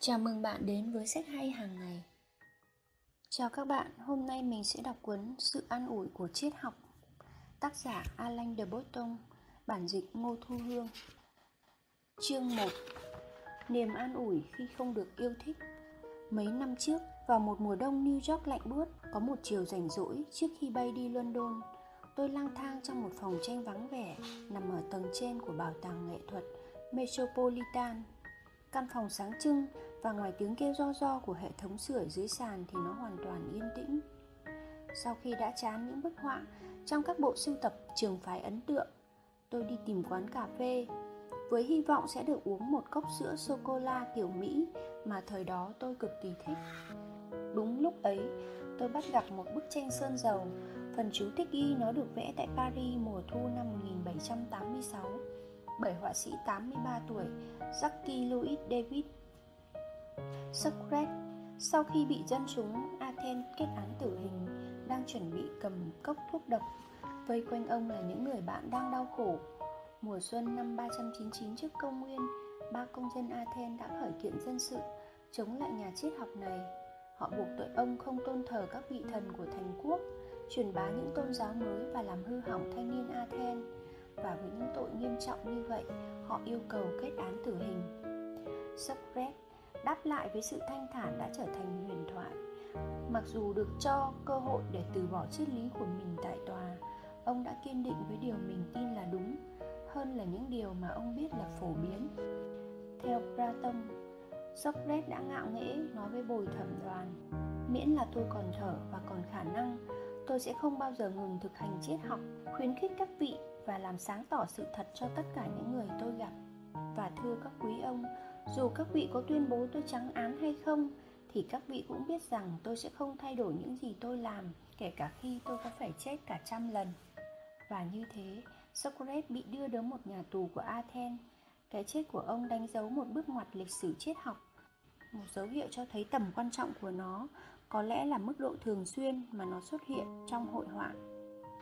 Chào mừng bạn đến với sách hay hàng ngày. Chào các bạn, hôm nay mình sẽ đọc cuốn Sự an ủi của triết học. Tác giả Alain de Botton, bản dịch Ngô Thu Hương. Chương 1. Niềm an ủi khi không được yêu thích. Mấy năm trước, vào một mùa đông New York lạnh buốt, có một chiều rảnh rỗi trước khi bay đi London, tôi lang thang trong một phòng tranh vắng vẻ nằm ở tầng trên của bảo tàng nghệ thuật Metropolitan Căn phòng sáng trưng và ngoài tiếng kêu do do của hệ thống sưởi dưới sàn thì nó hoàn toàn yên tĩnh. Sau khi đã chán những bức họa trong các bộ sưu tập trường phái ấn tượng, tôi đi tìm quán cà phê với hy vọng sẽ được uống một cốc sữa sô cô la kiểu Mỹ mà thời đó tôi cực kỳ thích. Đúng lúc ấy, tôi bắt gặp một bức tranh sơn dầu, phần chú thích ghi nó được vẽ tại Paris mùa thu năm 1786 bởi họa sĩ 83 tuổi Jackie Louis David. Socrates, sau khi bị dân chúng Athens kết án tử hình, đang chuẩn bị cầm cốc thuốc độc. Vây quanh ông là những người bạn đang đau khổ. Mùa xuân năm 399 trước công nguyên, ba công dân Athens đã khởi kiện dân sự chống lại nhà triết học này. Họ buộc tội ông không tôn thờ các vị thần của thành quốc, truyền bá những tôn giáo mới và làm hư hỏng thanh niên Athens và với những tội nghiêm trọng như vậy họ yêu cầu kết án tử hình Socrates đáp lại với sự thanh thản đã trở thành huyền thoại. Mặc dù được cho cơ hội để từ bỏ triết lý của mình tại tòa, ông đã kiên định với điều mình tin là đúng, hơn là những điều mà ông biết là phổ biến. Theo Platon Socrates đã ngạo nghễ nói với bồi thẩm đoàn, miễn là tôi còn thở và còn khả năng, tôi sẽ không bao giờ ngừng thực hành triết học, khuyến khích các vị và làm sáng tỏ sự thật cho tất cả những người tôi gặp. Và thưa các quý ông dù các vị có tuyên bố tôi trắng án hay không thì các vị cũng biết rằng tôi sẽ không thay đổi những gì tôi làm kể cả khi tôi có phải chết cả trăm lần. Và như thế Socrates bị đưa đến một nhà tù của Athens. Cái chết của ông đánh dấu một bước ngoặt lịch sử triết học. Một dấu hiệu cho thấy tầm quan trọng của nó có lẽ là mức độ thường xuyên mà nó xuất hiện trong hội họa.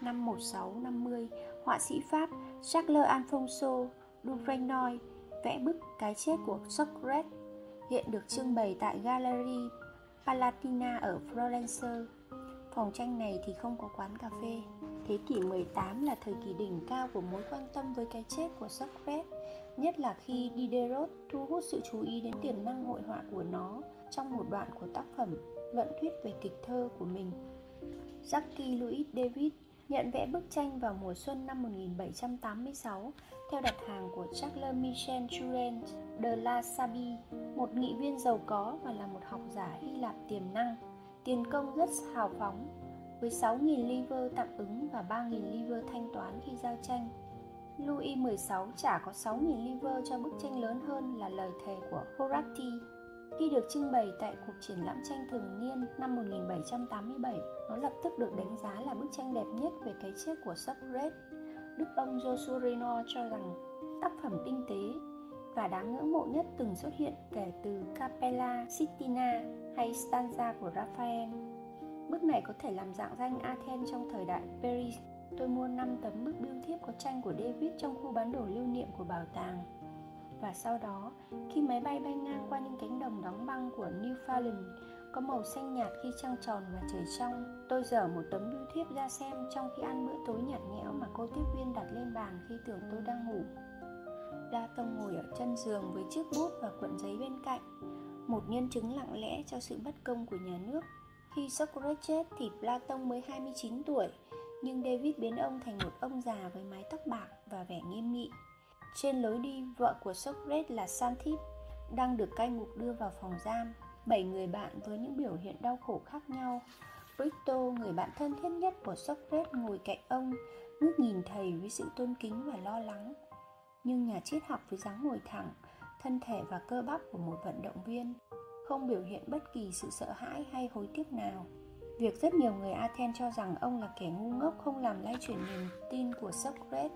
Năm 1650, họa sĩ Pháp Charles Alfonso Dufresnoy vẽ bức Cái chết của Socrates hiện được trưng bày tại Gallery Palatina ở Florence. Phòng tranh này thì không có quán cà phê. Thế kỷ 18 là thời kỳ đỉnh cao của mối quan tâm với cái chết của Socrates, nhất là khi Diderot thu hút sự chú ý đến tiềm năng hội họa của nó trong một đoạn của tác phẩm Luận thuyết về kịch thơ của mình. Jackie Louis David nhận vẽ bức tranh vào mùa xuân năm 1786 theo đặt hàng của Charles Michel Turenne de la Sabie, một nghị viên giàu có và là một học giả Hy Lạp tiềm năng. Tiền công rất hào phóng, với 6.000 liver tạm ứng và 3.000 liver thanh toán khi giao tranh. Louis XVI trả có 6.000 liver cho bức tranh lớn hơn là lời thề của Horatii khi được trưng bày tại cuộc triển lãm tranh thường niên năm 1787, nó lập tức được đánh giá là bức tranh đẹp nhất về cái chết của Socrates. Đức ông Joshua cho rằng tác phẩm tinh tế và đáng ngưỡng mộ nhất từng xuất hiện kể từ Capella Sistina hay Stanza của Raphael. Bức này có thể làm dạng danh Athens trong thời đại Paris. Tôi mua 5 tấm bức biêu thiếp có tranh của David trong khu bán đồ lưu niệm của bảo tàng và sau đó, khi máy bay bay ngang qua những cánh đồng đóng băng của Newfoundland có màu xanh nhạt khi trăng tròn và trời trong, tôi dở một tấm bưu thiếp ra xem trong khi ăn bữa tối nhạt nhẽo mà cô tiếp viên đặt lên bàn khi tưởng tôi đang ngủ. Đa tông ngồi ở chân giường với chiếc bút và cuộn giấy bên cạnh, một nhân chứng lặng lẽ cho sự bất công của nhà nước. Khi Socrates chết thì Platon mới 29 tuổi, nhưng David biến ông thành một ông già với mái tóc bạc và vẻ nghiêm nghị trên lối đi, vợ của Socrates là Santip đang được cai ngục đưa vào phòng giam. Bảy người bạn với những biểu hiện đau khổ khác nhau. Brito, người bạn thân thiết nhất của Socrates ngồi cạnh ông, ngước nhìn thầy với sự tôn kính và lo lắng. Nhưng nhà triết học với dáng ngồi thẳng, thân thể và cơ bắp của một vận động viên, không biểu hiện bất kỳ sự sợ hãi hay hối tiếc nào. Việc rất nhiều người Athens cho rằng ông là kẻ ngu ngốc không làm lay chuyển niềm tin của Socrates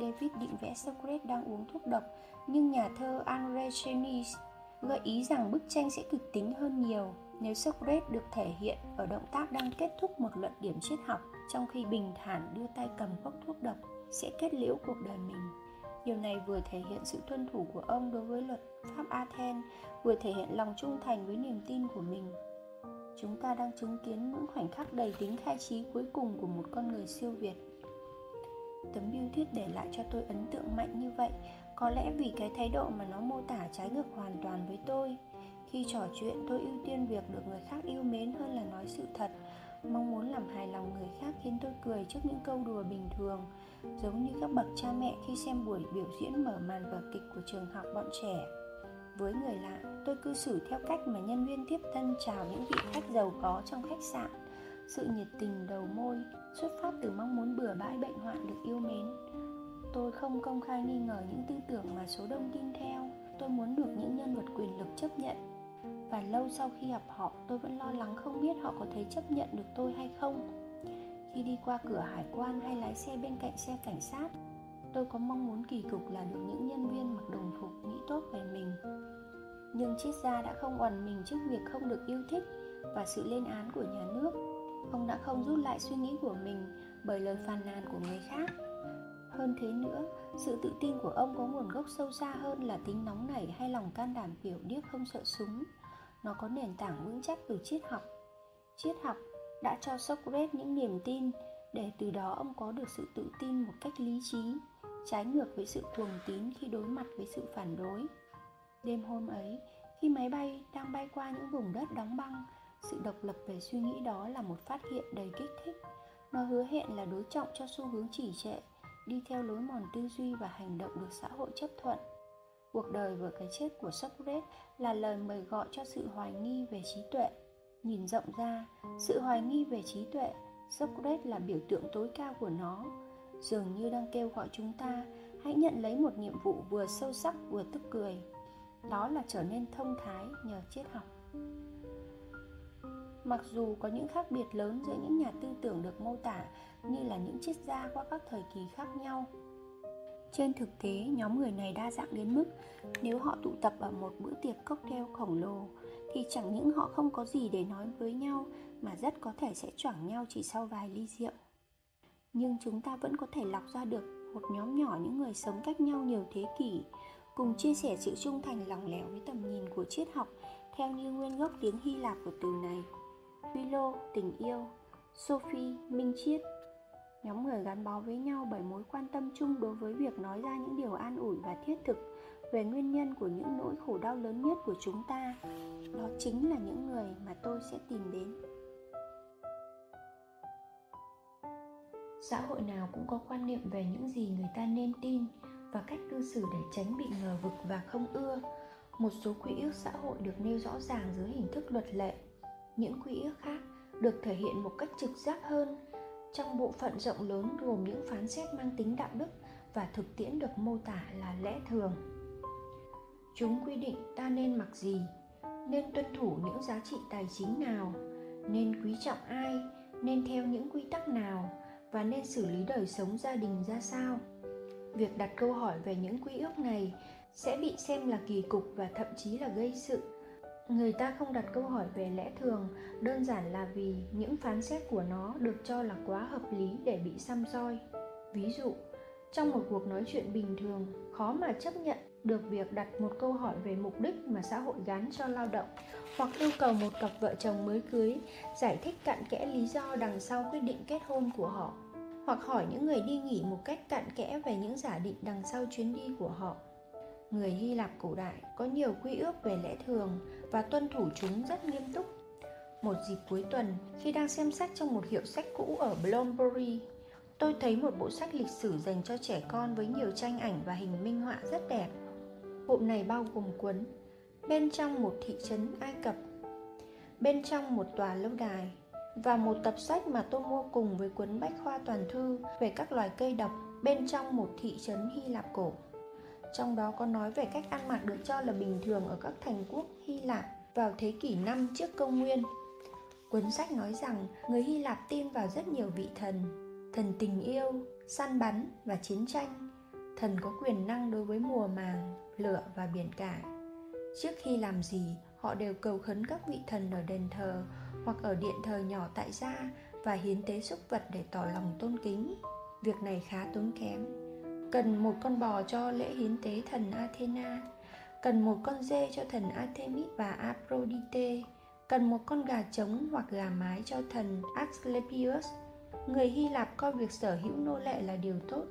David định vẽ Socrates đang uống thuốc độc, nhưng nhà thơ Andre Chenis gợi ý rằng bức tranh sẽ kịch tính hơn nhiều nếu Socrates được thể hiện ở động tác đang kết thúc một luận điểm triết học trong khi bình thản đưa tay cầm cốc thuốc độc sẽ kết liễu cuộc đời mình. Điều này vừa thể hiện sự tuân thủ của ông đối với luật pháp Athens, vừa thể hiện lòng trung thành với niềm tin của mình. Chúng ta đang chứng kiến những khoảnh khắc đầy tính khai trí cuối cùng của một con người siêu việt. Tấm biêu thiết để lại cho tôi ấn tượng mạnh như vậy. Có lẽ vì cái thái độ mà nó mô tả trái ngược hoàn toàn với tôi. Khi trò chuyện, tôi ưu tiên việc được người khác yêu mến hơn là nói sự thật. Mong muốn làm hài lòng người khác khiến tôi cười trước những câu đùa bình thường. Giống như các bậc cha mẹ khi xem buổi biểu diễn mở màn vở kịch của trường học bọn trẻ. Với người lạ, tôi cư xử theo cách mà nhân viên tiếp tân chào những vị khách giàu có trong khách sạn sự nhiệt tình đầu môi, xuất phát từ mong muốn bừa bãi bệnh hoạn được yêu mến. Tôi không công khai nghi ngờ những tư tưởng mà số đông tin theo. Tôi muốn được những nhân vật quyền lực chấp nhận. Và lâu sau khi gặp họ, tôi vẫn lo lắng không biết họ có thấy chấp nhận được tôi hay không. Khi đi qua cửa hải quan hay lái xe bên cạnh xe cảnh sát, tôi có mong muốn kỳ cục là được những nhân viên mặc đồng phục nghĩ tốt về mình. Nhưng triết gia đã không oằn mình trước việc không được yêu thích và sự lên án của nhà nước ông đã không rút lại suy nghĩ của mình bởi lời phàn nàn của người khác. Hơn thế nữa, sự tự tin của ông có nguồn gốc sâu xa hơn là tính nóng nảy hay lòng can đảm kiểu điếc không sợ súng. Nó có nền tảng vững chắc từ triết học. Triết học đã cho Socrates những niềm tin để từ đó ông có được sự tự tin một cách lý trí, trái ngược với sự cuồng tín khi đối mặt với sự phản đối. Đêm hôm ấy, khi máy bay đang bay qua những vùng đất đóng băng sự độc lập về suy nghĩ đó là một phát hiện đầy kích thích. Nó hứa hẹn là đối trọng cho xu hướng chỉ trệ, đi theo lối mòn tư duy và hành động được xã hội chấp thuận. Cuộc đời và cái chết của Socrates là lời mời gọi cho sự hoài nghi về trí tuệ. Nhìn rộng ra, sự hoài nghi về trí tuệ, Socrates là biểu tượng tối cao của nó. Dường như đang kêu gọi chúng ta, hãy nhận lấy một nhiệm vụ vừa sâu sắc vừa tức cười. Đó là trở nên thông thái nhờ triết học mặc dù có những khác biệt lớn giữa những nhà tư tưởng được mô tả như là những triết gia qua các thời kỳ khác nhau trên thực tế, nhóm người này đa dạng đến mức nếu họ tụ tập ở một bữa tiệc cocktail khổng lồ, thì chẳng những họ không có gì để nói với nhau mà rất có thể sẽ choảng nhau chỉ sau vài ly rượu nhưng chúng ta vẫn có thể lọc ra được một nhóm nhỏ những người sống cách nhau nhiều thế kỷ, cùng chia sẻ sự trung thành lòng lẻo với tầm nhìn của triết học theo như nguyên gốc tiếng Hy Lạp của từ này. Willow tình yêu, Sophie, minh triết. Nhóm người gắn bó với nhau bởi mối quan tâm chung đối với việc nói ra những điều an ủi và thiết thực về nguyên nhân của những nỗi khổ đau lớn nhất của chúng ta. Đó chính là những người mà tôi sẽ tìm đến. Xã hội nào cũng có quan niệm về những gì người ta nên tin và cách cư xử để tránh bị ngờ vực và không ưa. Một số quy ước xã hội được nêu rõ ràng dưới hình thức luật lệ. Những quy ước khác được thể hiện một cách trực giác hơn. Trong bộ phận rộng lớn gồm những phán xét mang tính đạo đức và thực tiễn được mô tả là lẽ thường. Chúng quy định ta nên mặc gì, nên tuân thủ những giá trị tài chính nào, nên quý trọng ai, nên theo những quy tắc nào và nên xử lý đời sống gia đình ra sao. Việc đặt câu hỏi về những quy ước này sẽ bị xem là kỳ cục và thậm chí là gây sự người ta không đặt câu hỏi về lẽ thường, đơn giản là vì những phán xét của nó được cho là quá hợp lý để bị xăm soi. Ví dụ, trong một cuộc nói chuyện bình thường, khó mà chấp nhận được việc đặt một câu hỏi về mục đích mà xã hội gắn cho lao động, hoặc yêu cầu một cặp vợ chồng mới cưới giải thích cặn kẽ lý do đằng sau quyết định kết hôn của họ, hoặc hỏi những người đi nghỉ một cách cặn kẽ về những giả định đằng sau chuyến đi của họ. Người hy lạp cổ đại có nhiều quy ước về lẽ thường và tuân thủ chúng rất nghiêm túc một dịp cuối tuần, khi đang xem sách trong một hiệu sách cũ ở bloomsbury, tôi thấy một bộ sách lịch sử dành cho trẻ con với nhiều tranh ảnh và hình minh họa rất đẹp bộ này bao gồm cuốn bên trong một thị trấn ai cập, bên trong một tòa lâu đài và một tập sách mà tôi mua cùng với cuốn bách khoa toàn thư về các loài cây độc bên trong một thị trấn Hy Lạp cổ. Trong đó có nói về cách ăn mặc được cho là bình thường ở các thành quốc Hy Lạp vào thế kỷ 5 trước công nguyên. Cuốn sách nói rằng người Hy Lạp tin vào rất nhiều vị thần, thần tình yêu, săn bắn và chiến tranh. Thần có quyền năng đối với mùa màng, lửa và biển cả. Trước khi làm gì, họ đều cầu khấn các vị thần ở đền thờ hoặc ở điện thờ nhỏ tại gia và hiến tế súc vật để tỏ lòng tôn kính. Việc này khá tốn kém cần một con bò cho lễ hiến tế thần Athena, cần một con dê cho thần Artemis và Aphrodite, cần một con gà trống hoặc gà mái cho thần Asclepius. Người Hy Lạp coi việc sở hữu nô lệ là điều tốt.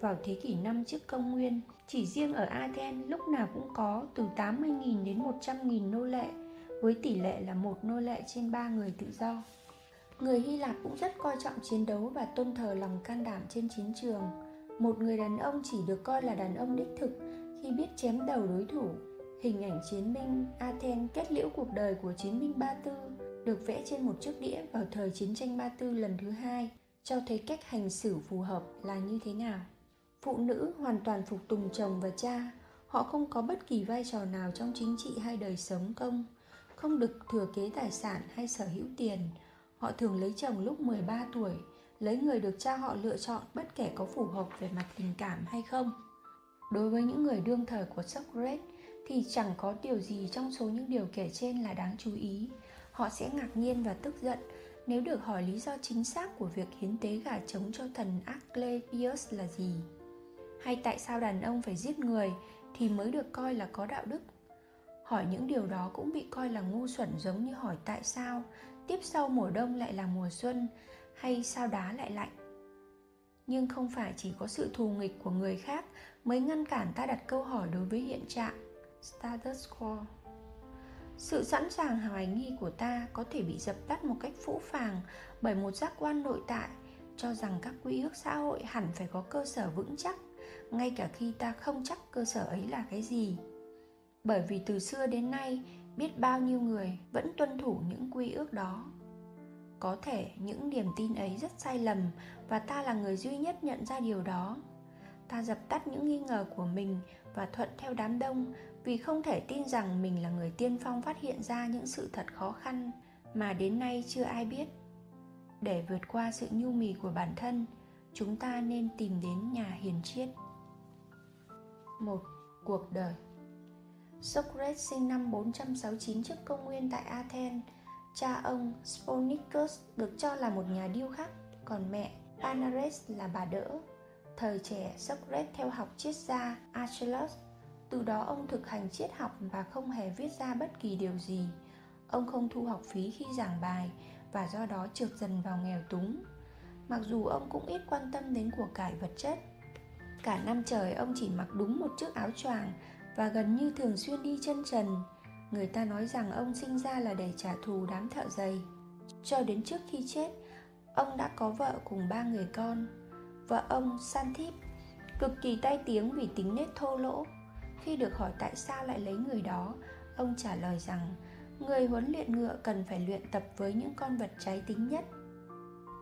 Vào thế kỷ 5 trước công nguyên, chỉ riêng ở Athens lúc nào cũng có từ 80.000 đến 100.000 nô lệ, với tỷ lệ là một nô lệ trên ba người tự do. Người Hy Lạp cũng rất coi trọng chiến đấu và tôn thờ lòng can đảm trên chiến trường. Một người đàn ông chỉ được coi là đàn ông đích thực khi biết chém đầu đối thủ. Hình ảnh chiến binh Athens kết liễu cuộc đời của chiến binh Ba Tư được vẽ trên một chiếc đĩa vào thời chiến tranh Ba Tư lần thứ hai, cho thấy cách hành xử phù hợp là như thế nào. Phụ nữ hoàn toàn phục tùng chồng và cha, họ không có bất kỳ vai trò nào trong chính trị hay đời sống công, không được thừa kế tài sản hay sở hữu tiền, Họ thường lấy chồng lúc 13 tuổi, lấy người được cha họ lựa chọn bất kể có phù hợp về mặt tình cảm hay không. Đối với những người đương thời của Socrates thì chẳng có điều gì trong số những điều kể trên là đáng chú ý. Họ sẽ ngạc nhiên và tức giận nếu được hỏi lý do chính xác của việc hiến tế gà trống cho thần Asclepius là gì. Hay tại sao đàn ông phải giết người thì mới được coi là có đạo đức. Hỏi những điều đó cũng bị coi là ngu xuẩn giống như hỏi tại sao tiếp sau mùa đông lại là mùa xuân hay sao đá lại lạnh. Nhưng không phải chỉ có sự thù nghịch của người khác mới ngăn cản ta đặt câu hỏi đối với hiện trạng, status quo. Sự sẵn sàng hoài nghi của ta có thể bị dập tắt một cách phũ phàng bởi một giác quan nội tại, cho rằng các quy ước xã hội hẳn phải có cơ sở vững chắc, ngay cả khi ta không chắc cơ sở ấy là cái gì. Bởi vì từ xưa đến nay, biết bao nhiêu người vẫn tuân thủ những quy ước đó có thể những niềm tin ấy rất sai lầm và ta là người duy nhất nhận ra điều đó. Ta dập tắt những nghi ngờ của mình và thuận theo đám đông vì không thể tin rằng mình là người tiên phong phát hiện ra những sự thật khó khăn mà đến nay chưa ai biết. Để vượt qua sự nhu mì của bản thân, chúng ta nên tìm đến nhà hiền triết. Một, cuộc đời. Socrates sinh năm 469 trước công nguyên tại Athens. Cha ông Sponicus được cho là một nhà điêu khắc, còn mẹ Panares, là bà đỡ. Thời trẻ, Socrates theo học triết gia Archelaus. Từ đó ông thực hành triết học và không hề viết ra bất kỳ điều gì. Ông không thu học phí khi giảng bài và do đó trượt dần vào nghèo túng. Mặc dù ông cũng ít quan tâm đến của cải vật chất. Cả năm trời ông chỉ mặc đúng một chiếc áo choàng và gần như thường xuyên đi chân trần. Người ta nói rằng ông sinh ra là để trả thù đám thợ giày. Cho đến trước khi chết, ông đã có vợ cùng ba người con. Vợ ông Santip cực kỳ tai tiếng vì tính nết thô lỗ. Khi được hỏi tại sao lại lấy người đó, ông trả lời rằng người huấn luyện ngựa cần phải luyện tập với những con vật trái tính nhất.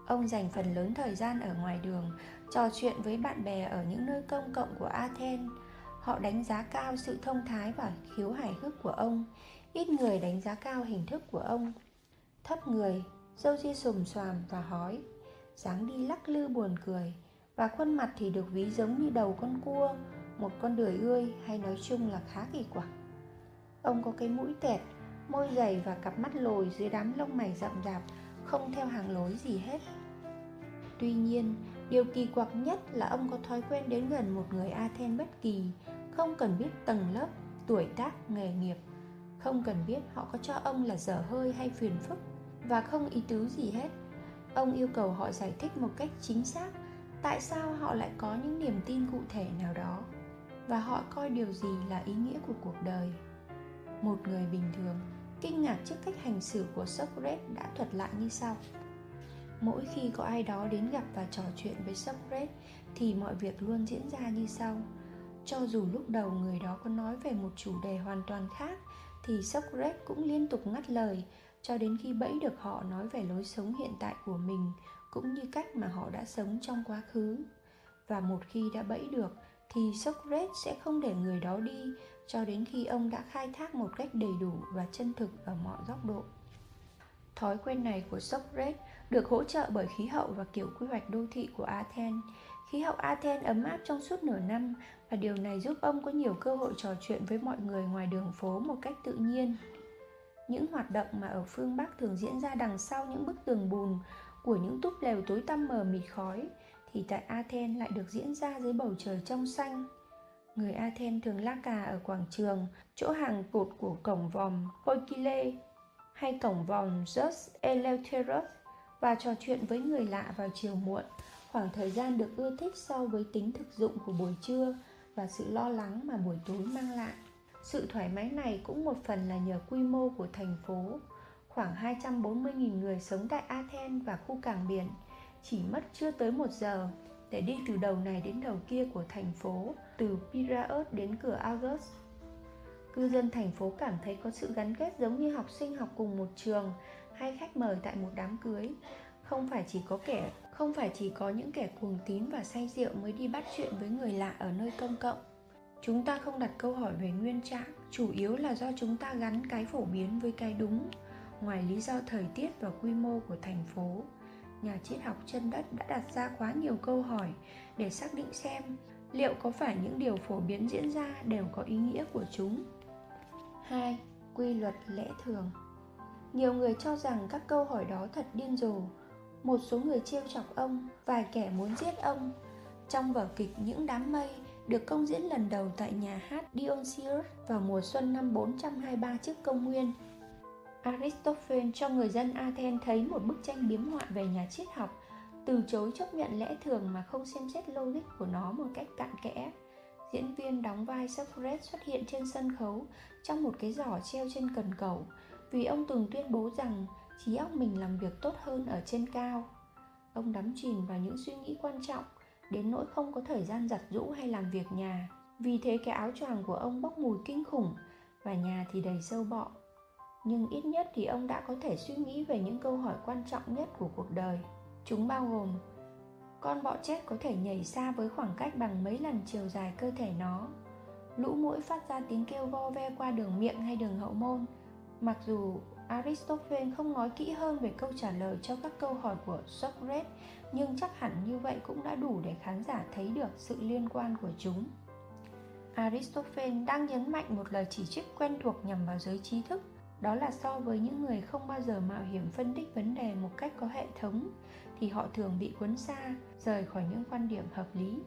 Ông dành phần lớn thời gian ở ngoài đường, trò chuyện với bạn bè ở những nơi công cộng của Athens Họ đánh giá cao sự thông thái và khiếu hài hước của ông. Ít người đánh giá cao hình thức của ông. Thấp người, râu ria sùm xoàm và hói dáng đi lắc lư buồn cười Và khuôn mặt thì được ví giống như đầu con cua Một con đười ươi hay nói chung là khá kỳ quặc. Ông có cái mũi tẹt, môi dày và cặp mắt lồi dưới đám lông mày rậm rạp Không theo hàng lối gì hết. Tuy nhiên, điều kỳ quặc nhất là ông có thói quen đến gần một người Athen bất kỳ, không cần biết tầng lớp, tuổi tác, nghề nghiệp. Không cần biết họ có cho ông là dở hơi hay phiền phức, và không ý tứ gì hết. Ông yêu cầu họ giải thích một cách chính xác tại sao họ lại có những niềm tin cụ thể nào đó, và họ coi điều gì là ý nghĩa của cuộc đời. Một người bình thường, kinh ngạc trước cách hành xử của Socrates đã thuật lại như sau mỗi khi có ai đó đến gặp và trò chuyện với Socrates, thì mọi việc luôn diễn ra như sau cho dù lúc đầu người đó có nói về một chủ đề hoàn toàn khác, thì Socrates cũng liên tục ngắt lời, cho đến khi bẫy được họ nói về lối sống hiện tại của mình, cũng như cách mà họ đã sống trong quá khứ. Và một khi đã bẫy được, thì Socrates sẽ không để người đó đi, cho đến khi ông đã khai thác một cách đầy đủ và chân thực ở mọi góc độ. Thói quen này của Socrates được hỗ trợ bởi khí hậu và kiểu quy hoạch đô thị của Athens. Khí hậu Athens ấm áp trong suốt nửa năm và điều này giúp ông có nhiều cơ hội trò chuyện với mọi người ngoài đường phố một cách tự nhiên. Những hoạt động mà ở phương Bắc thường diễn ra đằng sau những bức tường bùn của những túp lều tối tăm mờ mịt khói thì tại Athens lại được diễn ra dưới bầu trời trong xanh. Người Athens thường la cà ở quảng trường, chỗ hàng cột của cổng vòm Poikile hay cổng vòm Zeus Eleutheros và trò chuyện với người lạ vào chiều muộn, khoảng thời gian được ưa thích so với tính thực dụng của buổi trưa và sự lo lắng mà buổi tối mang lại. Sự thoải mái này cũng một phần là nhờ quy mô của thành phố. Khoảng 240.000 người sống tại Athens và khu cảng biển, chỉ mất chưa tới một giờ để đi từ đầu này đến đầu kia của thành phố, từ Piraeus đến cửa Argos. Cư dân thành phố cảm thấy có sự gắn kết giống như học sinh học cùng một trường hay khách mời tại một đám cưới. Không phải chỉ có kẻ không phải chỉ có những kẻ cuồng tín và say rượu mới đi bắt chuyện với người lạ ở nơi công cộng. Chúng ta không đặt câu hỏi về nguyên trạng, chủ yếu là do chúng ta gắn cái phổ biến với cái đúng. Ngoài lý do thời tiết và quy mô của thành phố, nhà triết học chân đất đã đặt ra quá nhiều câu hỏi để xác định xem liệu có phải những điều phổ biến diễn ra đều có ý nghĩa của chúng 2. Quy luật lẽ thường nhiều người cho rằng các câu hỏi đó thật điên rồ. Một số người trêu chọc ông, vài kẻ muốn giết ông. Trong vở kịch Những đám mây được công diễn lần đầu tại nhà hát Dionysius vào mùa xuân năm 423 trước công nguyên Aristophanes cho người dân Athens thấy một bức tranh biếm họa về nhà triết học, từ chối chấp nhận lẽ thường mà không xem xét logic của nó một cách cặn kẽ. Diễn viên đóng vai Socrates xuất hiện trên sân khấu trong một cái giỏ treo trên cần cầu vì ông từng tuyên bố rằng trí óc mình làm việc tốt hơn ở trên cao. Ông đắm chìm vào những suy nghĩ quan trọng, đến nỗi không có thời gian giặt rũ hay làm việc nhà. Vì thế cái áo choàng của ông bốc mùi kinh khủng và nhà thì đầy sâu bọ nhưng ít nhất thì ông đã có thể suy nghĩ về những câu hỏi quan trọng nhất của cuộc đời chúng bao gồm, con bọ chết có thể nhảy xa với khoảng cách bằng mấy lần chiều dài cơ thể nó lũ mũi phát ra tiếng kêu vo ve qua đường miệng hay đường hậu môn mặc dù Aristophanes không nói kỹ hơn về câu trả lời cho các câu hỏi của Socrates, nhưng chắc hẳn như vậy cũng đã đủ để khán giả thấy được sự liên quan của chúng. Aristophanes đang nhấn mạnh một lời chỉ trích quen thuộc nhằm vào giới trí thức, đó là so với những người không bao giờ mạo hiểm phân tích vấn đề một cách có hệ thống, thì họ thường bị cuốn xa, rời khỏi những quan điểm hợp lý.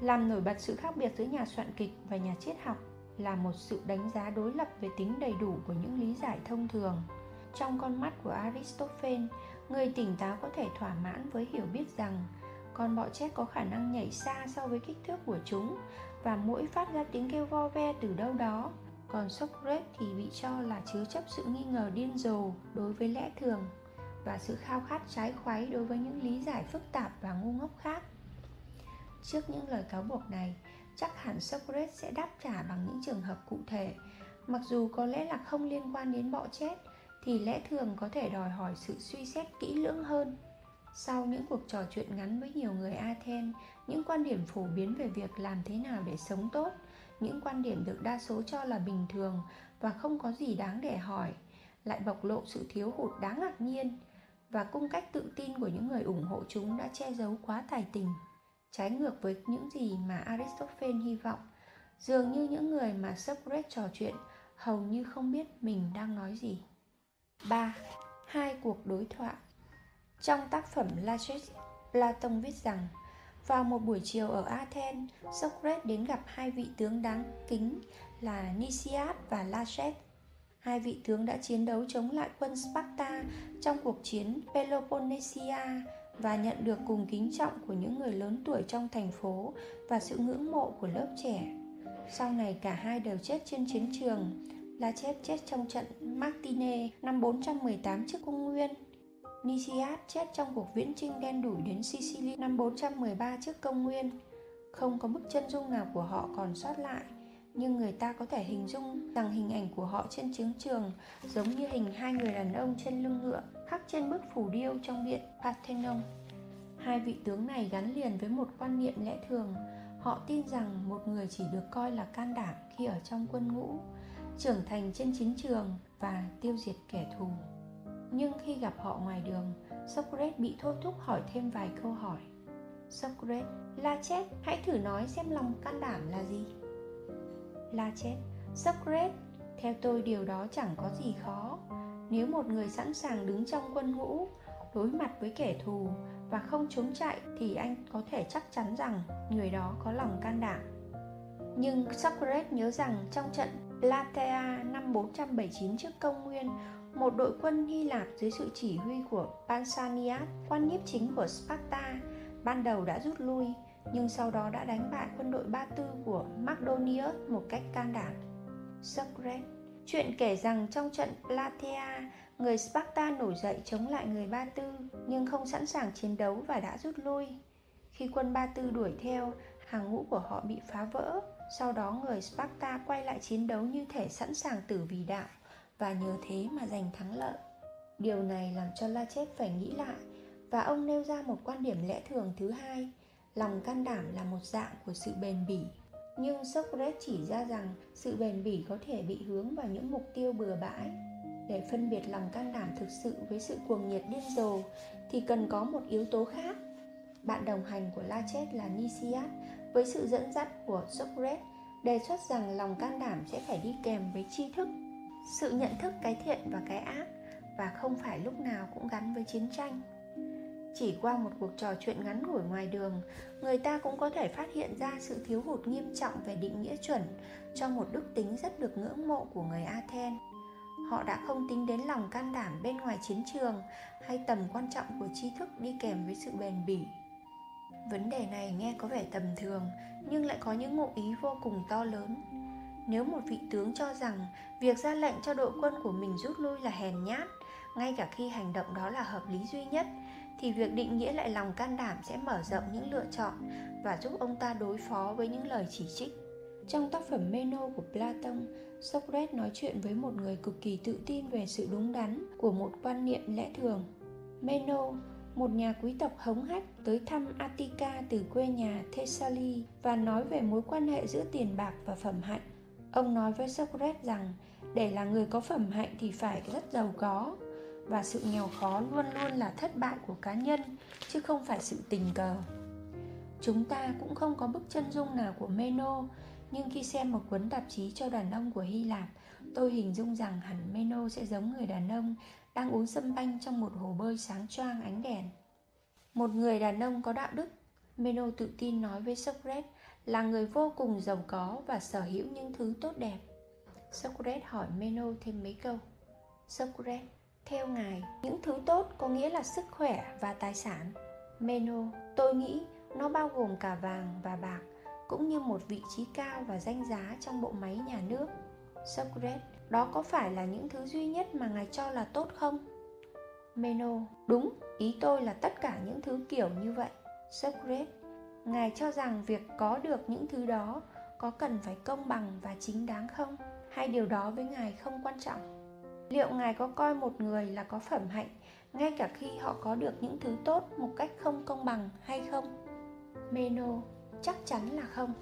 Làm nổi bật sự khác biệt giữa nhà soạn kịch và nhà triết học là một sự đánh giá đối lập về tính đầy đủ của những lý giải thông thường trong con mắt của aristophanes người tỉnh táo có thể thỏa mãn với hiểu biết rằng con bọ chét có khả năng nhảy xa so với kích thước của chúng và mỗi phát ra tiếng kêu vo ve từ đâu đó còn Socrates thì bị cho là chứa chấp sự nghi ngờ điên rồ đối với lẽ thường và sự khao khát trái khoái đối với những lý giải phức tạp và ngu ngốc khác. Trước những lời cáo buộc này, chắc hẳn Socrates sẽ đáp trả bằng những trường hợp cụ thể. Mặc dù có lẽ là không liên quan đến bọ chết, thì lẽ thường có thể đòi hỏi sự suy xét kỹ lưỡng hơn. Sau những cuộc trò chuyện ngắn với nhiều người Athens, những quan điểm phổ biến về việc làm thế nào để sống tốt – những quan điểm được đa số cho là bình thường và không có gì đáng để hỏi lại bộc lộ sự thiếu hụt đáng ngạc nhiên và cung cách tự tin của những người ủng hộ chúng đã che giấu quá tài tình trái ngược với những gì mà Aristophanes hy vọng dường như những người mà Socrates trò chuyện hầu như không biết mình đang nói gì 3. Hai cuộc đối thoại Trong tác phẩm Laches, Platon viết rằng vào một buổi chiều ở Athens, Socrates đến gặp hai vị tướng đáng kính là Nicias và Laches. Hai vị tướng đã chiến đấu chống lại quân Sparta trong cuộc chiến Peloponnesia và nhận được cùng kính trọng của những người lớn tuổi trong thành phố và sự ngưỡng mộ của lớp trẻ. Sau này cả hai đều chết trên chiến trường. Laches chết trong trận Martine năm 418 trước công nguyên Nicias chết trong cuộc viễn chinh đen đủi đến Sicily năm 413 trước công nguyên. Không có bức chân dung nào của họ còn sót lại, nhưng người ta có thể hình dung rằng hình ảnh của họ trên chiến trường giống như hình hai người đàn ông trên lưng ngựa khắc trên bức phù điêu trong điện Parthenon. Hai vị tướng này gắn liền với một quan niệm lẽ thường. Họ tin rằng một người chỉ được coi là can đảm khi ở trong quân ngũ, trưởng thành trên chiến trường và tiêu diệt kẻ thù nhưng khi gặp họ ngoài đường socrates bị thôi thúc hỏi thêm vài câu hỏi socrates la chết hãy thử nói xem lòng can đảm là gì la chết socrates theo tôi điều đó chẳng có gì khó nếu một người sẵn sàng đứng trong quân ngũ đối mặt với kẻ thù và không trốn chạy thì anh có thể chắc chắn rằng người đó có lòng can đảm. Nhưng Socrates nhớ rằng trong trận Platea năm 479 trước công nguyên, một đội quân Hy Lạp dưới sự chỉ huy của Pausanias, quan nhiếp chính của Sparta, ban đầu đã rút lui, nhưng sau đó đã đánh bại quân đội Ba Tư của Macedonia một cách can đảm. Socrates Chuyện kể rằng trong trận Platea, người Sparta nổi dậy chống lại người Ba Tư nhưng không sẵn sàng chiến đấu và đã rút lui. Khi quân Ba Tư đuổi theo, hàng ngũ của họ bị phá vỡ. Sau đó người Sparta quay lại chiến đấu như thể sẵn sàng tử vì đạo và nhờ thế mà giành thắng lợi. Điều này làm cho La Chết phải nghĩ lại và ông nêu ra một quan điểm lẽ thường thứ hai, lòng can đảm là một dạng của sự bền bỉ. Nhưng Socrates chỉ ra rằng sự bền bỉ có thể bị hướng vào những mục tiêu bừa bãi. Để phân biệt lòng can đảm thực sự với sự cuồng nhiệt điên rồ, thì cần có một yếu tố khác. Bạn đồng hành của La Chết là Nicias với sự dẫn dắt của Socrates, đề xuất rằng lòng can đảm sẽ phải đi kèm với tri thức, sự nhận thức cái thiện và cái ác, và không phải lúc nào cũng gắn với chiến tranh chỉ qua một cuộc trò chuyện ngắn ngủi ngoài đường, người ta cũng có thể phát hiện ra sự thiếu hụt nghiêm trọng về định nghĩa chuẩn cho một đức tính rất được ngưỡng mộ của người athens. Họ đã không tính đến lòng can đảm bên ngoài chiến trường hay tầm quan trọng của tri thức đi kèm với sự bền bỉ. Vấn đề này nghe có vẻ tầm thường, nhưng lại có những ngụ ý vô cùng to lớn. Nếu một vị tướng cho rằng việc ra lệnh cho đội quân của mình rút lui là hèn nhát, ngay cả khi hành động đó là hợp lý duy nhất thì việc định nghĩa lại lòng can đảm sẽ mở rộng những lựa chọn và giúp ông ta đối phó với những lời chỉ trích trong tác phẩm Meno của Platon, Socrates nói chuyện với một người cực kỳ tự tin về sự đúng đắn của một quan niệm lẽ thường. Meno, một nhà quý tộc hống hách tới thăm Attica từ quê nhà Thessaly và nói về mối quan hệ giữa tiền bạc và phẩm hạnh. Ông nói với Socrates rằng để là người có phẩm hạnh thì phải rất giàu có và sự nghèo khó luôn luôn là thất bại của cá nhân chứ không phải sự tình cờ. Chúng ta cũng không có bức chân dung nào của Meno, nhưng khi xem một cuốn tạp chí cho đàn ông của Hy Lạp, tôi hình dung rằng hẳn Meno sẽ giống người đàn ông đang uống sâm banh trong một hồ bơi sáng choang ánh đèn. Một người đàn ông có đạo đức, Meno tự tin nói với Socrates là người vô cùng giàu có và sở hữu những thứ tốt đẹp. Socrates hỏi Meno thêm mấy câu. Socrates, theo ngài, những thứ tốt có nghĩa là sức khỏe và tài sản. Meno, tôi nghĩ nó bao gồm cả vàng và bạc, cũng như một vị trí cao và danh giá trong bộ máy nhà nước. Socrates, đó có phải là những thứ duy nhất mà ngài cho là tốt không? Meno, đúng, ý tôi là tất cả những thứ kiểu như vậy. Socrates, ngài cho rằng việc có được những thứ đó có cần phải công bằng và chính đáng không hay điều đó với ngài không quan trọng liệu ngài có coi một người là có phẩm hạnh, ngay cả khi họ có được những thứ tốt một cách không công bằng hay không? Meno, chắc chắn là không.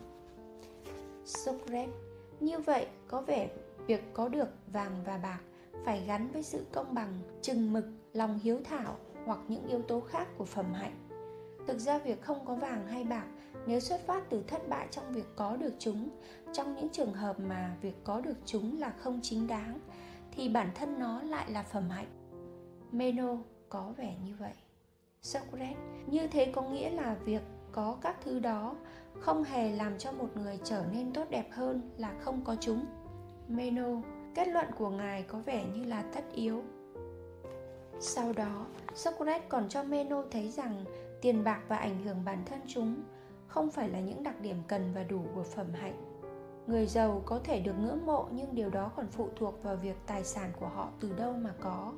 Socrates, như vậy có vẻ việc có được vàng và bạc phải gắn với sự công bằng, chừng mực, lòng hiếu thảo hoặc những yếu tố khác của phẩm hạnh. Thực ra việc không có vàng hay bạc, nếu xuất phát từ thất bại trong việc có được chúng, trong những trường hợp mà việc có được chúng là không chính đáng thì bản thân nó lại là phẩm hạnh. Meno có vẻ như vậy. Socrates, như thế có nghĩa là việc có các thứ đó không hề làm cho một người trở nên tốt đẹp hơn là không có chúng. Meno, kết luận của ngài có vẻ như là tất yếu. Sau đó, socrates còn cho meno thấy rằng tiền bạc và ảnh hưởng bản thân chúng không phải là những đặc điểm cần và đủ của phẩm hạnh người giàu có thể được ngưỡng mộ nhưng điều đó còn phụ thuộc vào việc tài sản của họ từ đâu mà có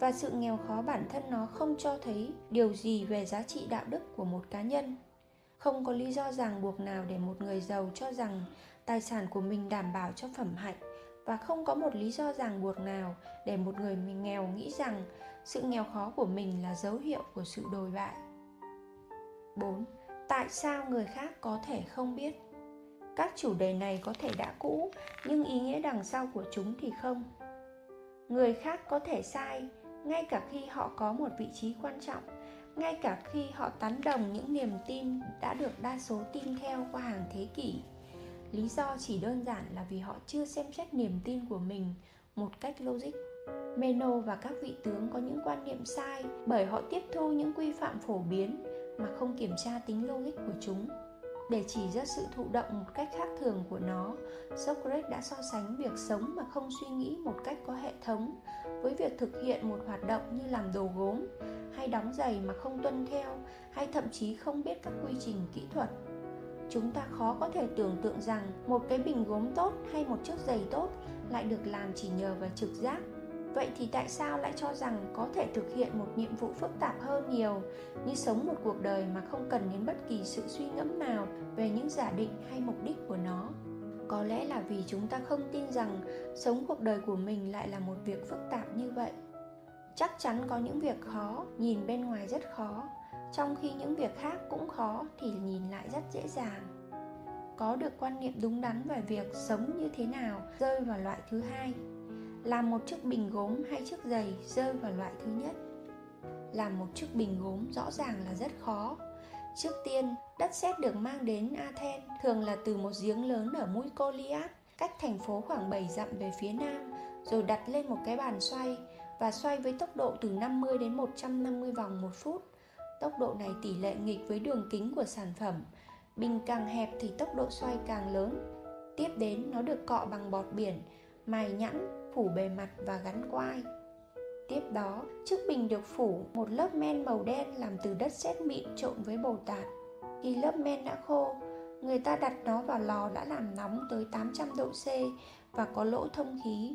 và sự nghèo khó bản thân nó không cho thấy điều gì về giá trị đạo đức của một cá nhân không có lý do ràng buộc nào để một người giàu cho rằng tài sản của mình đảm bảo cho phẩm hạnh và không có một lý do ràng buộc nào để một người mình nghèo nghĩ rằng sự nghèo khó của mình là dấu hiệu của sự đồi bại 4. Tại sao người khác có thể không biết? Các chủ đề này có thể đã cũ, nhưng ý nghĩa đằng sau của chúng thì không. Người khác có thể sai, ngay cả khi họ có một vị trí quan trọng, ngay cả khi họ tán đồng những niềm tin đã được đa số tin theo qua hàng thế kỷ. Lý do chỉ đơn giản là vì họ chưa xem xét niềm tin của mình một cách logic Meno và các vị tướng có những quan niệm sai bởi họ tiếp thu những quy phạm phổ biến mà không kiểm tra tính logic của chúng để chỉ ra sự thụ động một cách khác thường của nó, socrates đã so sánh việc sống mà không suy nghĩ một cách có hệ thống với việc thực hiện một hoạt động như làm đồ gốm, hay đóng giày mà không tuân theo, hay thậm chí không biết các quy trình kỹ thuật. Chúng ta khó có thể tưởng tượng rằng một cái bình gốm tốt hay một chiếc giày tốt lại được làm chỉ nhờ vào trực giác vậy thì tại sao lại cho rằng có thể thực hiện một nhiệm vụ phức tạp hơn nhiều, như sống một cuộc đời mà không cần đến bất kỳ sự suy ngẫm nào về những giả định hay mục đích của nó? Có lẽ là vì chúng ta không tin rằng sống cuộc đời của mình lại là một việc phức tạp như vậy. Chắc chắn có những việc khó, nhìn bên ngoài rất khó, trong khi những việc khác cũng khó thì nhìn lại rất dễ dàng. Có được quan niệm đúng đắn về việc sống như thế nào rơi vào loại thứ hai làm một chiếc bình gốm hay chiếc giày rơi vào loại thứ nhất làm một chiếc bình gốm rõ ràng là rất khó trước tiên đất sét được mang đến athens thường là từ một giếng lớn ở mũi Goliath cách thành phố khoảng 7 dặm về phía nam rồi đặt lên một cái bàn xoay và xoay với tốc độ từ 50 đến 150 vòng một phút. Tốc độ này tỷ lệ nghịch với đường kính của sản phẩm. Bình càng hẹp thì tốc độ xoay càng lớn. Tiếp đến nó được cọ bằng bọt biển, mài nhẵn, phủ bề mặt và gắn quai. Tiếp đó, chiếc bình được phủ một lớp men màu đen làm từ đất sét mịn trộn với bồ tạt. Khi lớp men đã khô, người ta đặt nó vào lò đã làm nóng tới 800 độ C và có lỗ thông khí.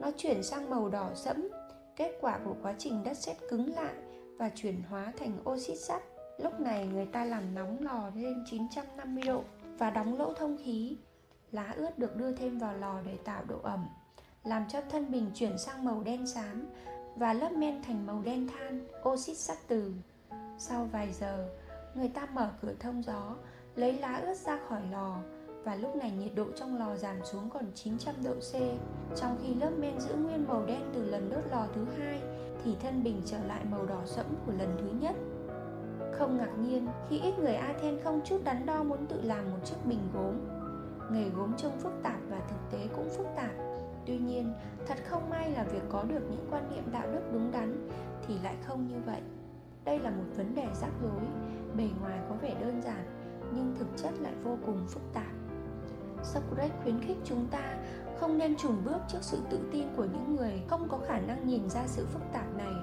Nó chuyển sang màu đỏ sẫm, kết quả của quá trình đất sét cứng lại và chuyển hóa thành oxit sắt. Lúc này người ta làm nóng lò lên 950 độ và đóng lỗ thông khí. Lá ướt được đưa thêm vào lò để tạo độ ẩm, làm cho thân bình chuyển sang màu đen xám và lớp men thành màu đen than, oxit sắt từ. Sau vài giờ, người ta mở cửa thông gió, lấy lá ướt ra khỏi lò và lúc này nhiệt độ trong lò giảm xuống còn 900 độ C. Trong khi lớp men giữ nguyên màu đen từ lần đốt lò thứ hai thì thân bình trở lại màu đỏ sẫm của lần thứ nhất. Không ngạc nhiên khi ít người Athens không chút đắn đo muốn tự làm một chiếc bình gốm. Nghề gốm trông phức tạp và thực tế cũng phức tạp. Tuy nhiên, thật không may là việc có được những quan niệm đạo đức đúng đắn thì lại không như vậy. Đây là một vấn đề rắc rối, bề ngoài có vẻ đơn giản nhưng thực chất lại vô cùng phức tạp. Socrates khuyến khích chúng ta không nên trùng bước trước sự tự tin của những người không có khả năng nhìn ra sự phức tạp này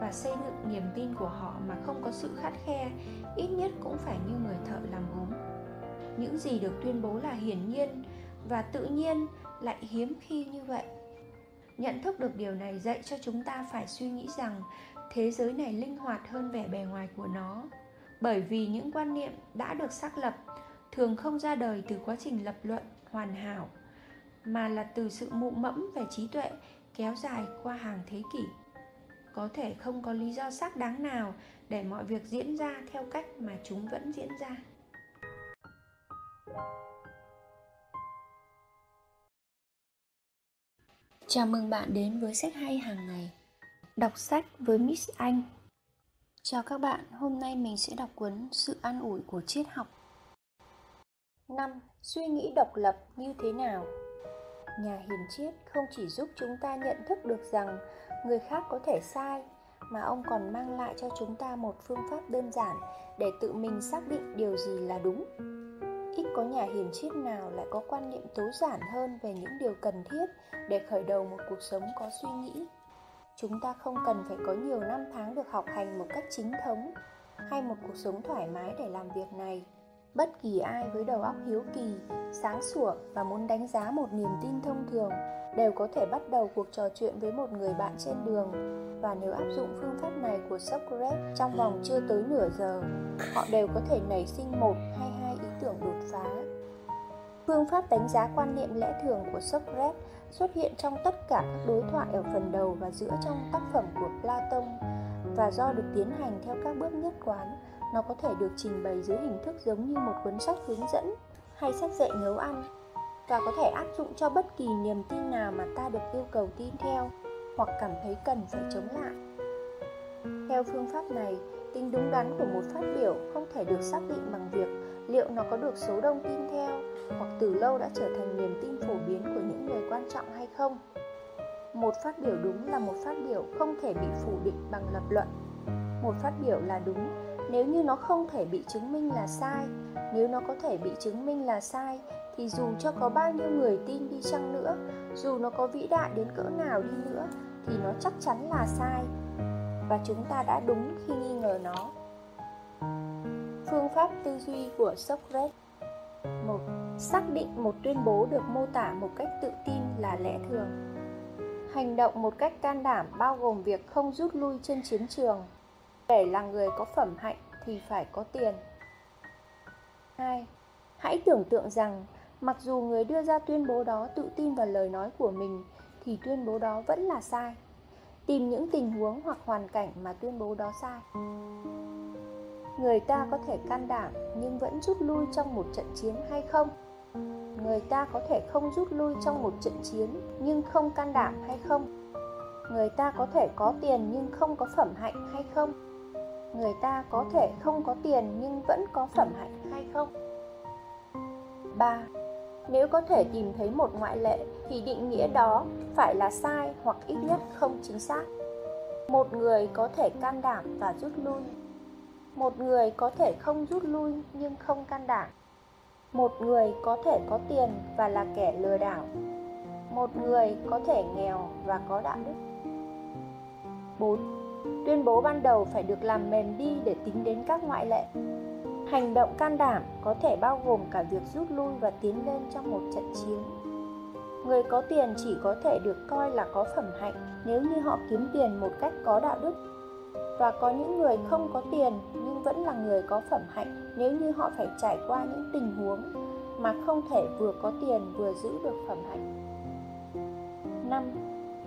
và xây dựng niềm tin của họ mà không có sự khắt khe, ít nhất cũng phải như người thợ làm gốm. Những gì được tuyên bố là hiển nhiên và tự nhiên lại hiếm khi như vậy. Nhận thức được điều này dạy cho chúng ta phải suy nghĩ rằng thế giới này linh hoạt hơn vẻ bề ngoài của nó. Bởi vì những quan niệm đã được xác lập thường không ra đời từ quá trình lập luận, hoàn hảo, mà là từ sự mụ mẫm về trí tuệ kéo dài qua hàng thế kỷ. Có thể không có lý do xác đáng nào để mọi việc diễn ra theo cách mà chúng vẫn diễn ra. Chào mừng bạn đến với sách hay hàng ngày, đọc sách với miss anh chào các bạn, hôm nay mình sẽ đọc cuốn sự an ủi của triết học 5. Suy nghĩ độc lập như thế nào? Nhà hiền triết không chỉ giúp chúng ta nhận thức được rằng người khác có thể sai, mà ông còn mang lại cho chúng ta một phương pháp đơn giản để tự mình xác định điều gì là đúng. Ít có nhà hiền triết nào lại có quan niệm tối giản hơn về những điều cần thiết để khởi đầu một cuộc sống có suy nghĩ. Chúng ta không cần phải có nhiều năm tháng được học hành một cách chính thống hay một cuộc sống thoải mái để làm việc này bất kỳ ai với đầu óc hiếu kỳ, sáng sủa và muốn đánh giá một niềm tin thông thường đều có thể bắt đầu cuộc trò chuyện với một người bạn trên đường và nếu áp dụng phương pháp này của Socrates trong vòng chưa tới nửa giờ, họ đều có thể nảy sinh một hay phá. Phương pháp đánh giá quan niệm lẽ thường của Socrates xuất hiện trong tất cả các đối thoại ở phần đầu và giữa trong tác phẩm của Plato và do được tiến hành theo các bước nhất quán, nó có thể được trình bày dưới hình thức giống như một cuốn sách hướng dẫn hay sách dạy nấu ăn, và có thể áp dụng cho bất kỳ niềm tin nào mà ta được yêu cầu tin theo hoặc cảm thấy cần phải chống lại. Theo phương pháp này, tính đúng đắn của một phát biểu không thể được xác định bằng việc liệu nó có được số đông tin theo hoặc từ lâu đã trở thành niềm tin phổ biến của những người quan trọng hay không? Một phát biểu đúng là một phát biểu không thể bị phủ định bằng lập luận. Một phát biểu là đúng, nếu như nó không thể bị chứng minh là sai. Nếu nó có thể bị chứng minh là sai, thì dù cho có bao nhiêu người tin đi chăng nữa, dù nó có vĩ đại đến cỡ nào đi nữa, thì nó chắc chắn là sai. Và chúng ta đã đúng khi nghi ngờ nó phương pháp tư duy của socrates một, xác định một tuyên bố được mô tả một cách tự tin là lẽ thường hành động một cách can đảm bao gồm việc không rút lui trên chiến trường để là người có phẩm hạnh thì phải có tiền 2. Hãy tưởng tượng rằng mặc dù người đưa ra tuyên bố đó tự tin vào lời nói của mình, thì tuyên bố đó vẫn là sai. Tìm những tình huống hoặc hoàn cảnh mà tuyên bố đó sai. Người ta có thể can đảm nhưng vẫn rút lui trong một trận chiến hay không? Người ta có thể không rút lui trong một trận chiến nhưng không can đảm hay không? Người ta có thể có tiền nhưng không có phẩm hạnh hay không? người ta có thể không có tiền nhưng vẫn có phẩm hạnh hay không 3. Nếu có thể tìm thấy một ngoại lệ thì định nghĩa đó phải là sai hoặc ít nhất không chính xác. Một người có thể can đảm và rút lui. Một người có thể không rút lui nhưng không can đảm. Một người có thể có tiền và là kẻ lừa đảo. Một người có thể nghèo và có đạo đức. 4 tuyên bố ban đầu phải được làm mềm đi để tính đến các ngoại lệ hành động can đảm có thể bao gồm cả việc rút lui và tiến lên trong một trận chiến người có tiền chỉ có thể được coi là có phẩm hạnh nếu như họ kiếm tiền một cách có đạo đức và có những người không có tiền nhưng vẫn là người có phẩm hạnh nếu như họ phải trải qua những tình huống mà không thể vừa có tiền vừa giữ được phẩm hạnh 5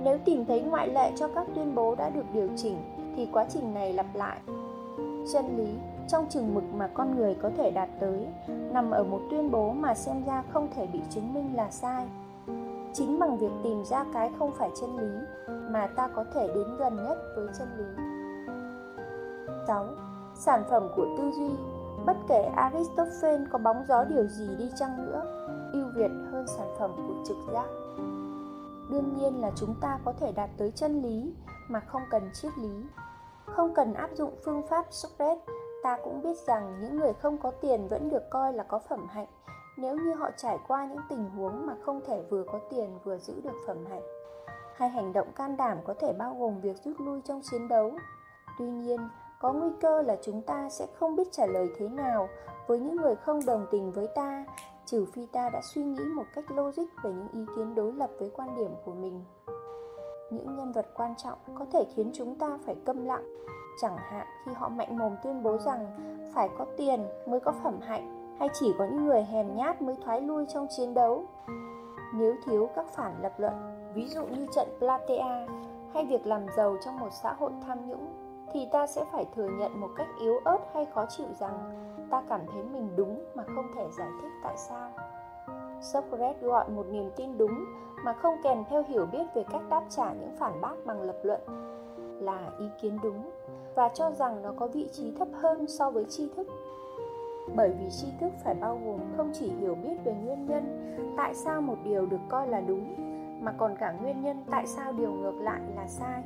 nếu tìm thấy ngoại lệ cho các tuyên bố đã được điều chỉnh thì quá trình này lặp lại. Chân lý, trong chừng mực mà con người có thể đạt tới, nằm ở một tuyên bố mà xem ra không thể bị chứng minh là sai. Chính bằng việc tìm ra cái không phải chân lý mà ta có thể đến gần nhất với chân lý. 6. Sản phẩm của tư duy Bất kể Aristophane có bóng gió điều gì đi chăng nữa, ưu việt hơn sản phẩm của trực giác. Đương nhiên là chúng ta có thể đạt tới chân lý mà không cần triết lý. Không cần áp dụng phương pháp Socrates ta cũng biết rằng những người không có tiền vẫn được coi là có phẩm hạnh. Nếu như họ trải qua những tình huống mà không thể vừa có tiền vừa giữ được phẩm hạnh hay hành động can đảm có thể bao gồm việc rút lui trong chiến đấu. Tuy nhiên có nguy cơ là chúng ta sẽ không biết trả lời thế nào với những người không đồng tình với ta, trừ phi ta đã suy nghĩ một cách logic về những ý kiến đối lập với quan điểm của mình. Những nhân vật quan trọng có thể khiến chúng ta phải câm lặng. Chẳng hạn khi họ mạnh mồm tuyên bố rằng phải có tiền mới có phẩm hạnh, hay chỉ có những người hèn nhát mới thoái lui trong chiến đấu. Nếu thiếu các phản lập luận, ví dụ như trận platea, hay việc làm giàu trong một xã hội tham nhũng thì ta sẽ phải thừa nhận một cách yếu ớt hay khó chịu rằng ta cảm thấy mình đúng mà không thể giải thích tại sao. Socrates gọi một niềm tin đúng mà không kèm theo hiểu biết về cách đáp trả những phản bác bằng lập luận là ý kiến đúng và cho rằng nó có vị trí thấp hơn so với tri thức. Bởi vì tri thức phải bao gồm không chỉ hiểu biết về nguyên nhân tại sao một điều được coi là đúng, mà còn cả nguyên nhân tại sao điều ngược lại là sai.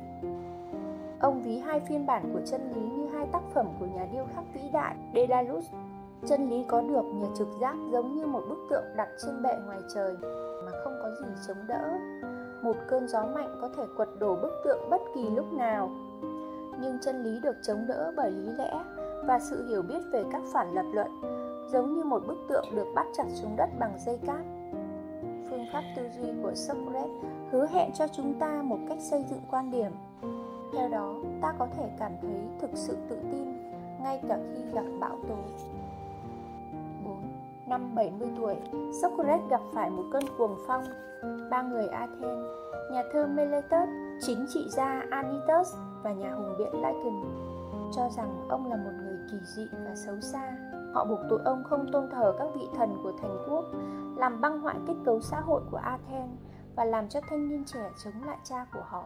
Ông ví hai phiên bản của chân lý như hai tác phẩm của nhà điêu khắc vĩ đại Daedalus. Chân lý có được nhờ trực giác giống như một bức tượng đặt trên bệ ngoài trời mà không có gì chống đỡ. Một cơn gió mạnh có thể quật đổ bức tượng bất kỳ lúc nào. Nhưng chân lý được chống đỡ bởi lý lẽ và sự hiểu biết về các phản lập luận, giống như một bức tượng được bắt chặt xuống đất bằng dây cáp. Phương pháp tư duy của Socrates hứa hẹn cho chúng ta một cách xây dựng quan điểm theo đó, ta có thể cảm thấy thực sự tự tin ngay cả khi gặp bão tố. 4. Năm 70 tuổi, Socrates gặp phải một cơn cuồng phong. Ba người Athens, nhà thơ Meletus, chính trị gia Anitus và nhà hùng biện Lycon cho rằng ông là một người kỳ dị và xấu xa. Họ buộc tội ông không tôn thờ các vị thần của thành quốc, làm băng hoại kết cấu xã hội của Athens và làm cho thanh niên trẻ chống lại cha của họ.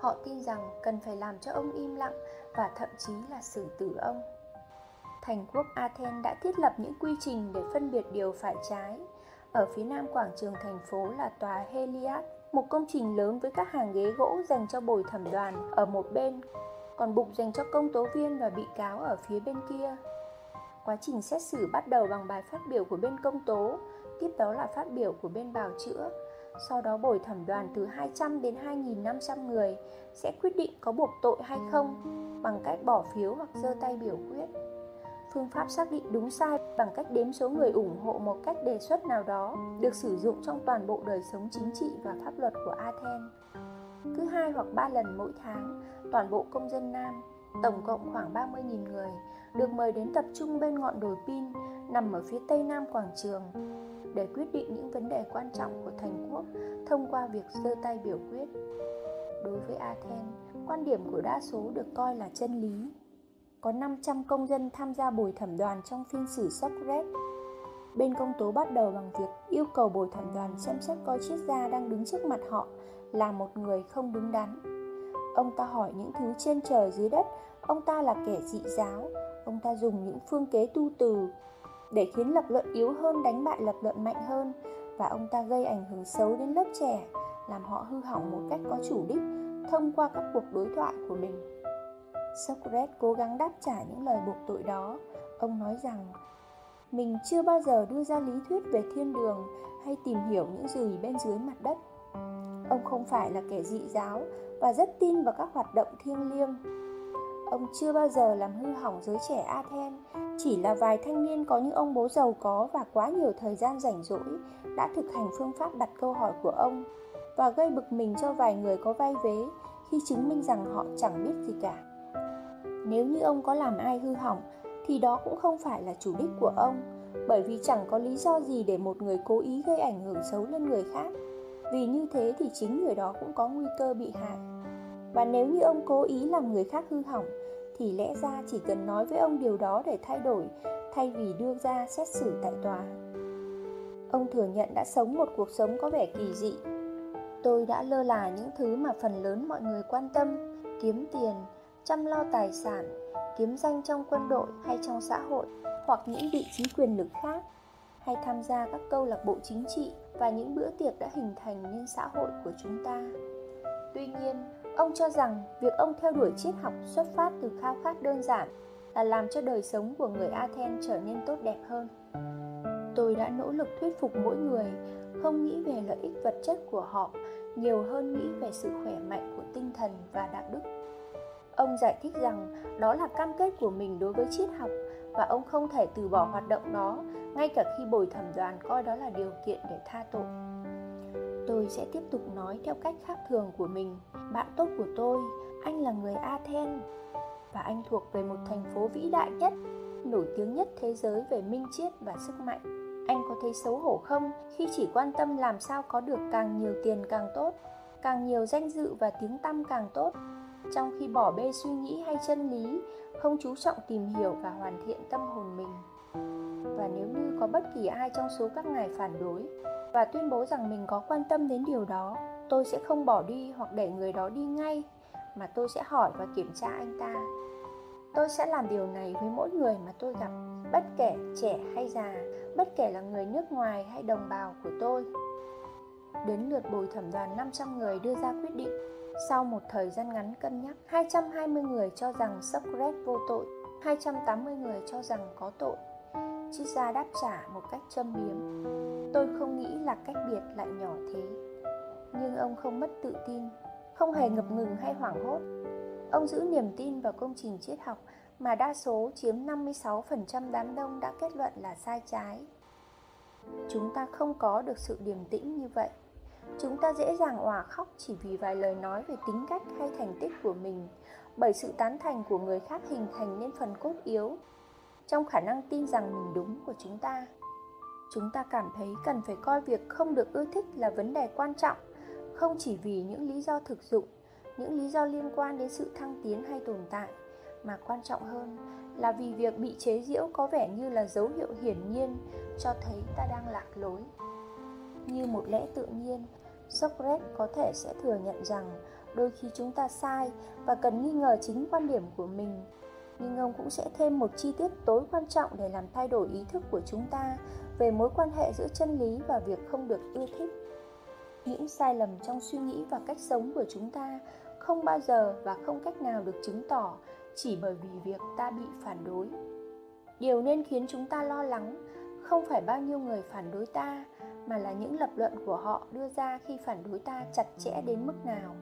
Họ tin rằng cần phải làm cho ông im lặng và thậm chí là xử tử ông. Thành quốc Athens đã thiết lập những quy trình để phân biệt điều phải trái. Ở phía nam quảng trường thành phố là tòa Heliad, một công trình lớn với các hàng ghế gỗ dành cho bồi thẩm đoàn ở một bên, còn bục dành cho công tố viên và bị cáo ở phía bên kia. Quá trình xét xử bắt đầu bằng bài phát biểu của bên công tố, tiếp đó là phát biểu của bên bào chữa. Sau đó bồi thẩm đoàn từ 200 đến 2.500 người sẽ quyết định có buộc tội hay không bằng cách bỏ phiếu hoặc giơ tay biểu quyết. Phương pháp xác định đúng sai bằng cách đếm số người ủng hộ một cách đề xuất nào đó được sử dụng trong toàn bộ đời sống chính trị và pháp luật của Athens. Cứ hai hoặc ba lần mỗi tháng, toàn bộ công dân Nam, tổng cộng khoảng 30.000 người, được mời đến tập trung bên ngọn đồi Pin nằm ở phía tây nam quảng trường để quyết định những vấn đề quan trọng của thành quốc thông qua việc giơ tay biểu quyết. Đối với Athens, quan điểm của đa số được coi là chân lý. Có 500 công dân tham gia bồi thẩm đoàn trong phiên xử Socrates. Bên công tố bắt đầu bằng việc yêu cầu bồi thẩm đoàn xem xét coi triết gia đang đứng trước mặt họ là một người không đứng đắn. Ông ta hỏi những thứ trên trời dưới đất, ông ta là kẻ dị giáo, ông ta dùng những phương kế tu từ để khiến lập luận yếu hơn đánh bại lập luận mạnh hơn và ông ta gây ảnh hưởng xấu đến lớp trẻ, làm họ hư hỏng một cách có chủ đích thông qua các cuộc đối thoại của mình. Socrates cố gắng đáp trả những lời buộc tội đó. Ông nói rằng mình chưa bao giờ đưa ra lý thuyết về thiên đường hay tìm hiểu những gì bên dưới mặt đất. Ông không phải là kẻ dị giáo và rất tin vào các hoạt động thiêng liêng. Ông chưa bao giờ làm hư hỏng giới trẻ Athens, chỉ là vài thanh niên có những ông bố giàu có và quá nhiều thời gian rảnh rỗi đã thực hành phương pháp đặt câu hỏi của ông và gây bực mình cho vài người có vai vế khi chứng minh rằng họ chẳng biết gì cả. Nếu như ông có làm ai hư hỏng thì đó cũng không phải là chủ đích của ông, bởi vì chẳng có lý do gì để một người cố ý gây ảnh hưởng xấu lên người khác. Vì như thế thì chính người đó cũng có nguy cơ bị hại. Và nếu như ông cố ý làm người khác hư hỏng thì lẽ ra chỉ cần nói với ông điều đó để thay đổi thay vì đưa ra xét xử tại tòa. Ông thừa nhận đã sống một cuộc sống có vẻ kỳ dị. Tôi đã lơ là những thứ mà phần lớn mọi người quan tâm, kiếm tiền, chăm lo tài sản, kiếm danh trong quân đội hay trong xã hội hoặc những vị trí quyền lực khác hay tham gia các câu lạc bộ chính trị và những bữa tiệc đã hình thành nên xã hội của chúng ta. Tuy nhiên, ông cho rằng việc ông theo đuổi triết học xuất phát từ khao khát đơn giản là làm cho đời sống của người Athens trở nên tốt đẹp hơn. Tôi đã nỗ lực thuyết phục mỗi người không nghĩ về lợi ích vật chất của họ, nhiều hơn nghĩ về sự khỏe mạnh của tinh thần và đạo đức Ông giải thích rằng đó là cam kết của mình đối với triết học và ông không thể từ bỏ hoạt động đó, ngay cả khi bồi thẩm đoàn coi đó là điều kiện để tha tội. Tôi sẽ tiếp tục nói theo cách khác thường của mình. Bạn tốt của tôi, anh là người Athens và anh thuộc về một thành phố vĩ đại nhất, nổi tiếng nhất thế giới về minh triết và sức mạnh. Anh có thấy xấu hổ không khi chỉ quan tâm làm sao có được càng nhiều tiền càng tốt, càng nhiều danh dự và tiếng tăm càng tốt trong khi bỏ bê suy nghĩ hay chân lý không chú trọng tìm hiểu và hoàn thiện tâm hồn mình và nếu như có bất kỳ ai trong số các ngài phản đối và tuyên bố rằng mình có quan tâm đến điều đó tôi sẽ không bỏ đi hoặc đẩy người đó đi ngay mà tôi sẽ hỏi và kiểm tra anh ta. Tôi sẽ làm điều này với mỗi người mà tôi gặp bất kể trẻ hay già bất kể là người nước ngoài hay đồng bào của tôi. Đến lượt bồi thẩm đoàn 500 người đưa ra quyết định. Sau một thời gian ngắn cân nhắc, 220 người cho rằng Socrates vô tội, 280 người cho rằng có tội. Triết gia đáp trả một cách châm biếm. Tôi không nghĩ là cách biệt lại nhỏ thế. Nhưng ông không mất tự tin, không hề ngập ngừng hay hoảng hốt. Ông giữ niềm tin vào công trình triết học mà đa số chiếm 56% đám đông đã kết luận là sai trái. Chúng ta không có được sự điềm tĩnh như vậy chúng ta dễ dàng òa khóc chỉ vì vài lời nói về tính cách hay thành tích của mình bởi sự tán thành của người khác hình thành nên phần cốt yếu trong khả năng tin rằng mình đúng của chúng ta. Chúng ta cảm thấy cần phải coi việc không được ưa thích là vấn đề quan trọng, không chỉ vì những lý do thực dụng, những lý do liên quan đến sự thăng tiến hay tồn tại, mà quan trọng hơn là vì việc bị chế giễu có vẻ như là dấu hiệu hiển nhiên cho thấy ta đang lạc lối. Như một lẽ tự nhiên, Socrates có thể sẽ thừa nhận rằng đôi khi chúng ta sai và cần nghi ngờ chính quan điểm của mình nhưng ông cũng sẽ thêm một chi tiết tối quan trọng để làm thay đổi ý thức của chúng ta về mối quan hệ giữa chân lý và việc không được ưa thích. Những sai lầm trong suy nghĩ và cách sống của chúng ta không bao giờ và không cách nào được chứng tỏ chỉ bởi vì việc ta bị phản đối. Điều nên khiến chúng ta lo lắng không phải bao nhiêu người phản đối ta, mà là những lập luận của họ đưa ra khi phản đối ta chặt chẽ đến mức nào.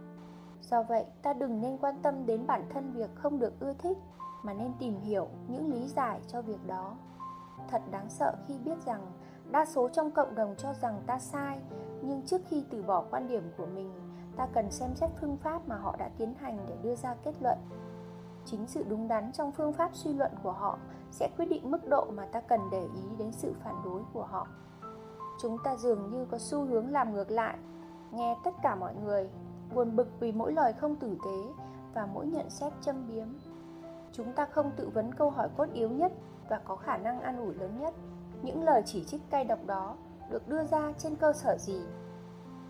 Do vậy, ta đừng nên quan tâm đến bản thân việc không được ưa thích mà nên tìm hiểu những lý giải cho việc đó. Thật đáng sợ khi biết rằng đa số trong cộng đồng cho rằng ta sai, nhưng trước khi từ bỏ quan điểm của mình, ta cần xem xét phương pháp mà họ đã tiến hành để đưa ra kết luận. Chính sự đúng đắn trong phương pháp suy luận của họ sẽ quyết định mức độ mà ta cần để ý đến sự phản đối của họ. Chúng ta dường như có xu hướng làm ngược lại, nghe tất cả mọi người, buồn bực vì mỗi lời không tử tế và mỗi nhận xét châm biếm chúng ta không tự vấn câu hỏi cốt yếu nhất và có khả năng an ủi lớn nhất. Những lời chỉ trích cay độc đó được đưa ra trên cơ sở gì?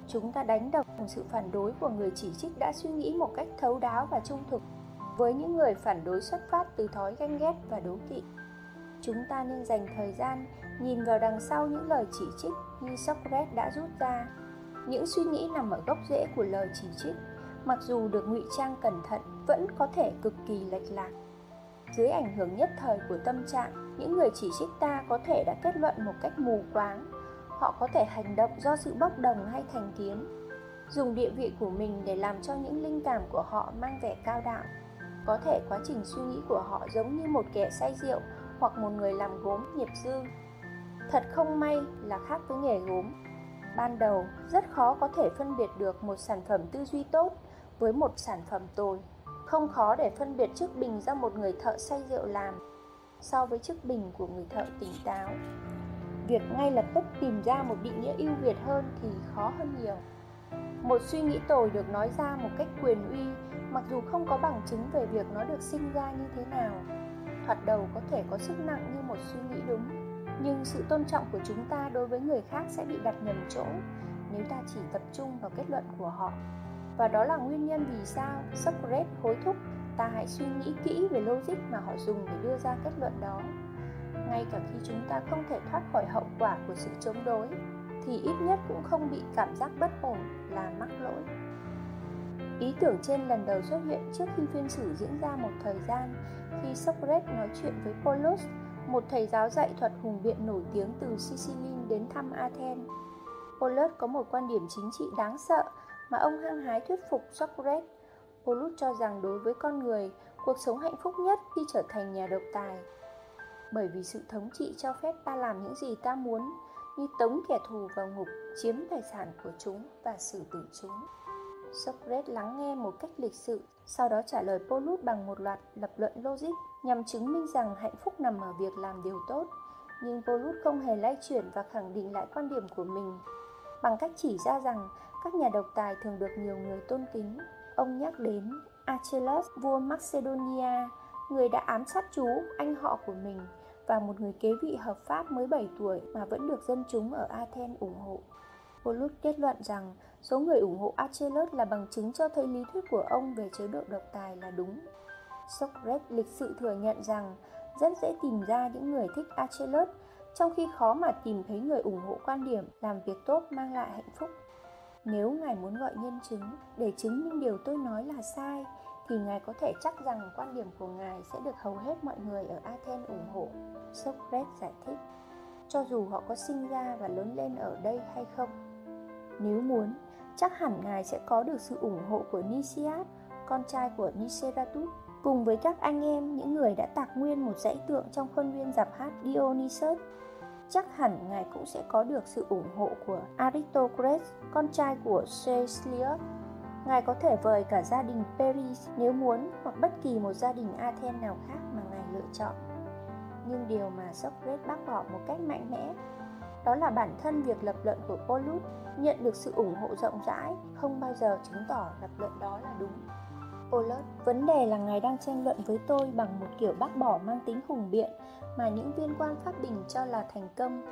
Chúng ta đánh đập sự phản đối của người chỉ trích đã suy nghĩ một cách thấu đáo và trung thực với những người phản đối xuất phát từ thói ganh ghét và đố kỵ. Chúng ta nên dành thời gian nhìn vào đằng sau những lời chỉ trích như socrates đã rút ra. Những suy nghĩ nằm ở gốc rễ của lời chỉ trích, mặc dù được ngụy trang cẩn thận, vẫn có thể cực kỳ lệch lạc dưới ảnh hưởng nhất thời của tâm trạng, những người chỉ trích ta có thể đã kết luận một cách mù quáng. Họ có thể hành động do sự bốc đồng hay thành kiến. Dùng địa vị của mình để làm cho những linh cảm của họ mang vẻ cao đạo. Có thể quá trình suy nghĩ của họ giống như một kẻ say rượu hoặc một người làm gốm nghiệp dư. Thật không may là khác với nghề gốm. Ban đầu, rất khó có thể phân biệt được một sản phẩm tư duy tốt với một sản phẩm tồi không khó để phân biệt chiếc bình do một người thợ say rượu làm so với chiếc bình của người thợ tỉnh táo. Việc ngay lập tức tìm ra một định nghĩa ưu việt hơn thì khó hơn nhiều. Một suy nghĩ tồi được nói ra một cách quyền uy, mặc dù không có bằng chứng về việc nó được sinh ra như thế nào. Thoạt đầu có thể có sức nặng như một suy nghĩ đúng, nhưng sự tôn trọng của chúng ta đối với người khác sẽ bị đặt nhầm chỗ nếu ta chỉ tập trung vào kết luận của họ và đó là nguyên nhân vì sao Socrates hối thúc ta hãy suy nghĩ kỹ về logic mà họ dùng để đưa ra kết luận đó ngay cả khi chúng ta không thể thoát khỏi hậu quả của sự chống đối, thì ít nhất cũng không bị cảm giác bất ổn là mắc lỗi ý tưởng trên lần đầu xuất hiện trước khi phiên xử diễn ra một thời gian, khi Socrates nói chuyện với Polus, một thầy giáo dạy thuật hùng biện nổi tiếng từ Sicily đến thăm Athens. Polus có một quan điểm chính trị đáng sợ mà ông hăng hái thuyết phục Socrates. Polus cho rằng đối với con người, cuộc sống hạnh phúc nhất khi trở thành nhà độc tài. Bởi vì sự thống trị cho phép ta làm những gì ta muốn, như tống kẻ thù vào ngục, chiếm tài sản của chúng và xử tử chúng. Socrates lắng nghe một cách lịch sự, sau đó trả lời Polus bằng một loạt lập luận logic nhằm chứng minh rằng hạnh phúc nằm ở việc làm điều tốt. Nhưng Polus không hề lay chuyển và khẳng định lại quan điểm của mình bằng cách chỉ ra rằng các nhà độc tài thường được nhiều người tôn kính. Ông nhắc đến Achilles, vua Macedonia, người đã ám sát chú, anh họ của mình và một người kế vị hợp pháp mới 7 tuổi mà vẫn được dân chúng ở Athens ủng hộ. Polus kết luận rằng số người ủng hộ Achilles là bằng chứng cho thấy lý thuyết của ông về chế độ độc tài là đúng. Socrates lịch sự thừa nhận rằng rất dễ tìm ra những người thích Achilles, trong khi khó mà tìm thấy người ủng hộ quan điểm làm việc tốt mang lại hạnh phúc. Nếu Ngài muốn gọi nhân chứng để chứng minh điều tôi nói là sai, thì Ngài có thể chắc rằng quan điểm của Ngài sẽ được hầu hết mọi người ở Athens ủng hộ. Socrates giải thích, cho dù họ có sinh ra và lớn lên ở đây hay không. Nếu muốn, chắc hẳn Ngài sẽ có được sự ủng hộ của Nicias, con trai của Niceratus, cùng với các anh em những người đã tạc nguyên một dãy tượng trong khuôn viên dạp hát Dionysus. Chắc hẳn Ngài cũng sẽ có được sự ủng hộ của Aristocrates, con trai của Caecilius. Ngài có thể vời cả gia đình Paris nếu muốn hoặc bất kỳ một gia đình Athens nào khác mà Ngài lựa chọn. Nhưng điều mà Socrates bác bỏ một cách mạnh mẽ đó là bản thân việc lập luận của Polus nhận được sự ủng hộ rộng rãi không bao giờ chứng tỏ lập luận đó là đúng. Polus, vấn đề là ngài đang tranh luận với tôi bằng một kiểu bác bỏ mang tính hùng biện mà những viên quan pháp bình cho là thành công.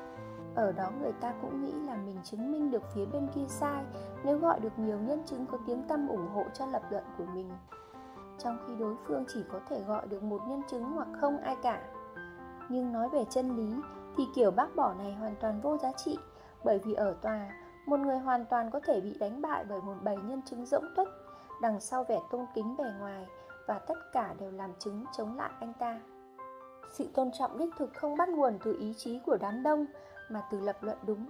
Ở đó người ta cũng nghĩ là mình chứng minh được phía bên kia sai, nếu gọi được nhiều nhân chứng có tiếng tăm ủng hộ cho lập luận của mình. Trong khi đối phương chỉ có thể gọi được một nhân chứng hoặc không ai cả. Nhưng nói về chân lý, thì kiểu bác bỏ này hoàn toàn vô giá trị, bởi vì ở tòa, một người hoàn toàn có thể bị đánh bại bởi một bầy nhân chứng rỗng tuất đằng sau vẻ tôn kính bề ngoài, và tất cả đều làm chứng chống lại anh ta sự tôn trọng đích thực không bắt nguồn từ ý chí của đám đông mà từ lập luận đúng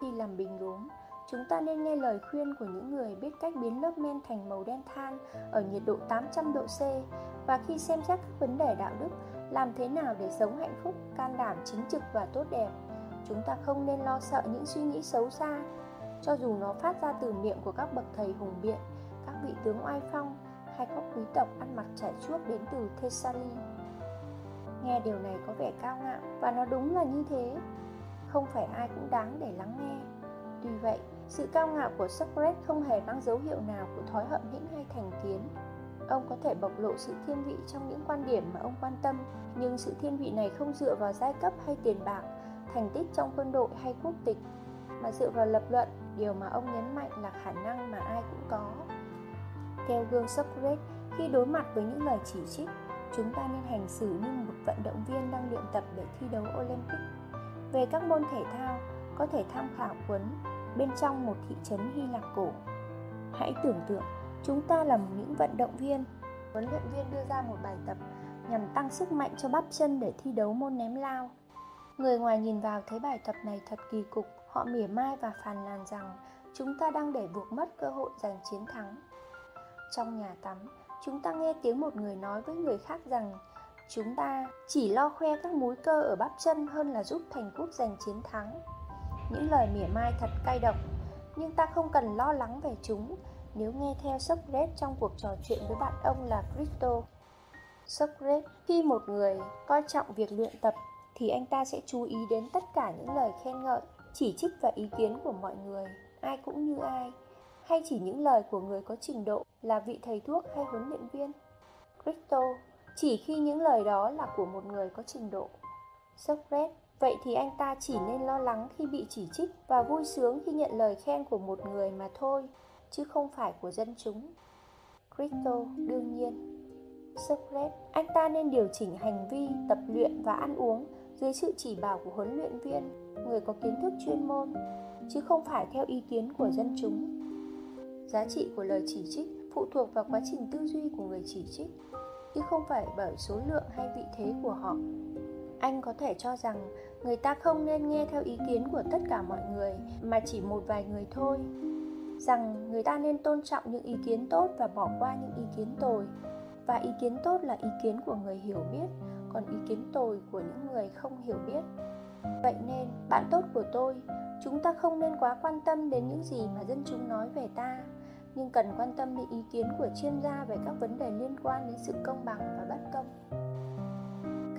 khi làm bình gốm chúng ta nên nghe lời khuyên của những người biết cách biến lớp men thành màu đen than ở nhiệt độ 800 độ C và khi xem xét các vấn đề đạo đức, làm thế nào để sống hạnh phúc, can đảm, chính trực và tốt đẹp. Chúng ta không nên lo sợ những suy nghĩ xấu xa, cho dù nó phát ra từ miệng của các bậc thầy hùng biện, các vị tướng oai phong hay các quý tộc ăn mặc trải chuốt đến từ Thessaly. Nghe điều này có vẻ cao ngạo và nó đúng là như thế. Không phải ai cũng đáng để lắng nghe. Tuy vậy, sự cao ngạo của Socrates không hề mang dấu hiệu nào của thói hậm hĩnh hay thành kiến. Ông có thể bộc lộ sự thiên vị trong những quan điểm mà ông quan tâm, nhưng sự thiên vị này không dựa vào giai cấp hay tiền bạc, thành tích trong quân đội hay quốc tịch, mà dựa vào lập luận, điều mà ông nhấn mạnh là khả năng mà ai cũng có. Theo gương Socrates, khi đối mặt với những lời chỉ trích, chúng ta nên hành xử như một vận động viên đang luyện tập để thi đấu Olympic. Về các môn thể thao, có thể tham khảo cuốn bên trong một thị trấn Hy Lạp cổ. Hãy tưởng tượng, chúng ta là những vận động viên. Huấn luyện viên đưa ra một bài tập nhằm tăng sức mạnh cho bắp chân để thi đấu môn ném lao. Người ngoài nhìn vào thấy bài tập này thật kỳ cục, họ mỉa mai và phàn nàn rằng chúng ta đang để buộc mất cơ hội giành chiến thắng. Trong nhà tắm, chúng ta nghe tiếng một người nói với người khác rằng chúng ta chỉ lo khoe các múi cơ ở bắp chân hơn là giúp thành quốc giành chiến thắng. Những lời mỉa mai thật cay độc nhưng ta không cần lo lắng về chúng. Nếu nghe theo Socrates trong cuộc trò chuyện với bạn ông là Cristo. Socrates, khi một người coi trọng việc luyện tập thì anh ta sẽ chú ý đến tất cả những lời khen ngợi, chỉ trích và ý kiến của mọi người, ai cũng như ai, hay chỉ những lời của người có trình độ là vị thầy thuốc hay huấn luyện viên. Cristo, chỉ khi những lời đó là của một người có trình độ. Socrates, Vậy thì anh ta chỉ nên lo lắng khi bị chỉ trích và vui sướng khi nhận lời khen của một người mà thôi, chứ không phải của dân chúng. Cristo đương nhiên. Socrates, anh ta nên điều chỉnh hành vi, tập luyện và ăn uống dưới sự chỉ bảo của huấn luyện viên, người có kiến thức chuyên môn, chứ không phải theo ý kiến của dân chúng. Giá trị của lời chỉ trích phụ thuộc vào quá trình tư duy của người chỉ trích, chứ không phải bởi số lượng hay vị thế của họ. Anh có thể cho rằng người ta không nên nghe theo ý kiến của tất cả mọi người mà chỉ một vài người thôi. Rằng người ta nên tôn trọng những ý kiến tốt và bỏ qua những ý kiến tồi. Và ý kiến tốt là ý kiến của người hiểu biết còn ý kiến tồi của những người không hiểu biết. Vậy nên bạn tốt của tôi chúng ta không nên quá quan tâm đến những gì mà dân chúng nói về ta nhưng cần quan tâm đến ý kiến của chuyên gia về các vấn đề liên quan đến sự công bằng và bất công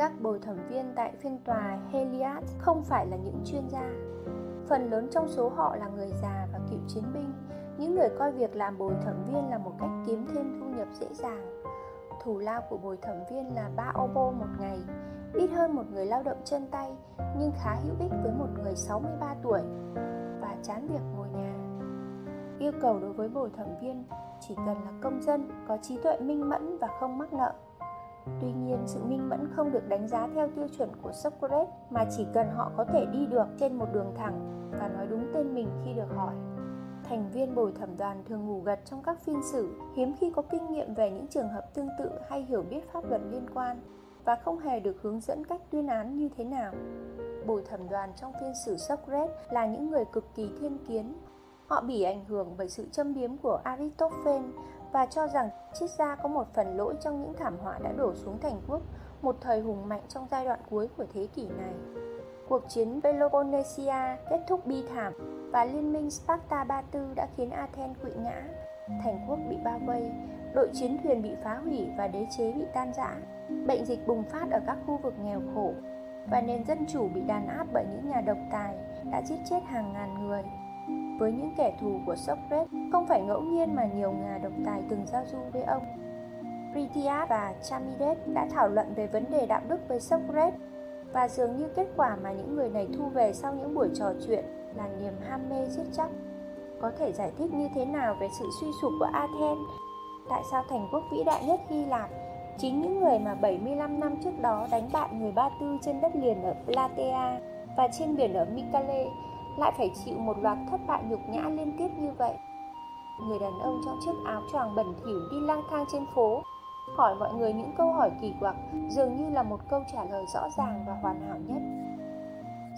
các bồi thẩm viên tại phiên tòa Heliad không phải là những chuyên gia. Phần lớn trong số họ là người già và cựu chiến binh, những người coi việc làm bồi thẩm viên là một cách kiếm thêm thu nhập dễ dàng. Thủ lao của bồi thẩm viên là 3 obo một ngày, ít hơn một người lao động chân tay nhưng khá hữu ích với một người 63 tuổi và chán việc ngồi nhà. Yêu cầu đối với bồi thẩm viên chỉ cần là công dân có trí tuệ minh mẫn và không mắc nợ Tuy nhiên, sự minh mẫn không được đánh giá theo tiêu chuẩn của Socrates mà chỉ cần họ có thể đi được trên một đường thẳng và nói đúng tên mình khi được hỏi. Thành viên bồi thẩm đoàn thường ngủ gật trong các phiên xử, hiếm khi có kinh nghiệm về những trường hợp tương tự hay hiểu biết pháp luật liên quan và không hề được hướng dẫn cách tuyên án như thế nào. Bồi thẩm đoàn trong phiên xử Socrates là những người cực kỳ thiên kiến. Họ bị ảnh hưởng bởi sự châm biếm của Aristophanes và cho rằng triết gia có một phần lỗi trong những thảm họa đã đổ xuống thành quốc, một thời hùng mạnh trong giai đoạn cuối của thế kỷ này. Cuộc chiến Peloponnesia kết thúc bi thảm và liên minh Sparta Ba Tư đã khiến Athens quỵ ngã. Thành quốc bị bao vây, đội chiến thuyền bị phá hủy và đế chế bị tan rã. Bệnh dịch bùng phát ở các khu vực nghèo khổ và nền dân chủ bị đàn áp bởi những nhà độc tài đã giết chết hàng ngàn người với những kẻ thù của Socrates, không phải ngẫu nhiên mà nhiều nhà độc tài từng giao du với ông. Critias và Chamides đã thảo luận về vấn đề đạo đức với Socrates, và dường như kết quả mà những người này thu về sau những buổi trò chuyện là niềm ham mê giết chóc. Có thể giải thích như thế nào về sự suy sụp của Athens? Tại sao thành quốc vĩ đại nhất Hy Lạp, chính những người mà 75 năm trước đó đánh bại người Ba Tư trên đất liền ở Platea và trên biển ở Mycale lại phải chịu một loạt thất bại nhục nhã liên tiếp như vậy. Người đàn ông trong chiếc áo choàng bẩn thỉu đi lang thang trên phố, hỏi mọi người những câu hỏi kỳ quặc, dường như là một câu trả lời rõ ràng và hoàn hảo nhất.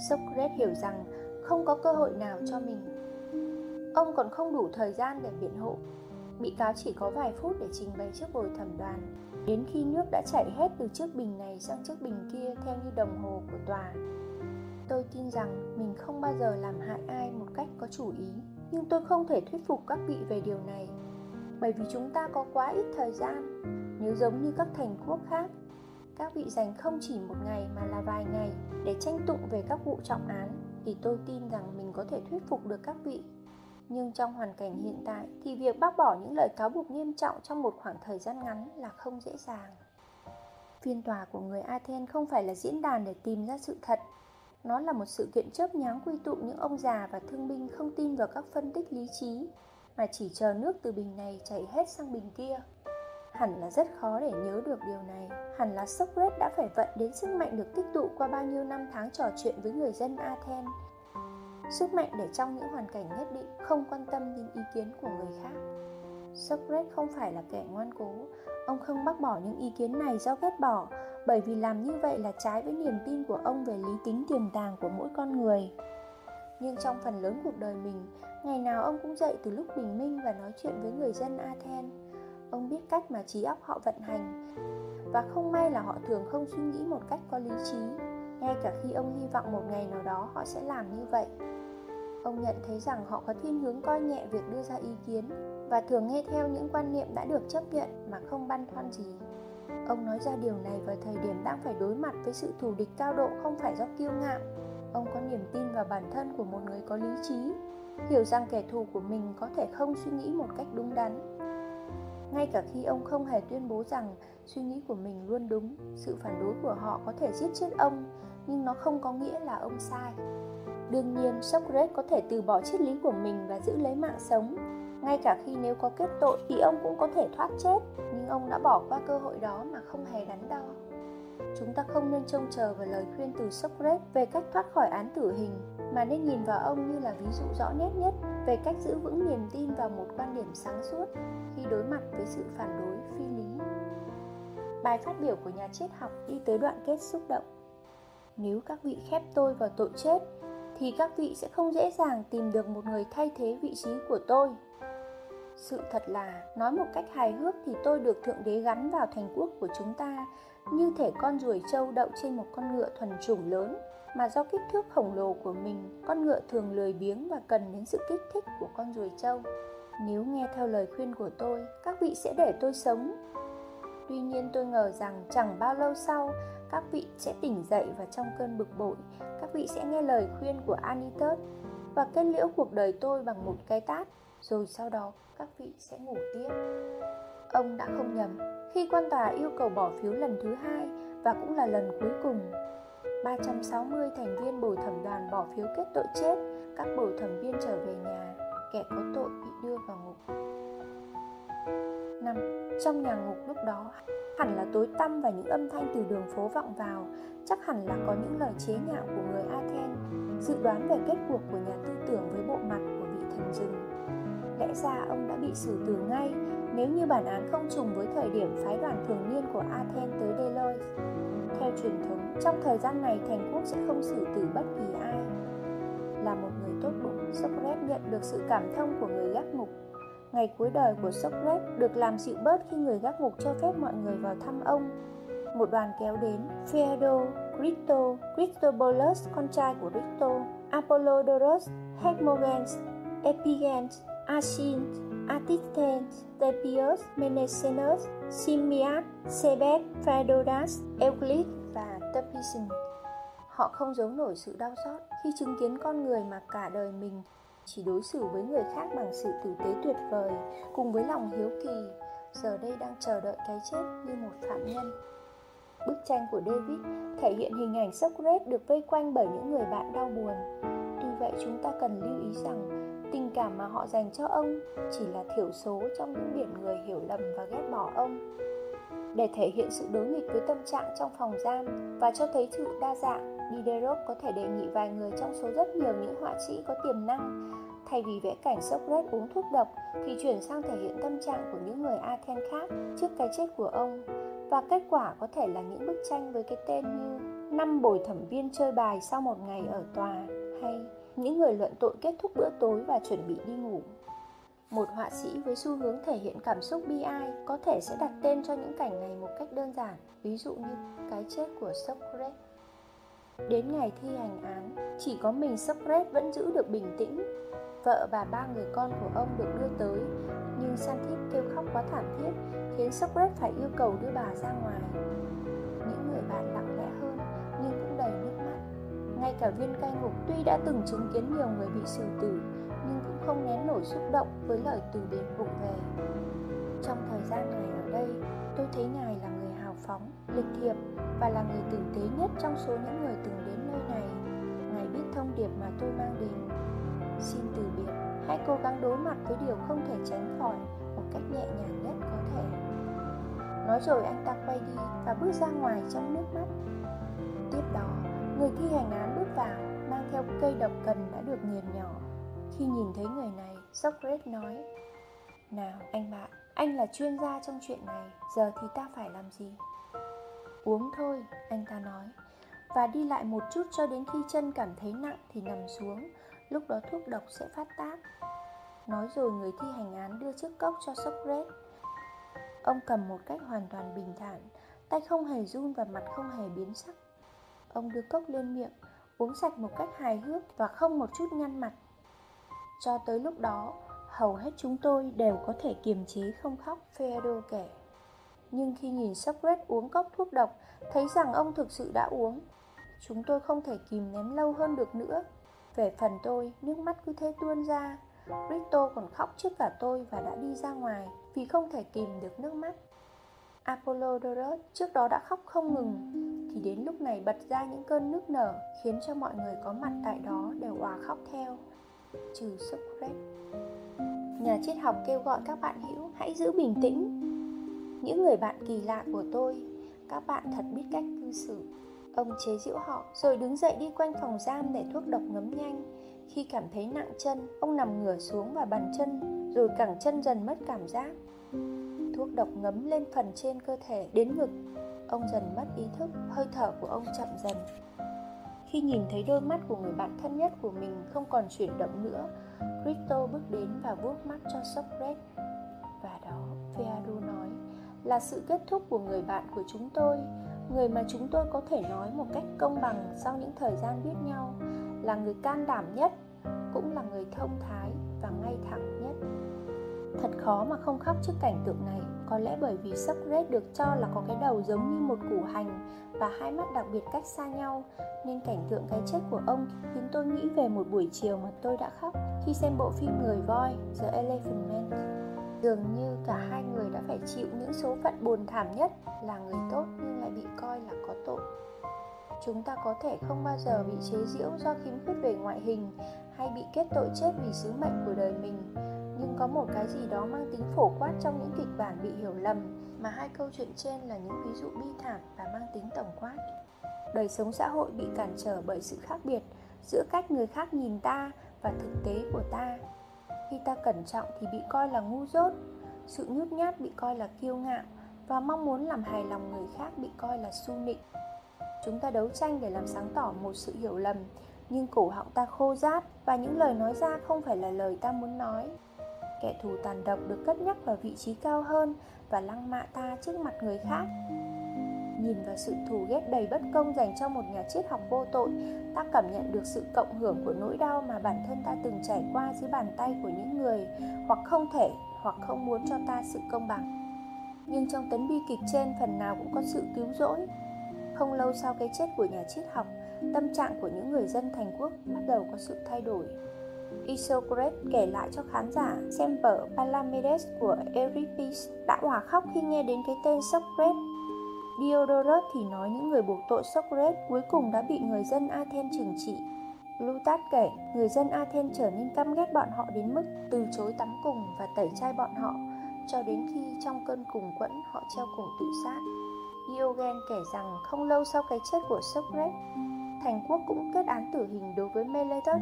Socrates hiểu rằng không có cơ hội nào cho mình. Ông còn không đủ thời gian để biện hộ. Bị cáo chỉ có vài phút để trình bày trước bồi thẩm đoàn. Đến khi nước đã chảy hết từ chiếc bình này sang chiếc bình kia theo như đồng hồ của tòa tôi tin rằng mình không bao giờ làm hại ai một cách có chủ ý, nhưng tôi không thể thuyết phục các vị về điều này. Bởi vì chúng ta có quá ít thời gian. Nếu giống như các thành quốc khác, các vị dành không chỉ một ngày mà là vài ngày để tranh tụng về các vụ trọng án, thì tôi tin rằng mình có thể thuyết phục được các vị. Nhưng trong hoàn cảnh hiện tại, thì việc bác bỏ những lời cáo buộc nghiêm trọng trong một khoảng thời gian ngắn là không dễ dàng. Phiên tòa của người athens không phải là diễn đàn để tìm ra sự thật nó là một sự kiện chớp nhoáng quy tụ những ông già và thương binh không tin vào các phân tích lý trí, mà chỉ chờ nước từ bình này chảy hết sang bình kia. Hẳn là rất khó để nhớ được điều này. Hẳn là socrates đã phải vận đến sức mạnh được tích tụ qua bao nhiêu năm tháng trò chuyện với người dân athens. Sức mạnh để trong những hoàn cảnh nhất định không quan tâm đến ý kiến của người khác. Socrates không phải là kẻ ngoan cố. Ông không bác bỏ những ý kiến này do ghét bỏ bởi vì làm như vậy là trái với niềm tin của ông về lý tính tiềm tàng của mỗi con người. Nhưng trong phần lớn cuộc đời mình, ngày nào ông cũng dậy từ lúc bình minh và nói chuyện với người dân athens. Ông biết cách mà trí óc họ vận hành, và không may là họ thường không suy nghĩ một cách có lý trí. Ngay cả khi ông hy vọng một ngày nào đó họ sẽ làm như vậy. Ông nhận thấy rằng họ có thiên hướng coi nhẹ việc đưa ra ý kiến, và thường nghe theo những quan niệm đã được chấp nhận mà không băn khoăn gì ông nói ra điều này vào thời điểm đang phải đối mặt với sự thù địch cao độ không phải do kiêu ngạo. Ông có niềm tin vào bản thân của một người có lý trí, hiểu rằng kẻ thù của mình có thể không suy nghĩ một cách đúng đắn. Ngay cả khi ông không hề tuyên bố rằng suy nghĩ của mình luôn đúng, sự phản đối của họ có thể giết chết ông, nhưng nó không có nghĩa là ông sai. Đương nhiên, socrates có thể từ bỏ triết lý của mình và giữ lấy mạng sống ngay cả khi nếu có kết tội thì ông cũng có thể thoát chết. Nhưng ông đã bỏ qua cơ hội đó mà không hề đắn đo. Chúng ta không nên trông chờ vào lời khuyên từ Socrates về cách thoát khỏi án tử hình, mà nên nhìn vào ông như là ví dụ rõ nét nhất về cách giữ vững niềm tin vào một quan điểm sáng suốt khi đối mặt với sự phản đối phi lý. Bài phát biểu của nhà triết học đi tới đoạn kết xúc động. Nếu các vị khép tôi vào tội chết, thì các vị sẽ không dễ dàng tìm được một người thay thế vị trí của tôi sự thật là, nói một cách hài hước thì tôi được thượng đế gắn vào thành quốc của chúng ta, như thể con ruồi trâu đậu trên một con ngựa thuần chủng lớn. Mà do kích thước khổng lồ của mình, con ngựa thường lười biếng và cần đến sự kích thích của con ruồi trâu. Nếu nghe theo lời khuyên của tôi, các vị sẽ để tôi sống. Tuy nhiên tôi ngờ rằng chẳng bao lâu sau, các vị sẽ tỉnh dậy và trong cơn bực bội. Các vị sẽ nghe lời khuyên của anitus và kết liễu cuộc đời tôi bằng một cái tát rồi sau đó, các vị sẽ ngủ tiếp ông đã không nhầm, khi quan tòa yêu cầu bỏ phiếu lần thứ hai và cũng là lần cuối cùng 360 thành viên bồi thẩm đoàn bỏ phiếu kết tội chết, các bồi thẩm viên trở về nhà, kẻ có tội bị đưa vào ngục 5. Trong nhà ngục lúc đó, hẳn là tối tăm và những âm thanh từ đường phố vọng vào, chắc hẳn là có những lời chế nhạo của người Athens, dự đoán về kết cuộc của nhà tư tưởng với bộ mặt của vị thần rừng lẽ ra ông đã bị xử tử ngay nếu như bản án không trùng với thời điểm phái đoàn thường niên của Athens tới Delos. Theo truyền thống, trong thời gian này thành quốc sẽ không xử tử bất kỳ ai. Là một người tốt bụng, Socrates nhận được sự cảm thông của người gác ngục. Ngày cuối đời của Socrates được làm dịu bớt khi người gác ngục cho phép mọi người vào thăm ông. Một đoàn kéo đến, Phaedo, Crito, Christobulus, con trai của Crito, Apollodorus, Hermogenes, Epigenes, Asin, Atithes, Tepios, Menesenos, Simias, Sebek, Phaedoras, Euclid và Tepisin. Họ không giấu nổi sự đau xót khi chứng kiến con người mà cả đời mình chỉ đối xử với người khác bằng sự tử tế tuyệt vời cùng với lòng hiếu kỳ giờ đây đang chờ đợi cái chết như một phạm nhân bức tranh của david thể hiện hình ảnh socrates được vây quanh bởi những người bạn đau buồn tuy vậy chúng ta cần lưu ý rằng cảm mà họ dành cho ông, chỉ là thiểu số trong những biển người hiểu lầm và ghét bỏ ông. Để thể hiện sự đối nghịch với tâm trạng trong phòng giam và cho thấy sự đa dạng, Diderot có thể đề nghị vài người trong số rất nhiều những họa sĩ có tiềm năng. Thay vì vẽ cảnh Socrates uống thuốc độc thì chuyển sang thể hiện tâm trạng của những người Athens khác trước cái chết của ông. Và kết quả có thể là những bức tranh với cái tên như năm bồi thẩm viên chơi bài sau một ngày ở tòa hay những người luận tội kết thúc bữa tối và chuẩn bị đi ngủ. Một họa sĩ với xu hướng thể hiện cảm xúc bi ai có thể sẽ đặt tên cho những cảnh này một cách đơn giản, ví dụ như cái chết của Socrates. Đến ngày thi hành án, chỉ có mình Socrates vẫn giữ được bình tĩnh. Vợ và ba người con của ông được đưa tới, nhưng Santip kêu khóc quá thảm thiết, khiến Socrates phải yêu cầu đưa bà ra ngoài. Những người bạn lặng ngay cả viên cai ngục tuy đã từng chứng kiến nhiều người bị xử tử, nhưng cũng không nén nổi xúc động với lời từ biệt vụng về trong thời gian ngài ở đây, tôi thấy ngài là người hào phóng, lịch thiệp và là người tử tế nhất trong số những người từng đến nơi này. Ngài biết thông điệp mà tôi mang đến. Xin từ biệt, hãy cố gắng đối mặt với điều không thể tránh khỏi một cách nhẹ nhàng nhất có thể. Nói rồi anh ta quay đi và bước ra ngoài trong nước mắt. Tiếp đó người thi hành án bước vào, mang theo cây độc cần đã được nghiền nhỏ. Khi nhìn thấy người này, socrates nói, nào, anh bạn, anh là chuyên gia trong chuyện này, giờ thì ta phải làm gì? Uống thôi, anh ta nói, và đi lại một chút cho đến khi chân cảm thấy nặng thì nằm xuống, lúc đó thuốc độc sẽ phát tác. Nói rồi người thi hành án đưa chiếc cốc cho socrates. Ông cầm một cách hoàn toàn bình thản, tay không hề run và mặt không hề biến sắc ông đưa cốc lên miệng, uống sạch một cách hài hước và không một chút nhăn mặt. Cho tới lúc đó, hầu hết chúng tôi đều có thể kiềm chế không khóc Feodor kể. Nhưng khi nhìn Socrates uống cốc thuốc độc, thấy rằng ông thực sự đã uống, chúng tôi không thể kìm nén lâu hơn được nữa. Về phần tôi, nước mắt cứ thế tuôn ra. Brito còn khóc trước cả tôi và đã đi ra ngoài vì không thể kìm được nước mắt. Apollodorus trước đó đã khóc không ngừng. Thì đến lúc này bật ra những cơn nước nở, khiến cho mọi người có mặt tại đó đều òa khóc theo. Trừ Socrates. Nhà triết học kêu gọi các bạn hữu hãy giữ bình tĩnh. Những người bạn kỳ lạ của tôi, các bạn thật biết cách cư xử. Ông chế giễu họ, rồi đứng dậy đi quanh phòng giam để thuốc độc ngấm nhanh. Khi cảm thấy nặng chân, ông nằm ngửa xuống và bàn chân, rồi cẳng chân dần mất cảm giác thuốc độc ngấm lên phần trên cơ thể, đến ngực. Ông dần mất ý thức, hơi thở của ông chậm dần. Khi nhìn thấy đôi mắt của người bạn thân nhất của mình không còn chuyển động nữa Cristo bước đến và vuốt mắt cho Socrates. Và đó Feadu nói, là sự kết thúc của người bạn của chúng tôi. Người mà chúng tôi có thể nói một cách công bằng sau những thời gian biết nhau, là người can đảm nhất, cũng là người thông thái và ngay thẳng nhất thật khó mà không khóc trước cảnh tượng này. Có lẽ bởi vì Socrates được cho là có cái đầu giống như một củ hành và hai mắt đặc biệt cách xa nhau. Nên cảnh tượng cái chết của ông khiến tôi nghĩ về một buổi chiều mà tôi đã khóc khi xem bộ phim Người voi, The Elephant Man. Dường như cả hai người đã phải chịu những số phận buồn thảm nhất, là người tốt nhưng lại bị coi là có tội chúng ta có thể không bao giờ bị chế giễu do khiếm khuyết về ngoại hình hay bị kết tội chết vì sứ mệnh của đời mình. Nhưng có một cái gì đó mang tính phổ quát trong những kịch bản bị hiểu lầm, mà hai câu chuyện trên là những ví dụ bi thảm và mang tính tổng quát. Đời sống xã hội bị cản trở bởi sự khác biệt giữa cách người khác nhìn ta và thực tế của ta. Khi ta cẩn trọng thì bị coi là ngu dốt, sự nhút nhát bị coi là kiêu ngạo và mong muốn làm hài lòng người khác bị coi là su nịnh chúng ta đấu tranh để làm sáng tỏ một sự hiểu lầm. Nhưng cổ họng ta khô rát và những lời nói ra không phải là lời ta muốn nói. Kẻ thù tàn độc được cất nhắc vào vị trí cao hơn và lăng mạ ta trước mặt người khác. Nhìn vào sự thù ghét đầy bất công dành cho một nhà triết học vô tội, ta cảm nhận được sự cộng hưởng của nỗi đau mà bản thân ta từng trải qua dưới bàn tay của những người, hoặc không thể, hoặc không muốn cho ta sự công bằng. Nhưng trong tấn bi kịch trên, phần nào cũng có sự cứu rỗi không lâu sau cái chết của nhà triết học, tâm trạng của những người dân thành quốc bắt đầu có sự thay đổi Isocrates kể lại cho khán giả xem vở Palamedes của Euripides đã hòa khóc khi nghe đến cái tên Socrates. Diodorus thì nói những người buộc tội Socrates cuối cùng đã bị người dân Athens trừng trị. Plutarch kể người dân Athens trở nên căm ghét bọn họ đến mức từ chối tắm cùng và tẩy chay bọn họ, cho đến khi trong cơn cùng quẫn họ treo cổ tự sát. Diogen kể rằng không lâu sau cái chết của Socrates, thành quốc cũng kết án tử hình đối với Meletus,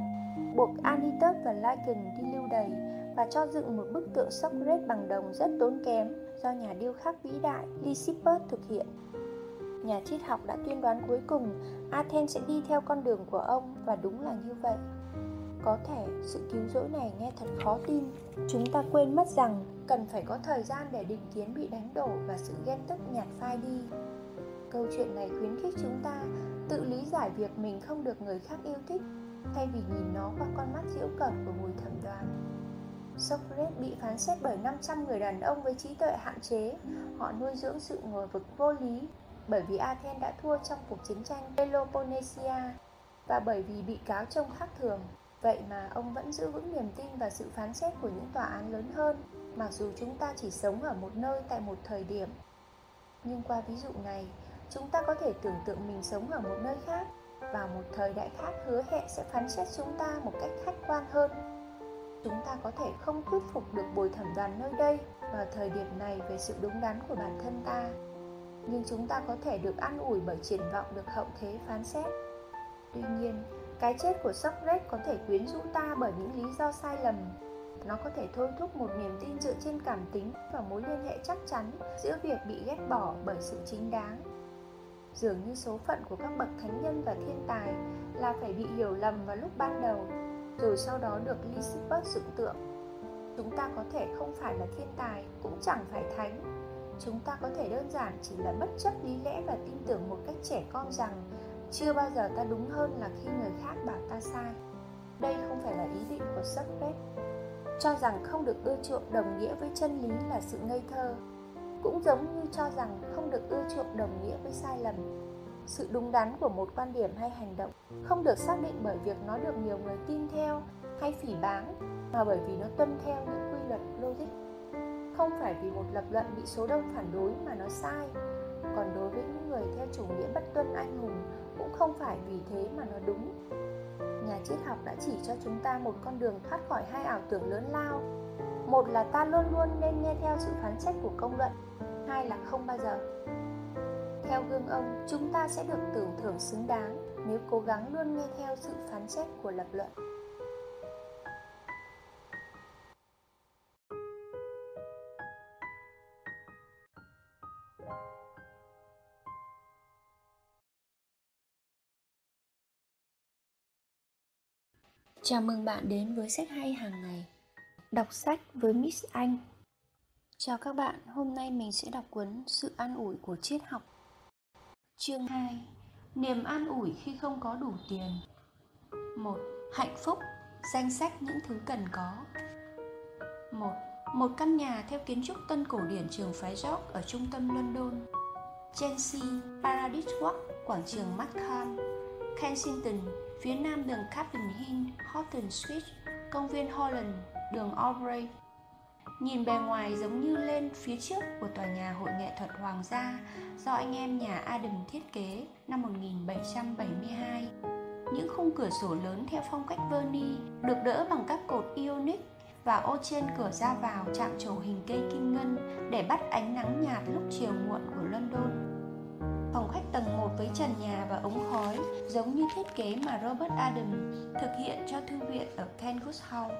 buộc Anitus và Lycon đi lưu đày và cho dựng một bức tượng Socrates bằng đồng rất tốn kém do nhà điêu khắc vĩ đại Lysippus thực hiện. Nhà triết học đã tuyên đoán cuối cùng Athens sẽ đi theo con đường của ông và đúng là như vậy. Có thể sự cứu rỗi này nghe thật khó tin. Chúng ta quên mất rằng cần phải có thời gian để định kiến bị đánh đổ và sự ghen tức nhạt phai đi. Câu chuyện này khuyến khích chúng ta tự lý giải việc mình không được người khác yêu thích, thay vì nhìn nó qua con mắt giễu cợt của bùi thẩm đoàn. Socrates bị phán xét bởi 500 người đàn ông với trí tuệ hạn chế. Họ nuôi dưỡng sự ngờ vực vô lý bởi vì Athens đã thua trong cuộc chiến tranh Peloponnesia và bởi vì bị cáo trông khác thường. Vậy mà ông vẫn giữ vững niềm tin và sự phán xét của những tòa án lớn hơn, mặc dù chúng ta chỉ sống ở một nơi tại một thời điểm. Nhưng qua ví dụ này, chúng ta có thể tưởng tượng mình sống ở một nơi khác và một thời đại khác hứa hẹn sẽ phán xét chúng ta một cách khách quan hơn. Chúng ta có thể không thuyết phục được bồi thẩm đoàn nơi đây vào thời điểm này về sự đúng đắn của bản thân ta, nhưng chúng ta có thể được an ủi bởi triển vọng được hậu thế phán xét. Tuy nhiên, cái chết của Socrates có thể quyến rũ ta bởi những lý do sai lầm. Nó có thể thôi thúc một niềm tin dựa trên cảm tính và mối liên hệ chắc chắn giữa việc bị ghét bỏ bởi sự chính đáng. Dường như số phận của các bậc thánh nhân và thiên tài là phải bị hiểu lầm vào lúc ban đầu, rồi sau đó được Lysippus dựng tượng. Chúng ta có thể không phải là thiên tài, cũng chẳng phải thánh. Chúng ta có thể đơn giản chỉ là bất chấp lý lẽ và tin tưởng một cách trẻ con rằng chưa bao giờ ta đúng hơn là khi người khác bảo ta sai. Đây không phải là ý định của Socrates cho rằng không được ưa chuộng đồng nghĩa với chân lý là sự ngây thơ, cũng giống như cho rằng không được ưa chuộng đồng nghĩa với sai lầm. Sự đúng đắn của một quan điểm hay hành động không được xác định bởi việc nó được nhiều người tin theo hay phỉ báng, mà bởi vì nó tuân theo những quy luật logic. Không phải vì một lập luận bị số đông phản đối mà nó sai, còn đối với những người theo chủ nghĩa bất tuân anh hùng không phải vì thế mà nó đúng. Nhà triết học đã chỉ cho chúng ta một con đường thoát khỏi hai ảo tưởng lớn lao. Một là ta luôn luôn nên nghe theo sự phán xét của công luận, hai là không bao giờ. Theo gương ông, chúng ta sẽ được tưởng thưởng xứng đáng nếu cố gắng luôn nghe theo sự phán xét của lập luận. Chào mừng bạn đến với sách hay hàng ngày Đọc sách với Miss Anh Chào các bạn, hôm nay mình sẽ đọc cuốn Sự an ủi của triết học Chương 2 Niềm an ủi khi không có đủ tiền 1. Hạnh phúc Danh sách những thứ cần có 1. Một căn nhà theo kiến trúc tân cổ điển trường phái York ở trung tâm London Chelsea, Paradise Walk, quảng trường Markham Kensington, phía nam đường Captain Hill, Horton Street, công viên Holland, đường Aubrey. Nhìn bề ngoài giống như lên phía trước của tòa nhà hội nghệ thuật hoàng gia do anh em nhà Adam thiết kế năm 1772. Những khung cửa sổ lớn theo phong cách Verni được đỡ bằng các cột ionic và ô trên cửa ra vào chạm trổ hình cây kim ngân để bắt ánh nắng nhạt lúc chiều muộn của London. Phòng khách tầng 1 với trần nhà và ống khói giống như thiết kế mà Robert Adam thực hiện cho thư viện ở Kenwood House.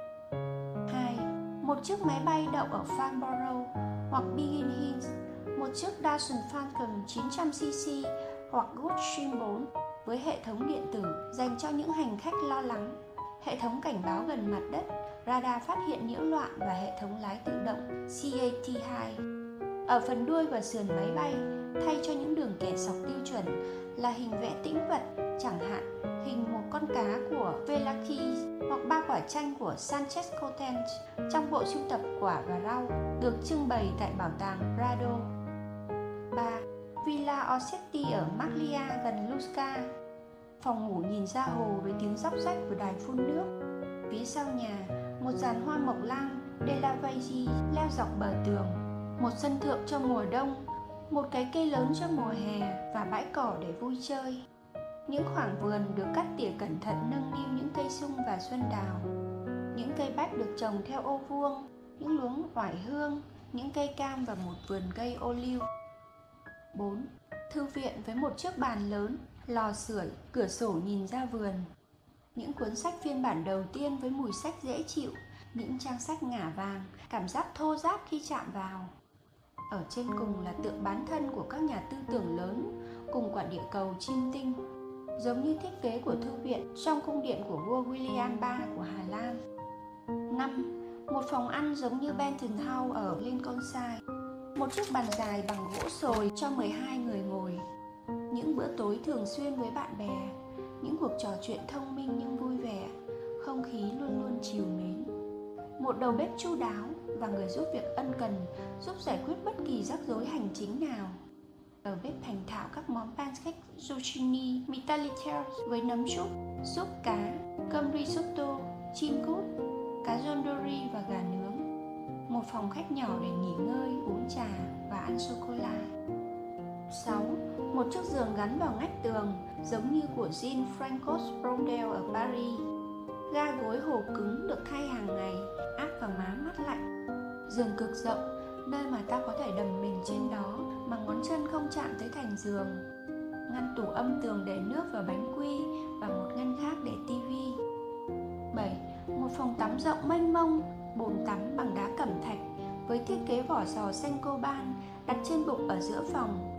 2. Một chiếc máy bay đậu ở Farnborough hoặc Biggin Hills, một chiếc Dyson Falcon 900cc hoặc Gulfstream 4 với hệ thống điện tử dành cho những hành khách lo lắng, hệ thống cảnh báo gần mặt đất, radar phát hiện nhiễu loạn và hệ thống lái tự động CAT-2. Ở phần đuôi và sườn máy bay, thay cho những đường kẻ sọc tiêu chuẩn là hình vẽ tĩnh vật, chẳng hạn hình một con cá của Velázquez hoặc ba quả chanh của Sanchez Cotent trong bộ sưu tập quả và rau được trưng bày tại bảo tàng Prado. 3. Villa Orsetti ở Maglia gần Lusca Phòng ngủ nhìn ra hồ với tiếng róc rách của đài phun nước Phía sau nhà, một dàn hoa mộc lang De La Valle leo dọc bờ tường một sân thượng cho mùa đông một cái cây lớn cho mùa hè và bãi cỏ để vui chơi những khoảng vườn được cắt tỉa cẩn thận nâng niu những cây sung và xuân đào những cây bách được trồng theo ô vuông những luống oải hương những cây cam và một vườn cây ô liu 4. Thư viện với một chiếc bàn lớn, lò sưởi, cửa sổ nhìn ra vườn. Những cuốn sách phiên bản đầu tiên với mùi sách dễ chịu, những trang sách ngả vàng, cảm giác thô ráp khi chạm vào. Ở trên cùng là tượng bán thân của các nhà tư tưởng lớn, cùng quả địa cầu chim tinh, giống như thiết kế của thư viện trong cung điện của vua William III của Hà Lan. 5. Một phòng ăn giống như Benton House ở Lincolnshire. Một chiếc bàn dài bằng gỗ sồi cho 12 người ngồi. Những bữa tối thường xuyên với bạn bè, những cuộc trò chuyện thông minh nhưng vui vẻ, không khí luôn luôn chiều mến. Một đầu bếp chu đáo và người giúp việc ân cần, giúp giải quyết bất kỳ rắc rối hành chính nào. ở bếp thành thạo các món pancake zucchini, mitalitels với nấm trúc súp cá, cơm risotto, chim cút, cá rondori và gà nướng. Một phòng khách nhỏ để nghỉ ngơi, uống trà và ăn sô-cô-la. 6. Một chiếc giường gắn vào ngách tường giống như của Jean Francois Brondel ở Paris. Ga gối hồ cứng được thay hàng ngày, áp vào má mắt lạnh. Giường cực rộng, nơi mà ta có thể đầm mình trên đó mà ngón chân không chạm tới thành giường. Ngăn tủ âm tường để nước và bánh quy và một ngăn khác để tivi. 7. Một phòng tắm rộng mênh mông, bồn tắm bằng đá cẩm thạch với thiết kế vỏ sò xanh coban đặt trên bục ở giữa phòng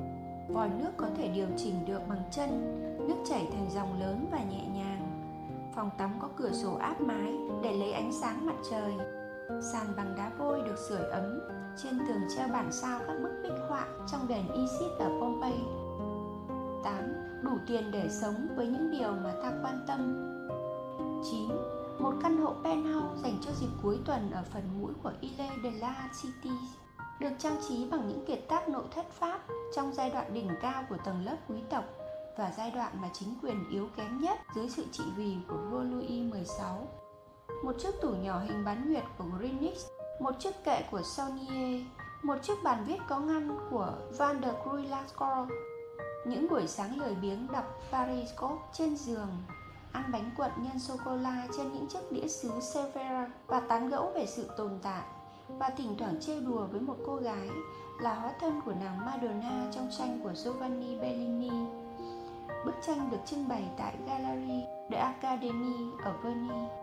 vòi nước có thể điều chỉnh được bằng chân nước chảy thành dòng lớn và nhẹ nhàng phòng tắm có cửa sổ áp mái để lấy ánh sáng mặt trời sàn bằng đá vôi được sưởi ấm, trên tường treo bản sao các bức bích họa trong đền Isis ở Pompeii 8. Đủ tiền để sống với những điều mà ta quan tâm 9. Một căn hộ penthouse dành cho dịp cuối tuần ở phần mũi của Ile de la City, được trang trí bằng những kiệt tác nội thất Pháp trong giai đoạn đỉnh cao của tầng lớp quý tộc và giai đoạn mà chính quyền yếu kém nhất dưới sự trị vì của vua Louis XVI. Một chiếc tủ nhỏ hình bán nguyệt của Greenwich, một chiếc kệ của Saunier, một chiếc bàn viết có ngăn của Van der Kruy Lascaux. Những buổi sáng lười biếng đọc Pariscope trên giường, ăn bánh cuộn nhân sô-cô-la trên những chiếc đĩa sứ Severa và tán gẫu về sự tồn tại và thỉnh thoảng trêu đùa với một cô gái là hóa thân của nàng Madonna trong tranh của Giovanni Bellini. Bức tranh được trưng bày tại Gallery de Academy ở Venice.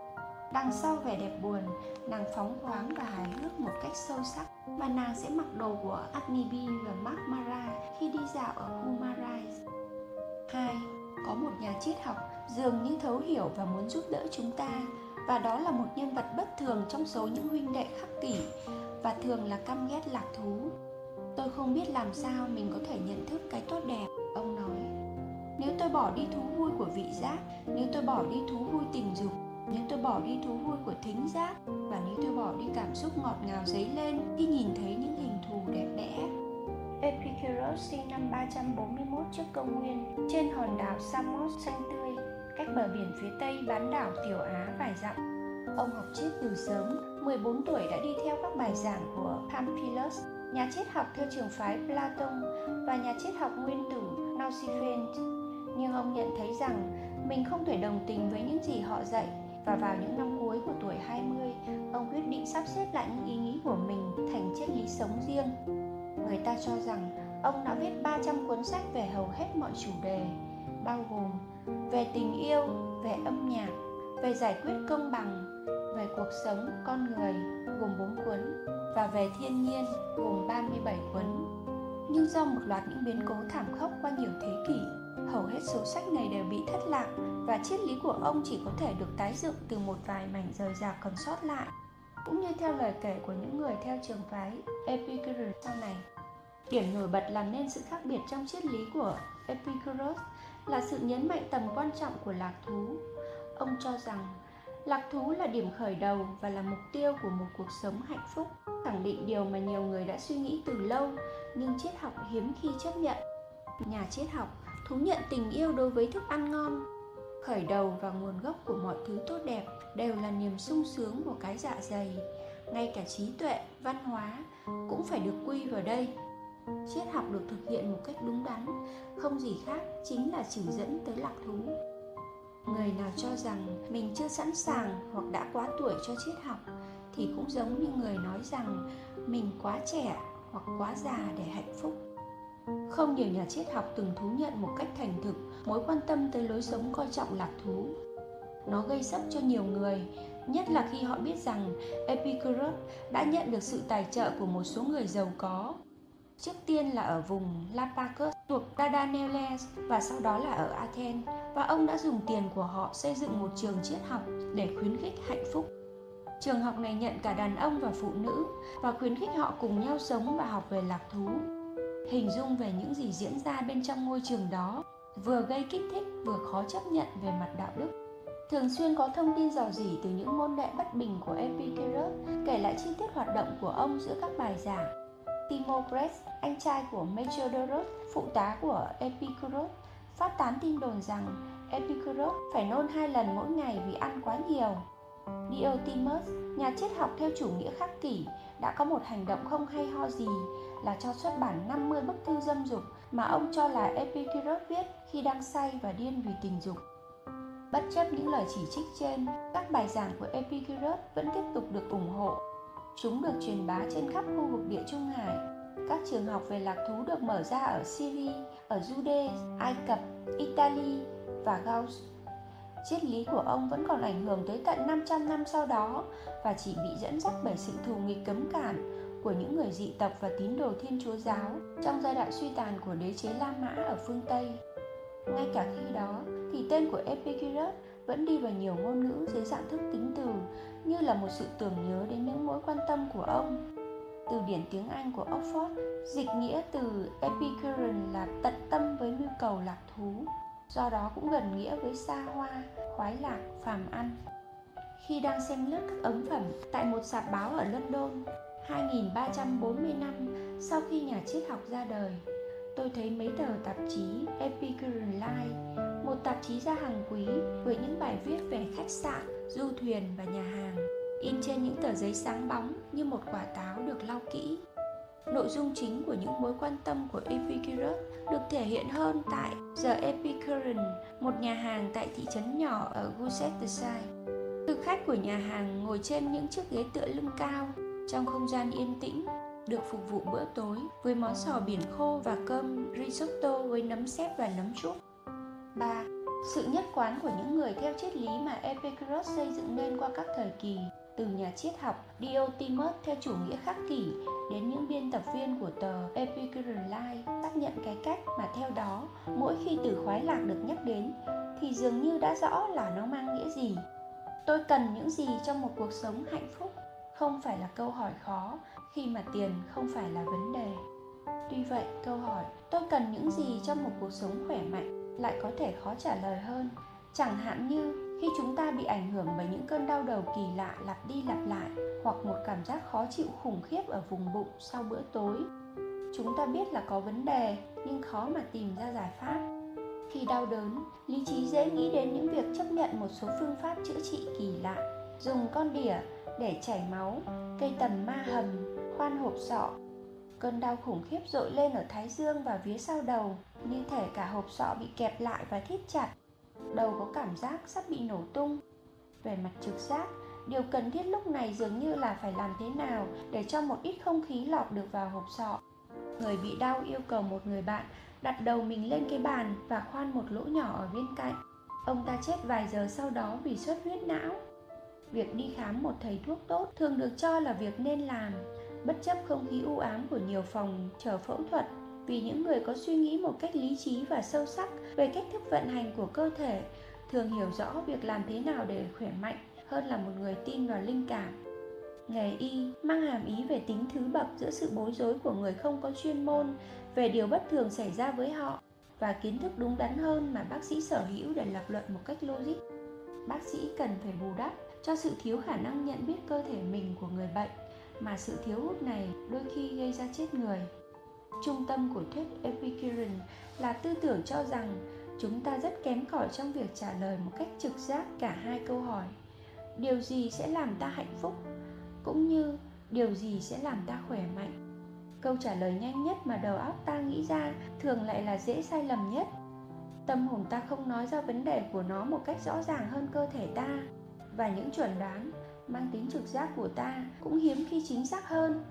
Đằng sau vẻ đẹp buồn, nàng phóng khoáng và hài hước một cách sâu sắc và nàng sẽ mặc đồ của Agni và Mark Mara khi đi dạo ở khu Marais. 2. Có một nhà triết học dường như thấu hiểu và muốn giúp đỡ chúng ta và đó là một nhân vật bất thường trong số những huynh đệ khắc kỷ và thường là căm ghét lạc thú tôi không biết làm sao mình có thể nhận thức cái tốt đẹp ông nói nếu tôi bỏ đi thú vui của vị giác nếu tôi bỏ đi thú vui tình dục nếu tôi bỏ đi thú vui của thính giác và nếu tôi bỏ đi cảm xúc ngọt ngào dấy lên khi nhìn thấy những hình thù đẹp đẽ Epicurus sinh năm 341 trước công nguyên trên hòn đảo Samos xanh tươi cách bờ biển phía tây bán đảo Tiểu Á vài dặm. Ông học triết từ sớm, 14 tuổi đã đi theo các bài giảng của Pamphilus, nhà triết học theo trường phái Platon và nhà triết học nguyên tử Nausiphen. Nhưng ông nhận thấy rằng mình không thể đồng tình với những gì họ dạy và vào những năm cuối của tuổi 20, ông quyết định sắp xếp lại những ý nghĩ của mình thành triết lý sống riêng. Người ta cho rằng ông đã viết 300 cuốn sách về hầu hết mọi chủ đề, bao gồm về tình yêu về âm nhạc về giải quyết công bằng về cuộc sống con người gồm 4 cuốn và về thiên nhiên gồm 37 cuốn. Nhưng do một loạt những biến cố thảm khốc qua nhiều thế kỷ, hầu hết số sách này đều bị thất lạc và triết lý của ông chỉ có thể được tái dựng từ một vài mảnh rời rạc còn sót lại. Cũng như theo lời kể của những người theo trường phái Epicurus sau này. Điểm nổi bật làm nên sự khác biệt trong triết lý của Epicurus là sự nhấn mạnh tầm quan trọng của lạc thú ông cho rằng lạc thú là điểm khởi đầu và là mục tiêu của một cuộc sống hạnh phúc khẳng định điều mà nhiều người đã suy nghĩ từ lâu, nhưng triết học hiếm khi chấp nhận nhà triết học thú nhận tình yêu đối với thức ăn ngon khởi đầu và nguồn gốc của mọi thứ tốt đẹp đều là niềm sung sướng của cái dạ dày. Ngay cả trí tuệ, văn hóa cũng phải được quy vào đây. Triết học được thực hiện một cách đúng đắn, không gì khác chính là chỉ dẫn tới lạc thú. Người nào cho rằng mình chưa sẵn sàng hoặc đã quá tuổi cho triết học thì cũng giống như người nói rằng mình quá trẻ hoặc quá già để hạnh phúc. Không nhiều nhà triết học từng thú nhận một cách thành thực mối quan tâm tới lối sống coi trọng lạc thú. Nó gây sốc cho nhiều người, nhất là khi họ biết rằng Epicurus đã nhận được sự tài trợ của một số người giàu có. Trước tiên là ở vùng Lapacus thuộc Dardanelles và sau đó là ở Athens và ông đã dùng tiền của họ xây dựng một trường triết học để khuyến khích hạnh phúc. Trường học này nhận cả đàn ông và phụ nữ và khuyến khích họ cùng nhau sống và học về lạc thú. Hình dung về những gì diễn ra bên trong ngôi trường đó vừa gây kích thích vừa khó chấp nhận về mặt đạo đức. Thường xuyên có thông tin dò dỉ từ những môn đệ bất bình của Epicurus kể lại chi tiết hoạt động của ông giữa các bài giảng. Timocrates, anh trai của Metrodorus, phụ tá của Epicurus, phát tán tin đồn rằng Epicurus phải nôn hai lần mỗi ngày vì ăn quá nhiều. Diotimus, nhà triết học theo chủ nghĩa khắc kỷ, đã có một hành động không hay ho gì là cho xuất bản 50 bức thư dâm dục mà ông cho là Epicurus viết khi đang say và điên vì tình dục. Bất chấp những lời chỉ trích trên, các bài giảng của Epicurus vẫn tiếp tục được ủng hộ. Chúng được truyền bá trên khắp khu vực địa Trung Hải. Các trường học về lạc thú được mở ra ở Syria, ở Jude, Ai Cập, Italy và Gauss. Triết lý của ông vẫn còn ảnh hưởng tới tận 500 năm sau đó và chỉ bị dẫn dắt bởi sự thù nghịch cấm cản của những người dị tộc và tín đồ Thiên Chúa giáo trong giai đoạn suy tàn của đế chế La Mã ở phương Tây. Ngay cả khi đó, thì tên của Epicurus vẫn đi vào nhiều ngôn ngữ dưới dạng thức tính từ như là một sự tưởng nhớ đến những mối quan tâm của ông. Từ điển tiếng Anh của Oxford dịch nghĩa từ Epicurean là tận tâm với nhu cầu lạc thú, do đó cũng gần nghĩa với xa hoa, khoái lạc, phàm ăn. Khi đang xem lướt các ấn phẩm tại một sạp báo ở London, 2340 năm sau khi nhà triết học ra đời, tôi thấy mấy tờ tạp chí Epicurean Life, một tạp chí ra hàng quý với những bài viết về khách sạn, du thuyền và nhà hàng, in trên những tờ giấy sáng bóng như một quả táo được lau kỹ. Nội dung chính của những mối quan tâm của Epicurus được thể hiện hơn tại The Epicurean, một nhà hàng tại thị trấn nhỏ ở Worcestershire. Thực khách của nhà hàng ngồi trên những chiếc ghế tựa lưng cao trong không gian yên tĩnh, được phục vụ bữa tối với món sò biển khô và cơm risotto với nấm xếp và nấm trúc. 3. Sự nhất quán của những người theo triết lý mà Epicurus xây dựng nên qua các thời kỳ, từ nhà triết học Diotimus theo chủ nghĩa khắc kỷ đến những biên tập viên của tờ Epicurean Life xác nhận cái cách mà theo đó, mỗi khi từ khoái lạc được nhắc đến thì dường như đã rõ là nó mang nghĩa gì. Tôi cần những gì trong một cuộc sống hạnh phúc không phải là câu hỏi khó, khi mà tiền không phải là vấn đề. Tuy vậy, câu hỏi, tôi cần những gì trong một cuộc sống khỏe mạnh? lại có thể khó trả lời hơn. Chẳng hạn như, khi chúng ta bị ảnh hưởng bởi những cơn đau đầu kỳ lạ lặp đi lặp lại, hoặc một cảm giác khó chịu khủng khiếp ở vùng bụng sau bữa tối, chúng ta biết là có vấn đề, nhưng khó mà tìm ra giải pháp. Khi đau đớn, lý trí dễ nghĩ đến những việc chấp nhận một số phương pháp chữa trị kỳ lạ, dùng con đỉa để chảy máu, cây tầm ma hầm, khoan hộp sọ. Cơn đau khủng khiếp dội lên ở thái dương và phía sau đầu, như thể cả hộp sọ bị kẹp lại và thít chặt. Đầu có cảm giác sắp bị nổ tung. Về mặt trực giác, điều cần thiết lúc này dường như là phải làm thế nào để cho một ít không khí lọt được vào hộp sọ. Người bị đau yêu cầu một người bạn đặt đầu mình lên cái bàn và khoan một lỗ nhỏ ở bên cạnh. Ông ta chết vài giờ sau đó vì xuất huyết não việc đi khám một thầy thuốc tốt thường được cho là việc nên làm. Bất chấp không khí u ám của nhiều phòng chờ phẫu thuật, vì những người có suy nghĩ một cách lý trí và sâu sắc về cách thức vận hành của cơ thể, thường hiểu rõ việc làm thế nào để khỏe mạnh hơn là một người tin vào linh cảm. Nghề y mang hàm ý về tính thứ bậc giữa sự bối rối của người không có chuyên môn về điều bất thường xảy ra với họ và kiến thức đúng đắn hơn mà bác sĩ sở hữu để lập luận một cách logic. Bác sĩ cần phải bù đắp cho sự thiếu khả năng nhận biết cơ thể mình của người bệnh, mà sự thiếu hút này đôi khi gây ra chết người. Trung tâm của thuyết Epicurean là tư tưởng cho rằng chúng ta rất kém cỏi trong việc trả lời một cách trực giác cả hai câu hỏi. Điều gì sẽ làm ta hạnh phúc, cũng như điều gì sẽ làm ta khỏe mạnh? Câu trả lời nhanh nhất mà đầu óc ta nghĩ ra thường lại là dễ sai lầm nhất. Tâm hồn ta không nói ra vấn đề của nó một cách rõ ràng hơn cơ thể ta và những chuẩn đoán mang tính trực giác của ta cũng hiếm khi chính xác hơn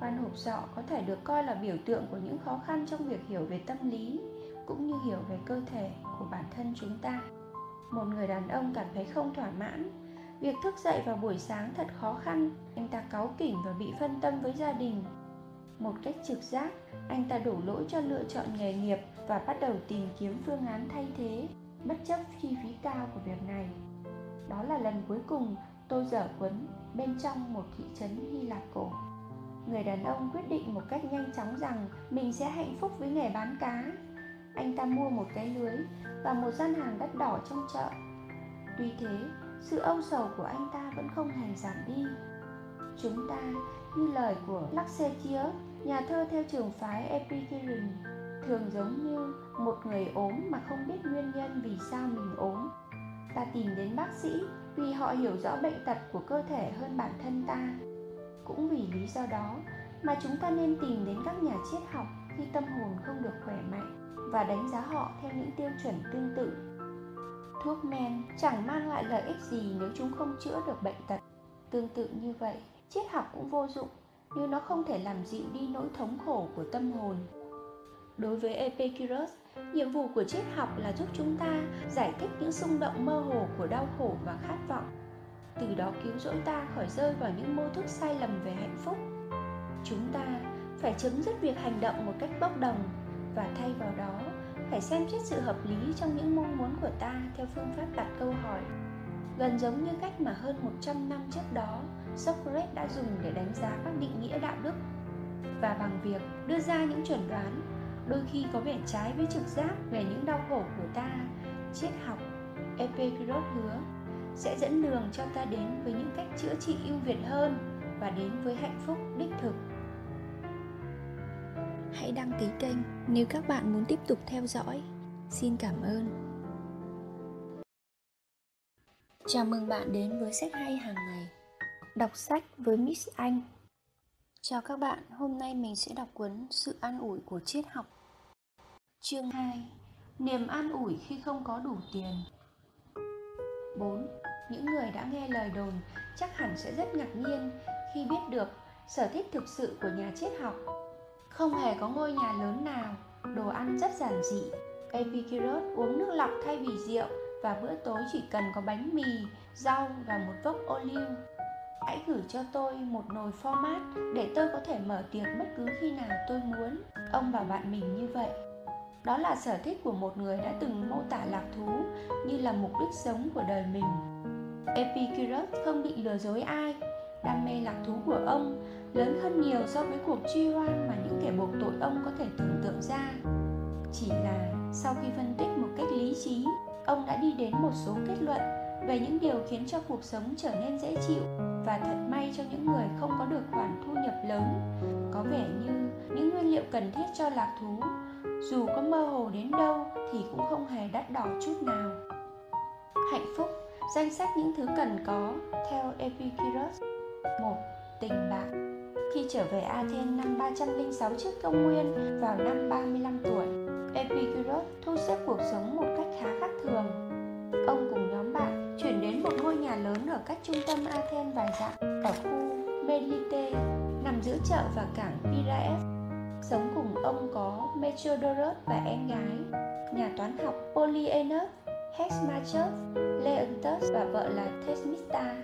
Khoan hộp sọ có thể được coi là biểu tượng của những khó khăn trong việc hiểu về tâm lý cũng như hiểu về cơ thể của bản thân chúng ta. Một người đàn ông cảm thấy không thỏa mãn. Việc thức dậy vào buổi sáng thật khó khăn, anh ta cáu kỉnh và bị phân tâm với gia đình. Một cách trực giác, anh ta đổ lỗi cho lựa chọn nghề nghiệp và bắt đầu tìm kiếm phương án thay thế, bất chấp chi phí cao của việc này. Đó là lần cuối cùng tôi dở quấn bên trong một thị trấn Hy Lạp cổ. Người đàn ông quyết định một cách nhanh chóng rằng mình sẽ hạnh phúc với nghề bán cá. Anh ta mua một cái lưới và một gian hàng đắt đỏ trong chợ. Tuy thế sự âu sầu của anh ta vẫn không hề giảm đi. Chúng ta như lời của Laxetius, nhà thơ theo trường phái Epicurean, thường giống như một người ốm mà không biết nguyên nhân vì sao mình ốm. Ta tìm đến bác sĩ vì họ hiểu rõ bệnh tật của cơ thể hơn bản thân ta. Cũng vì lý do đó mà chúng ta nên tìm đến các nhà triết học khi tâm hồn không được khỏe mạnh và đánh giá họ theo những tiêu chuẩn tương tự. Thuốc men chẳng mang lại lợi ích gì nếu chúng không chữa được bệnh tật. Tương tự như vậy, triết học cũng vô dụng như nó không thể làm dịu đi nỗi thống khổ của tâm hồn. Đối với epicurus nhiệm vụ của triết học là giúp chúng ta giải thích những xung động mơ hồ của đau khổ và khát vọng. Từ đó cứu rỗi ta khỏi rơi vào những mô thức sai lầm về hạnh phúc. Chúng ta phải chấm dứt việc hành động một cách bốc đồng và thay vào đó, phải xem xét sự hợp lý trong những mong muốn của ta theo phương pháp đặt câu hỏi. Gần giống như cách mà hơn 100 năm trước đó, Socrates đã dùng để đánh giá các định nghĩa đạo đức. Và bằng việc đưa ra những chuẩn đoán đôi khi có vẻ trái với trực giác về những đau khổ của ta. Triết học Epicurus hứa sẽ dẫn đường cho ta đến với những cách chữa trị ưu việt hơn và đến với hạnh phúc đích thực. Hãy đăng ký kênh nếu các bạn muốn tiếp tục theo dõi. Xin cảm ơn. Chào mừng bạn đến với sách hay hàng ngày. Đọc sách với miss anh. Chào các bạn hôm nay mình sẽ đọc cuốn sự an ủi của triết học chương 2 niềm an ủi khi không có đủ tiền 4. Những người đã nghe lời đồn chắc hẳn sẽ rất ngạc nhiên khi biết được sở thích thực sự của nhà triết học. Không hề có ngôi nhà lớn nào, đồ ăn rất giản dị. Epicurus uống nước lọc thay vì rượu và bữa tối chỉ cần có bánh mì, rau và một vốc ô liu. Hãy gửi cho tôi một nồi format để tôi có thể mở tiệc bất cứ khi nào tôi muốn. Ông bảo bạn mình như vậy đó là sở thích của một người đã từng mô tả lạc thú như là mục đích sống của đời mình. Epicurus không bị lừa dối ai. Đam mê lạc thú của ông lớn hơn nhiều so với cuộc truy hoan mà những kẻ buộc tội ông có thể tưởng tượng ra. Chỉ là sau khi phân tích một cách lý trí, ông đã đi đến một số kết luận về những điều khiến cho cuộc sống trở nên dễ chịu và thật may cho những người không có được khoản thu nhập lớn. Có vẻ như những nguyên liệu cần thiết cho lạc thú dù có mơ hồ đến đâu thì cũng không hề đắt đỏ chút nào hạnh phúc danh sách những thứ cần có theo Epicurus 1. Tình bạn Khi trở về Athens năm 306 trước công nguyên vào năm 35 tuổi, Epicurus thu xếp cuộc sống một cách khá khác thường. Ông cùng nhóm bạn chuyển đến một ngôi nhà lớn ở cách trung tâm Athens vài dặm ở khu Melite, nằm giữa chợ và cảng Piraeus Sống cùng ông có Metrodorus và em gái, nhà toán học Polyenus, Hexmachus, Leontus và vợ là Thesmista,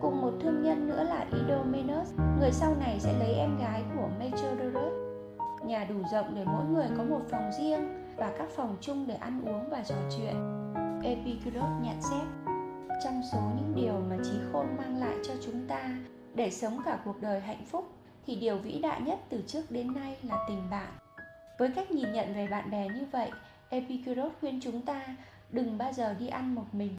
cùng một thương nhân nữa là Idomeneus, người sau này sẽ lấy em gái của Metrodorus. Nhà đủ rộng để mỗi người có một phòng riêng và các phòng chung để ăn uống và trò chuyện. Epicurus nhận xét, trong số những điều mà trí khôn mang lại cho chúng ta để sống cả cuộc đời hạnh phúc thì điều vĩ đại nhất từ trước đến nay là tình bạn. Với cách nhìn nhận về bạn bè như vậy, epicurus khuyên chúng ta đừng bao giờ đi ăn một mình.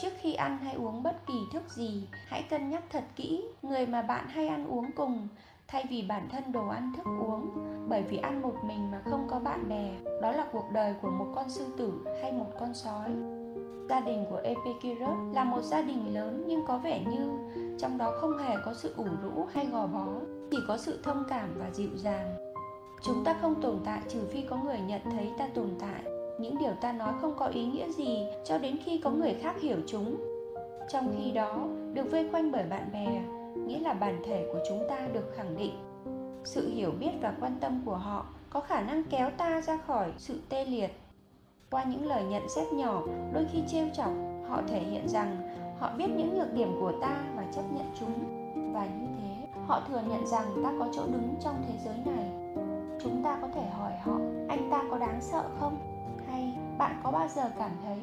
Trước khi ăn hay uống bất kỳ thức gì, hãy cân nhắc thật kỹ người mà bạn hay ăn uống cùng, thay vì bản thân đồ ăn thức uống. Bởi vì ăn một mình mà không có bạn bè, đó là cuộc đời của một con sư tử hay một con sói. Gia đình của epicurus là một gia đình lớn nhưng có vẻ như trong đó không hề có sự ủ rũ hay gò bó chỉ có sự thông cảm và dịu dàng. Chúng ta không tồn tại trừ phi có người nhận thấy ta tồn tại. Những điều ta nói không có ý nghĩa gì cho đến khi có người khác hiểu chúng. Trong khi đó, được vây quanh bởi bạn bè, nghĩa là bản thể của chúng ta được khẳng định. Sự hiểu biết và quan tâm của họ có khả năng kéo ta ra khỏi sự tê liệt. Qua những lời nhận xét nhỏ, đôi khi trêu chọc, họ thể hiện rằng họ biết những nhược điểm của ta và chấp nhận chúng. Và như họ thừa nhận rằng ta có chỗ đứng trong thế giới này. Chúng ta có thể hỏi họ, anh ta có đáng sợ không? Hay bạn có bao giờ cảm thấy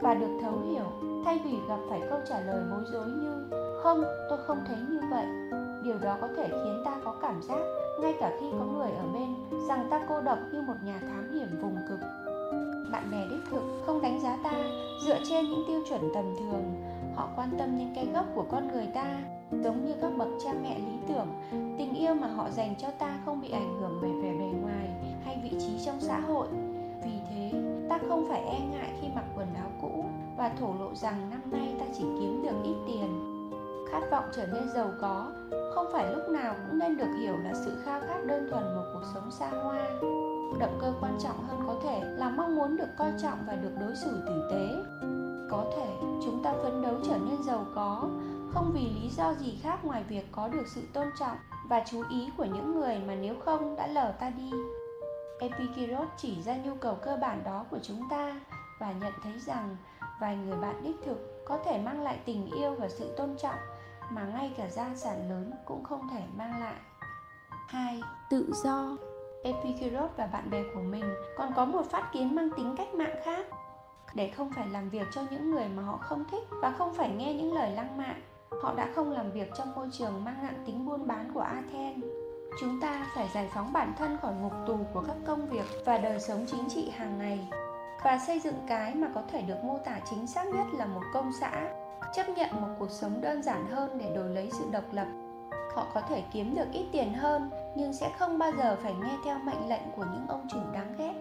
và được thấu hiểu thay vì gặp phải câu trả lời bối rối như, không, tôi không thấy như vậy? Điều đó có thể khiến ta có cảm giác, ngay cả khi có người ở bên, rằng ta cô độc như một nhà thám hiểm vùng cực. Bạn bè đích thực không đánh giá ta dựa trên những tiêu chuẩn tầm thường. Họ quan tâm đến cái gốc của con người ta giống như các bậc cha mẹ lý tưởng, tình yêu mà họ dành cho ta không bị ảnh hưởng bởi vẻ bề ngoài hay vị trí trong xã hội. Vì thế, ta không phải e ngại khi mặc quần áo cũ và thổ lộ rằng năm nay ta chỉ kiếm được ít tiền. Khát vọng trở nên giàu có, không phải lúc nào cũng nên được hiểu là sự khao khát đơn thuần một cuộc sống xa hoa. Động cơ quan trọng hơn có thể là mong muốn được coi trọng và được đối xử tử tế. Có thể, chúng ta phấn đấu trở nên giàu có không vì lý do gì khác ngoài việc có được sự tôn trọng và chú ý của những người mà nếu không đã lờ ta đi. Epicurus chỉ ra nhu cầu cơ bản đó của chúng ta và nhận thấy rằng vài người bạn đích thực có thể mang lại tình yêu và sự tôn trọng mà ngay cả gia sản lớn cũng không thể mang lại. 2. Tự do. Epicurus và bạn bè của mình còn có một phát kiến mang tính cách mạng khác. Để không phải làm việc cho những người mà họ không thích và không phải nghe những lời lăng mạ họ đã không làm việc trong môi trường mang nặng tính buôn bán của Athens. Chúng ta phải giải phóng bản thân khỏi ngục tù của các công việc và đời sống chính trị hàng ngày. Và xây dựng cái mà có thể được mô tả chính xác nhất là một công xã, chấp nhận một cuộc sống đơn giản hơn để đổi lấy sự độc lập. Họ có thể kiếm được ít tiền hơn, nhưng sẽ không bao giờ phải nghe theo mệnh lệnh của những ông chủ đáng ghét.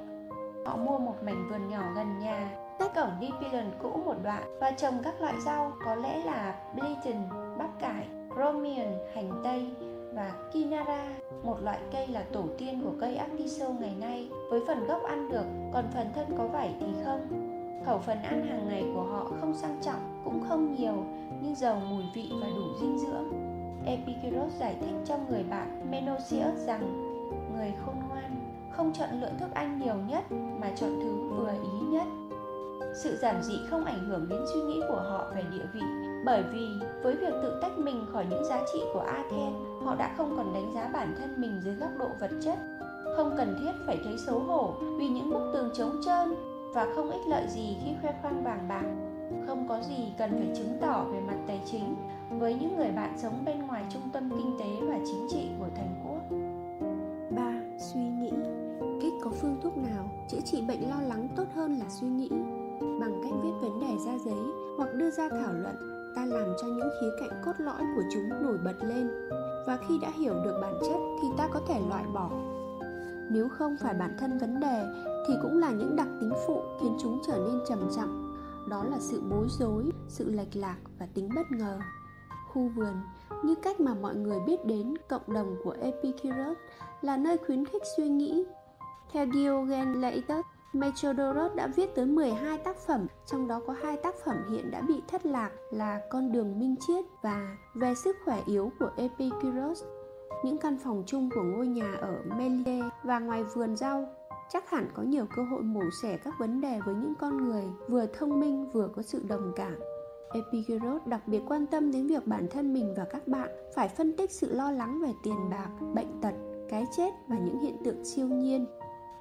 Họ mua một mảnh vườn nhỏ gần nhà tách cổng đi pylon cũ một đoạn và trồng các loại rau có lẽ là Bleton, bắp cải, Romian, hành tây và Kinara, một loại cây là tổ tiên của cây Artiso ngày nay, với phần gốc ăn được, còn phần thân có vảy thì không. Khẩu phần ăn hàng ngày của họ không sang trọng, cũng không nhiều, nhưng giàu mùi vị và đủ dinh dưỡng. Epicurus giải thích cho người bạn Menosius rằng người khôn ngoan không chọn lựa thức ăn nhiều nhất mà chọn thứ vừa ý nhất. Sự giản dị không ảnh hưởng đến suy nghĩ của họ về địa vị bởi vì với việc tự tách mình khỏi những giá trị của Athens, họ đã không còn đánh giá bản thân mình dưới góc độ vật chất, không cần thiết phải thấy xấu hổ vì những bức tường trống trơn và không ích lợi gì khi khoe khoang vàng bạc. Không có gì cần phải chứng tỏ về mặt tài chính với những người bạn sống bên ngoài trung tâm kinh tế và chính trị của thành quốc. 3. Suy nghĩ. Cách có phương thuốc nào chữa trị bệnh lo lắng tốt hơn là suy nghĩ? Bằng cách viết vấn đề ra giấy hoặc đưa ra thảo luận, ta làm cho những khía cạnh cốt lõi của chúng nổi bật lên. Và khi đã hiểu được bản chất thì ta có thể loại bỏ. Nếu không phải bản thân vấn đề thì cũng là những đặc tính phụ khiến chúng trở nên trầm trọng. Đó là sự bối rối, sự lệch lạc và tính bất ngờ. Khu vườn, như cách mà mọi người biết đến cộng đồng của epicurus, là nơi khuyến khích suy nghĩ. Theo Diogenes Laertius Metrodorus đã viết tới 12 tác phẩm, trong đó có hai tác phẩm hiện đã bị thất lạc là Con đường minh chiết" và Về sức khỏe yếu của Epicurus. Những căn phòng chung của ngôi nhà ở Melie và ngoài vườn rau chắc hẳn có nhiều cơ hội mổ xẻ các vấn đề với những con người vừa thông minh vừa có sự đồng cảm Epicurus đặc biệt quan tâm đến việc bản thân mình và các bạn phải phân tích sự lo lắng về tiền bạc, bệnh tật, cái chết và những hiện tượng siêu nhiên.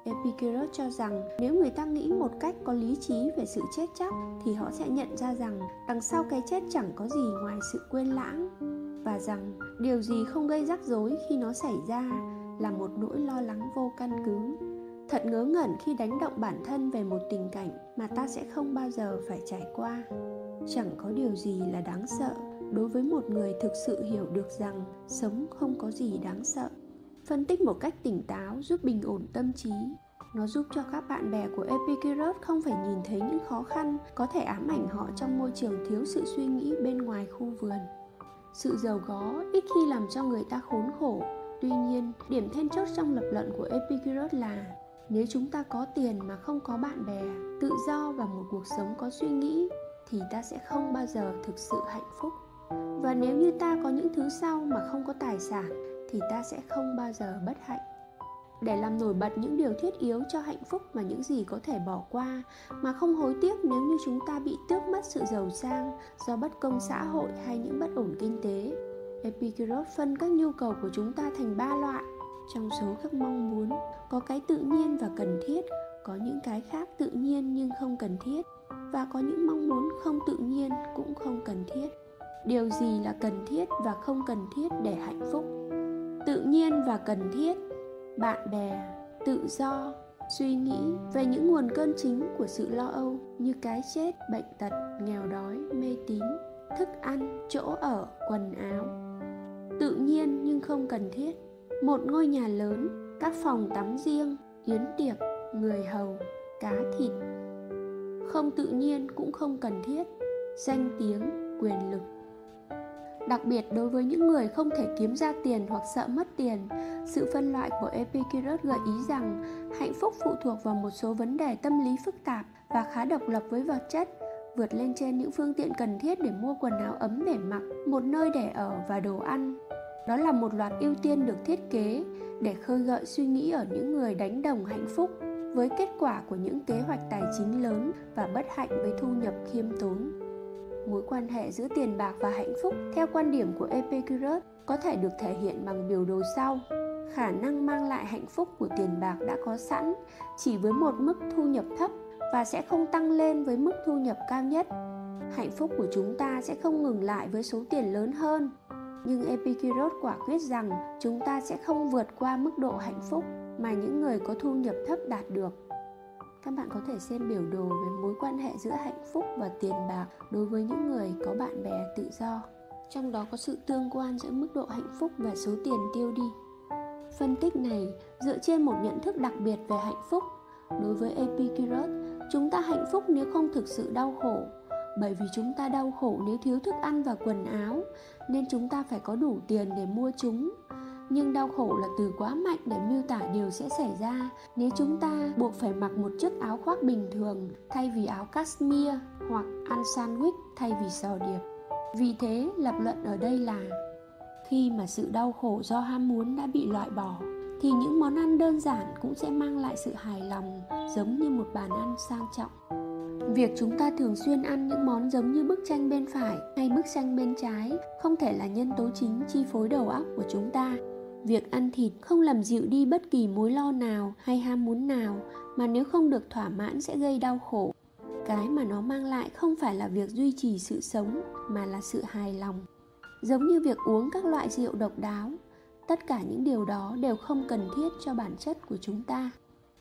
Epicurus cho rằng nếu người ta nghĩ một cách có lý trí về sự chết chóc thì họ sẽ nhận ra rằng đằng sau cái chết chẳng có gì ngoài sự quên lãng. Và rằng điều gì không gây rắc rối khi nó xảy ra là một nỗi lo lắng vô căn cứ. Thật ngớ ngẩn khi đánh động bản thân về một tình cảnh mà ta sẽ không bao giờ phải trải qua. Chẳng có điều gì là đáng sợ đối với một người thực sự hiểu được rằng sống không có gì đáng sợ phân tích một cách tỉnh táo giúp bình ổn tâm trí nó giúp cho các bạn bè của Epicurus không phải nhìn thấy những khó khăn có thể ám ảnh họ trong môi trường thiếu sự suy nghĩ bên ngoài khu vườn. Sự giàu có ít khi làm cho người ta khốn khổ. Tuy nhiên, điểm then chốt trong lập luận của Epicurus là nếu chúng ta có tiền mà không có bạn bè tự do và một cuộc sống có suy nghĩ thì ta sẽ không bao giờ thực sự hạnh phúc và nếu như ta có những thứ sau mà không có tài sản thì ta sẽ không bao giờ bất hạnh. Để làm nổi bật những điều thiết yếu cho hạnh phúc và những gì có thể bỏ qua, mà không hối tiếc nếu như chúng ta bị tước mất sự giàu sang do bất công xã hội hay những bất ổn kinh tế. Epicurus phân các nhu cầu của chúng ta thành ba loại. Trong số các mong muốn, có cái tự nhiên và cần thiết, có những cái khác tự nhiên nhưng không cần thiết, và có những mong muốn không tự nhiên cũng không cần thiết. Điều gì là cần thiết và không cần thiết để hạnh phúc? Tự nhiên và cần thiết. Bạn bè, tự do, suy nghĩ về những nguồn cơn chính của sự lo âu như cái chết, bệnh tật, nghèo đói, mê tín, thức ăn, chỗ ở, quần áo. Tự nhiên nhưng không cần thiết. Một ngôi nhà lớn, các phòng tắm riêng, yến tiệc, người hầu, cá thịt. Không tự nhiên cũng không cần thiết. Danh tiếng, quyền lực đặc biệt đối với những người không thể kiếm ra tiền hoặc sợ mất tiền, sự phân loại của epicurus gợi ý rằng hạnh phúc phụ thuộc vào một số vấn đề tâm lý phức tạp và khá độc lập với vật chất. Vượt lên trên những phương tiện cần thiết để mua quần áo ấm để mặc một nơi để ở và đồ ăn. Đó là một loạt ưu tiên được thiết kế để khơi gợi suy nghĩ ở những người đánh đồng hạnh phúc. Với kết quả của những kế hoạch tài chính lớn và bất hạnh với thu nhập khiêm tốn mối quan hệ giữa tiền bạc và hạnh phúc theo quan điểm của epicurus có thể được thể hiện bằng biểu đồ sau. Khả năng mang lại hạnh phúc của tiền bạc đã có sẵn, chỉ với một mức thu nhập thấp và sẽ không tăng lên với mức thu nhập cao nhất. Hạnh phúc của chúng ta sẽ không ngừng lại với số tiền lớn hơn. Nhưng epicurus quả quyết rằng chúng ta sẽ không vượt qua mức độ hạnh phúc mà những người có thu nhập thấp đạt được các bạn có thể xem biểu đồ về mối quan hệ giữa hạnh phúc và tiền bạc đối với những người có bạn bè tự do. Trong đó có sự tương quan giữa mức độ hạnh phúc và số tiền tiêu đi. Phân tích này, dựa trên một nhận thức đặc biệt về hạnh phúc. Đối với epicurus, chúng ta hạnh phúc nếu không thực sự đau khổ. Bởi vì chúng ta đau khổ nếu thiếu thức ăn và quần áo, nên chúng ta phải có đủ tiền để mua chúng nhưng đau khổ là từ quá mạnh để miêu tả điều sẽ xảy ra. Nếu chúng ta buộc phải mặc một chiếc áo khoác bình thường thay vì áo cashmere hoặc ăn sandwich thay vì sò điệp. Vì thế, lập luận ở đây là khi mà sự đau khổ do ham muốn đã bị loại bỏ, thì những món ăn đơn giản cũng sẽ mang lại sự hài lòng, giống như một bàn ăn sang trọng. Việc chúng ta thường xuyên ăn những món giống như bức tranh bên phải hay bức tranh bên trái không thể là nhân tố chính chi phối đầu óc của chúng ta việc ăn thịt không làm dịu đi bất kỳ mối lo nào hay ham muốn nào mà nếu không được thỏa mãn sẽ gây đau khổ. Cái mà nó mang lại không phải là việc duy trì sự sống, mà là sự hài lòng. Giống như việc uống các loại rượu độc đáo, tất cả những điều đó đều không cần thiết cho bản chất của chúng ta.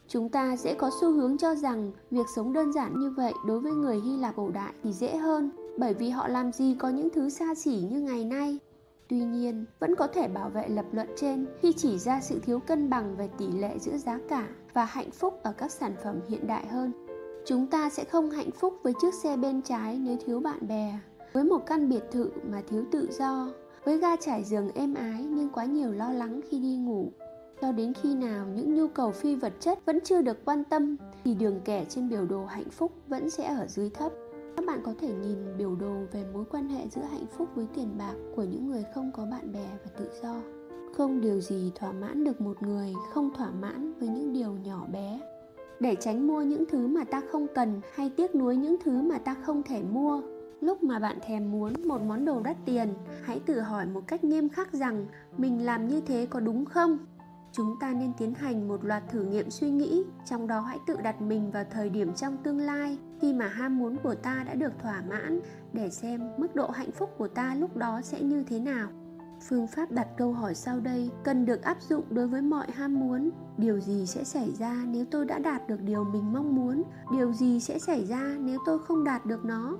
Chúng ta sẽ có xu hướng cho rằng việc sống đơn giản như vậy đối với người hy lạp cổ đại thì dễ hơn, bởi vì họ làm gì có những thứ xa xỉ như ngày nay tuy nhiên, vẫn có thể bảo vệ lập luận trên khi chỉ ra sự thiếu cân bằng về tỷ lệ giữa giá cả và hạnh phúc ở các sản phẩm hiện đại hơn. Chúng ta sẽ không hạnh phúc với chiếc xe bên trái nếu thiếu bạn bè, với một căn biệt thự mà thiếu tự do, với ga trải giường êm ái nhưng quá nhiều lo lắng khi đi ngủ. Cho đến khi nào những nhu cầu phi vật chất vẫn chưa được quan tâm thì đường kẻ trên biểu đồ hạnh phúc vẫn sẽ ở dưới thấp các bạn có thể nhìn biểu đồ về mối quan hệ giữa hạnh phúc với tiền bạc của những người không có bạn bè và tự do. Không điều gì thỏa mãn được một người không thỏa mãn với những điều nhỏ bé. Để tránh mua những thứ mà ta không cần hay tiếc nuối những thứ mà ta không thể mua, lúc mà bạn thèm muốn một món đồ đắt tiền, hãy tự hỏi một cách nghiêm khắc rằng, mình làm như thế có đúng không? Chúng ta nên tiến hành một loạt thử nghiệm suy nghĩ, trong đó hãy tự đặt mình vào thời điểm trong tương lai khi mà ham muốn của ta đã được thỏa mãn, để xem mức độ hạnh phúc của ta lúc đó sẽ như thế nào. Phương pháp đặt câu hỏi sau đây cần được áp dụng đối với mọi ham muốn. Điều gì sẽ xảy ra nếu tôi đã đạt được điều mình mong muốn? Điều gì sẽ xảy ra nếu tôi không đạt được nó?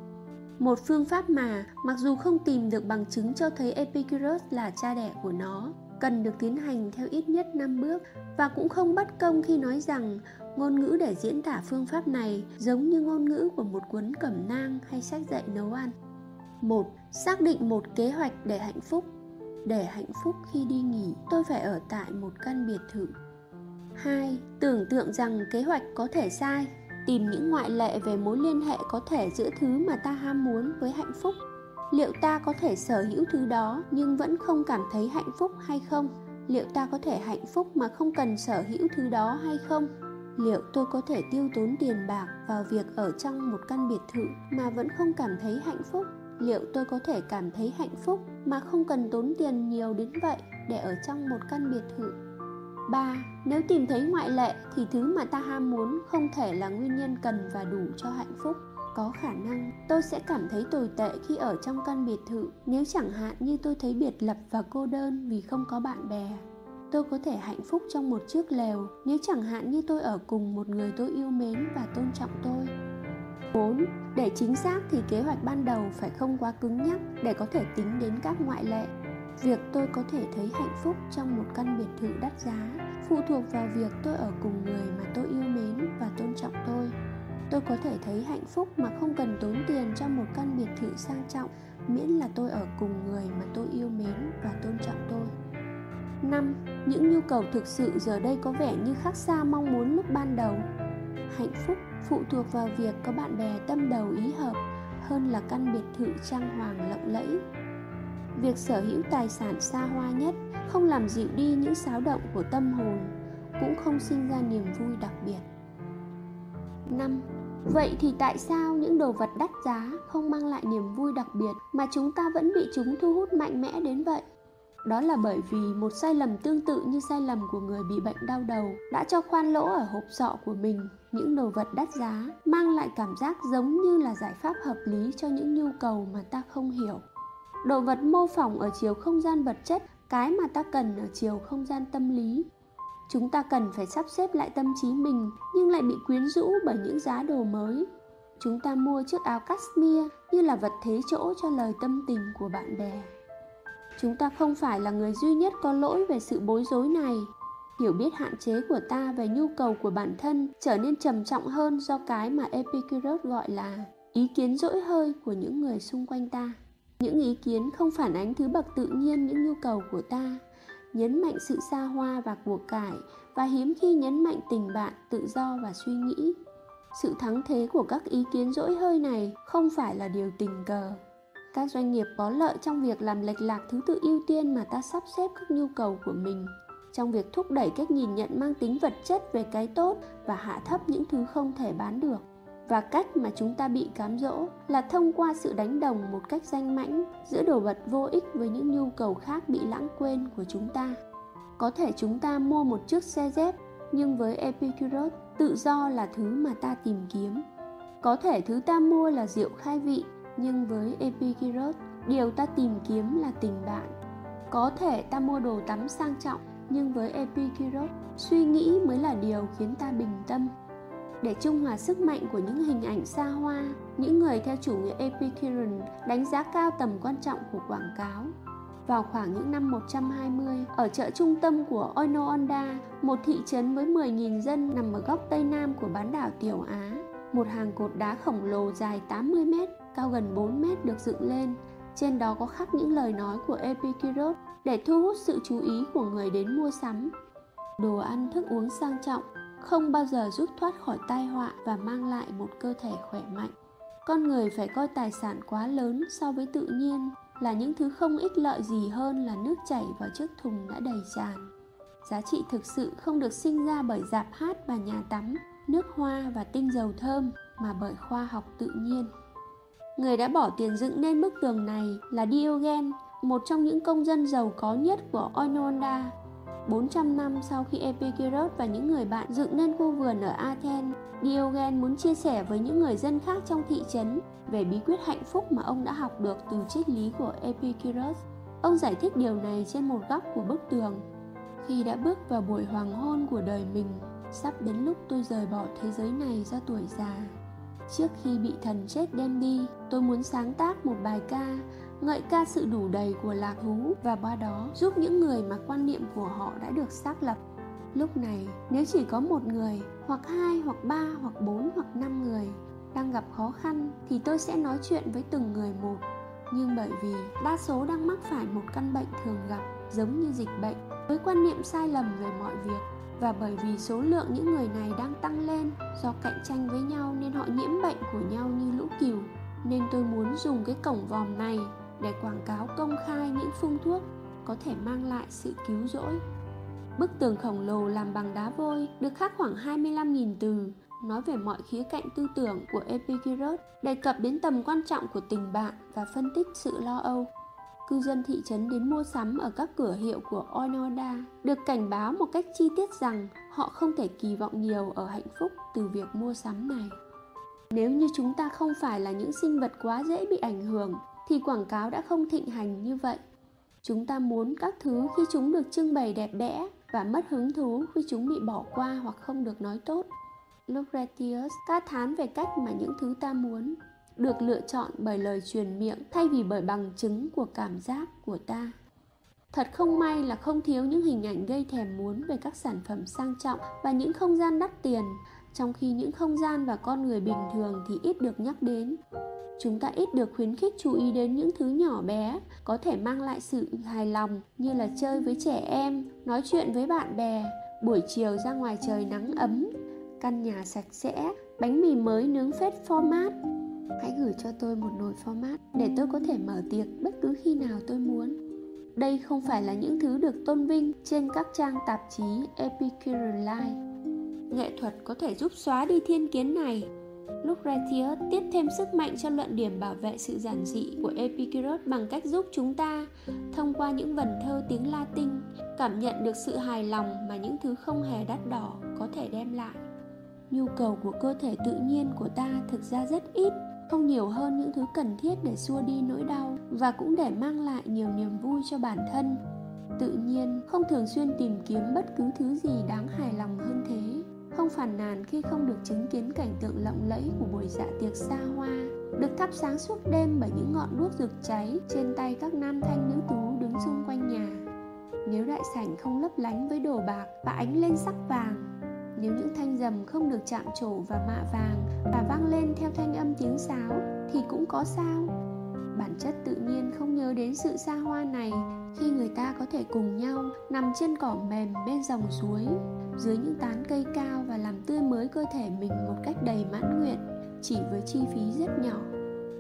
Một phương pháp mà, mặc dù không tìm được bằng chứng cho thấy epicurus là cha đẻ của nó, cần được tiến hành theo ít nhất 5 bước và cũng không bất công khi nói rằng ngôn ngữ để diễn tả phương pháp này giống như ngôn ngữ của một cuốn cẩm nang hay sách dạy nấu ăn. một Xác định một kế hoạch để hạnh phúc. Để hạnh phúc khi đi nghỉ, tôi phải ở tại một căn biệt thự. 2. Tưởng tượng rằng kế hoạch có thể sai, tìm những ngoại lệ về mối liên hệ có thể giữa thứ mà ta ham muốn với hạnh phúc liệu ta có thể sở hữu thứ đó nhưng vẫn không cảm thấy hạnh phúc hay không liệu ta có thể hạnh phúc mà không cần sở hữu thứ đó hay không liệu tôi có thể tiêu tốn tiền bạc vào việc ở trong một căn biệt thự mà vẫn không cảm thấy hạnh phúc liệu tôi có thể cảm thấy hạnh phúc mà không cần tốn tiền nhiều đến vậy để ở trong một căn biệt thự 3. Nếu tìm thấy ngoại lệ thì thứ mà ta ham muốn không thể là nguyên nhân cần và đủ cho hạnh phúc. Có khả năng tôi sẽ cảm thấy tồi tệ khi ở trong căn biệt thự nếu chẳng hạn như tôi thấy biệt lập và cô đơn vì không có bạn bè. Tôi có thể hạnh phúc trong một chiếc lều nếu chẳng hạn như tôi ở cùng một người tôi yêu mến và tôn trọng tôi. 4. Để chính xác thì kế hoạch ban đầu phải không quá cứng nhắc để có thể tính đến các ngoại lệ việc tôi có thể thấy hạnh phúc trong một căn biệt thự đắt giá phụ thuộc vào việc tôi ở cùng người mà tôi yêu mến và tôn trọng tôi tôi có thể thấy hạnh phúc mà không cần tốn tiền trong một căn biệt thự sang trọng, miễn là tôi ở cùng người mà tôi yêu mến và tôn trọng tôi 5. Những nhu cầu thực sự giờ đây có vẻ như khác xa mong muốn lúc ban đầu. Hạnh phúc phụ thuộc vào việc có bạn bè tâm đầu ý hợp hơn là căn biệt thự trang hoàng lộng lẫy việc sở hữu tài sản xa hoa nhất, không làm dịu đi những xáo động của tâm hồn, cũng không sinh ra niềm vui đặc biệt 5. Vậy thì tại sao những đồ vật đắt giá không mang lại niềm vui đặc biệt mà chúng ta vẫn bị chúng thu hút mạnh mẽ đến vậy? Đó là bởi vì một sai lầm tương tự như sai lầm của người bị bệnh đau đầu đã cho khoan lỗ ở hộp sọ của mình. Những đồ vật đắt giá mang lại cảm giác giống như là giải pháp hợp lý cho những nhu cầu mà ta không hiểu. Đồ vật mô phỏng ở chiều không gian vật chất, cái mà ta cần ở chiều không gian tâm lý. Chúng ta cần phải sắp xếp lại tâm trí mình, nhưng lại bị quyến rũ bởi những giá đồ mới. Chúng ta mua chiếc áo cashmere như là vật thế chỗ cho lời tâm tình của bạn bè chúng ta không phải là người duy nhất có lỗi về sự bối rối này. Hiểu biết hạn chế của ta về nhu cầu của bản thân trở nên trầm trọng hơn do cái mà epicurus gọi là ý kiến dỗi hơi của những người xung quanh ta. Những ý kiến không phản ánh thứ bậc tự nhiên những nhu cầu của ta, nhấn mạnh sự xa hoa và của cải, và hiếm khi nhấn mạnh tình bạn, tự do và suy nghĩ. Sự thắng thế của các ý kiến dỗi hơi này không phải là điều tình cờ các doanh nghiệp có lợi trong việc làm lệch lạc thứ tự ưu tiên mà ta sắp xếp các nhu cầu của mình. Trong việc thúc đẩy cách nhìn nhận mang tính vật chất về cái tốt và hạ thấp những thứ không thể bán được. Và cách mà chúng ta bị cám dỗ là thông qua sự đánh đồng một cách danh mãnh giữa đồ vật vô ích với những nhu cầu khác bị lãng quên của chúng ta. Có thể chúng ta mua một chiếc xe dép, nhưng với epicurus, tự do là thứ mà ta tìm kiếm. Có thể thứ ta mua là rượu khai vị nhưng với epicurus điều ta tìm kiếm là tình bạn. Có thể ta mua đồ tắm sang trọng nhưng với epicurus suy nghĩ mới là điều khiến ta bình tâm. Để trung hòa sức mạnh của những hình ảnh xa hoa những người theo chủ nghĩa Epicurean đánh giá cao tầm quan trọng của quảng cáo. Vào khoảng những năm 120, ở chợ trung tâm của Oinoonda, một thị trấn với 10.000 dân nằm ở góc tây nam của bán đảo Tiểu Á, một hàng cột đá khổng lồ dài 80 mét, cao gần 4 mét được dựng lên. Trên đó có khắc những lời nói của Epicurus để thu hút sự chú ý của người đến mua sắm. Đồ ăn thức uống sang trọng, không bao giờ giúp thoát khỏi tai họa và mang lại một cơ thể khỏe mạnh con người phải coi tài sản quá lớn so với tự nhiên là những thứ không ích lợi gì hơn là nước chảy vào chiếc thùng đã đầy tràn giá trị thực sự không được sinh ra bởi dạp hát và nhà tắm nước hoa và tinh dầu thơm mà bởi khoa học tự nhiên người đã bỏ tiền dựng nên bức tường này là Diogen một trong những công dân giàu có nhất của Oinonda. 400 năm sau khi Epicurus và những người bạn dựng nên khu vườn ở Athens, Diogen muốn chia sẻ với những người dân khác trong thị trấn về bí quyết hạnh phúc mà ông đã học được từ triết lý của Epicurus. Ông giải thích điều này trên một góc của bức tường. Khi đã bước vào buổi hoàng hôn của đời mình, sắp đến lúc tôi rời bỏ thế giới này do tuổi già. Trước khi bị thần chết đem đi, tôi muốn sáng tác một bài ca ngợi ca sự đủ đầy của lạc thú và qua đó giúp những người mà quan niệm của họ đã được xác lập. Lúc này nếu chỉ có một người hoặc hai hoặc ba hoặc bốn hoặc năm người đang gặp khó khăn thì tôi sẽ nói chuyện với từng người một. Nhưng bởi vì đa số đang mắc phải một căn bệnh thường gặp giống như dịch bệnh với quan niệm sai lầm về mọi việc và bởi vì số lượng những người này đang tăng lên do cạnh tranh với nhau nên họ nhiễm bệnh của nhau như lũ cừu nên tôi muốn dùng cái cổng vòm này để quảng cáo công khai những phương thuốc có thể mang lại sự cứu rỗi Bức tường khổng lồ làm bằng đá vôi được khắc khoảng 25.000 từ nói về mọi khía cạnh tư tưởng của Epicurus, đề cập đến tầm quan trọng của tình bạn và phân tích sự lo âu. Cư dân thị trấn đến mua sắm ở các cửa hiệu của Onoda được cảnh báo một cách chi tiết rằng họ không thể kỳ vọng nhiều ở hạnh phúc từ việc mua sắm này. Nếu như chúng ta không phải là những sinh vật quá dễ bị ảnh hưởng, thì quảng cáo đã không thịnh hành như vậy. Chúng ta muốn các thứ khi chúng được trưng bày đẹp đẽ và mất hứng thú khi chúng bị bỏ qua hoặc không được nói tốt. Lucretius ca thán về cách mà những thứ ta muốn được lựa chọn bởi lời truyền miệng thay vì bởi bằng chứng của cảm giác của ta. Thật không may là không thiếu những hình ảnh gây thèm muốn về các sản phẩm sang trọng và những không gian đắt tiền, trong khi những không gian và con người bình thường thì ít được nhắc đến. Chúng ta ít được khuyến khích chú ý đến những thứ nhỏ bé có thể mang lại sự hài lòng như là chơi với trẻ em, nói chuyện với bạn bè, buổi chiều ra ngoài trời nắng ấm, căn nhà sạch sẽ, bánh mì mới nướng phết format. Hãy gửi cho tôi một nồi format để tôi có thể mở tiệc bất cứ khi nào tôi muốn. Đây không phải là những thứ được tôn vinh trên các trang tạp chí Epicurean Life. Nghệ thuật có thể giúp xóa đi thiên kiến này. Lucretius tiếp thêm sức mạnh cho luận điểm bảo vệ sự giản dị của Epicurus bằng cách giúp chúng ta, thông qua những vần thơ tiếng Latin, cảm nhận được sự hài lòng mà những thứ không hề đắt đỏ có thể đem lại nhu cầu của cơ thể tự nhiên của ta thực ra rất ít không nhiều hơn những thứ cần thiết để xua đi nỗi đau và cũng để mang lại nhiều niềm vui cho bản thân. Tự nhiên, không thường xuyên tìm kiếm bất cứ thứ gì đáng hài lòng hơn thế. Không phàn nàn khi không được chứng kiến cảnh tượng lộng lẫy của buổi dạ tiệc xa hoa, được thắp sáng suốt đêm bởi những ngọn đuốc rực cháy trên tay các nam thanh nữ tú đứng xung quanh nhà. Nếu đại sảnh không lấp lánh với đồ bạc và ánh lên sắc vàng nếu những thanh dầm không được chạm trổ và mạ vàng và vang lên theo thanh âm tiếng sáo, thì cũng có sao. Bản chất tự nhiên không nhớ đến sự xa hoa này khi người ta có thể cùng nhau nằm trên cỏ mềm bên dòng suối, dưới những tán cây cao và làm tươi mới cơ thể mình một cách đầy mãn nguyện, chỉ với chi phí rất nhỏ.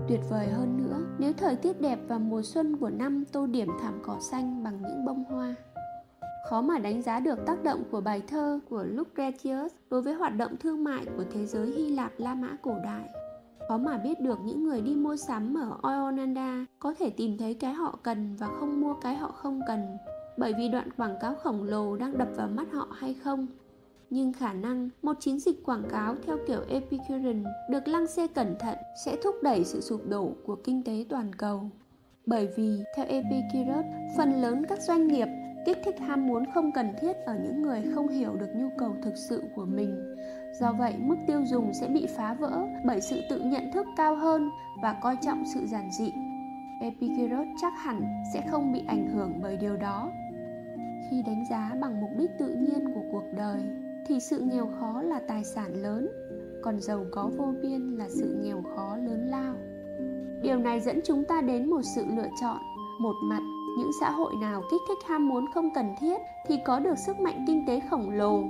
Tuyệt vời hơn nữa, nếu thời tiết đẹp và mùa xuân của năm tô điểm thảm cỏ xanh bằng những bông hoa khó mà đánh giá được tác động của bài thơ của Lucretius đối với hoạt động thương mại của thế giới Hy Lạp La Mã cổ đại. Khó mà biết được những người đi mua sắm ở Ioannida có thể tìm thấy cái họ cần và không mua cái họ không cần bởi vì đoạn quảng cáo khổng lồ đang đập vào mắt họ hay không. Nhưng khả năng một chiến dịch quảng cáo theo kiểu Epicurean được lăng xê cẩn thận sẽ thúc đẩy sự sụp đổ của kinh tế toàn cầu. Bởi vì, theo Epicurus, phần lớn các doanh nghiệp kích thích ham muốn không cần thiết ở những người không hiểu được nhu cầu thực sự của mình. Do vậy, mức tiêu dùng sẽ bị phá vỡ bởi sự tự nhận thức cao hơn và coi trọng sự giản dị. Epicurus chắc hẳn sẽ không bị ảnh hưởng bởi điều đó. Khi đánh giá bằng mục đích tự nhiên của cuộc đời, thì sự nghèo khó là tài sản lớn, còn giàu có vô biên là sự nghèo khó lớn lao. Điều này dẫn chúng ta đến một sự lựa chọn, một mặt những xã hội nào kích thích ham muốn không cần thiết thì có được sức mạnh kinh tế khổng lồ.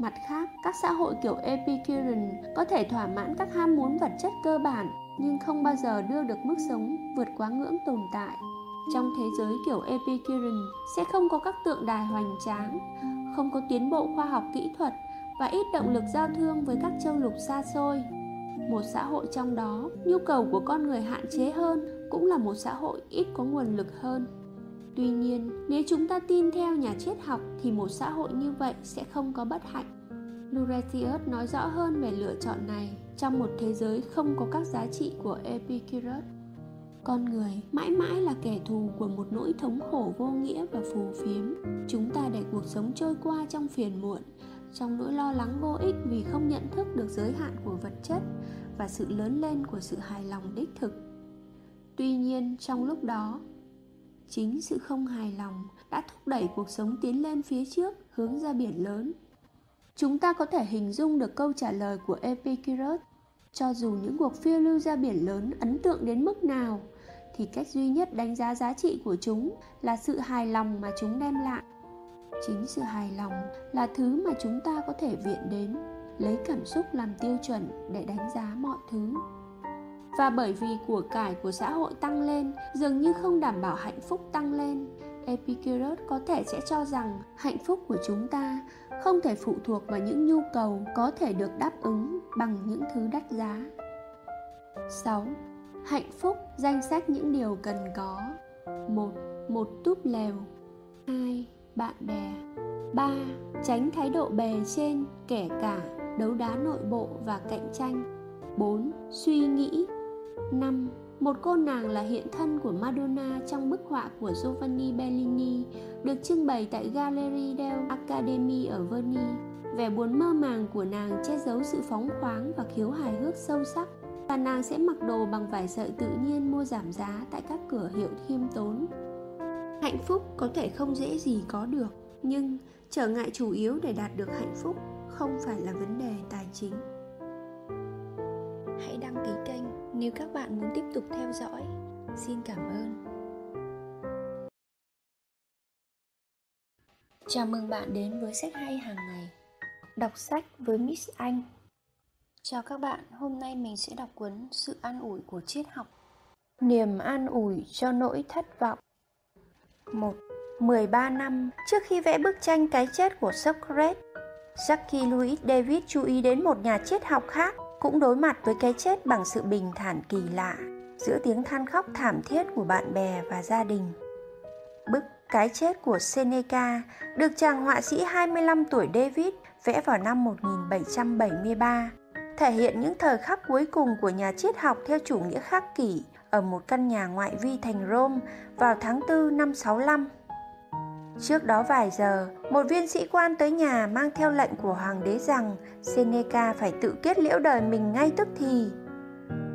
Mặt khác, các xã hội kiểu epicurean có thể thỏa mãn các ham muốn vật chất cơ bản, nhưng không bao giờ đưa được mức sống vượt quá ngưỡng tồn tại. Trong thế giới kiểu epicurean sẽ không có các tượng đài hoành tráng, không có tiến bộ khoa học kỹ thuật và ít động lực giao thương với các châu lục xa xôi. Một xã hội trong đó, nhu cầu của con người hạn chế hơn cũng là một xã hội ít có nguồn lực hơn tuy nhiên nếu chúng ta tin theo nhà triết học thì một xã hội như vậy sẽ không có bất hạnh Lucretius nói rõ hơn về lựa chọn này trong một thế giới không có các giá trị của Epicurus. Con người mãi mãi là kẻ thù của một nỗi thống khổ vô nghĩa và phù phiếm. Chúng ta để cuộc sống trôi qua trong phiền muộn, trong nỗi lo lắng vô ích vì không nhận thức được giới hạn của vật chất và sự lớn lên của sự hài lòng đích thực. Tuy nhiên, trong lúc đó, chính sự không hài lòng đã thúc đẩy cuộc sống tiến lên phía trước, hướng ra biển lớn. Chúng ta có thể hình dung được câu trả lời của epicurus. Cho dù những cuộc phiêu lưu ra biển lớn ấn tượng đến mức nào, thì cách duy nhất đánh giá giá trị của chúng là sự hài lòng mà chúng đem lại. Chính sự hài lòng là thứ mà chúng ta có thể viện đến, lấy cảm xúc làm tiêu chuẩn để đánh giá mọi thứ và bởi vì của cải của xã hội tăng lên dường như không đảm bảo hạnh phúc tăng lên Epicurus có thể sẽ cho rằng hạnh phúc của chúng ta không thể phụ thuộc vào những nhu cầu có thể được đáp ứng bằng những thứ đắt giá. 6. Hạnh phúc danh sách những điều cần có. 1. Một túp lều. 2. Bạn bè. 3. Tránh thái độ bề trên, kể cả đấu đá nội bộ và cạnh tranh. 4. Suy nghĩ. 5 một cô nàng là hiện thân của Madonna trong bức họa của Giovanni Bellini được trưng bày tại Gallery del Academy ở Verni. Vẻ buồn mơ màng của nàng che giấu sự phóng khoáng và khiếu hài hước sâu sắc và nàng sẽ mặc đồ bằng vải sợi tự nhiên mua giảm giá tại các cửa hiệu khiêm tốn. Hạnh phúc có thể không dễ gì có được, nhưng trở ngại chủ yếu để đạt được hạnh phúc không phải là vấn đề tài chính. Hãy đăng ký kênh nếu các bạn muốn tiếp tục theo dõi. Xin cảm ơn. Chào mừng bạn đến với sách hay hàng ngày. Đọc sách với Miss Anh. Chào các bạn, hôm nay mình sẽ đọc cuốn Sự an ủi của triết học. Niềm an ủi cho nỗi thất vọng. 1. 13 năm trước khi vẽ bức tranh cái chết của Socrates, Jackie Louis David chú ý đến một nhà triết học khác cũng đối mặt với cái chết bằng sự bình thản kỳ lạ giữa tiếng than khóc thảm thiết của bạn bè và gia đình. Bức Cái chết của Seneca được chàng họa sĩ 25 tuổi David vẽ vào năm 1773, thể hiện những thời khắc cuối cùng của nhà triết học theo chủ nghĩa khắc kỷ ở một căn nhà ngoại vi thành Rome vào tháng 4 năm 65. Trước đó vài giờ, một viên sĩ quan tới nhà mang theo lệnh của hoàng đế rằng Seneca phải tự kết liễu đời mình ngay tức thì.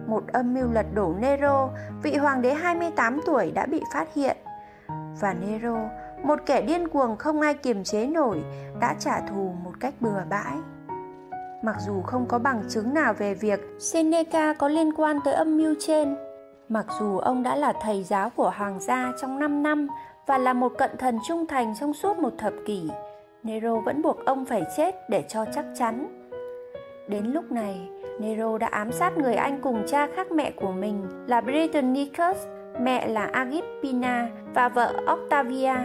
Một âm mưu lật đổ Nero, vị hoàng đế 28 tuổi đã bị phát hiện. Và Nero, một kẻ điên cuồng không ai kiềm chế nổi, đã trả thù một cách bừa bãi. Mặc dù không có bằng chứng nào về việc Seneca có liên quan tới âm mưu trên, mặc dù ông đã là thầy giáo của hoàng gia trong 5 năm và là một cận thần trung thành trong suốt một thập kỷ, Nero vẫn buộc ông phải chết để cho chắc chắn. Đến lúc này, Nero đã ám sát người anh cùng cha khác mẹ của mình là Britannicus, mẹ là Agrippina và vợ Octavia.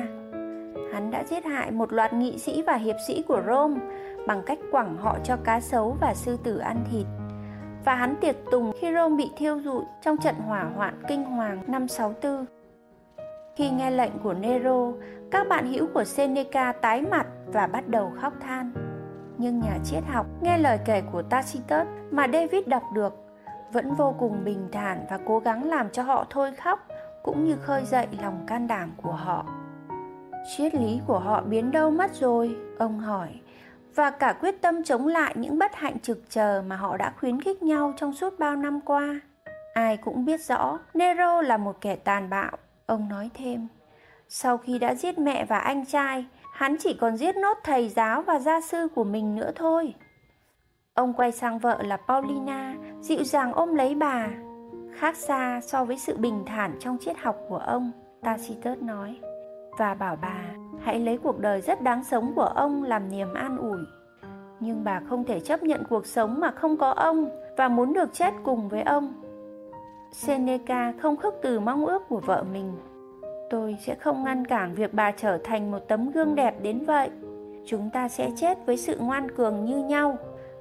Hắn đã giết hại một loạt nghị sĩ và hiệp sĩ của Rome bằng cách quẳng họ cho cá sấu và sư tử ăn thịt. Và hắn tiệc tùng khi Rome bị thiêu rụi trong trận hỏa hoạn kinh hoàng năm 64. Khi nghe lệnh của Nero, các bạn hữu của Seneca tái mặt và bắt đầu khóc than. Nhưng nhà triết học nghe lời kể của Tacitus mà David đọc được vẫn vô cùng bình thản và cố gắng làm cho họ thôi khóc cũng như khơi dậy lòng can đảm của họ. Triết lý của họ biến đâu mất rồi? Ông hỏi. Và cả quyết tâm chống lại những bất hạnh trực chờ mà họ đã khuyến khích nhau trong suốt bao năm qua. Ai cũng biết rõ Nero là một kẻ tàn bạo Ông nói thêm, sau khi đã giết mẹ và anh trai, hắn chỉ còn giết nốt thầy giáo và gia sư của mình nữa thôi. Ông quay sang vợ là Paulina, dịu dàng ôm lấy bà. Khác xa so với sự bình thản trong triết học của ông, Tacitus nói. Và bảo bà, hãy lấy cuộc đời rất đáng sống của ông làm niềm an ủi. Nhưng bà không thể chấp nhận cuộc sống mà không có ông và muốn được chết cùng với ông. Seneca không khước từ mong ước của vợ mình. Tôi sẽ không ngăn cản việc bà trở thành một tấm gương đẹp đến vậy. Chúng ta sẽ chết với sự ngoan cường như nhau,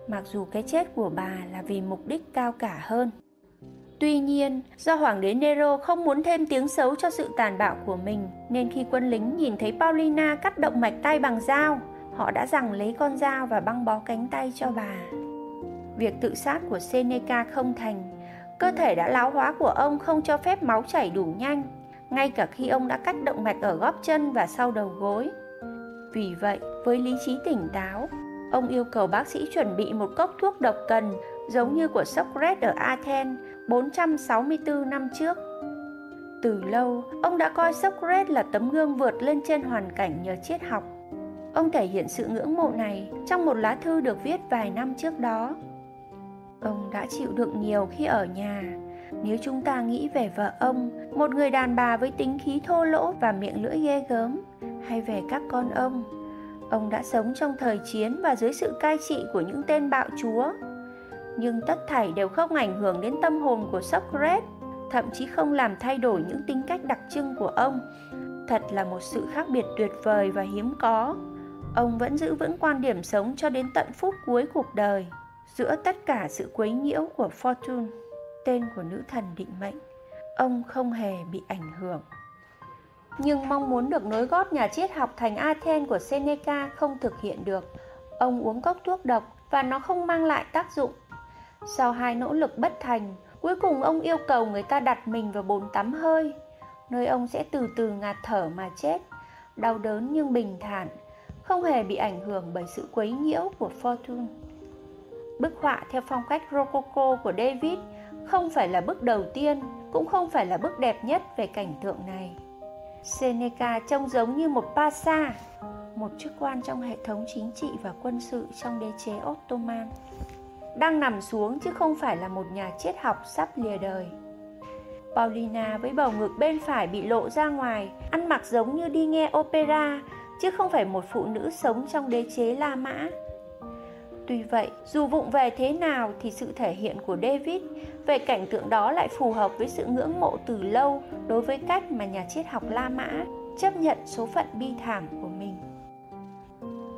mặc dù cái chết của bà là vì mục đích cao cả hơn. Tuy nhiên, do hoàng đế Nero không muốn thêm tiếng xấu cho sự tàn bạo của mình, nên khi quân lính nhìn thấy Paulina cắt động mạch tay bằng dao, họ đã rằng lấy con dao và băng bó cánh tay cho bà. Việc tự sát của Seneca không thành Cơ thể đã lão hóa của ông không cho phép máu chảy đủ nhanh, ngay cả khi ông đã cắt động mạch ở góp chân và sau đầu gối. Vì vậy, với lý trí tỉnh táo, ông yêu cầu bác sĩ chuẩn bị một cốc thuốc độc cần giống như của Socrates ở Athens 464 năm trước. Từ lâu, ông đã coi Socrates là tấm gương vượt lên trên hoàn cảnh nhờ triết học. Ông thể hiện sự ngưỡng mộ này trong một lá thư được viết vài năm trước đó Ông đã chịu đựng nhiều khi ở nhà. Nếu chúng ta nghĩ về vợ ông, một người đàn bà với tính khí thô lỗ và miệng lưỡi ghê gớm, hay về các con ông, ông đã sống trong thời chiến và dưới sự cai trị của những tên bạo chúa. Nhưng tất thảy đều không ảnh hưởng đến tâm hồn của Socrates, thậm chí không làm thay đổi những tính cách đặc trưng của ông. thật là một sự khác biệt tuyệt vời và hiếm có ông vẫn giữ vững quan điểm sống cho đến tận phút cuối cuộc đời giữa tất cả sự quấy nhiễu của fortune tên của nữ thần định mệnh ông không hề bị ảnh hưởng nhưng mong muốn được nối gót nhà triết học thành Athens của Seneca không thực hiện được. Ông uống cốc thuốc độc và nó không mang lại tác dụng. Sau hai nỗ lực bất thành, cuối cùng ông yêu cầu người ta đặt mình vào bồn tắm hơi, nơi ông sẽ từ từ ngạt thở mà chết, đau đớn nhưng bình thản, không hề bị ảnh hưởng bởi sự quấy nhiễu của Fortune. Bức họa theo phong cách Rococo của David không phải là bức đầu tiên, cũng không phải là bức đẹp nhất về cảnh tượng này. Seneca trông giống như một Pasha, một chức quan trong hệ thống chính trị và quân sự trong đế chế Ottoman. Đang nằm xuống chứ không phải là một nhà triết học sắp lìa đời. Paulina với bầu ngực bên phải bị lộ ra ngoài, ăn mặc giống như đi nghe opera, chứ không phải một phụ nữ sống trong đế chế La Mã. Tuy vậy, dù vụng về thế nào thì sự thể hiện của David về cảnh tượng đó lại phù hợp với sự ngưỡng mộ từ lâu đối với cách mà nhà triết học La Mã chấp nhận số phận bi thảm của mình.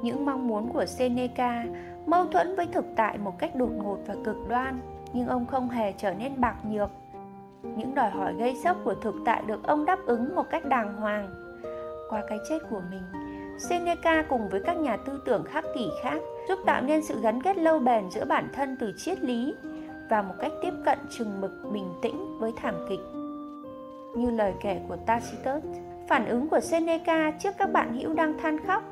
Những mong muốn của Seneca mâu thuẫn với thực tại một cách đột ngột và cực đoan, nhưng ông không hề trở nên bạc nhược. Những đòi hỏi gây sốc của thực tại được ông đáp ứng một cách đàng hoàng. Qua cái chết của mình, Seneca cùng với các nhà tư tưởng khắc kỷ khác giúp tạo nên sự gắn kết lâu bền giữa bản thân từ triết lý và một cách tiếp cận chừng mực bình tĩnh với thảm kịch. Như lời kể của Tacitus, phản ứng của Seneca trước các bạn hữu đang than khóc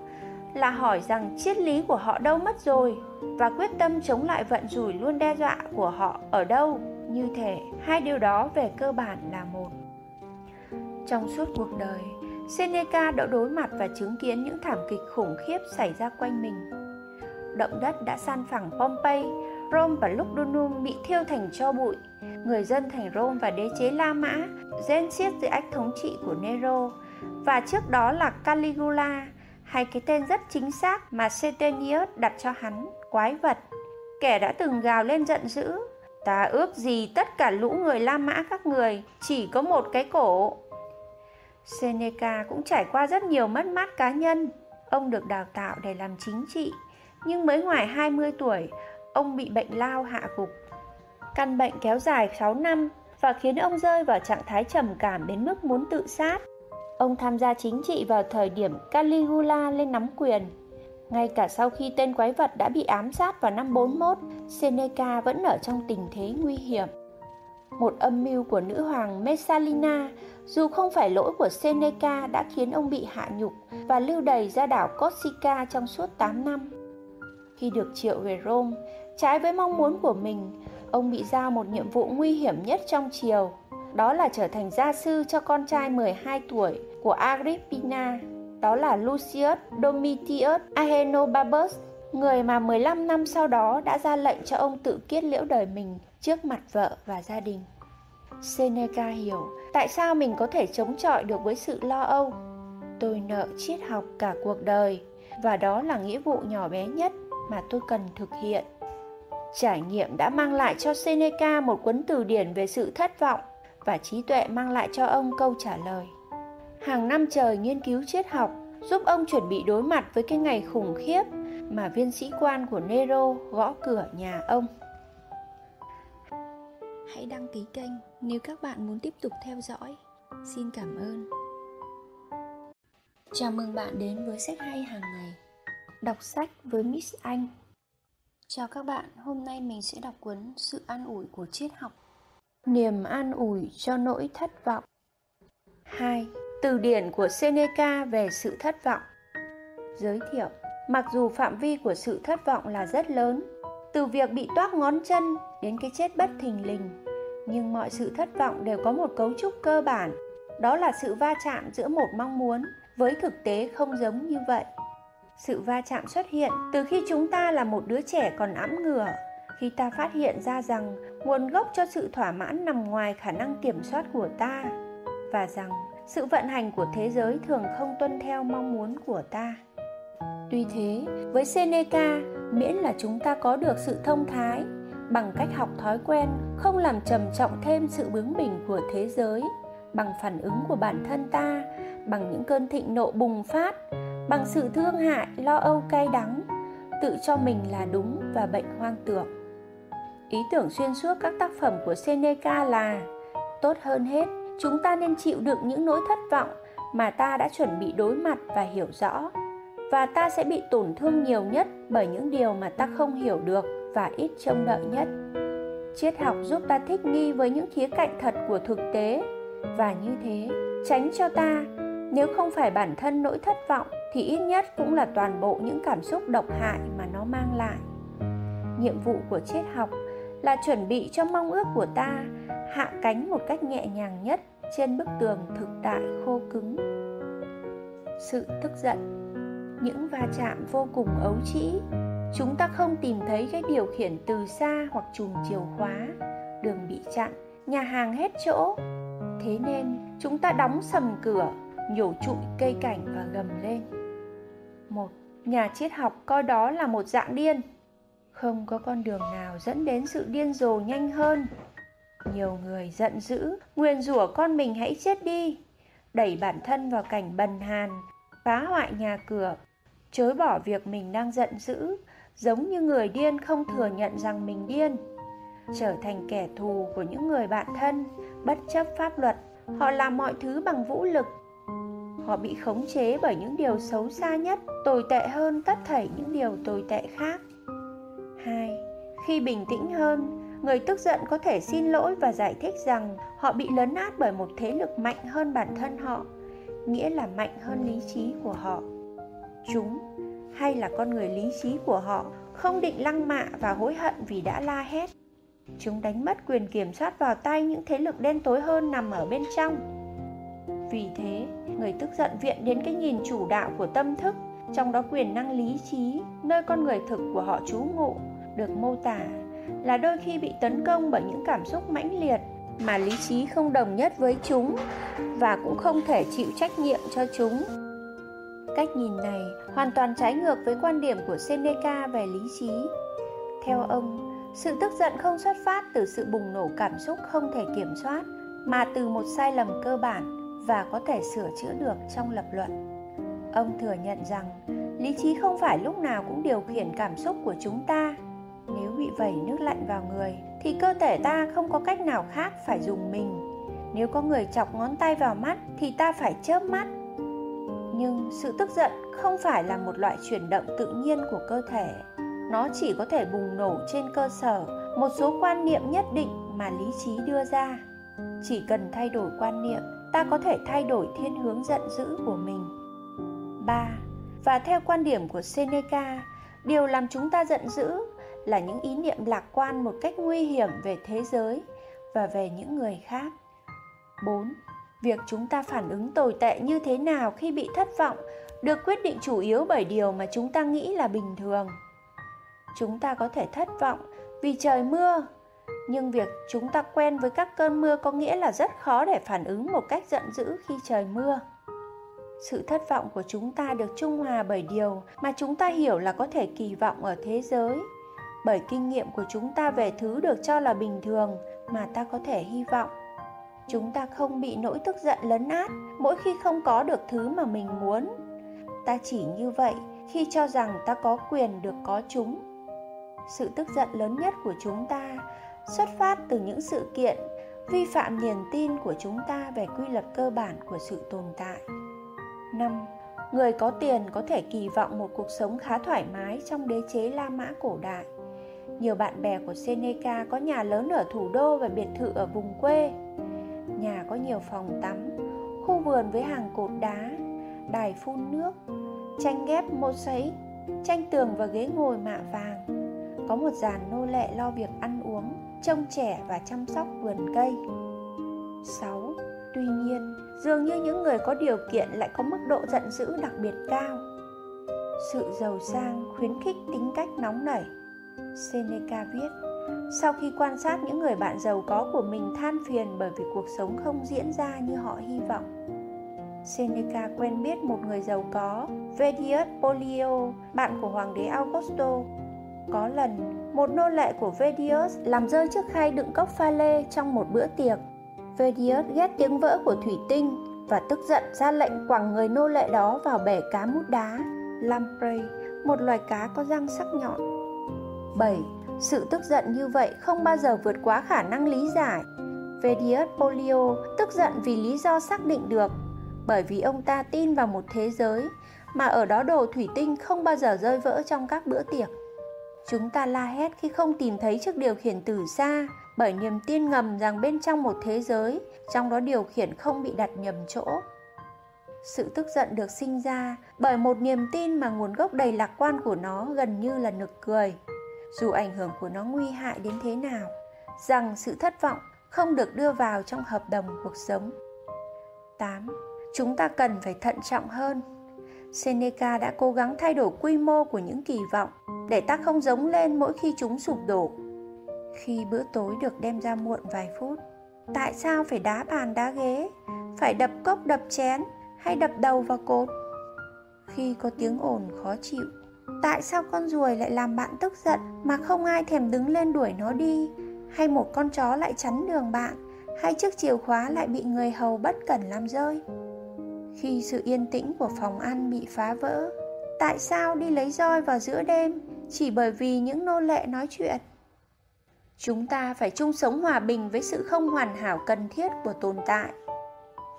là hỏi rằng triết lý của họ đâu mất rồi và quyết tâm chống lại vận rủi luôn đe dọa của họ ở đâu. Như thể hai điều đó về cơ bản là một. Trong suốt cuộc đời, Seneca đã đối mặt và chứng kiến những thảm kịch khủng khiếp xảy ra quanh mình. Động đất đã san phẳng Pompeii, Rome và Lugdunum bị thiêu thành cho bụi. Người dân thành Rome và đế chế La Mã ghen xiết dưới ách thống trị của Nero. Và trước đó là Caligula, hay cái tên rất chính xác mà Setenius đặt cho hắn, quái vật. Kẻ đã từng gào lên giận dữ, ta ước gì tất cả lũ người La Mã các người chỉ có một cái cổ. Seneca cũng trải qua rất nhiều mất mát cá nhân. Ông được đào tạo để làm chính trị, nhưng mới ngoài 20 tuổi, ông bị bệnh lao hạ gục. Căn bệnh kéo dài 6 năm và khiến ông rơi vào trạng thái trầm cảm đến mức muốn tự sát. Ông tham gia chính trị vào thời điểm Caligula lên nắm quyền. Ngay cả sau khi tên quái vật đã bị ám sát vào năm 41, Seneca vẫn ở trong tình thế nguy hiểm. Một âm mưu của nữ hoàng Messalina, dù không phải lỗi của Seneca đã khiến ông bị hạ nhục và lưu đày ra đảo Corsica trong suốt 8 năm. Khi được triệu về Rome, trái với mong muốn của mình, ông bị giao một nhiệm vụ nguy hiểm nhất trong triều, đó là trở thành gia sư cho con trai 12 tuổi của Agrippina, đó là Lucius Domitius Ahenobarbus, người mà 15 năm sau đó đã ra lệnh cho ông tự kết liễu đời mình trước mặt vợ và gia đình. Seneca hiểu tại sao mình có thể chống chọi được với sự lo âu. Tôi nợ triết học cả cuộc đời và đó là nghĩa vụ nhỏ bé nhất mà tôi cần thực hiện. Trải nghiệm đã mang lại cho Seneca một cuốn từ điển về sự thất vọng và trí tuệ mang lại cho ông câu trả lời. Hàng năm trời nghiên cứu triết học giúp ông chuẩn bị đối mặt với cái ngày khủng khiếp mà viên sĩ quan của Nero gõ cửa nhà ông. Hãy đăng ký kênh nếu các bạn muốn tiếp tục theo dõi. Xin cảm ơn. Chào mừng bạn đến với sách hay hàng ngày. Đọc sách với Miss Anh. Chào các bạn, hôm nay mình sẽ đọc cuốn Sự an ủi của triết học. Niềm an ủi cho nỗi thất vọng. 2. Từ điển của Seneca về sự thất vọng. Giới thiệu, mặc dù phạm vi của sự thất vọng là rất lớn, từ việc bị toác ngón chân đến cái chết bất thình lình, nhưng mọi sự thất vọng đều có một cấu trúc cơ bản, đó là sự va chạm giữa một mong muốn với thực tế không giống như vậy sự va chạm xuất hiện từ khi chúng ta là một đứa trẻ còn ẵm ngửa. Khi ta phát hiện ra rằng nguồn gốc cho sự thỏa mãn nằm ngoài khả năng kiểm soát của ta, và rằng sự vận hành của thế giới thường không tuân theo mong muốn của ta. Tuy thế, với seneca, miễn là chúng ta có được sự thông thái bằng cách học thói quen không làm trầm trọng thêm sự bướng bỉnh của thế giới, bằng phản ứng của bản thân ta, bằng những cơn thịnh nộ bùng phát bằng sự thương hại, lo âu cay đắng, tự cho mình là đúng và bệnh hoang tưởng. Ý tưởng xuyên suốt các tác phẩm của seneca là, tốt hơn hết, chúng ta nên chịu đựng những nỗi thất vọng mà ta đã chuẩn bị đối mặt và hiểu rõ, và ta sẽ bị tổn thương nhiều nhất bởi những điều mà ta không hiểu được và ít trông đợi nhất. Triết học giúp ta thích nghi với những khía cạnh thật của thực tế, và như thế, tránh cho ta, nếu không phải bản thân nỗi thất vọng thì ít nhất cũng là toàn bộ những cảm xúc độc hại mà nó mang lại. Nhiệm vụ của triết học là chuẩn bị cho mong ước của ta hạ cánh một cách nhẹ nhàng nhất trên bức tường thực tại khô cứng. Sự tức giận, những va chạm vô cùng ấu trĩ, chúng ta không tìm thấy cái điều khiển từ xa hoặc chùm chìa khóa, đường bị chặn, nhà hàng hết chỗ. Thế nên, chúng ta đóng sầm cửa, nhổ trụi cây cảnh và gầm lên nhà triết học coi đó là một dạng điên. Không có con đường nào dẫn đến sự điên rồ nhanh hơn. Nhiều người giận dữ, nguyền rủa con mình hãy chết đi. Đẩy bản thân vào cảnh bần hàn, phá hoại nhà cửa. Chối bỏ việc mình đang giận dữ, giống như người điên không thừa nhận rằng mình điên. Trở thành kẻ thù của những người bạn thân, bất chấp pháp luật, họ làm mọi thứ bằng vũ lực họ bị khống chế bởi những điều xấu xa nhất tồi tệ hơn tất thảy những điều tồi tệ khác 2. Khi bình tĩnh hơn, người tức giận có thể xin lỗi và giải thích rằng họ bị lấn át bởi một thế lực mạnh hơn bản thân họ, nghĩa là mạnh hơn lý trí của họ. Chúng, hay là con người lý trí của họ, không định lăng mạ và hối hận vì đã la hét. Chúng đánh mất quyền kiểm soát vào tay những thế lực đen tối hơn nằm ở bên trong. Vì thế, người tức giận viện đến cái nhìn chủ đạo của tâm thức, trong đó quyền năng lý trí, nơi con người thực của họ trú ngụ, được mô tả là đôi khi bị tấn công bởi những cảm xúc mãnh liệt mà lý trí không đồng nhất với chúng và cũng không thể chịu trách nhiệm cho chúng. Cách nhìn này hoàn toàn trái ngược với quan điểm của seneca về lý trí. Theo ông sự tức giận không xuất phát từ sự bùng nổ cảm xúc không thể kiểm soát mà từ một sai lầm cơ bản và có thể sửa chữa được trong lập luận. Ông thừa nhận rằng, lý trí không phải lúc nào cũng điều khiển cảm xúc của chúng ta. Nếu bị vẩy nước lạnh vào người, thì cơ thể ta không có cách nào khác phải dùng mình. Nếu có người chọc ngón tay vào mắt, thì ta phải chớp mắt. Nhưng sự tức giận không phải là một loại chuyển động tự nhiên của cơ thể. Nó chỉ có thể bùng nổ trên cơ sở một số quan niệm nhất định mà lý trí đưa ra. Chỉ cần thay đổi quan niệm ta có thể thay đổi thiên hướng giận dữ của mình 3. Và theo quan điểm của Seneca, điều làm chúng ta giận dữ là những ý niệm lạc quan một cách nguy hiểm về thế giới và về những người khác. 4. Việc chúng ta phản ứng tồi tệ như thế nào khi bị thất vọng được quyết định chủ yếu bởi điều mà chúng ta nghĩ là bình thường. Chúng ta có thể thất vọng vì trời mưa, nhưng việc chúng ta quen với các cơn mưa có nghĩa là rất khó để phản ứng một cách giận dữ khi trời mưa. Sự thất vọng của chúng ta được trung hòa bởi điều mà chúng ta hiểu là có thể kỳ vọng ở thế giới. Bởi kinh nghiệm của chúng ta về thứ được cho là bình thường mà ta có thể hy vọng. Chúng ta không bị nỗi tức giận lấn át mỗi khi không có được thứ mà mình muốn. Ta chỉ như vậy khi cho rằng ta có quyền được có chúng. Sự tức giận lớn nhất của chúng ta xuất phát từ những sự kiện vi phạm niềm tin của chúng ta về quy luật cơ bản của sự tồn tại 5. Người có tiền có thể kỳ vọng một cuộc sống khá thoải mái trong đế chế La Mã cổ đại. Nhiều bạn bè của Seneca có nhà lớn ở thủ đô và biệt thự ở vùng quê. Nhà có nhiều phòng tắm, khu vườn với hàng cột đá, đài phun nước, tranh ghép mô sấy, tranh tường và ghế ngồi mạ vàng. Có một dàn nô lệ lo việc ăn trông trẻ và chăm sóc vườn cây. 6. Tuy nhiên, dường như những người có điều kiện lại có mức độ giận dữ đặc biệt cao. Sự giàu sang khuyến khích tính cách nóng nảy Seneca viết Sau khi quan sát những người bạn giàu có của mình than phiền bởi vì cuộc sống không diễn ra như họ hy vọng Seneca quen biết một người giàu có, Vedius Pollio, bạn của hoàng đế Augusto. Có lần, một nô lệ của Vedius làm rơi chiếc khay đựng cốc pha lê trong một bữa tiệc. Vedius ghét tiếng vỡ của thủy tinh và tức giận ra lệnh quẳng người nô lệ đó vào bể cá mút đá lamprey, một loài cá có răng sắc nhọn. 7. Sự tức giận như vậy không bao giờ vượt quá khả năng lý giải. Vedius Polio tức giận vì lý do xác định được, bởi vì ông ta tin vào một thế giới mà ở đó đồ thủy tinh không bao giờ rơi vỡ trong các bữa tiệc. Chúng ta la hét khi không tìm thấy chiếc điều khiển từ xa, bởi niềm tin ngầm rằng bên trong một thế giới, trong đó điều khiển không bị đặt nhầm chỗ. Sự tức giận được sinh ra bởi một niềm tin mà nguồn gốc đầy lạc quan của nó gần như là nực cười, dù ảnh hưởng của nó nguy hại đến thế nào, rằng sự thất vọng không được đưa vào trong hợp đồng cuộc sống. 8. Chúng ta cần phải thận trọng hơn. Seneca đã cố gắng thay đổi quy mô của những kỳ vọng để ta không giống lên mỗi khi chúng sụp đổ. Khi bữa tối được đem ra muộn vài phút, tại sao phải đá bàn đá ghế, phải đập cốc đập chén hay đập đầu vào cột? Khi có tiếng ồn khó chịu, tại sao con ruồi lại làm bạn tức giận mà không ai thèm đứng lên đuổi nó đi hay một con chó lại chắn đường bạn hay chiếc chìa khóa lại bị người hầu bất cẩn làm rơi khi sự yên tĩnh của phòng ăn bị phá vỡ. Tại sao đi lấy roi vào giữa đêm? Chỉ bởi vì những nô lệ nói chuyện. Chúng ta phải chung sống hòa bình với sự không hoàn hảo cần thiết của tồn tại.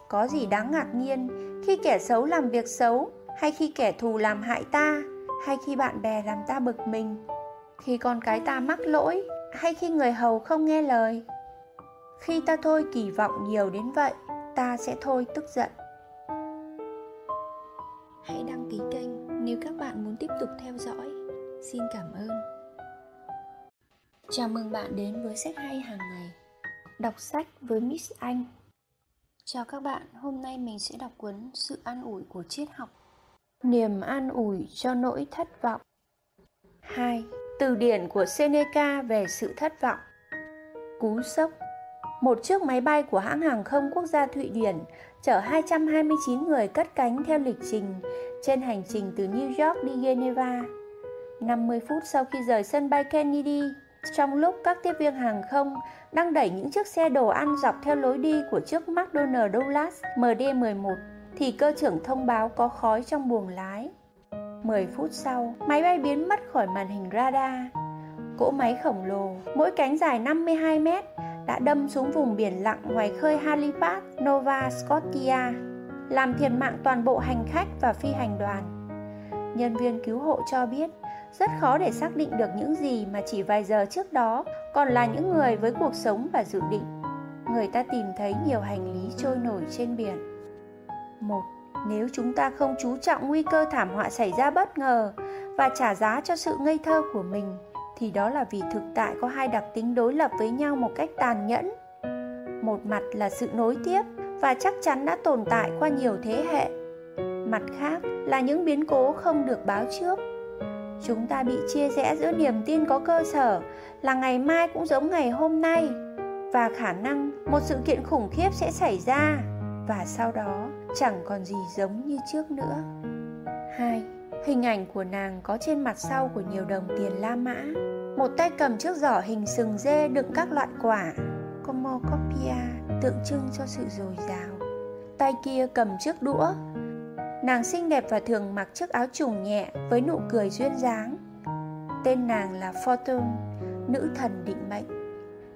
Có gì đáng ngạc nhiên khi kẻ xấu làm việc xấu, hay khi kẻ thù làm hại ta, hay khi bạn bè làm ta bực mình, khi con cái ta mắc lỗi, hay khi người hầu không nghe lời? Khi ta thôi kỳ vọng nhiều đến vậy, ta sẽ thôi tức giận hãy đăng ký kênh nếu các bạn muốn tiếp tục theo dõi. Xin cảm ơn. Chào mừng bạn đến với sách hay hàng ngày đọc sách với miss anh. Chào các bạn hôm nay mình sẽ đọc cuốn sự an ủi của triết học. Niềm an ủi cho nỗi thất vọng. 2. Từ điển của Seneca về sự thất vọng. Cú sốc. Một chiếc máy bay của hãng hàng không quốc gia Thụy Điển chở 229 người cất cánh theo lịch trình trên hành trình từ New York đi Geneva. 50 phút sau khi rời sân bay Kennedy, trong lúc các tiếp viên hàng không đang đẩy những chiếc xe đồ ăn dọc theo lối đi của chiếc McDonnell Douglas MD-11 thì cơ trưởng thông báo có khói trong buồng lái. 10 phút sau, máy bay biến mất khỏi màn hình radar. Cỗ máy khổng lồ, mỗi cánh dài 52 mét, đã đâm xuống vùng biển lặng ngoài khơi Halifax, Nova Scotia, làm thiệt mạng toàn bộ hành khách và phi hành đoàn. Nhân viên cứu hộ cho biết, rất khó để xác định được những gì mà chỉ vài giờ trước đó còn là những người với cuộc sống và dự định. Người ta tìm thấy nhiều hành lý trôi nổi trên biển. Một nếu chúng ta không chú trọng nguy cơ thảm họa xảy ra bất ngờ và trả giá cho sự ngây thơ của mình thì đó là vì thực tại có hai đặc tính đối lập với nhau một cách tàn nhẫn. Một mặt là sự nối tiếp và chắc chắn đã tồn tại qua nhiều thế hệ. Mặt khác là những biến cố không được báo trước. Chúng ta bị chia rẽ giữa niềm tin có cơ sở là ngày mai cũng giống ngày hôm nay và khả năng một sự kiện khủng khiếp sẽ xảy ra và sau đó chẳng còn gì giống như trước nữa. Hình ảnh của nàng có trên mặt sau của nhiều đồng tiền La Mã. Một tay cầm chiếc giỏ hình sừng dê đựng các loại quả, Comocopia, tượng trưng cho sự dồi dào. Tay kia cầm chiếc đũa. Nàng xinh đẹp và thường mặc chiếc áo trùng nhẹ với nụ cười duyên dáng. Tên nàng là Fortune, nữ thần định mệnh.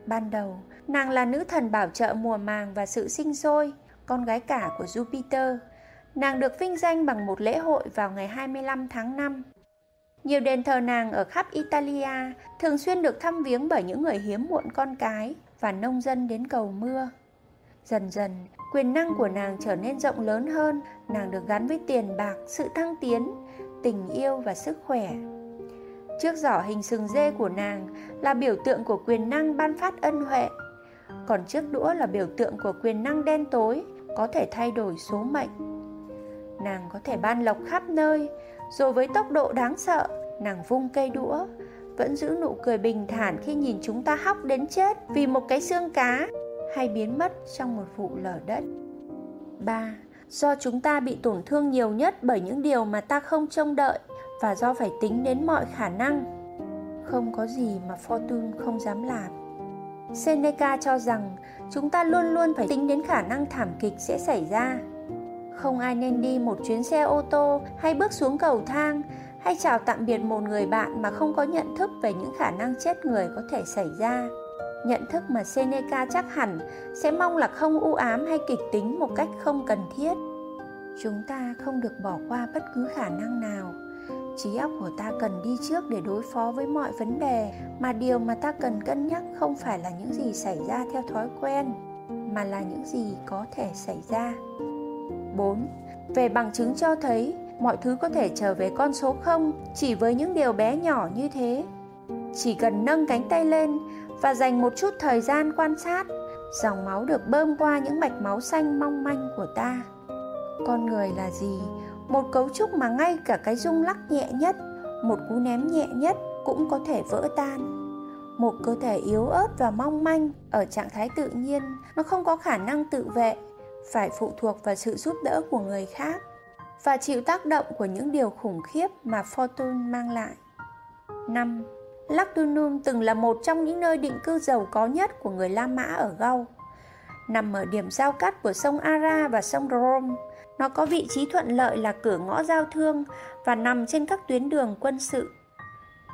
Ban đầu, nàng là nữ thần bảo trợ mùa màng và sự sinh sôi, con gái cả của Jupiter. Nàng được vinh danh bằng một lễ hội vào ngày 25 tháng 5. Nhiều đền thờ nàng ở khắp Italia thường xuyên được thăm viếng bởi những người hiếm muộn con cái và nông dân đến cầu mưa. Dần dần, quyền năng của nàng trở nên rộng lớn hơn, nàng được gắn với tiền bạc, sự thăng tiến, tình yêu và sức khỏe. Chiếc giỏ hình sừng dê của nàng là biểu tượng của quyền năng ban phát ân huệ, còn chiếc đũa là biểu tượng của quyền năng đen tối, có thể thay đổi số mệnh nàng có thể ban lộc khắp nơi rồi với tốc độ đáng sợ, nàng vung cây đũa, vẫn giữ nụ cười bình thản khi nhìn chúng ta hóc đến chết vì một cái xương cá, hay biến mất trong một vụ lở đất 3. Do chúng ta bị tổn thương nhiều nhất bởi những điều mà ta không trông đợi và do phải tính đến mọi khả năng. Không có gì mà Fortune không dám làm. Seneca cho rằng chúng ta luôn luôn phải tính đến khả năng thảm kịch sẽ xảy ra không ai nên đi một chuyến xe ô tô hay bước xuống cầu thang. Hay chào tạm biệt một người bạn mà không có nhận thức về những khả năng chết người có thể xảy ra. Nhận thức mà seneca chắc hẳn sẽ mong là không u ám hay kịch tính một cách không cần thiết. Chúng ta không được bỏ qua bất cứ khả năng nào. Trí óc của ta cần đi trước để đối phó với mọi vấn đề, mà điều mà ta cần cân nhắc không phải là những gì xảy ra theo thói quen, mà là những gì có thể xảy ra. 4. Về bằng chứng cho thấy mọi thứ có thể trở về con số 0 chỉ với những điều bé nhỏ như thế. Chỉ cần nâng cánh tay lên và dành một chút thời gian quan sát, dòng máu được bơm qua những mạch máu xanh mong manh của ta. Con người là gì? Một cấu trúc mà ngay cả cái rung lắc nhẹ nhất, một cú ném nhẹ nhất cũng có thể vỡ tan. Một cơ thể yếu ớt và mong manh ở trạng thái tự nhiên, nó không có khả năng tự vệ, phải phụ thuộc vào sự giúp đỡ của người khác và chịu tác động của những điều khủng khiếp mà Fortune mang lại. 5. Lactunum từng là một trong những nơi định cư giàu có nhất của người La Mã ở Gaul. Nằm ở điểm giao cắt của sông Ara và sông Rome, nó có vị trí thuận lợi là cửa ngõ giao thương và nằm trên các tuyến đường quân sự.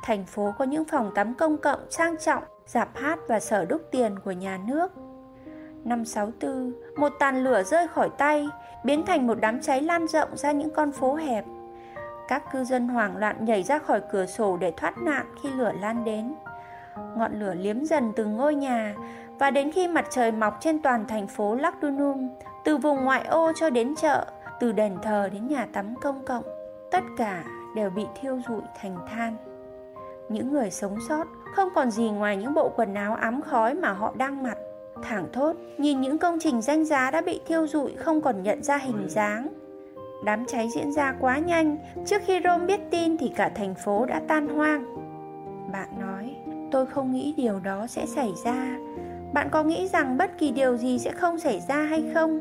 Thành phố có những phòng tắm công cộng sang trọng, dạp hát và sở đúc tiền của nhà nước. Năm 64, một tàn lửa rơi khỏi tay, biến thành một đám cháy lan rộng ra những con phố hẹp. Các cư dân hoảng loạn nhảy ra khỏi cửa sổ để thoát nạn khi lửa lan đến. Ngọn lửa liếm dần từ ngôi nhà và đến khi mặt trời mọc trên toàn thành phố Lacdunum, từ vùng ngoại ô cho đến chợ, từ đền thờ đến nhà tắm công cộng, tất cả đều bị thiêu rụi thành than. Những người sống sót không còn gì ngoài những bộ quần áo ám khói mà họ đang mặc. Thẳng thốt, nhìn những công trình danh giá đã bị thiêu rụi không còn nhận ra hình dáng. Đám cháy diễn ra quá nhanh, trước khi Rome biết tin thì cả thành phố đã tan hoang. Bạn nói, tôi không nghĩ điều đó sẽ xảy ra. Bạn có nghĩ rằng bất kỳ điều gì sẽ không xảy ra hay không?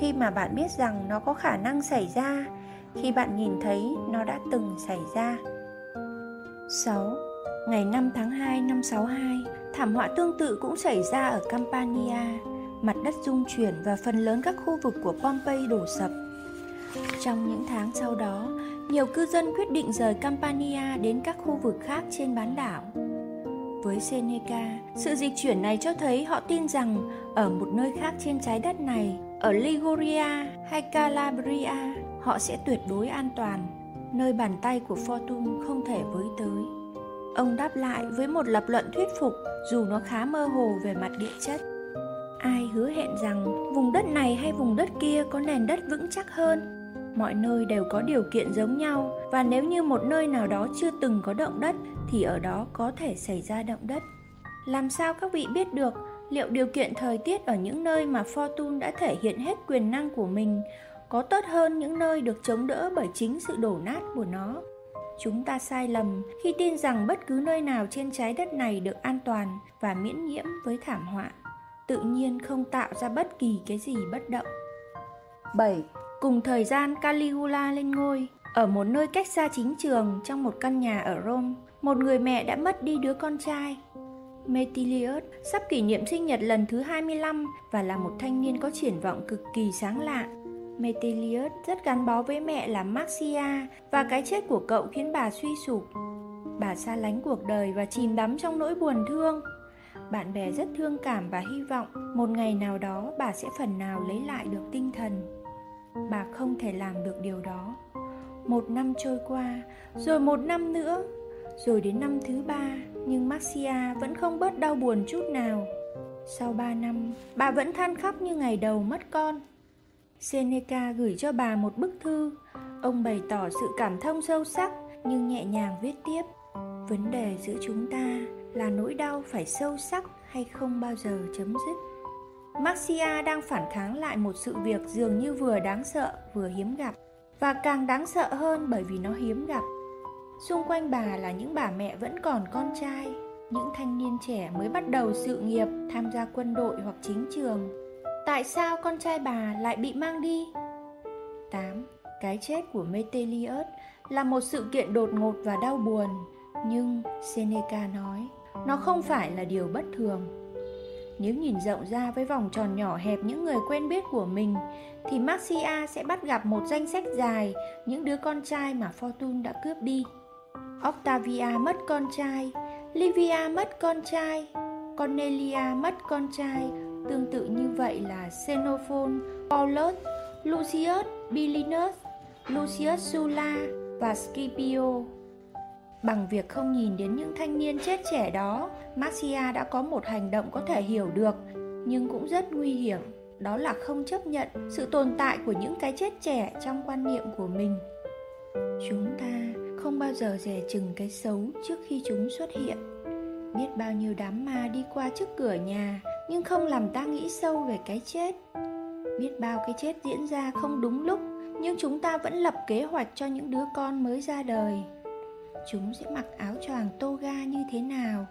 Khi mà bạn biết rằng nó có khả năng xảy ra, khi bạn nhìn thấy nó đã từng xảy ra. 6. Ngày 5 tháng 2 năm 62, thảm họa tương tự cũng xảy ra ở Campania. Mặt đất rung chuyển và phần lớn các khu vực của Pompeii đổ sập. Trong những tháng sau đó, nhiều cư dân quyết định rời Campania đến các khu vực khác trên bán đảo. Với Seneca, sự dịch chuyển này cho thấy họ tin rằng ở một nơi khác trên trái đất này, ở Liguria hay Calabria, họ sẽ tuyệt đối an toàn, nơi bàn tay của Fortune không thể với tới. Ông đáp lại với một lập luận thuyết phục dù nó khá mơ hồ về mặt địa chất. Ai hứa hẹn rằng vùng đất này hay vùng đất kia có nền đất vững chắc hơn? Mọi nơi đều có điều kiện giống nhau, và nếu như một nơi nào đó chưa từng có động đất, thì ở đó có thể xảy ra động đất. Làm sao các vị biết được liệu điều kiện thời tiết ở những nơi mà Fortune đã thể hiện hết quyền năng của mình có tốt hơn những nơi được chống đỡ bởi chính sự đổ nát của nó? Chúng ta sai lầm khi tin rằng bất cứ nơi nào trên trái đất này được an toàn và miễn nhiễm với thảm họa tự nhiên không tạo ra bất kỳ cái gì bất động 7. Cùng thời gian Caligula lên ngôi, ở một nơi cách xa chính trường trong một căn nhà ở Rome, một người mẹ đã mất đi đứa con trai. Metilius sắp kỷ niệm sinh nhật lần thứ 25 và là một thanh niên có triển vọng cực kỳ sáng lạ Metelius rất gắn bó với mẹ là Marcia và cái chết của cậu khiến bà suy sụp. Bà xa lánh cuộc đời và chìm đắm trong nỗi buồn thương. Bạn bè rất thương cảm và hy vọng một ngày nào đó bà sẽ phần nào lấy lại được tinh thần. Bà không thể làm được điều đó. Một năm trôi qua, rồi một năm nữa, rồi đến năm thứ ba, nhưng Marcia vẫn không bớt đau buồn chút nào. Sau ba năm, bà vẫn than khóc như ngày đầu mất con. Seneca gửi cho bà một bức thư. Ông bày tỏ sự cảm thông sâu sắc nhưng nhẹ nhàng viết tiếp. Vấn đề giữa chúng ta là nỗi đau phải sâu sắc hay không bao giờ chấm dứt. Marcia đang phản kháng lại một sự việc dường như vừa đáng sợ vừa hiếm gặp và càng đáng sợ hơn bởi vì nó hiếm gặp. Xung quanh bà là những bà mẹ vẫn còn con trai, những thanh niên trẻ mới bắt đầu sự nghiệp tham gia quân đội hoặc chính trường Tại sao con trai bà lại bị mang đi? 8. Cái chết của Metelius là một sự kiện đột ngột và đau buồn, nhưng Seneca nói nó không phải là điều bất thường. nếu nhìn rộng ra với vòng tròn nhỏ hẹp những người quen biết của mình thì Marcia sẽ bắt gặp một danh sách dài những đứa con trai mà Fortune đã cướp đi. Octavia mất con trai, Livia mất con trai, Cornelia mất con trai, tương tự như vậy là Xenophon, Paulus, Lucius, Bilinus, Lucius Sulla và Scipio. Bằng việc không nhìn đến những thanh niên chết trẻ đó, Marcia đã có một hành động có thể hiểu được, nhưng cũng rất nguy hiểm. Đó là không chấp nhận sự tồn tại của những cái chết trẻ trong quan niệm của mình. Chúng ta không bao giờ dè chừng cái xấu trước khi chúng xuất hiện. Biết bao nhiêu đám ma đi qua trước cửa nhà nhưng không làm ta nghĩ sâu về cái chết. Biết bao cái chết diễn ra không đúng lúc, nhưng chúng ta vẫn lập kế hoạch cho những đứa con mới ra đời. Chúng sẽ mặc áo choàng toga như thế nào?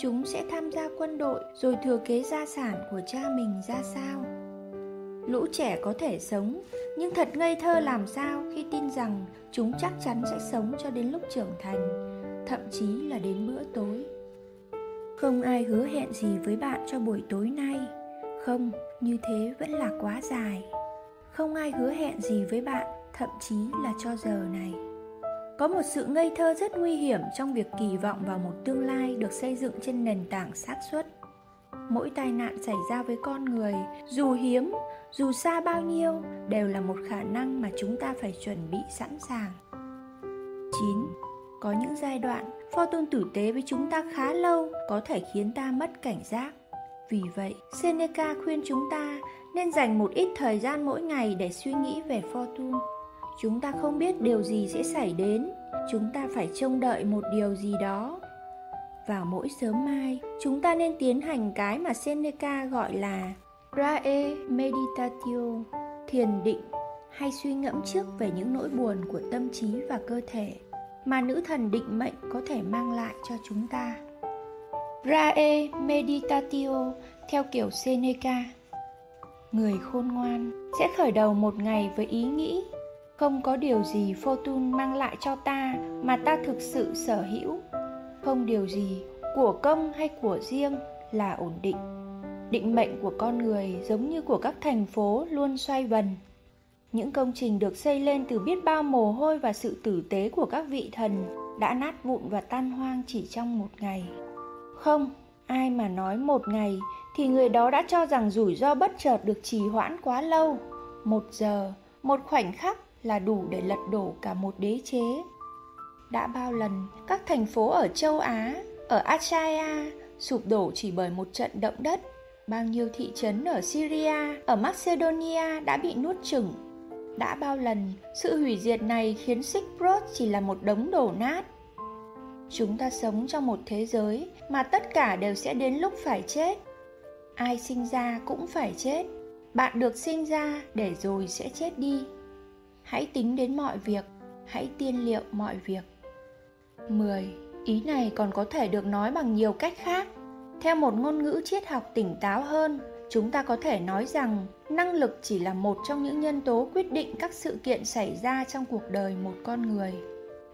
Chúng sẽ tham gia quân đội rồi thừa kế gia sản của cha mình ra sao? Lũ trẻ có thể sống, nhưng thật ngây thơ làm sao khi tin rằng chúng chắc chắn sẽ sống cho đến lúc trưởng thành, thậm chí là đến bữa tối không ai hứa hẹn gì với bạn cho buổi tối nay. Không, như thế vẫn là quá dài. Không ai hứa hẹn gì với bạn, thậm chí là cho giờ này. Có một sự ngây thơ rất nguy hiểm trong việc kỳ vọng vào một tương lai được xây dựng trên nền tảng xác suất. Mỗi tai nạn xảy ra với con người, dù hiếm, dù xa bao nhiêu, đều là một khả năng mà chúng ta phải chuẩn bị sẵn sàng. 9. Có những giai đoạn Pho tôn tử tế với chúng ta khá lâu có thể khiến ta mất cảnh giác. Vì vậy, Seneca khuyên chúng ta nên dành một ít thời gian mỗi ngày để suy nghĩ về Fortune chúng ta không biết điều gì sẽ xảy đến. Chúng ta phải trông đợi một điều gì đó. Vào mỗi sớm mai chúng ta nên tiến hành cái mà seneca gọi là prae meditatio thiền định hay suy ngẫm trước về những nỗi buồn của tâm trí và cơ thể mà nữ thần định mệnh có thể mang lại cho chúng ta. Prae meditatio, theo kiểu seneca. Người khôn ngoan sẽ khởi đầu một ngày với ý nghĩ, không có điều gì fortune mang lại cho ta mà ta thực sự sở hữu. Không điều gì của công hay của riêng là ổn định. Định mệnh của con người giống như của các thành phố luôn xoay vần những công trình được xây lên từ biết bao mồ hôi và sự tử tế của các vị thần đã nát vụn và tan hoang chỉ trong một ngày không ai mà nói một ngày thì người đó đã cho rằng rủi ro bất chợt được trì hoãn quá lâu một giờ một khoảnh khắc là đủ để lật đổ cả một đế chế. Đã bao lần các thành phố ở châu Á, ở achaia sụp đổ chỉ bởi một trận động đất. Bao nhiêu thị trấn ở Syria, ở Macedonia đã bị nuốt chửng. Đã bao lần sự hủy diệt này khiến Cyprus chỉ là một đống đổ nát. Chúng ta sống trong một thế giới mà tất cả đều sẽ đến lúc phải chết. Ai sinh ra cũng phải chết. Bạn được sinh ra để rồi sẽ chết đi hãy tính đến mọi việc hãy tiên liệu mọi việc 10. Ý này còn có thể được nói bằng nhiều cách khác. Theo một ngôn ngữ triết học tỉnh táo hơn, chúng ta có thể nói rằng năng lực chỉ là một trong những nhân tố quyết định các sự kiện xảy ra trong cuộc đời một con người.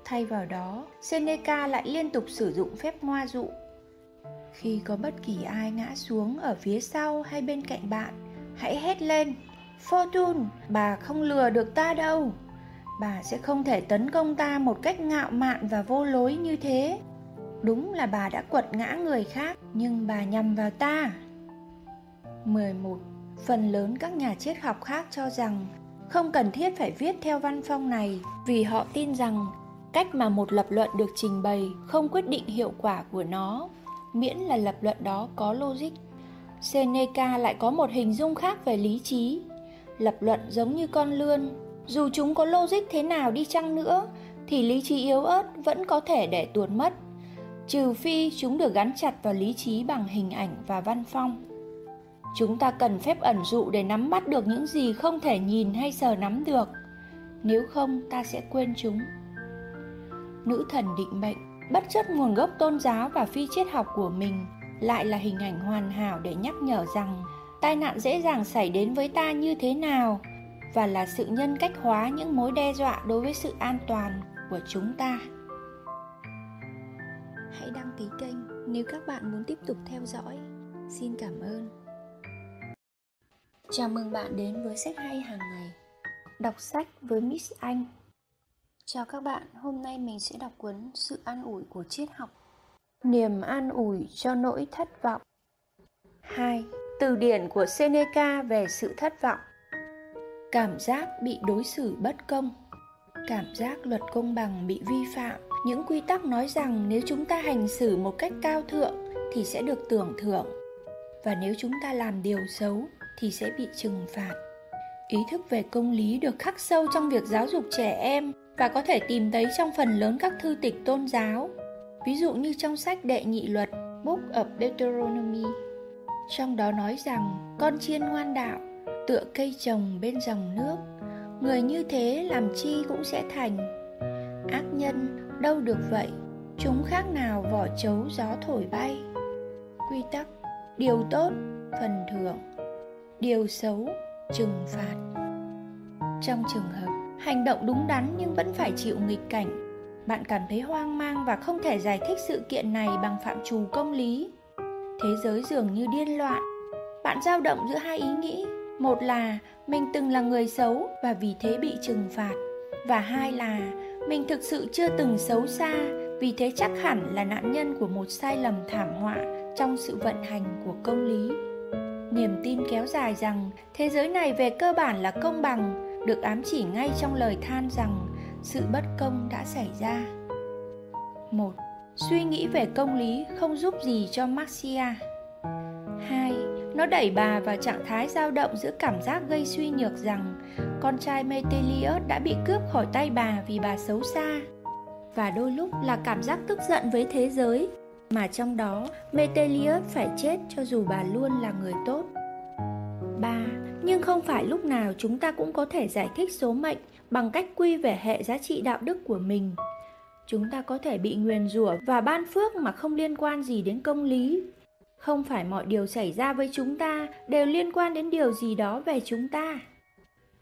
Thay vào đó, Seneca lại liên tục sử dụng phép ngoa dụ. Khi có bất kỳ ai ngã xuống ở phía sau hay bên cạnh bạn, hãy hét lên Fortune, bà không lừa được ta đâu. Bà sẽ không thể tấn công ta một cách ngạo mạn và vô lối như thế. Đúng là bà đã quật ngã người khác, nhưng bà nhầm vào ta. 11. Phần lớn các nhà triết học khác cho rằng không cần thiết phải viết theo văn phong này vì họ tin rằng cách mà một lập luận được trình bày không quyết định hiệu quả của nó, miễn là lập luận đó có logic. Seneca lại có một hình dung khác về lý trí lập luận giống như con lươn dù chúng có logic thế nào đi chăng nữa thì lý trí yếu ớt vẫn có thể để tuột mất trừ phi chúng được gắn chặt vào lý trí bằng hình ảnh và văn phong chúng ta cần phép ẩn dụ để nắm bắt được những gì không thể nhìn hay sờ nắm được. Nếu không, ta sẽ quên chúng. Nữ thần định mệnh, bất chấp nguồn gốc tôn giáo và phi triết học của mình, lại là hình ảnh hoàn hảo để nhắc nhở rằng, tai nạn dễ dàng xảy đến với ta như thế nào và là sự nhân cách hóa những mối đe dọa đối với sự an toàn của chúng ta. Hãy đăng ký kênh nếu các bạn muốn tiếp tục theo dõi. Xin cảm ơn. Chào mừng bạn đến với sách hay hàng ngày. Đọc sách với Miss Anh. Chào các bạn, hôm nay mình sẽ đọc cuốn Sự an ủi của triết học. Niềm an ủi cho nỗi thất vọng. 2. Từ điển của Seneca về sự thất vọng. Cảm giác bị đối xử bất công. Cảm giác luật công bằng bị vi phạm. Những quy tắc nói rằng nếu chúng ta hành xử một cách cao thượng thì sẽ được tưởng thưởng và nếu chúng ta làm điều xấu thì sẽ bị trừng phạt. Ý thức về công lý được khắc sâu trong việc giáo dục trẻ em và có thể tìm thấy trong phần lớn các thư tịch tôn giáo, ví dụ như trong sách đệ nhị luật, book of deuteronomy. Trong đó nói rằng, con chiên ngoan đạo, tựa cây trồng bên dòng nước, người như thế làm chi cũng sẽ thành. Ác nhân đâu được vậy, chúng khác nào vỏ chấu gió thổi bay. Quy tắc, điều tốt, phần thưởng điều xấu, trừng phạt. Trong trường hợp hành động đúng đắn nhưng vẫn phải chịu nghịch cảnh, bạn cảm thấy hoang mang và không thể giải thích sự kiện này bằng phạm trù công lý. Thế giới dường như điên loạn. Bạn dao động giữa hai ý nghĩ. Một là mình từng là người xấu và vì thế bị trừng phạt. Và hai là mình thực sự chưa từng xấu xa, vì thế chắc hẳn là nạn nhân của một sai lầm thảm họa trong sự vận hành của công lý niềm tin kéo dài rằng thế giới này về cơ bản là công bằng, được ám chỉ ngay trong lời than rằng sự bất công đã xảy ra. Một, suy nghĩ về công lý không giúp gì cho marcia. Hai, nó đẩy bà vào trạng thái dao động giữa cảm giác gây suy nhược rằng con trai Metelius đã bị cướp khỏi tay bà vì bà xấu xa. Và đôi lúc là cảm giác tức giận với thế giới mà trong đó Metelius phải chết cho dù bà luôn là người tốt. 3. Nhưng không phải lúc nào chúng ta cũng có thể giải thích số mệnh bằng cách quy về hệ giá trị đạo đức của mình. Chúng ta có thể bị nguyền rủa và ban phước mà không liên quan gì đến công lý. Không phải mọi điều xảy ra với chúng ta đều liên quan đến điều gì đó về chúng ta.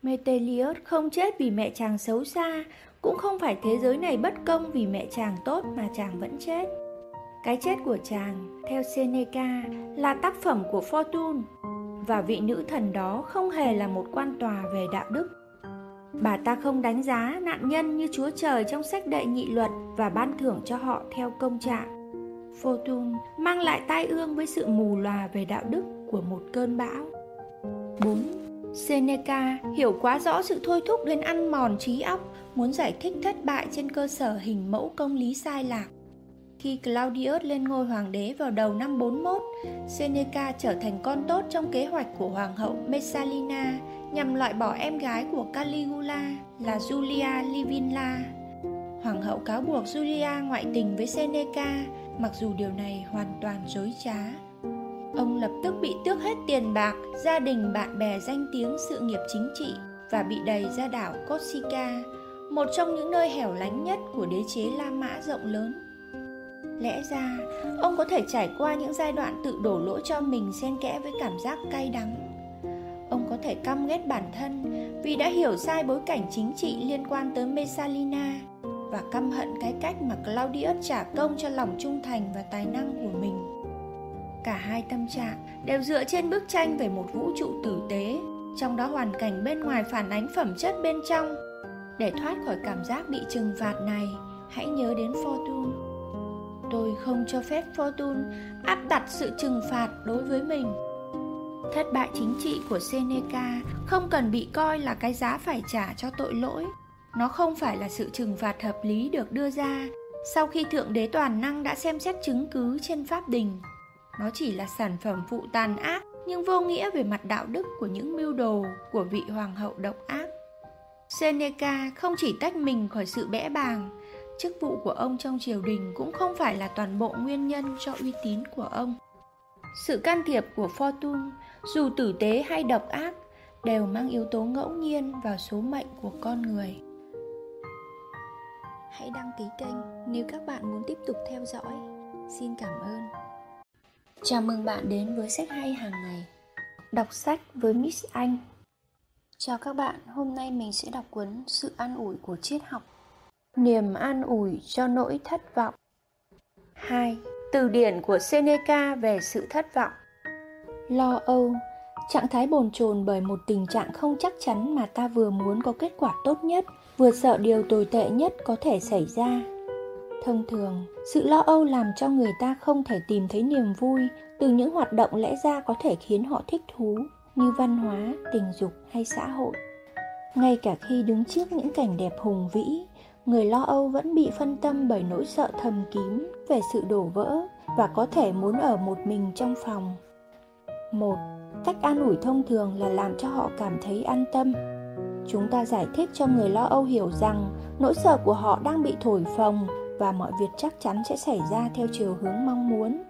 Metelius không chết vì mẹ chàng xấu xa, cũng không phải thế giới này bất công vì mẹ chàng tốt mà chàng vẫn chết. Cái chết của chàng, theo Seneca, là tác phẩm của Fortune và vị nữ thần đó không hề là một quan tòa về đạo đức. Bà ta không đánh giá nạn nhân như Chúa Trời trong sách đệ nhị luật và ban thưởng cho họ theo công trạng. Fortune mang lại tai ương với sự mù lòa về đạo đức của một cơn bão. 4. Seneca hiểu quá rõ sự thôi thúc đến ăn mòn trí óc, muốn giải thích thất bại trên cơ sở hình mẫu công lý sai lạc. Khi Claudius lên ngôi hoàng đế vào đầu năm 41, Seneca trở thành con tốt trong kế hoạch của hoàng hậu Messalina nhằm loại bỏ em gái của Caligula là Julia Livilla. Hoàng hậu cáo buộc Julia ngoại tình với Seneca, mặc dù điều này hoàn toàn dối trá. Ông lập tức bị tước hết tiền bạc, gia đình, bạn bè, danh tiếng, sự nghiệp chính trị và bị đầy ra đảo Corsica, một trong những nơi hẻo lánh nhất của đế chế La Mã rộng lớn lẽ ra, ông có thể trải qua những giai đoạn tự đổ lỗi cho mình xen kẽ với cảm giác cay đắng. Ông có thể căm ghét bản thân vì đã hiểu sai bối cảnh chính trị liên quan tới messalina và căm hận cái cách mà claudius trả công cho lòng trung thành và tài năng của mình. Cả hai tâm trạng đều dựa trên bức tranh về một vũ trụ tử tế, trong đó hoàn cảnh bên ngoài phản ánh phẩm chất bên trong. Để thoát khỏi cảm giác bị trừng phạt này, hãy nhớ đến fortune tôi không cho phép fortune áp đặt sự trừng phạt đối với mình. Thất bại chính trị của seneca không cần bị coi là cái giá phải trả cho tội lỗi. Nó không phải là sự trừng phạt hợp lý được đưa ra sau khi thượng đế toàn năng đã xem xét chứng cứ trên pháp đình. Nó chỉ là sản phẩm vụ tàn ác nhưng vô nghĩa về mặt đạo đức của những mưu đồ của vị hoàng hậu độc ác. Seneca không chỉ tách mình khỏi sự bẽ bàng chức vụ của ông trong triều đình cũng không phải là toàn bộ nguyên nhân cho uy tín của ông. Sự can thiệp của fortune dù tử tế hay độc ác đều mang yếu tố ngẫu nhiên vào số mệnh của con người. Hãy đăng ký kênh nếu các bạn muốn tiếp tục theo dõi. Xin cảm ơn. Chào mừng bạn đến với sách hay hàng ngày. Đọc sách với miss anh. Chào các bạn hôm nay mình sẽ đọc cuốn sự an ủi của triết học niềm an ủi cho nỗi thất vọng. 2. Từ điển của Seneca về sự thất vọng. Lo âu, trạng thái bồn chồn bởi một tình trạng không chắc chắn mà ta vừa muốn có kết quả tốt nhất vừa sợ điều tồi tệ nhất có thể xảy ra. Thông thường, sự lo âu làm cho người ta không thể tìm thấy niềm vui từ những hoạt động lẽ ra có thể khiến họ thích thú, như văn hóa, tình dục hay xã hội. Ngay cả khi đứng trước những cảnh đẹp hùng vĩ người lo âu vẫn bị phân tâm bởi nỗi sợ thầm kín về sự đổ vỡ và có thể muốn ở một mình trong phòng một, cách an ủi thông thường là làm cho họ cảm thấy an tâm chúng ta giải thích cho người lo âu hiểu rằng nỗi sợ của họ đang bị thổi phồng và mọi việc chắc chắn sẽ xảy ra theo chiều hướng mong muốn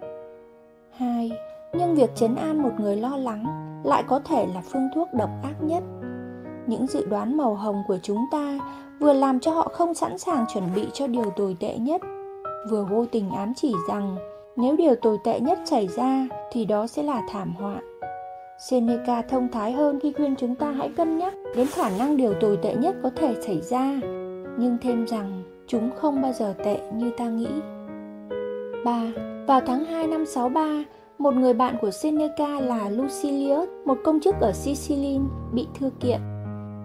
2. Nhưng việc chấn an một người lo lắng lại có thể là phương thuốc độc ác nhất. Những dự đoán màu hồng của chúng ta vừa làm cho họ không sẵn sàng chuẩn bị cho điều tồi tệ nhất, vừa vô tình ám chỉ rằng nếu điều tồi tệ nhất xảy ra thì đó sẽ là thảm họa. Seneca thông thái hơn khi khuyên chúng ta hãy cân nhắc đến khả năng điều tồi tệ nhất có thể xảy ra, nhưng thêm rằng chúng không bao giờ tệ như ta nghĩ. 3. Vào tháng 2 năm 63, một người bạn của Seneca là Lucilius, một công chức ở Sicily, bị thư kiện.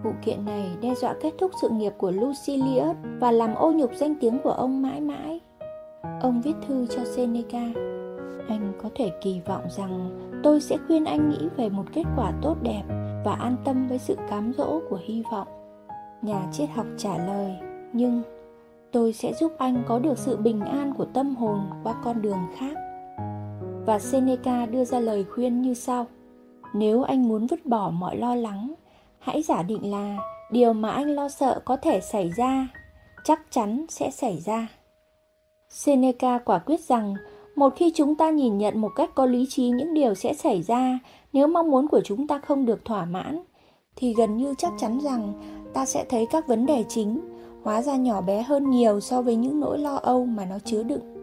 Vụ kiện này đe dọa kết thúc sự nghiệp của Lucilius và làm ô nhục danh tiếng của ông mãi mãi. Ông viết thư cho Seneca. Anh có thể kỳ vọng rằng tôi sẽ khuyên anh nghĩ về một kết quả tốt đẹp và an tâm với sự cám dỗ của hy vọng. Nhà triết học trả lời, nhưng tôi sẽ giúp anh có được sự bình an của tâm hồn qua con đường khác và seneca đưa ra lời khuyên như sau nếu anh muốn vứt bỏ mọi lo lắng hãy giả định là điều mà anh lo sợ có thể xảy ra, chắc chắn sẽ xảy ra seneca quả quyết rằng, một khi chúng ta nhìn nhận một cách có lý trí những điều sẽ xảy ra nếu mong muốn của chúng ta không được thỏa mãn, thì gần như chắc chắn rằng ta sẽ thấy các vấn đề chính, hóa ra nhỏ bé hơn nhiều so với những nỗi lo âu mà nó chứa đựng.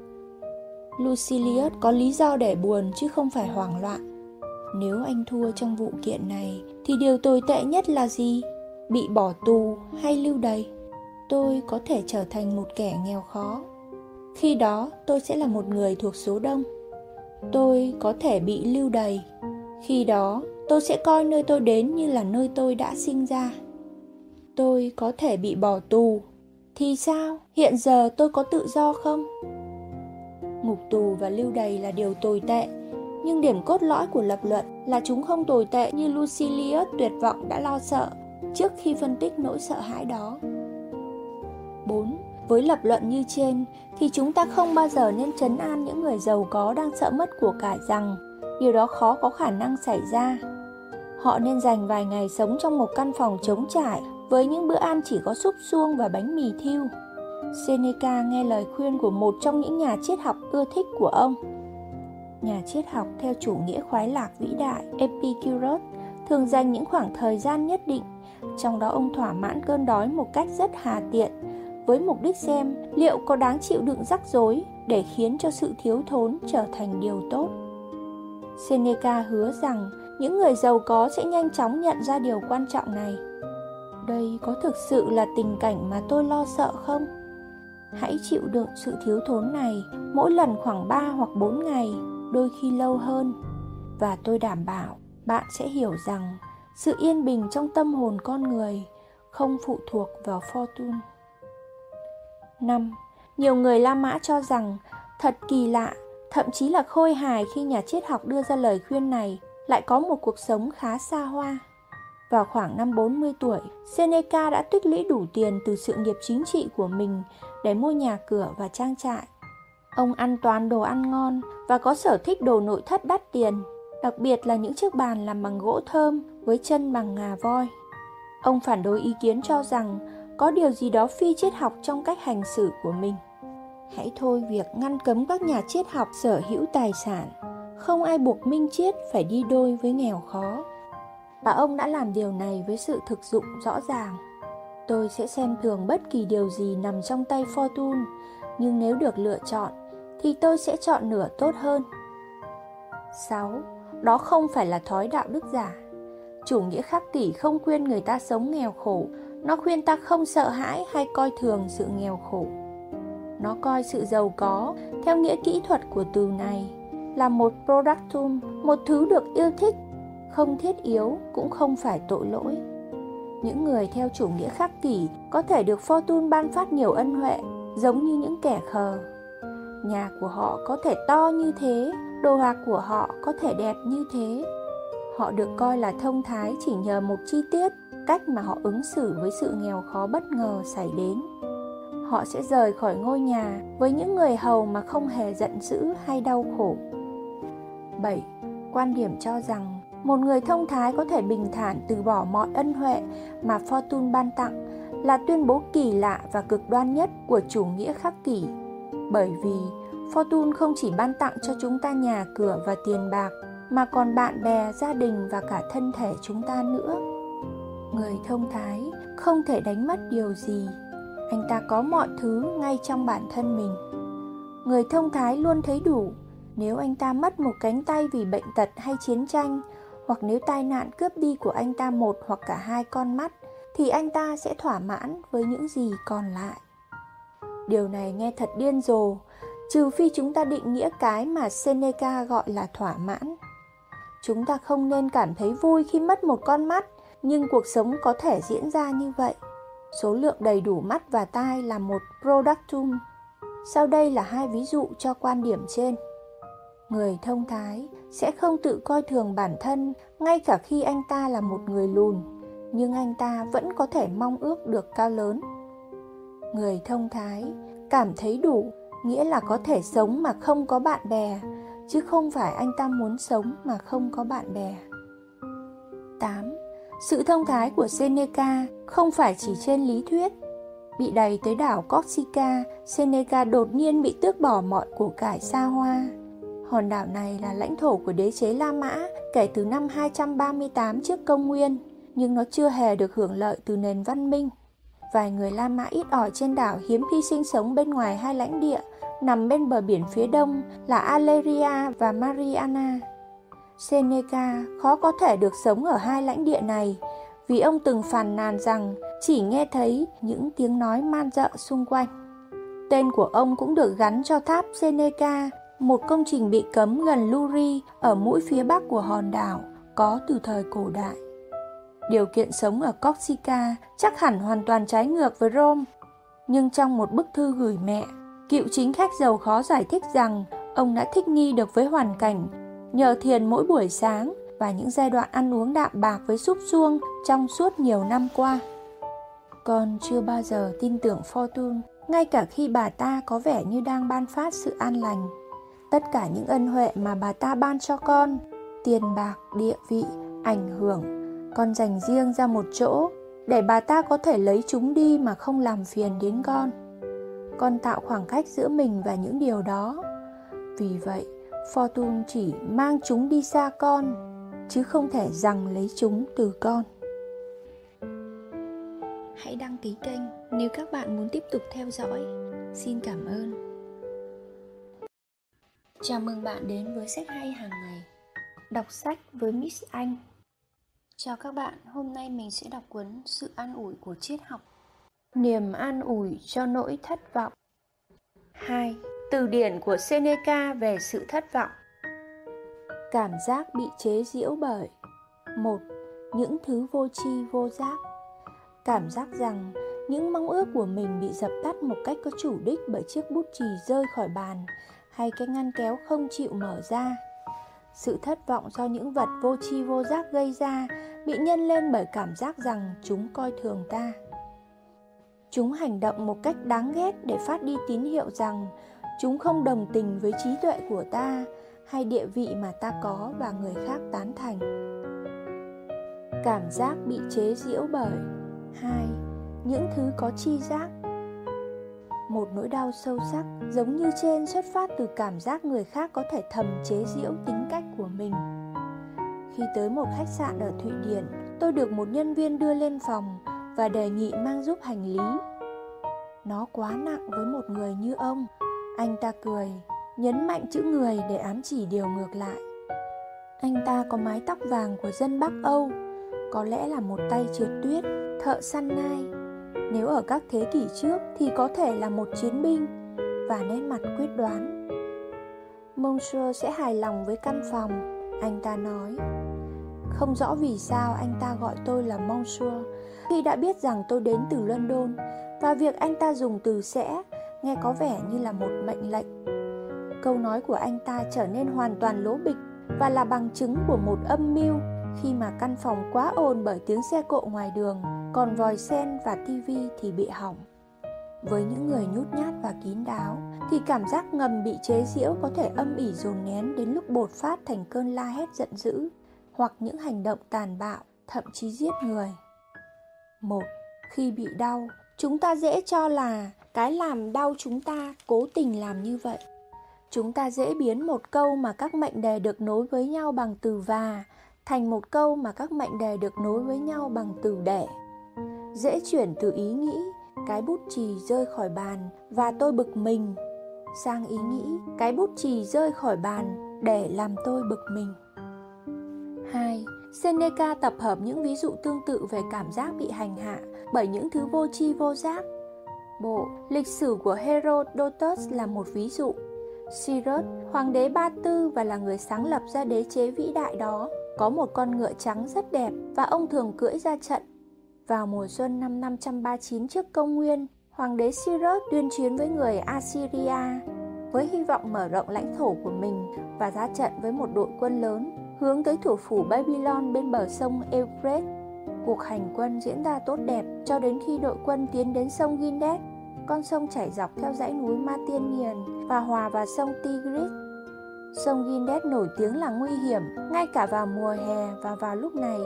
Lucilius có lý do để buồn chứ không phải hoảng loạn. Nếu anh thua trong vụ kiện này thì điều tồi tệ nhất là gì? Bị bỏ tù hay lưu đày? Tôi có thể trở thành một kẻ nghèo khó. Khi đó, tôi sẽ là một người thuộc số đông. Tôi có thể bị lưu đày. Khi đó, tôi sẽ coi nơi tôi đến như là nơi tôi đã sinh ra. Tôi có thể bị bỏ tù thì sao hiện giờ tôi có tự do không ngục tù và lưu đày là điều tồi tệ nhưng điểm cốt lõi của lập luận là chúng không tồi tệ như lucilius tuyệt vọng đã lo sợ trước khi phân tích nỗi sợ hãi đó 4. Với lập luận như trên thì chúng ta không bao giờ nên chấn an những người giàu có đang sợ mất của cải rằng điều đó khó có khả năng xảy ra. Họ nên dành vài ngày sống trong một căn phòng trống trải với những bữa ăn chỉ có súp suông và bánh mì thiêu. Seneca nghe lời khuyên của một trong những nhà triết học ưa thích của ông. Nhà triết học theo chủ nghĩa khoái lạc vĩ đại Epicurus thường dành những khoảng thời gian nhất định, trong đó ông thỏa mãn cơn đói một cách rất hà tiện, với mục đích xem liệu có đáng chịu đựng rắc rối để khiến cho sự thiếu thốn trở thành điều tốt. Seneca hứa rằng những người giàu có sẽ nhanh chóng nhận ra điều quan trọng này. Đây có thực sự là tình cảnh mà tôi lo sợ không? Hãy chịu đựng sự thiếu thốn này mỗi lần khoảng 3 hoặc 4 ngày đôi khi lâu hơn và tôi đảm bảo bạn sẽ hiểu rằng sự yên bình trong tâm hồn con người không phụ thuộc vào fortune 5. Nhiều người La Mã cho rằng thật kỳ lạ, thậm chí là khôi hài khi nhà triết học đưa ra lời khuyên này lại có một cuộc sống khá xa hoa. Vào khoảng năm 40 tuổi, Seneca đã tích lũy đủ tiền từ sự nghiệp chính trị của mình để mua nhà cửa và trang trại. Ông ăn toàn đồ ăn ngon và có sở thích đồ nội thất đắt tiền, đặc biệt là những chiếc bàn làm bằng gỗ thơm với chân bằng ngà voi. Ông phản đối ý kiến cho rằng có điều gì đó phi triết học trong cách hành xử của mình. Hãy thôi việc ngăn cấm các nhà triết học sở hữu tài sản. Không ai buộc minh triết phải đi đôi với nghèo khó và ông đã làm điều này với sự thực dụng rõ ràng. Tôi sẽ xem thường bất kỳ điều gì nằm trong tay Fortune, nhưng nếu được lựa chọn thì tôi sẽ chọn nửa tốt hơn. 6. Đó không phải là thói đạo đức giả. Chủ nghĩa khắc kỷ không khuyên người ta sống nghèo khổ, nó khuyên ta không sợ hãi hay coi thường sự nghèo khổ. Nó coi sự giàu có theo nghĩa kỹ thuật của từ này là một productum, một thứ được yêu thích, không thiết yếu cũng không phải tội lỗi. Những người theo chủ nghĩa khắc kỷ có thể được Fortune ban phát nhiều ân huệ, giống như những kẻ khờ. Nhà của họ có thể to như thế, đồ họa của họ có thể đẹp như thế. Họ được coi là thông thái chỉ nhờ một chi tiết, cách mà họ ứng xử với sự nghèo khó bất ngờ xảy đến. Họ sẽ rời khỏi ngôi nhà với những người hầu mà không hề giận dữ hay đau khổ. 7. Quan điểm cho rằng một người thông thái có thể bình thản từ bỏ mọi ân huệ mà Fortune ban tặng là tuyên bố kỳ lạ và cực đoan nhất của chủ nghĩa khắc kỷ. Bởi vì Fortune không chỉ ban tặng cho chúng ta nhà cửa và tiền bạc mà còn bạn bè, gia đình và cả thân thể chúng ta nữa. Người thông thái không thể đánh mất điều gì. Anh ta có mọi thứ ngay trong bản thân mình. Người thông thái luôn thấy đủ. Nếu anh ta mất một cánh tay vì bệnh tật hay chiến tranh, hoặc nếu tai nạn cướp đi của anh ta một hoặc cả hai con mắt, thì anh ta sẽ thỏa mãn với những gì còn lại. Điều này nghe thật điên rồ, trừ phi chúng ta định nghĩa cái mà Seneca gọi là thỏa mãn. Chúng ta không nên cảm thấy vui khi mất một con mắt, nhưng cuộc sống có thể diễn ra như vậy. Số lượng đầy đủ mắt và tai là một productum. Sau đây là hai ví dụ cho quan điểm trên. Người thông thái sẽ không tự coi thường bản thân ngay cả khi anh ta là một người lùn, nhưng anh ta vẫn có thể mong ước được cao lớn. Người thông thái cảm thấy đủ nghĩa là có thể sống mà không có bạn bè, chứ không phải anh ta muốn sống mà không có bạn bè. 8. Sự thông thái của Seneca không phải chỉ trên lý thuyết. Bị đẩy tới đảo Corsica, Seneca đột nhiên bị tước bỏ mọi của cải xa hoa. Hòn đảo này là lãnh thổ của đế chế La Mã kể từ năm 238 trước công nguyên, nhưng nó chưa hề được hưởng lợi từ nền văn minh. Vài người La Mã ít ỏi trên đảo hiếm khi sinh sống bên ngoài hai lãnh địa nằm bên bờ biển phía đông là Aleria và Mariana. Seneca khó có thể được sống ở hai lãnh địa này vì ông từng phàn nàn rằng chỉ nghe thấy những tiếng nói man dợ xung quanh. Tên của ông cũng được gắn cho tháp Seneca, một công trình bị cấm gần Luri ở mũi phía bắc của hòn đảo, có từ thời cổ đại. Điều kiện sống ở Corsica chắc hẳn hoàn toàn trái ngược với Rome, nhưng trong một bức thư gửi mẹ, Cựu chính khách giàu khó giải thích rằng ông đã thích nghi được với hoàn cảnh nhờ thiền mỗi buổi sáng và những giai đoạn ăn uống đạm bạc với súp suông trong suốt nhiều năm qua. Con chưa bao giờ tin tưởng Fortune, ngay cả khi bà ta có vẻ như đang ban phát sự an lành. Tất cả những ân huệ mà bà ta ban cho con, tiền bạc, địa vị, ảnh hưởng, con dành riêng ra một chỗ để bà ta có thể lấy chúng đi mà không làm phiền đến con. Con tạo khoảng cách giữa mình và những điều đó. Vì vậy fortune chỉ mang chúng đi xa con chứ không thể rằng lấy chúng từ con. Hãy đăng ký kênh nếu các bạn muốn tiếp tục theo dõi. Xin cảm ơn. Chào mừng bạn đến với sách hay hàng ngày. Đọc sách với miss anh chào các bạn, hôm nay mình sẽ đọc cuốn sự an ủi của triết học Niềm an ủi cho nỗi thất vọng 2. Từ điển của Seneca về sự thất vọng Cảm giác bị chế giễu bởi, một, Những thứ vô tri, vô giác Cảm giác rằng những mong ước của mình bị dập tắt một cách có chủ đích bởi chiếc bút chì rơi khỏi bàn, hay cái ngăn kéo không chịu mở ra. Sự thất vọng do những vật vô tri vô giác gây ra bị nhân lên bởi cảm giác rằng chúng coi thường ta. Chúng hành động một cách đáng ghét để phát đi tín hiệu rằng chúng không đồng tình với trí tuệ của ta hay địa vị mà ta có và người khác tán thành. Cảm giác bị chế giễu bởi hai, những thứ có chi giác một nỗi đau sâu sắc, giống như trên xuất phát từ cảm giác người khác có thể thầm chế giễu tính cách của mình. Khi tới một khách sạn ở thụy điển, tôi được một nhân viên đưa lên phòng và đề nghị mang giúp hành lý. Nó quá nặng với một người như ông, anh ta cười, nhấn mạnh chữ người để ám chỉ điều ngược lại. Anh ta có mái tóc vàng của dân bắc âu, có lẽ là một tay trượt tuyết, thợ săn nai nếu ở các thế kỷ trước thì có thể là một chiến binh và nét mặt quyết đoán Monsieur sẽ hài lòng với căn phòng, anh ta nói. Không rõ vì sao anh ta gọi tôi là Monsieur khi đã biết rằng tôi đến từ London và việc anh ta dùng từ sẽ nghe có vẻ như là một mệnh lệnh. Câu nói của anh ta trở nên hoàn toàn lố bịch và là bằng chứng của một âm mưu khi mà căn phòng quá ồn bởi tiếng xe cộ ngoài đường, còn vòi sen và tivi thì bị hỏng. Với những người nhút nhát và kín đáo thì cảm giác ngầm bị chế giễu có thể âm ỉ dồn nén đến lúc bột phát thành cơn la hét giận dữ hoặc những hành động tàn bạo, thậm chí giết người. Một, khi bị đau, chúng ta dễ cho là cái làm đau chúng ta cố tình làm như vậy. Chúng ta dễ biến một câu mà các mệnh đề được nối với nhau bằng từ và thành một câu mà các mệnh đề được nối với nhau bằng từ để. Dễ chuyển từ ý nghĩ cái bút chì rơi khỏi bàn và tôi bực mình sang ý nghĩ cái bút chì rơi khỏi bàn để làm tôi bực mình. 2. Seneca tập hợp những ví dụ tương tự về cảm giác bị hành hạ bởi những thứ vô tri vô giác. Bộ Lịch sử của Herodotus là một ví dụ. Cyrus, hoàng đế Ba Tư và là người sáng lập ra đế chế vĩ đại đó, có một con ngựa trắng rất đẹp và ông thường cưỡi ra trận. Vào mùa xuân năm 539 trước công nguyên, hoàng đế Cyrus tuyên chiến với người Assyria với hy vọng mở rộng lãnh thổ của mình và ra trận với một đội quân lớn hướng tới thủ phủ Babylon bên bờ sông Euphrates. Cuộc hành quân diễn ra tốt đẹp cho đến khi đội quân tiến đến sông Gindes con sông chảy dọc theo dãy núi Matinian và hòa vào sông Tigris. Sông Gindes nổi tiếng là nguy hiểm ngay cả vào mùa hè và vào lúc này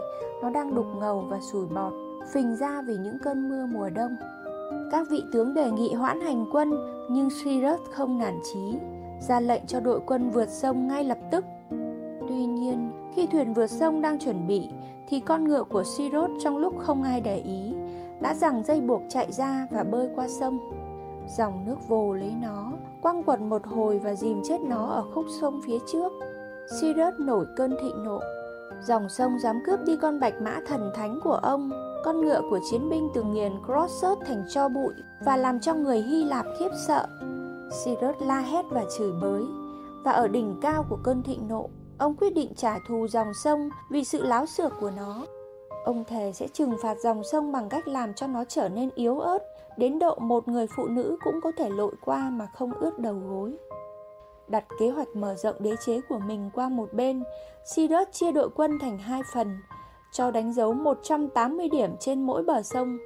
nó đang đục ngầu và sủi bọt, phình ra vì những cơn mưa mùa đông. Các vị tướng đề nghị hoãn hành quân nhưng Cyrus không nản chí, ra lệnh cho đội quân vượt sông ngay lập tức Tuy nhiên, khi thuyền vượt sông đang chuẩn bị, thì con ngựa của Sirot trong lúc không ai để ý, đã giằng dây buộc chạy ra và bơi qua sông. Dòng nước vồ lấy nó, quăng quật một hồi và dìm chết nó ở khúc sông phía trước. Sirot nổi cơn thịnh nộ. Dòng sông dám cướp đi con bạch mã thần thánh của ông, con ngựa của chiến binh từ nghiền Crossus thành cho bụi và làm cho người Hy Lạp khiếp sợ. Cyrus la hét và chửi bới, và ở đỉnh cao của cơn thịnh nộ, Ông quyết định trả thù dòng sông vì sự láo xược của nó. Ông thề sẽ trừng phạt dòng sông bằng cách làm cho nó trở nên yếu ớt, đến độ một người phụ nữ cũng có thể lội qua mà không ướt đầu gối. Đặt kế hoạch mở rộng đế chế của mình qua một bên, Cyrus chia đội quân thành hai phần, cho đánh dấu 180 điểm trên mỗi bờ sông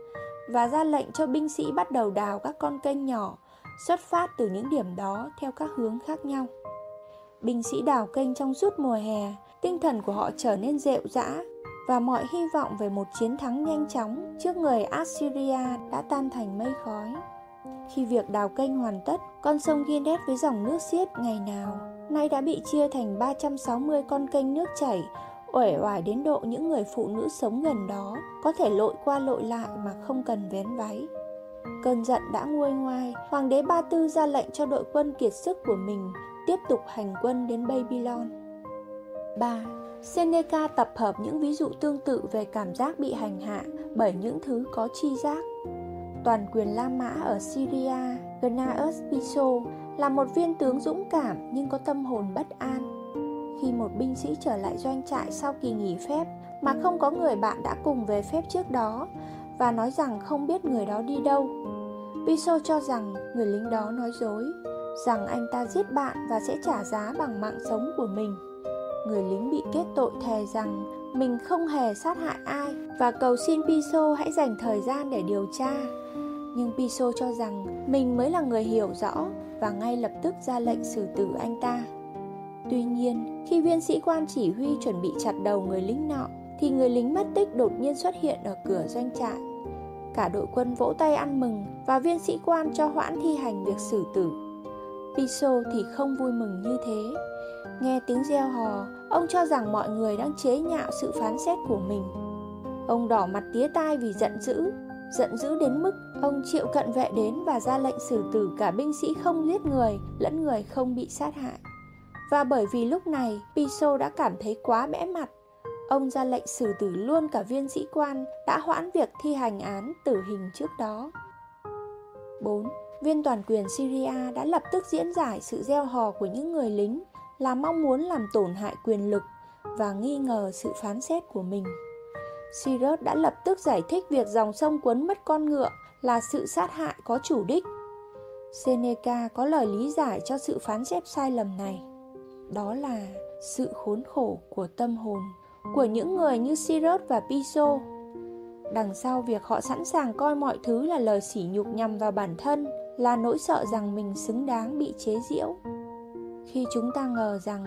và ra lệnh cho binh sĩ bắt đầu đào các con kênh nhỏ xuất phát từ những điểm đó theo các hướng khác nhau binh sĩ đào kênh trong suốt mùa hè, tinh thần của họ trở nên rệu rã và mọi hy vọng về một chiến thắng nhanh chóng trước người Assyria đã tan thành mây khói. Khi việc đào kênh hoàn tất, con sông Gindet với dòng nước xiết ngày nào nay đã bị chia thành 360 con kênh nước chảy, uể oải đến độ những người phụ nữ sống gần đó có thể lội qua lội lại mà không cần vén váy. Cơn giận đã nguôi ngoai, hoàng đế Ba Tư ra lệnh cho đội quân kiệt sức của mình tiếp tục hành quân đến Babylon. 3. Seneca tập hợp những ví dụ tương tự về cảm giác bị hành hạ bởi những thứ có chi giác. Toàn quyền La Mã ở Syria, Gnaeus Piso là một viên tướng dũng cảm nhưng có tâm hồn bất an. Khi một binh sĩ trở lại doanh trại sau kỳ nghỉ phép mà không có người bạn đã cùng về phép trước đó và nói rằng không biết người đó đi đâu. Piso cho rằng người lính đó nói dối, rằng anh ta giết bạn và sẽ trả giá bằng mạng sống của mình. Người lính bị kết tội thề rằng mình không hề sát hại ai và cầu xin Piso hãy dành thời gian để điều tra. Nhưng Piso cho rằng mình mới là người hiểu rõ và ngay lập tức ra lệnh xử tử anh ta. Tuy nhiên, khi viên sĩ quan chỉ huy chuẩn bị chặt đầu người lính nọ, thì người lính mất tích đột nhiên xuất hiện ở cửa doanh trại. Cả đội quân vỗ tay ăn mừng và viên sĩ quan cho hoãn thi hành việc xử tử Piso thì không vui mừng như thế. Nghe tiếng reo hò, ông cho rằng mọi người đang chế nhạo sự phán xét của mình. Ông đỏ mặt tía tai vì giận dữ, giận dữ đến mức ông triệu cận vệ đến và ra lệnh xử tử cả binh sĩ không giết người lẫn người không bị sát hại. Và bởi vì lúc này Piso đã cảm thấy quá bẽ mặt, ông ra lệnh xử tử luôn cả viên sĩ quan đã hoãn việc thi hành án tử hình trước đó. 4 viên toàn quyền Syria đã lập tức diễn giải sự gieo hò của những người lính là mong muốn làm tổn hại quyền lực và nghi ngờ sự phán xét của mình. Sirius đã lập tức giải thích việc dòng sông cuốn mất con ngựa là sự sát hại có chủ đích. Seneca có lời lý giải cho sự phán xét sai lầm này. Đó là sự khốn khổ của tâm hồn của những người như Sirot và Piso. Đằng sau việc họ sẵn sàng coi mọi thứ là lời sỉ nhục nhằm vào bản thân là nỗi sợ rằng mình xứng đáng bị chế giễu. Khi chúng ta ngờ rằng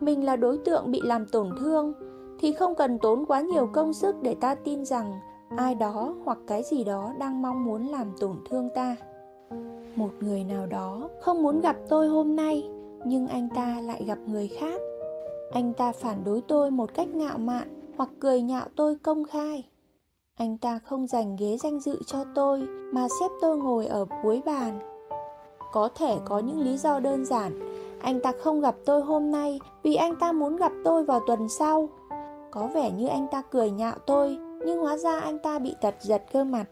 mình là đối tượng bị làm tổn thương, thì không cần tốn quá nhiều công sức để ta tin rằng ai đó hoặc cái gì đó đang mong muốn làm tổn thương ta một người nào đó không muốn gặp tôi hôm nay nhưng anh ta lại gặp người khác. Anh ta phản đối tôi một cách ngạo mạn hoặc cười nhạo tôi công khai. Anh ta không dành ghế danh dự cho tôi mà xếp tôi ngồi ở cuối bàn. Có thể có những lý do đơn giản. Anh ta không gặp tôi hôm nay vì anh ta muốn gặp tôi vào tuần sau. Có vẻ như anh ta cười nhạo tôi, nhưng hóa ra anh ta bị tật giật cơ mặt.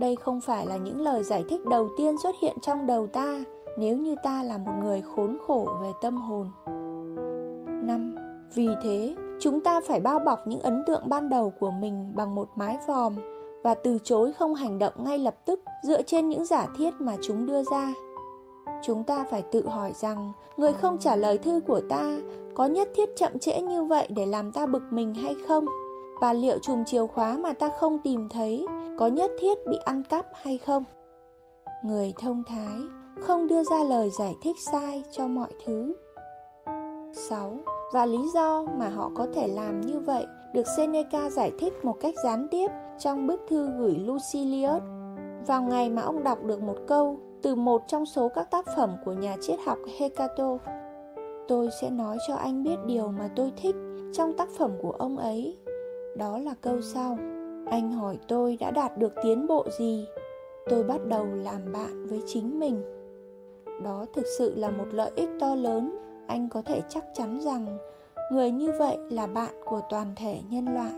Đây không phải là những lời giải thích đầu tiên xuất hiện trong đầu ta nếu như ta là một người khốn khổ về tâm hồn. 5. Vì thế, chúng ta phải bao bọc những ấn tượng ban đầu của mình bằng một mái vòm và từ chối không hành động ngay lập tức dựa trên những giả thiết mà chúng đưa ra. Chúng ta phải tự hỏi rằng người không trả lời thư của ta có nhất thiết chậm trễ như vậy để làm ta bực mình hay không? Và liệu chùm chìa khóa mà ta không tìm thấy có nhất thiết bị ăn cắp hay không? Người thông thái không đưa ra lời giải thích sai cho mọi thứ. 6. Và lý do mà họ có thể làm như vậy được Seneca giải thích một cách gián tiếp trong bức thư gửi Lucilius vào ngày mà ông đọc được một câu từ một trong số các tác phẩm của nhà triết học Hecato. Tôi sẽ nói cho anh biết điều mà tôi thích trong tác phẩm của ông ấy. Đó là câu sau. Anh hỏi tôi đã đạt được tiến bộ gì? Tôi bắt đầu làm bạn với chính mình. Đó thực sự là một lợi ích to lớn. Anh có thể chắc chắn rằng người như vậy là bạn của toàn thể nhân loại.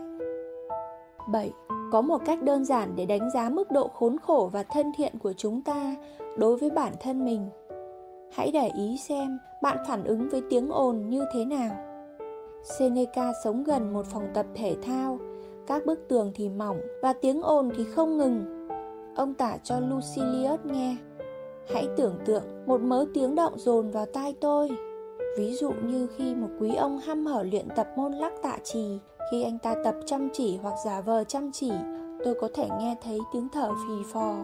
7. Có một cách đơn giản để đánh giá mức độ khốn khổ và thân thiện của chúng ta đối với bản thân mình. Hãy để ý xem bạn phản ứng với tiếng ồn như thế nào. Seneca sống gần một phòng tập thể thao, các bức tường thì mỏng và tiếng ồn thì không ngừng. Ông tả cho Lucilius nghe. Hãy tưởng tượng một mớ tiếng động dồn vào tai tôi. Ví dụ như khi một quý ông hăm hở luyện tập môn lắc tạ trì, khi anh ta tập chăm chỉ hoặc giả vờ chăm chỉ, tôi có thể nghe thấy tiếng thở phì phò.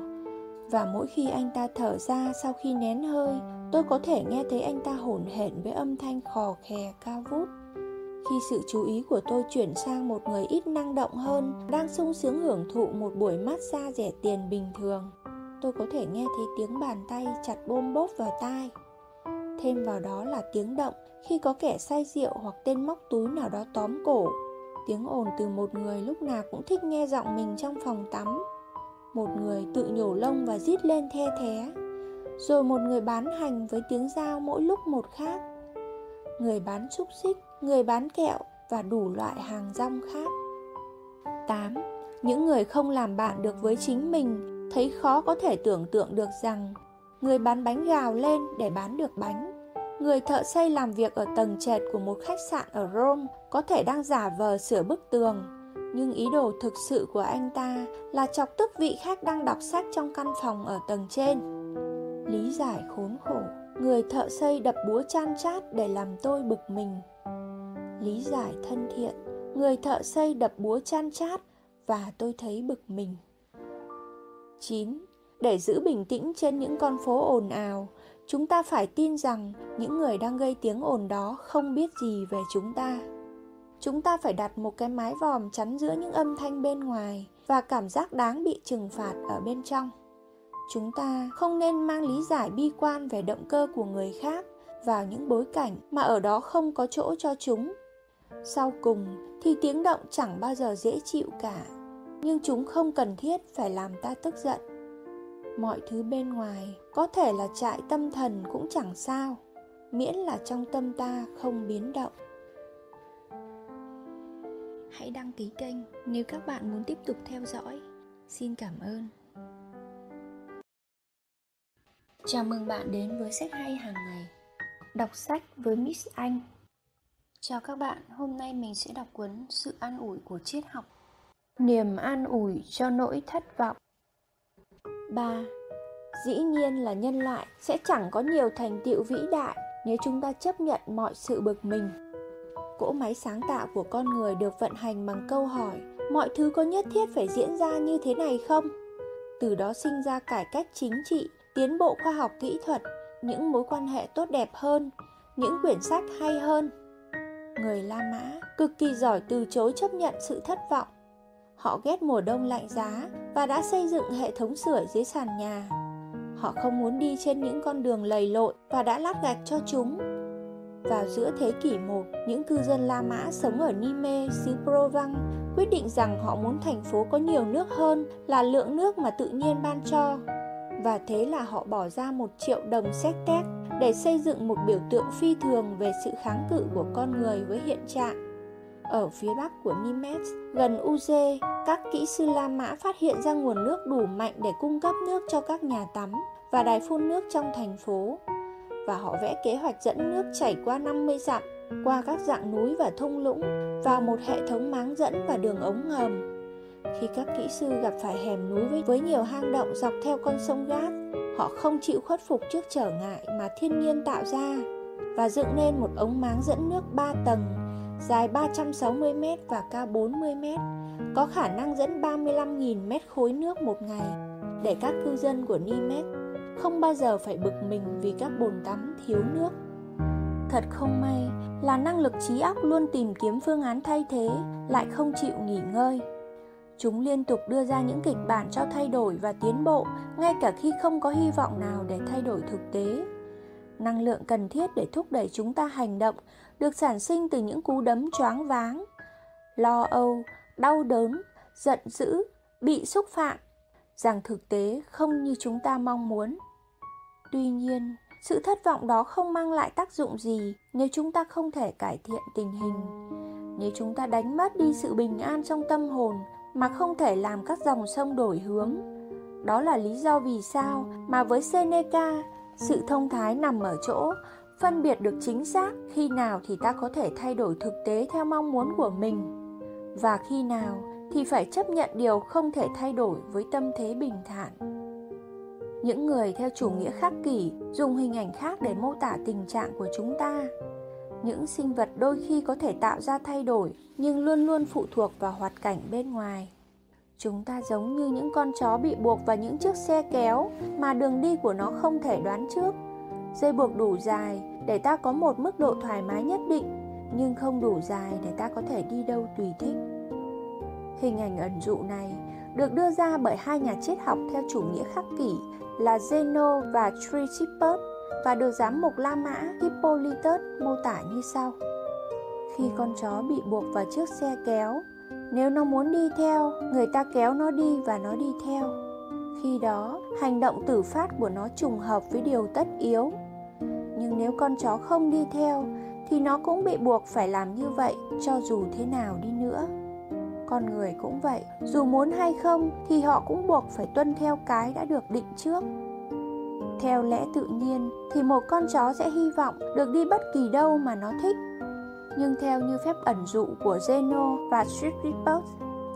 Và mỗi khi anh ta thở ra sau khi nén hơi, tôi có thể nghe thấy anh ta hổn hển với âm thanh khò khè cao vút khi sự chú ý của tôi chuyển sang một người ít năng động hơn đang sung sướng hưởng thụ một buổi massage rẻ tiền bình thường tôi có thể nghe thấy tiếng bàn tay chặt bôm bốp vào tai. Thêm vào đó là tiếng động khi có kẻ say rượu hoặc tên móc túi nào đó tóm cổ. Tiếng ồn từ một người lúc nào cũng thích nghe giọng mình trong phòng tắm. Một người tự nhổ lông và rít lên the thé. Rồi một người bán hành với tiếng dao mỗi lúc một khác. Người bán xúc xích, người bán kẹo và đủ loại hàng rong khác. 8. Những người không làm bạn được với chính mình thấy khó có thể tưởng tượng được rằng người bán bánh gào lên để bán được bánh. Người thợ xây làm việc ở tầng trệt của một khách sạn ở Rome có thể đang giả vờ sửa bức tường, nhưng ý đồ thực sự của anh ta là chọc tức vị khách đang đọc sách trong căn phòng ở tầng trên. Lý giải khốn khổ, người thợ xây đập búa chan chát để làm tôi bực mình lý giải thân thiện người thợ xây đập búa chan chát và tôi thấy bực mình 9. Để giữ bình tĩnh trên những con phố ồn ào, chúng ta phải tin rằng những người đang gây tiếng ồn đó không biết gì về chúng ta. Chúng ta phải đặt một cái mái vòm chắn giữa những âm thanh bên ngoài và cảm giác đáng bị trừng phạt ở bên trong. Chúng ta không nên mang lý giải bi quan về động cơ của người khác vào những bối cảnh mà ở đó không có chỗ cho chúng sau cùng thì tiếng động chẳng bao giờ dễ chịu cả nhưng chúng không cần thiết phải làm ta tức giận. Mọi thứ bên ngoài có thể là trại tâm thần cũng chẳng sao miễn là trong tâm ta không biến động. Hãy đăng ký kênh nếu các bạn muốn tiếp tục theo dõi. Xin cảm ơn. Chào mừng bạn đến với sách hay hàng ngày Đọc sách với Miss Anh. Chào các bạn, hôm nay mình sẽ đọc cuốn Sự an ủi của triết học Niềm an ủi cho nỗi thất vọng 3. Dĩ nhiên là nhân loại sẽ chẳng có nhiều thành tựu vĩ đại nếu chúng ta chấp nhận mọi sự bực mình. Cỗ máy sáng tạo của con người được vận hành bằng câu hỏi mọi thứ có nhất thiết phải diễn ra như thế này không? Từ đó sinh ra cải cách chính trị, tiến bộ khoa học kỹ thuật, những mối quan hệ tốt đẹp hơn, những quyển sách hay hơn. Người La Mã cực kỳ giỏi từ chối chấp nhận sự thất vọng. Họ ghét mùa đông lạnh giá và đã xây dựng hệ thống sưởi dưới sàn nhà. Họ không muốn đi trên những con đường lầy lội và đã lát gạch cho chúng. Vào giữa thế kỷ 1, những cư dân La Mã sống ở Nime, xứ Provence quyết định rằng họ muốn thành phố có nhiều nước hơn là lượng nước mà tự nhiên ban cho và thế là họ bỏ ra một triệu đồng xét tét để xây dựng một biểu tượng phi thường về sự kháng cự của con người với hiện trạng. Ở phía bắc của Nimes, gần Uze, các kỹ sư La Mã phát hiện ra nguồn nước đủ mạnh để cung cấp nước cho các nhà tắm và đài phun nước trong thành phố. Và họ vẽ kế hoạch dẫn nước chảy qua 50 dặm, qua các dạng núi và thung lũng, vào một hệ thống máng dẫn và đường ống ngầm. Khi các kỹ sư gặp phải hẻm núi với, với nhiều hang động dọc theo con sông Gát, họ không chịu khuất phục trước trở ngại mà thiên nhiên tạo ra và dựng nên một ống máng dẫn nước 3 tầng, dài 360 m và cao 40 m, có khả năng dẫn 35.000 mét khối nước một ngày để các cư dân của Nimes không bao giờ phải bực mình vì các bồn tắm thiếu nước. Thật không may là năng lực trí óc luôn tìm kiếm phương án thay thế, lại không chịu nghỉ ngơi. Chúng liên tục đưa ra những kịch bản cho thay đổi và tiến bộ, ngay cả khi không có hy vọng nào để thay đổi thực tế. Năng lượng cần thiết để thúc đẩy chúng ta hành động được sản sinh từ những cú đấm choáng váng, lo âu, đau đớn, giận dữ, bị xúc phạm, rằng thực tế không như chúng ta mong muốn. Tuy nhiên, sự thất vọng đó không mang lại tác dụng gì nếu chúng ta không thể cải thiện tình hình nếu chúng ta đánh mất đi sự bình an trong tâm hồn mà không thể làm các dòng sông đổi hướng. Đó là lý do vì sao mà với Seneca, sự thông thái nằm ở chỗ phân biệt được chính xác khi nào thì ta có thể thay đổi thực tế theo mong muốn của mình. Và khi nào thì phải chấp nhận điều không thể thay đổi với tâm thế bình thản. Những người theo chủ nghĩa khắc kỷ dùng hình ảnh khác để mô tả tình trạng của chúng ta. Những sinh vật đôi khi có thể tạo ra thay đổi nhưng luôn luôn phụ thuộc vào hoạt cảnh bên ngoài. Chúng ta giống như những con chó bị buộc vào những chiếc xe kéo mà đường đi của nó không thể đoán trước. Dây buộc đủ dài để ta có một mức độ thoải mái nhất định nhưng không đủ dài để ta có thể đi đâu tùy thích hình ảnh ẩn dụ này được đưa ra bởi hai nhà triết học theo chủ nghĩa khắc kỷ là Zeno và Chrysippus và được giám mục La Mã Hippolytus mô tả như sau. Khi con chó bị buộc vào chiếc xe kéo, nếu nó muốn đi theo, người ta kéo nó đi và nó đi theo. Khi đó, hành động tử phát của nó trùng hợp với điều tất yếu. Nhưng nếu con chó không đi theo, thì nó cũng bị buộc phải làm như vậy cho dù thế nào đi nữa. Con người cũng vậy, dù muốn hay không thì họ cũng buộc phải tuân theo cái đã được định trước theo lẽ tự nhiên thì một con chó sẽ hy vọng được đi bất kỳ đâu mà nó thích. Nhưng theo như phép ẩn dụ của Zeno và Chrysippus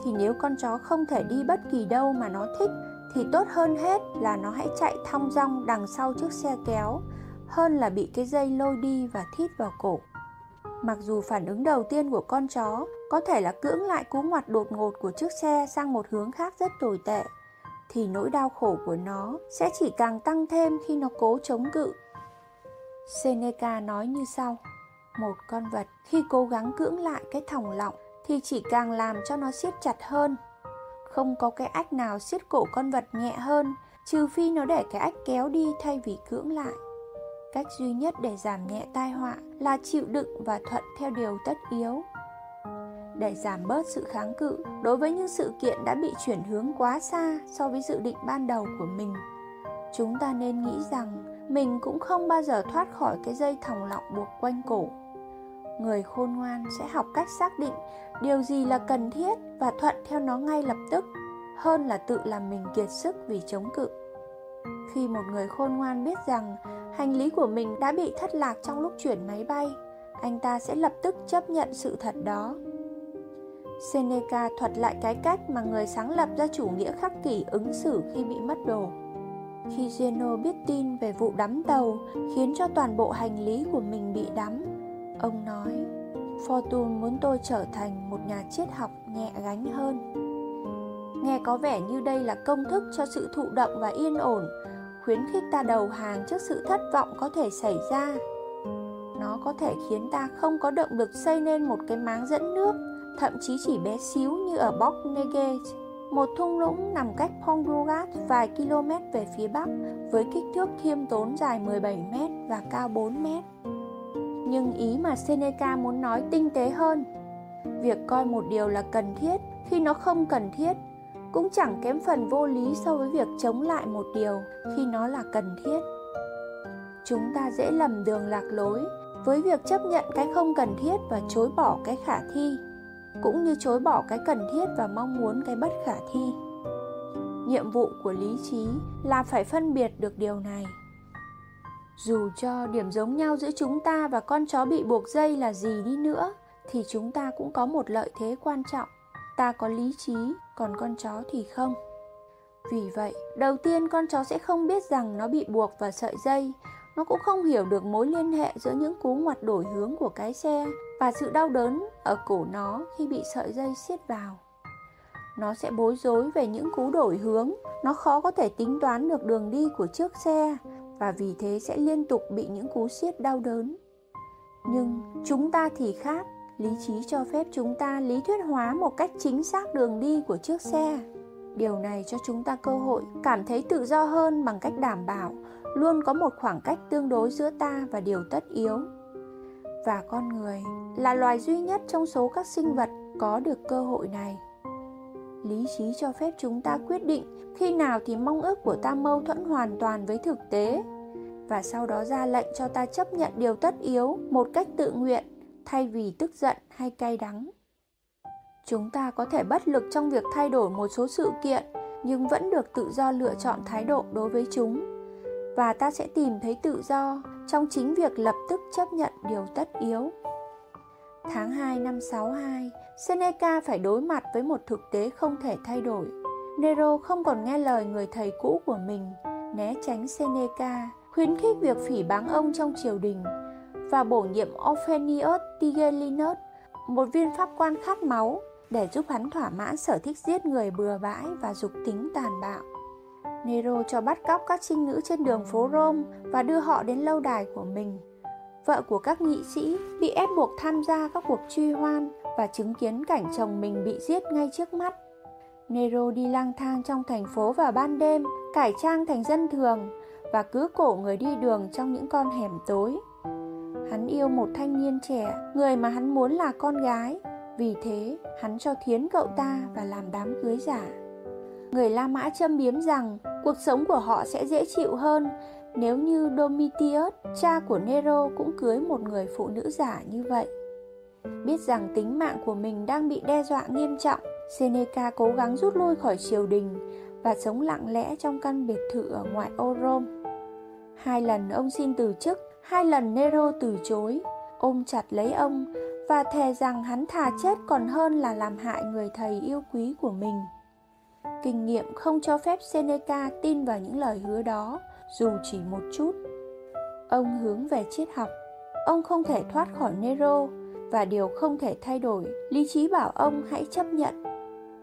thì nếu con chó không thể đi bất kỳ đâu mà nó thích thì tốt hơn hết là nó hãy chạy thong dong đằng sau chiếc xe kéo hơn là bị cái dây lôi đi và thít vào cổ. Mặc dù phản ứng đầu tiên của con chó có thể là cưỡng lại cú ngoặt đột ngột của chiếc xe sang một hướng khác rất tồi tệ, thì nỗi đau khổ của nó sẽ chỉ càng tăng thêm khi nó cố chống cự. Seneca nói như sau: Một con vật khi cố gắng cưỡng lại cái thòng lọng thì chỉ càng làm cho nó siết chặt hơn. Không có cái ách nào siết cổ con vật nhẹ hơn, trừ phi nó để cái ách kéo đi thay vì cưỡng lại. Cách duy nhất để giảm nhẹ tai họa là chịu đựng và thuận theo điều tất yếu. Để giảm bớt sự kháng cự, đối với những sự kiện đã bị chuyển hướng quá xa so với dự định ban đầu của mình, chúng ta nên nghĩ rằng mình cũng không bao giờ thoát khỏi cái dây thòng lọng buộc quanh cổ. Người khôn ngoan sẽ học cách xác định điều gì là cần thiết và thuận theo nó ngay lập tức, hơn là tự làm mình kiệt sức vì chống cự. Khi một người khôn ngoan biết rằng hành lý của mình đã bị thất lạc trong lúc chuyển máy bay anh ta sẽ lập tức chấp nhận sự thật đó Seneca thuật lại cái cách mà người sáng lập ra chủ nghĩa khắc kỷ ứng xử khi bị mất đồ. Khi Geno biết tin về vụ đắm tàu khiến cho toàn bộ hành lý của mình bị đắm, ông nói, Fortune muốn tôi trở thành một nhà triết học nhẹ gánh hơn. Nghe có vẻ như đây là công thức cho sự thụ động và yên ổn, khuyến khích ta đầu hàng trước sự thất vọng có thể xảy ra. Nó có thể khiến ta không có động lực xây nên một cái máng dẫn nước thậm chí chỉ bé xíu như ở Bóc Negate, một thung lũng nằm cách Pongrugat vài km về phía bắc với kích thước khiêm tốn dài 17 m và cao 4 m. Nhưng ý mà Seneca muốn nói tinh tế hơn. Việc coi một điều là cần thiết khi nó không cần thiết cũng chẳng kém phần vô lý so với việc chống lại một điều khi nó là cần thiết. Chúng ta dễ lầm đường lạc lối với việc chấp nhận cái không cần thiết và chối bỏ cái khả thi, cũng như chối bỏ cái cần thiết và mong muốn cái bất khả thi. Nhiệm vụ của lý trí là phải phân biệt được điều này. Dù cho điểm giống nhau giữa chúng ta và con chó bị buộc dây là gì đi nữa, thì chúng ta cũng có một lợi thế quan trọng. Ta có lý trí còn con chó thì không vì vậy đầu tiên con chó sẽ không biết rằng nó bị buộc vào sợi dây nó cũng không hiểu được mối liên hệ giữa những cú ngoặt đổi hướng của cái xe và sự đau đớn ở cổ nó khi bị sợi dây siết vào. Nó sẽ bối rối về những cú đổi hướng, nó khó có thể tính toán được đường đi của chiếc xe và vì thế sẽ liên tục bị những cú siết đau đớn. Nhưng chúng ta thì khác, lý trí cho phép chúng ta lý thuyết hóa một cách chính xác đường đi của chiếc xe. Điều này cho chúng ta cơ hội cảm thấy tự do hơn bằng cách đảm bảo luôn có một khoảng cách tương đối giữa ta và điều tất yếu. Và con người là loài duy nhất trong số các sinh vật có được cơ hội này. Lý trí cho phép chúng ta quyết định khi nào thì mong ước của ta mâu thuẫn hoàn toàn với thực tế. Và sau đó ra lệnh cho ta chấp nhận điều tất yếu một cách tự nguyện thay vì tức giận hay cay đắng chúng ta có thể bất lực trong việc thay đổi một số sự kiện nhưng vẫn được tự do lựa chọn thái độ đối với chúng và ta sẽ tìm thấy tự do trong chính việc lập tức chấp nhận điều tất yếu. Tháng 2 năm 62, Seneca phải đối mặt với một thực tế không thể thay đổi. Nero không còn nghe lời người thầy cũ của mình, né tránh Seneca, khuyến khích việc phỉ báng ông trong triều đình và bổ nhiệm Ophenius Tigellinus, một viên pháp quan khát máu, để giúp hắn thỏa mãn sở thích giết người bừa bãi và dục tính tàn bạo. Nero cho bắt cóc các trinh nữ trên đường phố Rome và đưa họ đến lâu đài của mình. Vợ của các nghị sĩ bị ép buộc tham gia các cuộc truy hoan và chứng kiến cảnh chồng mình bị giết ngay trước mắt. Nero đi lang thang trong thành phố vào ban đêm, cải trang thành dân thường và cứ cổ người đi đường trong những con hẻm tối. Hắn yêu một thanh niên trẻ, người mà hắn muốn là con gái, vì thế hắn cho thiến cậu ta và làm đám cưới giả. Người La Mã châm biếm rằng cuộc sống của họ sẽ dễ chịu hơn nếu như Domitius, cha của Nero cũng cưới một người phụ nữ giả như vậy. Biết rằng tính mạng của mình đang bị đe dọa nghiêm trọng, Seneca cố gắng rút lui khỏi triều đình và sống lặng lẽ trong căn biệt thự ở ngoại ô Rome. Hai lần ông xin từ chức, hai lần Nero từ chối, ôm chặt lấy ông và thề rằng hắn thà chết còn hơn là làm hại người thầy yêu quý của mình. Kinh nghiệm không cho phép Seneca tin vào những lời hứa đó, dù chỉ một chút. Ông hướng về triết học. Ông không thể thoát khỏi Nero và điều không thể thay đổi, lý trí bảo ông hãy chấp nhận.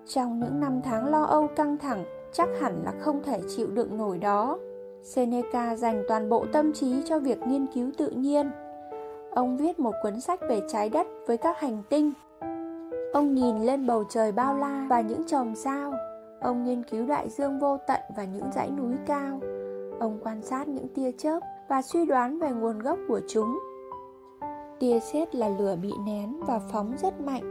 Trong những năm tháng lo âu căng thẳng, chắc hẳn là không thể chịu đựng nổi đó. Seneca dành toàn bộ tâm trí cho việc nghiên cứu tự nhiên. Ông viết một cuốn sách về trái đất với các hành tinh. Ông nhìn lên bầu trời bao la và những chòm sao Ông nghiên cứu đại dương vô tận và những dãy núi cao. Ông quan sát những tia chớp và suy đoán về nguồn gốc của chúng. Tia sét là lửa bị nén và phóng rất mạnh.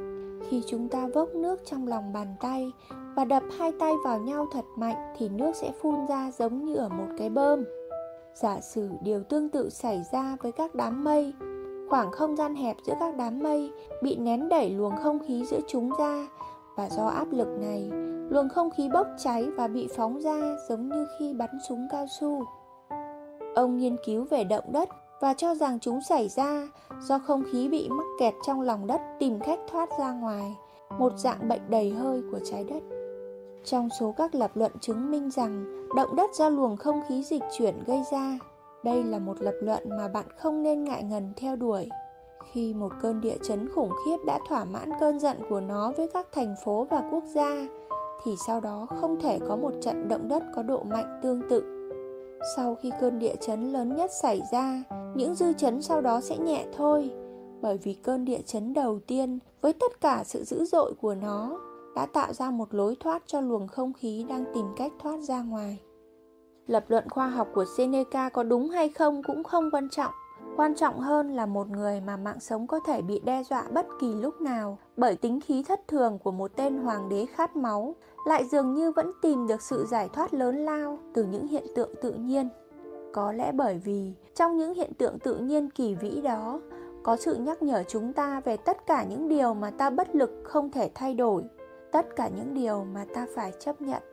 Khi chúng ta vốc nước trong lòng bàn tay và đập hai tay vào nhau thật mạnh thì nước sẽ phun ra giống như ở một cái bơm. Giả sử điều tương tự xảy ra với các đám mây, khoảng không gian hẹp giữa các đám mây bị nén đẩy luồng không khí giữa chúng ra và do áp lực này luồng không khí bốc cháy và bị phóng ra giống như khi bắn súng cao su Ông nghiên cứu về động đất và cho rằng chúng xảy ra do không khí bị mắc kẹt trong lòng đất tìm cách thoát ra ngoài, một dạng bệnh đầy hơi của trái đất. Trong số các lập luận chứng minh rằng động đất do luồng không khí dịch chuyển gây ra, đây là một lập luận mà bạn không nên ngại ngần theo đuổi. Khi một cơn địa chấn khủng khiếp đã thỏa mãn cơn giận của nó với các thành phố và quốc gia, thì sau đó không thể có một trận động đất có độ mạnh tương tự sau khi cơn địa chấn lớn nhất xảy ra những dư chấn sau đó sẽ nhẹ thôi bởi vì cơn địa chấn đầu tiên với tất cả sự dữ dội của nó đã tạo ra một lối thoát cho luồng không khí đang tìm cách thoát ra ngoài. Lập luận khoa học của seneca có đúng hay không cũng không quan trọng. Quan trọng hơn là một người mà mạng sống có thể bị đe dọa bất kỳ lúc nào, bởi tính khí thất thường của một tên hoàng đế khát máu lại dường như vẫn tìm được sự giải thoát lớn lao từ những hiện tượng tự nhiên. Có lẽ bởi vì trong những hiện tượng tự nhiên kỳ vĩ đó, có sự nhắc nhở chúng ta về tất cả những điều mà ta bất lực không thể thay đổi tất cả những điều mà ta phải chấp nhận.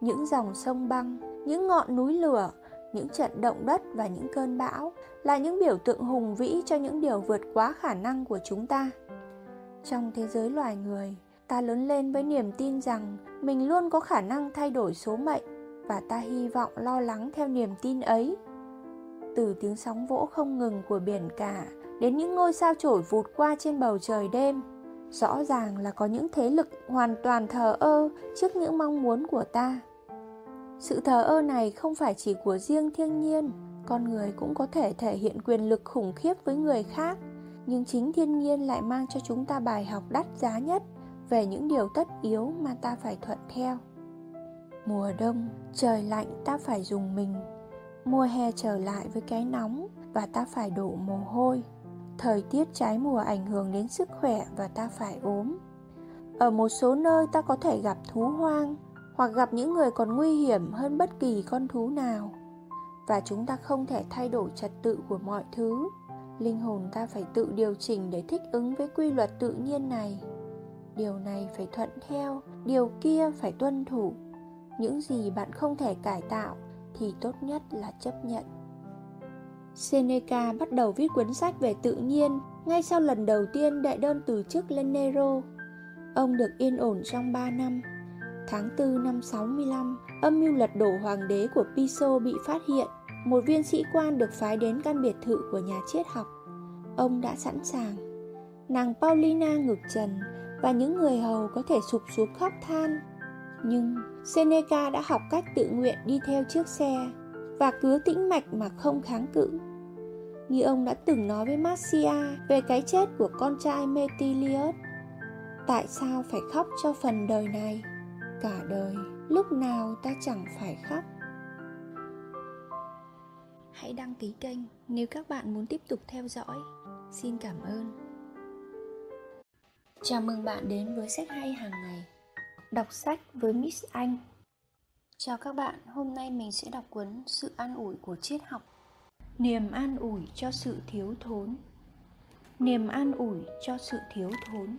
Những dòng sông băng, những ngọn núi lửa, những trận động đất và những cơn bão là những biểu tượng hùng vĩ cho những điều vượt quá khả năng của chúng ta. Trong thế giới loài người, ta lớn lên với niềm tin rằng mình luôn có khả năng thay đổi số mệnh và ta hy vọng lo lắng theo niềm tin ấy. Từ tiếng sóng vỗ không ngừng của biển cả đến những ngôi sao trổi vụt qua trên bầu trời đêm rõ ràng là có những thế lực hoàn toàn thờ ơ trước những mong muốn của ta. Sự thờ ơ này không phải chỉ của riêng thiên nhiên, con người cũng có thể thể hiện quyền lực khủng khiếp với người khác. Nhưng chính thiên nhiên lại mang cho chúng ta bài học đắt giá nhất về những điều tất yếu mà ta phải thuận theo. Mùa đông, trời lạnh, ta phải dùng mình. Mùa hè trở lại với cái nóng và ta phải đổ mồ hôi thời tiết trái mùa ảnh hưởng đến sức khỏe và ta phải ốm. Ở một số nơi ta có thể gặp thú hoang hoặc gặp những người còn nguy hiểm hơn bất kỳ con thú nào. Và chúng ta không thể thay đổi trật tự của mọi thứ. Linh hồn ta phải tự điều chỉnh để thích ứng với quy luật tự nhiên này. Điều này phải thuận theo, điều kia phải tuân thủ. Những gì bạn không thể cải tạo thì tốt nhất là chấp nhận. Seneca bắt đầu viết cuốn sách về tự nhiên ngay sau lần đầu tiên đệ đơn từ chức lên Nero. Ông được yên ổn trong 3 năm. Tháng 4 năm 65, âm mưu lật đổ hoàng đế của Piso bị phát hiện. Một viên sĩ quan được phái đến căn biệt thự của nhà triết học. Ông đã sẵn sàng. Nàng Paulina ngực trần và những người hầu có thể sụp xuống khóc than. Nhưng Seneca đã học cách tự nguyện đi theo chiếc xe và cứ tĩnh mạch mà không kháng cự. Như ông đã từng nói với Marcia về cái chết của con trai Metilius. Tại sao phải khóc cho phần đời này? Cả đời, lúc nào ta chẳng phải khóc. Hãy đăng ký kênh nếu các bạn muốn tiếp tục theo dõi. Xin cảm ơn. Chào mừng bạn đến với sách hay hàng ngày Đọc sách với Miss Anh Chào các bạn, hôm nay mình sẽ đọc cuốn Sự an ủi của triết học. Niềm an ủi cho sự thiếu thốn. Niềm an ủi cho sự thiếu thốn.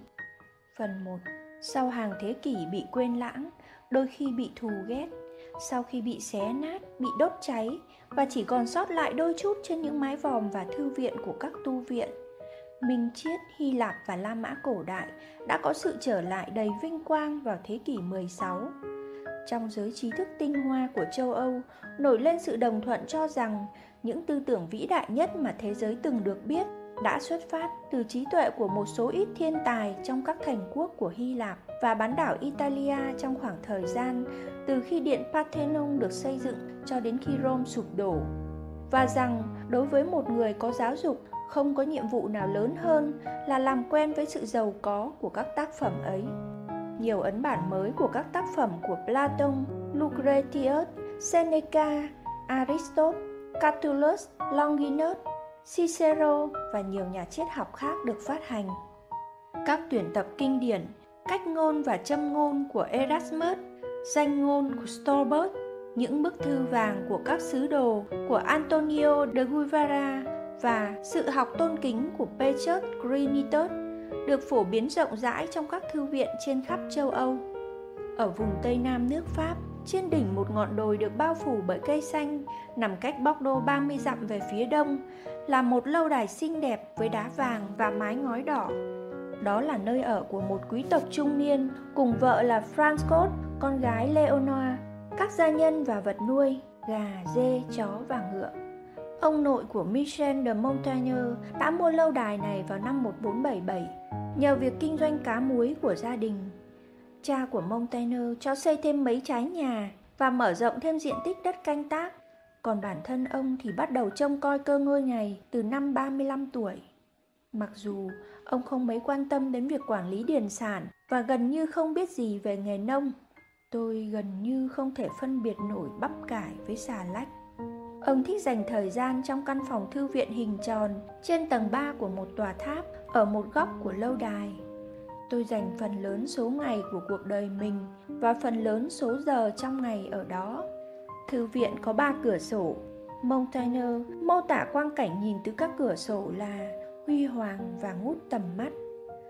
Phần 1 Sau hàng thế kỷ bị quên lãng, đôi khi bị thù ghét Sau khi bị xé nát, bị đốt cháy Và chỉ còn sót lại đôi chút trên những mái vòm và thư viện của các tu viện Minh Triết, Hy Lạp và La Mã cổ đại đã có sự trở lại đầy vinh quang vào thế kỷ 16. Trong giới trí thức tinh hoa của châu Âu, nổi lên sự đồng thuận cho rằng những tư tưởng vĩ đại nhất mà thế giới từng được biết đã xuất phát từ trí tuệ của một số ít thiên tài trong các thành quốc của Hy Lạp và bán đảo Italia trong khoảng thời gian từ khi điện Parthenon được xây dựng cho đến khi Rome sụp đổ. Và rằng đối với một người có giáo dục không có nhiệm vụ nào lớn hơn là làm quen với sự giàu có của các tác phẩm ấy nhiều ấn bản mới của các tác phẩm của Platon, Lucretius, Seneca, Aristotle, Catullus, Longinus, Cicero và nhiều nhà triết học khác được phát hành. Các tuyển tập kinh điển, cách ngôn và châm ngôn của Erasmus, danh ngôn của Stolberg, những bức thư vàng của các sứ đồ của Antonio de Guevara và sự học tôn kính của Petrus Grinitus được phổ biến rộng rãi trong các thư viện trên khắp châu Âu. Ở vùng Tây Nam nước Pháp, trên đỉnh một ngọn đồi được bao phủ bởi cây xanh, nằm cách Bordeaux 30 dặm về phía đông, là một lâu đài xinh đẹp với đá vàng và mái ngói đỏ. Đó là nơi ở của một quý tộc trung niên cùng vợ là Francois, con gái Leonor, các gia nhân và vật nuôi, gà, dê, chó và ngựa. Ông nội của Michel de Montaigne đã mua lâu đài này vào năm 1477 nhờ việc kinh doanh cá muối của gia đình. Cha của Montaigne cho xây thêm mấy trái nhà và mở rộng thêm diện tích đất canh tác, còn bản thân ông thì bắt đầu trông coi cơ ngơi này từ năm 35 tuổi. Mặc dù ông không mấy quan tâm đến việc quản lý điền sản và gần như không biết gì về nghề nông, tôi gần như không thể phân biệt nổi bắp cải với xà lách. Ông thích dành thời gian trong căn phòng thư viện hình tròn trên tầng 3 của một tòa tháp ở một góc của lâu đài. Tôi dành phần lớn số ngày của cuộc đời mình và phần lớn số giờ trong ngày ở đó. Thư viện có ba cửa sổ. Montaigne mô tả quang cảnh nhìn từ các cửa sổ là huy hoàng và ngút tầm mắt.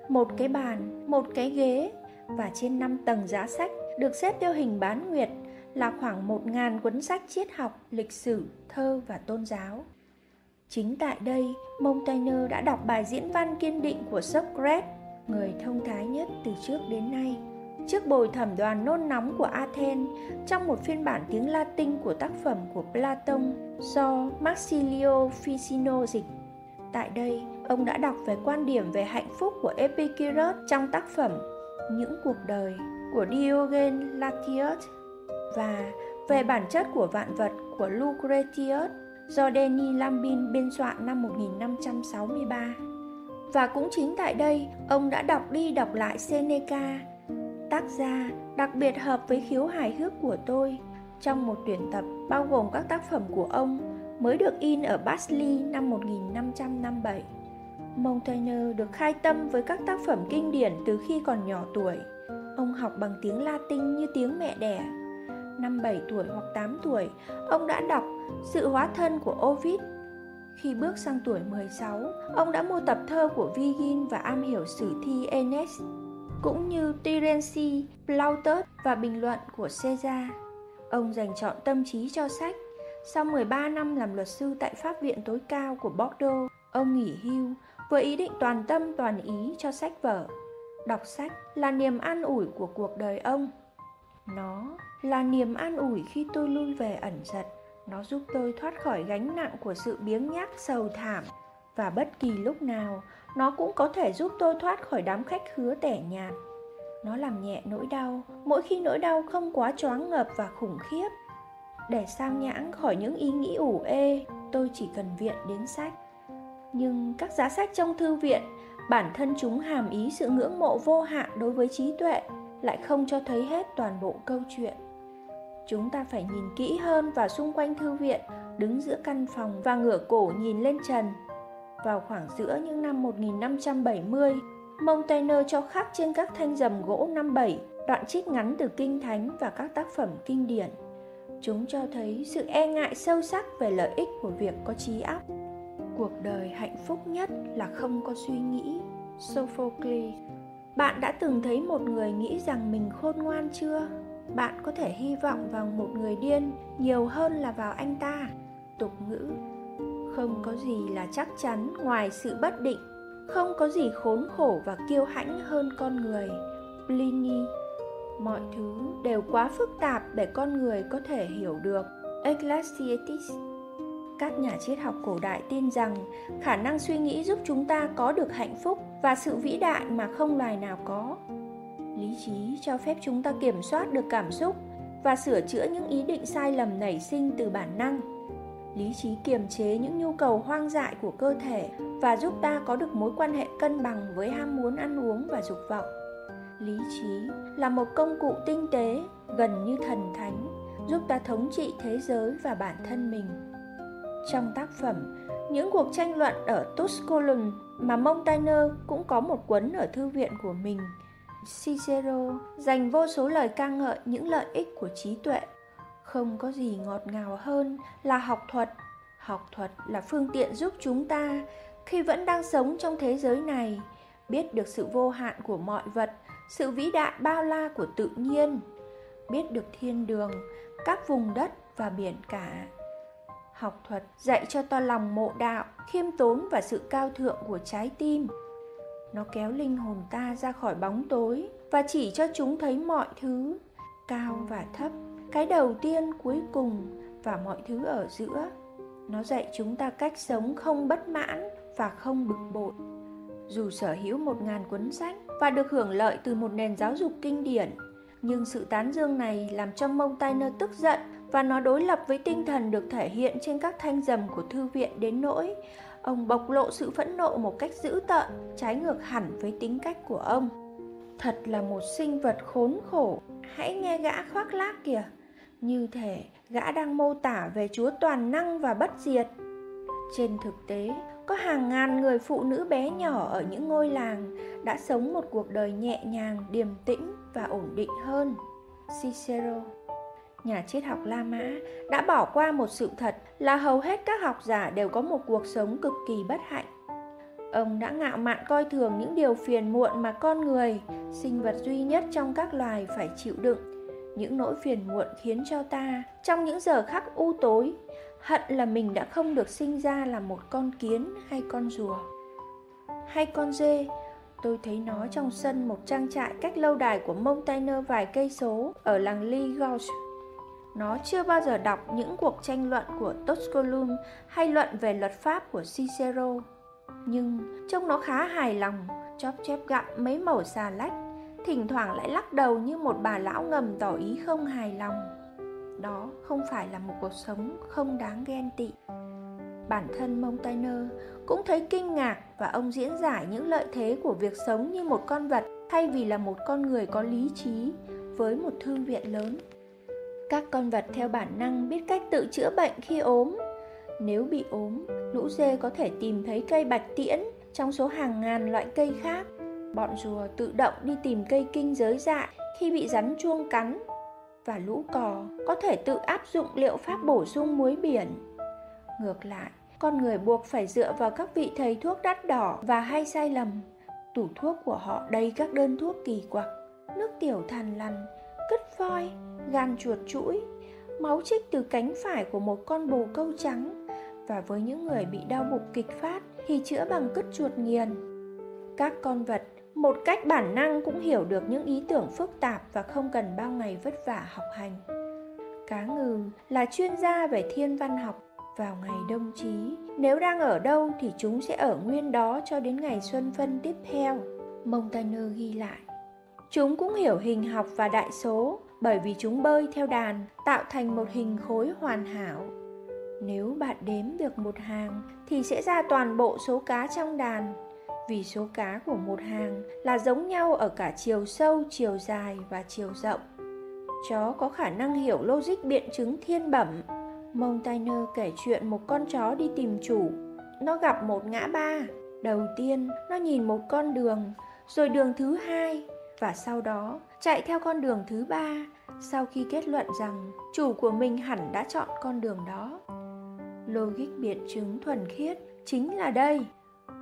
Một cái bàn, một cái ghế và trên năm tầng giá sách được xếp theo hình bán nguyệt là khoảng một ngàn cuốn sách triết học, lịch sử, thơ và tôn giáo. Chính tại đây, Montaigne đã đọc bài diễn văn kiên định của Socrates, người thông thái nhất từ trước đến nay, trước bồi thẩm đoàn nôn nóng của Athens trong một phiên bản tiếng Latin của tác phẩm của Platon do Maxilio Ficino dịch. Tại đây, ông đã đọc về quan điểm về hạnh phúc của Epicurus trong tác phẩm Những cuộc đời của Diogenes Laertius và về bản chất của vạn vật của Lucretius do Denis Lambin biên soạn năm 1563. Và cũng chính tại đây, ông đã đọc đi đọc lại Seneca, tác giả đặc biệt hợp với khiếu hài hước của tôi trong một tuyển tập bao gồm các tác phẩm của ông mới được in ở Basley năm 1557. Montaigne được khai tâm với các tác phẩm kinh điển từ khi còn nhỏ tuổi. Ông học bằng tiếng Latin như tiếng mẹ đẻ năm 7 tuổi hoặc 8 tuổi, ông đã đọc Sự hóa thân của Ovid. Khi bước sang tuổi 16, ông đã mua tập thơ của Vigin và am hiểu sử thi Enes, cũng như Terence, Plautus và bình luận của Caesar. Ông dành chọn tâm trí cho sách. Sau 13 năm làm luật sư tại Pháp viện tối cao của Bordeaux, ông nghỉ hưu với ý định toàn tâm toàn ý cho sách vở. Đọc sách là niềm an ủi của cuộc đời ông. Nó là niềm an ủi khi tôi lui về ẩn giật. Nó giúp tôi thoát khỏi gánh nặng của sự biếng nhác, sầu thảm. Và bất kỳ lúc nào, nó cũng có thể giúp tôi thoát khỏi đám khách hứa tẻ nhạt. Nó làm nhẹ nỗi đau, mỗi khi nỗi đau không quá choáng ngợp và khủng khiếp. Để sao nhãng khỏi những ý nghĩ ủ ê, tôi chỉ cần viện đến sách. Nhưng các giá sách trong thư viện, bản thân chúng hàm ý sự ngưỡng mộ vô hạn đối với trí tuệ, lại không cho thấy hết toàn bộ câu chuyện. Chúng ta phải nhìn kỹ hơn vào xung quanh thư viện, đứng giữa căn phòng và ngửa cổ nhìn lên trần. Vào khoảng giữa những năm 1570, Montaigne cho khắc trên các thanh rầm gỗ năm bảy đoạn trích ngắn từ kinh thánh và các tác phẩm kinh điển. Chúng cho thấy sự e ngại sâu sắc về lợi ích của việc có trí óc. Cuộc đời hạnh phúc nhất là không có suy nghĩ. Sophocles Bạn đã từng thấy một người nghĩ rằng mình khôn ngoan chưa? Bạn có thể hy vọng vào một người điên nhiều hơn là vào anh ta. Tục ngữ, không có gì là chắc chắn ngoài sự bất định, không có gì khốn khổ và kiêu hãnh hơn con người. Pliny, mọi thứ đều quá phức tạp để con người có thể hiểu được. Ecclesiastes, các nhà triết học cổ đại tin rằng khả năng suy nghĩ giúp chúng ta có được hạnh phúc và sự vĩ đại mà không loài nào có lý trí cho phép chúng ta kiểm soát được cảm xúc và sửa chữa những ý định sai lầm nảy sinh từ bản năng. Lý trí kiềm chế những nhu cầu hoang dại của cơ thể và giúp ta có được mối quan hệ cân bằng với ham muốn ăn uống và dục vọng. Lý trí là một công cụ tinh tế, gần như thần thánh, giúp ta thống trị thế giới và bản thân mình. Trong tác phẩm, những cuộc tranh luận ở Tusculum mà Montaigne cũng có một cuốn ở thư viện của mình Cicero dành vô số lời ca ngợi những lợi ích của trí tuệ. Không có gì ngọt ngào hơn là học thuật. Học thuật là phương tiện giúp chúng ta khi vẫn đang sống trong thế giới này biết được sự vô hạn của mọi vật, sự vĩ đại bao la của tự nhiên. biết được thiên đường các vùng đất và biển cả học thuật dạy cho ta lòng mộ đạo khiêm tốn và sự cao thượng của trái tim nó kéo linh hồn ta ra khỏi bóng tối và chỉ cho chúng thấy mọi thứ, cao và thấp, cái đầu tiên, cuối cùng và mọi thứ ở giữa. Nó dạy chúng ta cách sống không bất mãn và không bực bội. Dù sở hữu một ngàn cuốn sách và được hưởng lợi từ một nền giáo dục kinh điển, nhưng sự tán dương này làm cho mông tayner tức giận và nó đối lập với tinh thần được thể hiện trên các thanh dầm của thư viện đến nỗi ông bộc lộ sự phẫn nộ một cách dữ tợn, trái ngược hẳn với tính cách của ông. Thật là một sinh vật khốn khổ, hãy nghe gã khoác lác kìa. Như thể gã đang mô tả về chúa toàn năng và bất diệt. Trên thực tế, có hàng ngàn người phụ nữ bé nhỏ ở những ngôi làng đã sống một cuộc đời nhẹ nhàng, điềm tĩnh và ổn định hơn. Cicero nhà triết học La Mã đã bỏ qua một sự thật là hầu hết các học giả đều có một cuộc sống cực kỳ bất hạnh. Ông đã ngạo mạn coi thường những điều phiền muộn mà con người, sinh vật duy nhất trong các loài phải chịu đựng. Những nỗi phiền muộn khiến cho ta, trong những giờ khắc u tối, hận là mình đã không được sinh ra là một con kiến hay con rùa. Hay con dê, tôi thấy nó trong sân một trang trại cách lâu đài của Montaigne vài cây số ở làng Ligouge nó chưa bao giờ đọc những cuộc tranh luận của Tusculum hay luận về luật pháp của Cicero. Nhưng trông nó khá hài lòng, chóp chép gặm mấy mẩu xà lách, thỉnh thoảng lại lắc đầu như một bà lão ngầm tỏ ý không hài lòng. Đó không phải là một cuộc sống không đáng ghen tị. Bản thân Montaigne cũng thấy kinh ngạc và ông diễn giải những lợi thế của việc sống như một con vật thay vì là một con người có lý trí với một thư viện lớn các con vật theo bản năng biết cách tự chữa bệnh khi ốm. Nếu bị ốm, lũ dê có thể tìm thấy cây bạch tiễn trong số hàng ngàn loại cây khác. Bọn rùa tự động đi tìm cây kinh giới dại khi bị rắn chuông cắn. Và lũ cò có thể tự áp dụng liệu pháp bổ sung muối biển. Ngược lại, con người buộc phải dựa vào các vị thầy thuốc đắt đỏ và hay sai lầm. Tủ thuốc của họ đầy các đơn thuốc kỳ quặc. Nước tiểu thàn lằn cất voi, gan chuột chuỗi máu trích từ cánh phải của một con bồ câu trắng. Và với những người bị đau bụng kịch phát thì chữa bằng cứt chuột nghiền. Các con vật, một cách bản năng cũng hiểu được những ý tưởng phức tạp và không cần bao ngày vất vả học hành. Cá ngừ là chuyên gia về thiên văn học. Vào ngày đông chí, nếu đang ở đâu thì chúng sẽ ở nguyên đó cho đến ngày xuân phân tiếp theo. Montaigne ghi lại chúng cũng hiểu hình học và đại số, bởi vì chúng bơi theo đàn, tạo thành một hình khối hoàn hảo. Nếu bạn đếm được một hàng, thì sẽ ra toàn bộ số cá trong đàn. Vì số cá của một hàng là giống nhau ở cả chiều sâu, chiều dài và chiều rộng. Chó có khả năng hiểu logic biện chứng thiên bẩm. Montaigne kể chuyện một con chó đi tìm chủ. Nó gặp một ngã ba. Đầu tiên, nó nhìn một con đường, rồi đường thứ hai và sau đó chạy theo con đường thứ ba, sau khi kết luận rằng chủ của mình hẳn đã chọn con đường đó. Logic biện chứng thuần khiết chính là đây,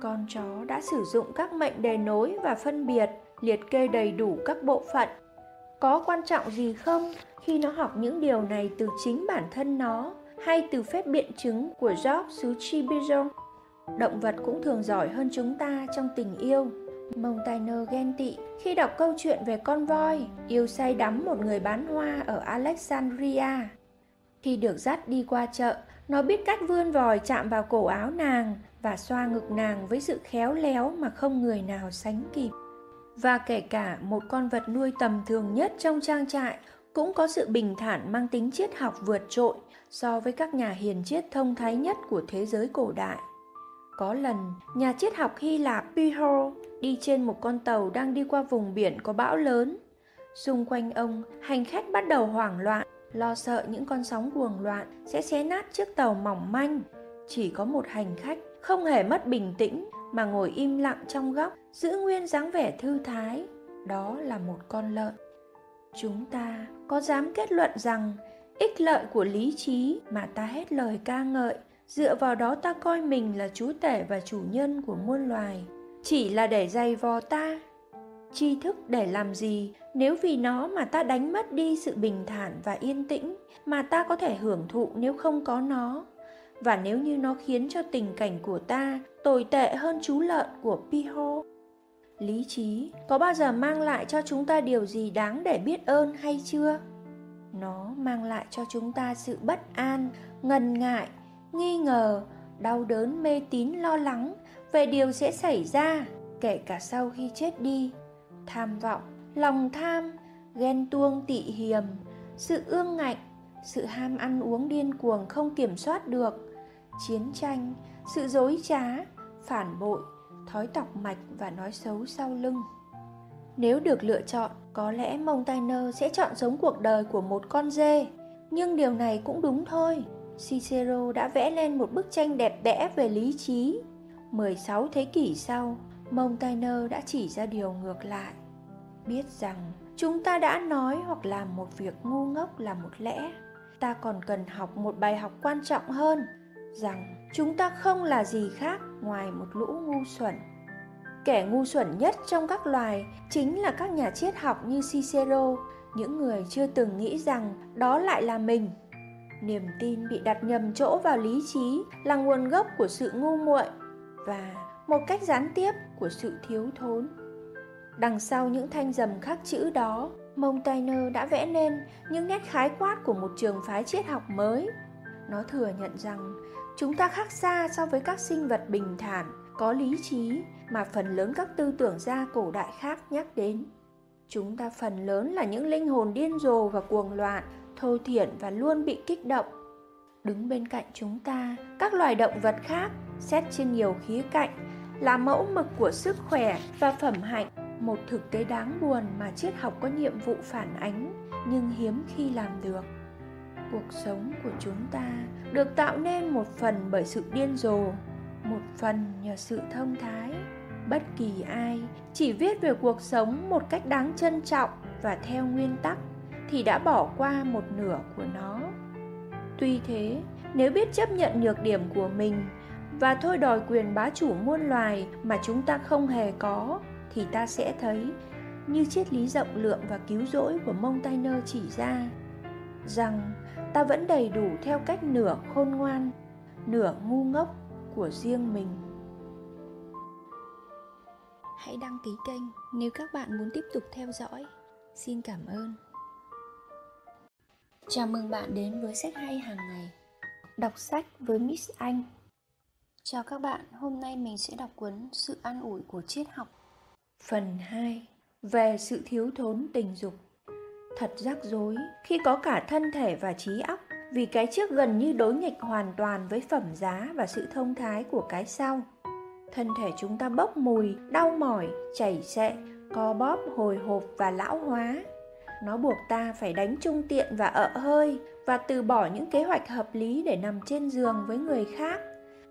con chó đã sử dụng các mệnh đề nối và phân biệt, liệt kê đầy đủ các bộ phận. Có quan trọng gì không khi nó học những điều này từ chính bản thân nó hay từ phép biện chứng của George xứ Chibijon. Động vật cũng thường giỏi hơn chúng ta trong tình yêu. Montaigne ghen tị khi đọc câu chuyện về con voi yêu say đắm một người bán hoa ở Alexandria. Khi được dắt đi qua chợ, nó biết cách vươn vòi chạm vào cổ áo nàng và xoa ngực nàng với sự khéo léo mà không người nào sánh kịp. Và kể cả một con vật nuôi tầm thường nhất trong trang trại cũng có sự bình thản mang tính triết học vượt trội so với các nhà hiền triết thông thái nhất của thế giới cổ đại. Có lần, nhà triết học Hy Lạp Pyrrho đi trên một con tàu đang đi qua vùng biển có bão lớn. Xung quanh ông, hành khách bắt đầu hoảng loạn, lo sợ những con sóng cuồng loạn sẽ xé nát chiếc tàu mỏng manh. Chỉ có một hành khách không hề mất bình tĩnh mà ngồi im lặng trong góc, giữ nguyên dáng vẻ thư thái. Đó là một con lợn. Chúng ta có dám kết luận rằng ích lợi của lý trí mà ta hết lời ca ngợi dựa vào đó ta coi mình là chúa tể và chủ nhân của muôn loài. Chỉ là để dày vò ta. Tri thức để làm gì? Nếu vì nó mà ta đánh mất đi sự bình thản và yên tĩnh, mà ta có thể hưởng thụ nếu không có nó. Và nếu như nó khiến cho tình cảnh của ta tồi tệ hơn chú lợn của piho. Lý trí, có bao giờ mang lại cho chúng ta điều gì đáng để biết ơn hay chưa? Nó mang lại cho chúng ta sự bất an, ngần ngại nghi ngờ, đau đớn, mê tín, lo lắng về điều sẽ xảy ra, kể cả sau khi chết đi. Tham vọng, lòng tham, ghen tuông, tị hiềm, sự ương ngạnh, sự ham ăn uống điên cuồng không kiểm soát được, chiến tranh, sự dối trá, phản bội, thói tọc mạch và nói xấu sau lưng. Nếu được lựa chọn, có lẽ Montaigne sẽ chọn sống cuộc đời của một con dê, nhưng điều này cũng đúng thôi. Cicero đã vẽ lên một bức tranh đẹp đẽ về lý trí. 16 thế kỷ sau Montaigne đã chỉ ra điều ngược lại. Biết rằng, chúng ta đã nói hoặc làm một việc ngu ngốc là một lẽ. Ta còn cần học một bài học quan trọng hơn, rằng chúng ta không là gì khác ngoài một lũ ngu xuẩn. Kẻ ngu xuẩn nhất trong các loài chính là các nhà triết học như cicero, những người chưa từng nghĩ rằng đó lại là mình niềm tin bị đặt nhầm chỗ vào lý trí là nguồn gốc của sự ngu muội và một cách gián tiếp của sự thiếu thốn. Đằng sau những thanh dầm khắc chữ đó montaigne đã vẽ nên những nét khái quát của một trường phái triết học mới. Nó thừa nhận rằng chúng ta khác xa so với các sinh vật bình thản, có lý trí mà phần lớn các tư tưởng gia cổ đại khác nhắc đến. Chúng ta phần lớn là những linh hồn điên rồ và cuồng loạn thô thiển và luôn bị kích động. Đứng bên cạnh chúng ta, các loài động vật khác, xét trên nhiều khía cạnh, là mẫu mực của sức khỏe và phẩm hạnh, một thực tế đáng buồn mà triết học có nhiệm vụ phản ánh, nhưng hiếm khi làm được. Cuộc sống của chúng ta được tạo nên một phần bởi sự điên rồ, một phần nhờ sự thông thái. Bất kỳ ai chỉ viết về cuộc sống một cách đáng trân trọng và theo nguyên tắc thì đã bỏ qua một nửa của nó. Tuy thế, nếu biết chấp nhận nhược điểm của mình và thôi đòi quyền bá chủ muôn loài mà chúng ta không hề có, thì ta sẽ thấy như triết lý rộng lượng và cứu rỗi của Montaigne chỉ ra rằng ta vẫn đầy đủ theo cách nửa khôn ngoan, nửa ngu ngốc của riêng mình. Hãy đăng ký kênh nếu các bạn muốn tiếp tục theo dõi. Xin cảm ơn chào mừng bạn đến với sách hay hàng ngày, đọc sách với miss anh. Chào các bạn, hôm nay mình sẽ đọc cuốn sự an ủi của triết học. Phần 2 về sự thiếu thốn tình dục. Thật rắc rối khi có cả thân thể và trí óc, vì cái trước gần như đối nghịch hoàn toàn với phẩm giá và sự thông thái của cái sau. Thân thể chúng ta bốc mùi, đau mỏi, chảy xệ, co bóp, hồi hộp và lão hóa nó buộc ta phải đánh trung tiện và ợ hơi và từ bỏ những kế hoạch hợp lý để nằm trên giường với người khác.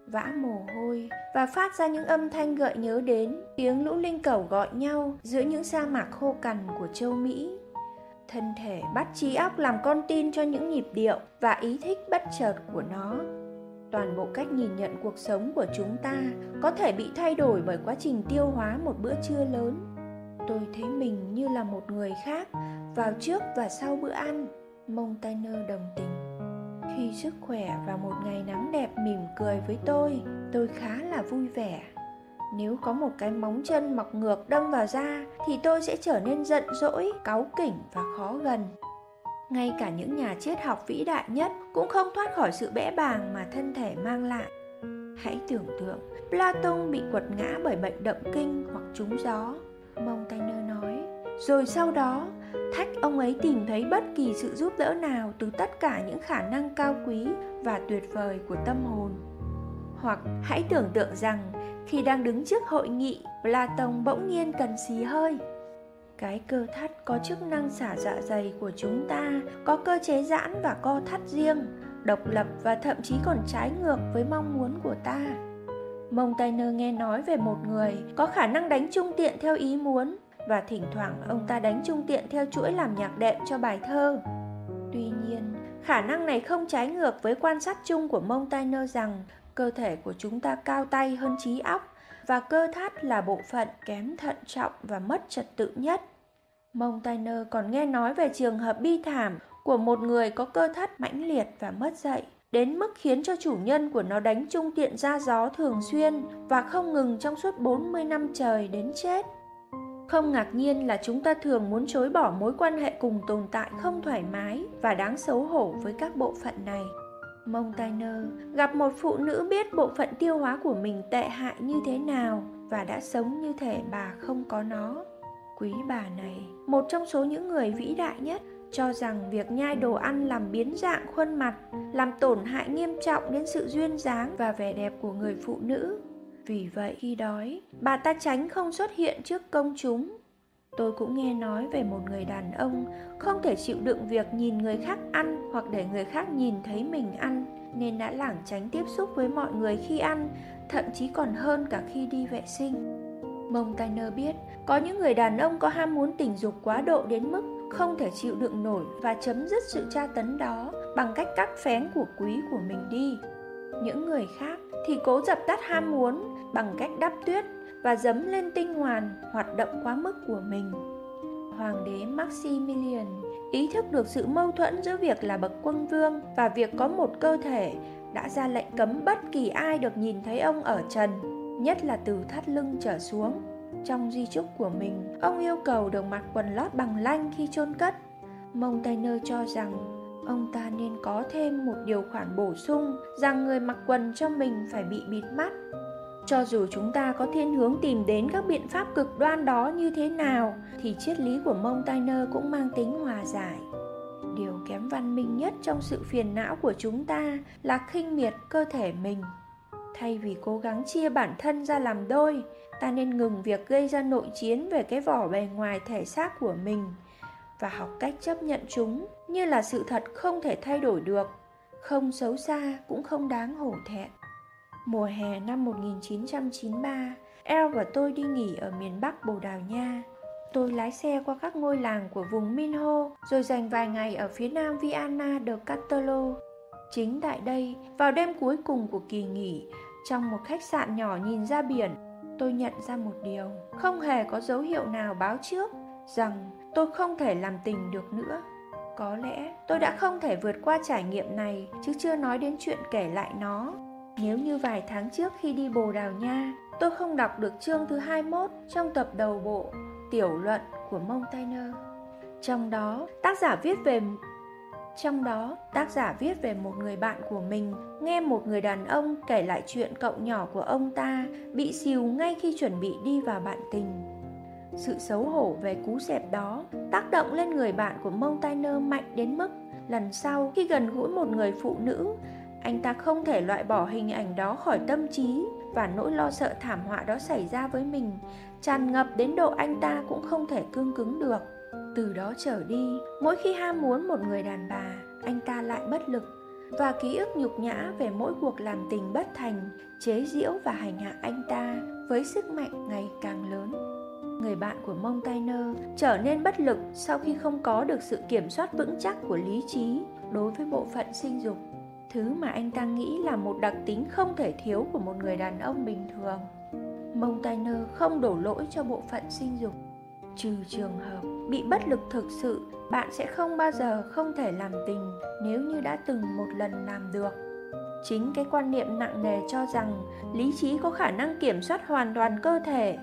Vã mồ hôi và phát ra những âm thanh gợi nhớ đến tiếng lũ linh cẩu gọi nhau giữa những sa mạc khô cằn của châu Mỹ. Thân thể bắt trí óc làm con tin cho những nhịp điệu và ý thích bất chợt của nó. Toàn bộ cách nhìn nhận cuộc sống của chúng ta có thể bị thay đổi bởi quá trình tiêu hóa một bữa trưa lớn. Tôi thấy mình như là một người khác vào trước và sau bữa ăn montaigne đồng tình. Khi sức khỏe và một ngày nắng đẹp mỉm cười với tôi tôi khá là vui vẻ. Nếu có một cái móng chân mọc ngược đâm vào da, thì tôi sẽ trở nên giận dỗi, cáu kỉnh và khó gần. Ngay cả những nhà triết học vĩ đại nhất cũng không thoát khỏi sự bẽ bàng mà thân thể mang lại. Hãy tưởng tượng, platon bị quật ngã bởi bệnh động kinh hoặc trúng gió. Montaigne nói rồi sau đó, thách ông ấy tìm thấy bất kỳ sự giúp đỡ nào từ tất cả những khả năng cao quý và tuyệt vời của tâm hồn. Hoặc hãy tưởng tượng rằng khi đang đứng trước hội nghị, platon bỗng nhiên cần xì hơi. Cái cơ thắt có chức năng xả dạ dày của chúng ta, có cơ chế giãn và co thắt riêng, độc lập và thậm chí còn trái ngược với mong muốn của ta. Montaigne nghe nói về một người có khả năng đánh trung tiện theo ý muốn và thỉnh thoảng ông ta đánh trung tiện theo chuỗi làm nhạc đệm cho bài thơ. Tuy nhiên, khả năng này không trái ngược với quan sát chung của Montaigne rằng cơ thể của chúng ta cao tay hơn trí óc và cơ thắt là bộ phận kém thận trọng và mất trật tự nhất. Montaigne còn nghe nói về trường hợp bi thảm của một người có cơ thắt mãnh liệt và mất dạy, đến mức khiến cho chủ nhân của nó đánh trung tiện ra gió thường xuyên và không ngừng trong suốt 40 năm trời đến chết. Không ngạc nhiên là chúng ta thường muốn chối bỏ mối quan hệ cùng tồn tại không thoải mái và đáng xấu hổ với các bộ phận này. Montaigne gặp một phụ nữ biết bộ phận tiêu hóa của mình tệ hại như thế nào và đã sống như thể bà không có nó. Quý bà này, một trong số những người vĩ đại nhất, cho rằng việc nhai đồ ăn làm biến dạng khuôn mặt, làm tổn hại nghiêm trọng đến sự duyên dáng và vẻ đẹp của người phụ nữ. Vì vậy khi đói, bà ta tránh không xuất hiện trước công chúng. Tôi cũng nghe nói về một người đàn ông không thể chịu đựng việc nhìn người khác ăn hoặc để người khác nhìn thấy mình ăn nên đã lảng tránh tiếp xúc với mọi người khi ăn, thậm chí còn hơn cả khi đi vệ sinh. Montaigne biết có những người đàn ông có ham muốn tình dục quá độ đến mức không thể chịu đựng nổi và chấm dứt sự tra tấn đó bằng cách cắt phén của quý của mình đi. Những người khác thì cố dập tắt ham muốn bằng cách đắp tuyết và dấm lên tinh hoàn hoạt động quá mức của mình. Hoàng đế Maximilian ý thức được sự mâu thuẫn giữa việc là bậc quân vương và việc có một cơ thể đã ra lệnh cấm bất kỳ ai được nhìn thấy ông ở trần, nhất là từ thắt lưng trở xuống. Trong di chúc của mình, ông yêu cầu được mặc quần lót bằng lanh khi chôn cất. Montaigne cho rằng ông ta nên có thêm một điều khoản bổ sung rằng người mặc quần cho mình phải bị bịt mắt cho dù chúng ta có thiên hướng tìm đến các biện pháp cực đoan đó như thế nào, thì triết lý của Montaigne cũng mang tính hòa giải. Điều kém văn minh nhất trong sự phiền não của chúng ta là khinh miệt cơ thể mình. Thay vì cố gắng chia bản thân ra làm đôi, ta nên ngừng việc gây ra nội chiến về cái vỏ bề ngoài thể xác của mình và học cách chấp nhận chúng như là sự thật không thể thay đổi được, không xấu xa cũng không đáng hổ thẹn. Mùa hè năm 1993, El và tôi đi nghỉ ở miền Bắc Bồ Đào Nha. Tôi lái xe qua các ngôi làng của vùng Minho, rồi dành vài ngày ở phía nam Viana de Castello. Chính tại đây, vào đêm cuối cùng của kỳ nghỉ, trong một khách sạn nhỏ nhìn ra biển, tôi nhận ra một điều, không hề có dấu hiệu nào báo trước rằng tôi không thể làm tình được nữa. Có lẽ tôi đã không thể vượt qua trải nghiệm này, chứ chưa nói đến chuyện kể lại nó. Nếu như vài tháng trước khi đi Bồ Đào Nha, tôi không đọc được chương thứ 21 trong tập đầu bộ Tiểu luận của Montaigne. Trong đó, tác giả viết về trong đó, tác giả viết về một người bạn của mình nghe một người đàn ông kể lại chuyện cậu nhỏ của ông ta bị xìu ngay khi chuẩn bị đi vào bạn tình. Sự xấu hổ về cú xẹp đó tác động lên người bạn của Montaigne mạnh đến mức lần sau khi gần gũi một người phụ nữ anh ta không thể loại bỏ hình ảnh đó khỏi tâm trí và nỗi lo sợ thảm họa đó xảy ra với mình. Tràn ngập đến độ anh ta cũng không thể cương cứng được. Từ đó trở đi, mỗi khi ham muốn một người đàn bà, anh ta lại bất lực. Và ký ức nhục nhã về mỗi cuộc làm tình bất thành, chế giễu và hành hạ anh ta với sức mạnh ngày càng lớn. Người bạn của mông tay nơ trở nên bất lực sau khi không có được sự kiểm soát vững chắc của lý trí đối với bộ phận sinh dục thứ mà anh ta nghĩ là một đặc tính không thể thiếu của một người đàn ông bình thường. Montaigne không đổ lỗi cho bộ phận sinh dục. Trừ trường hợp bị bất lực thực sự, bạn sẽ không bao giờ không thể làm tình nếu như đã từng một lần làm được. Chính cái quan niệm nặng nề cho rằng lý trí có khả năng kiểm soát hoàn toàn cơ thể.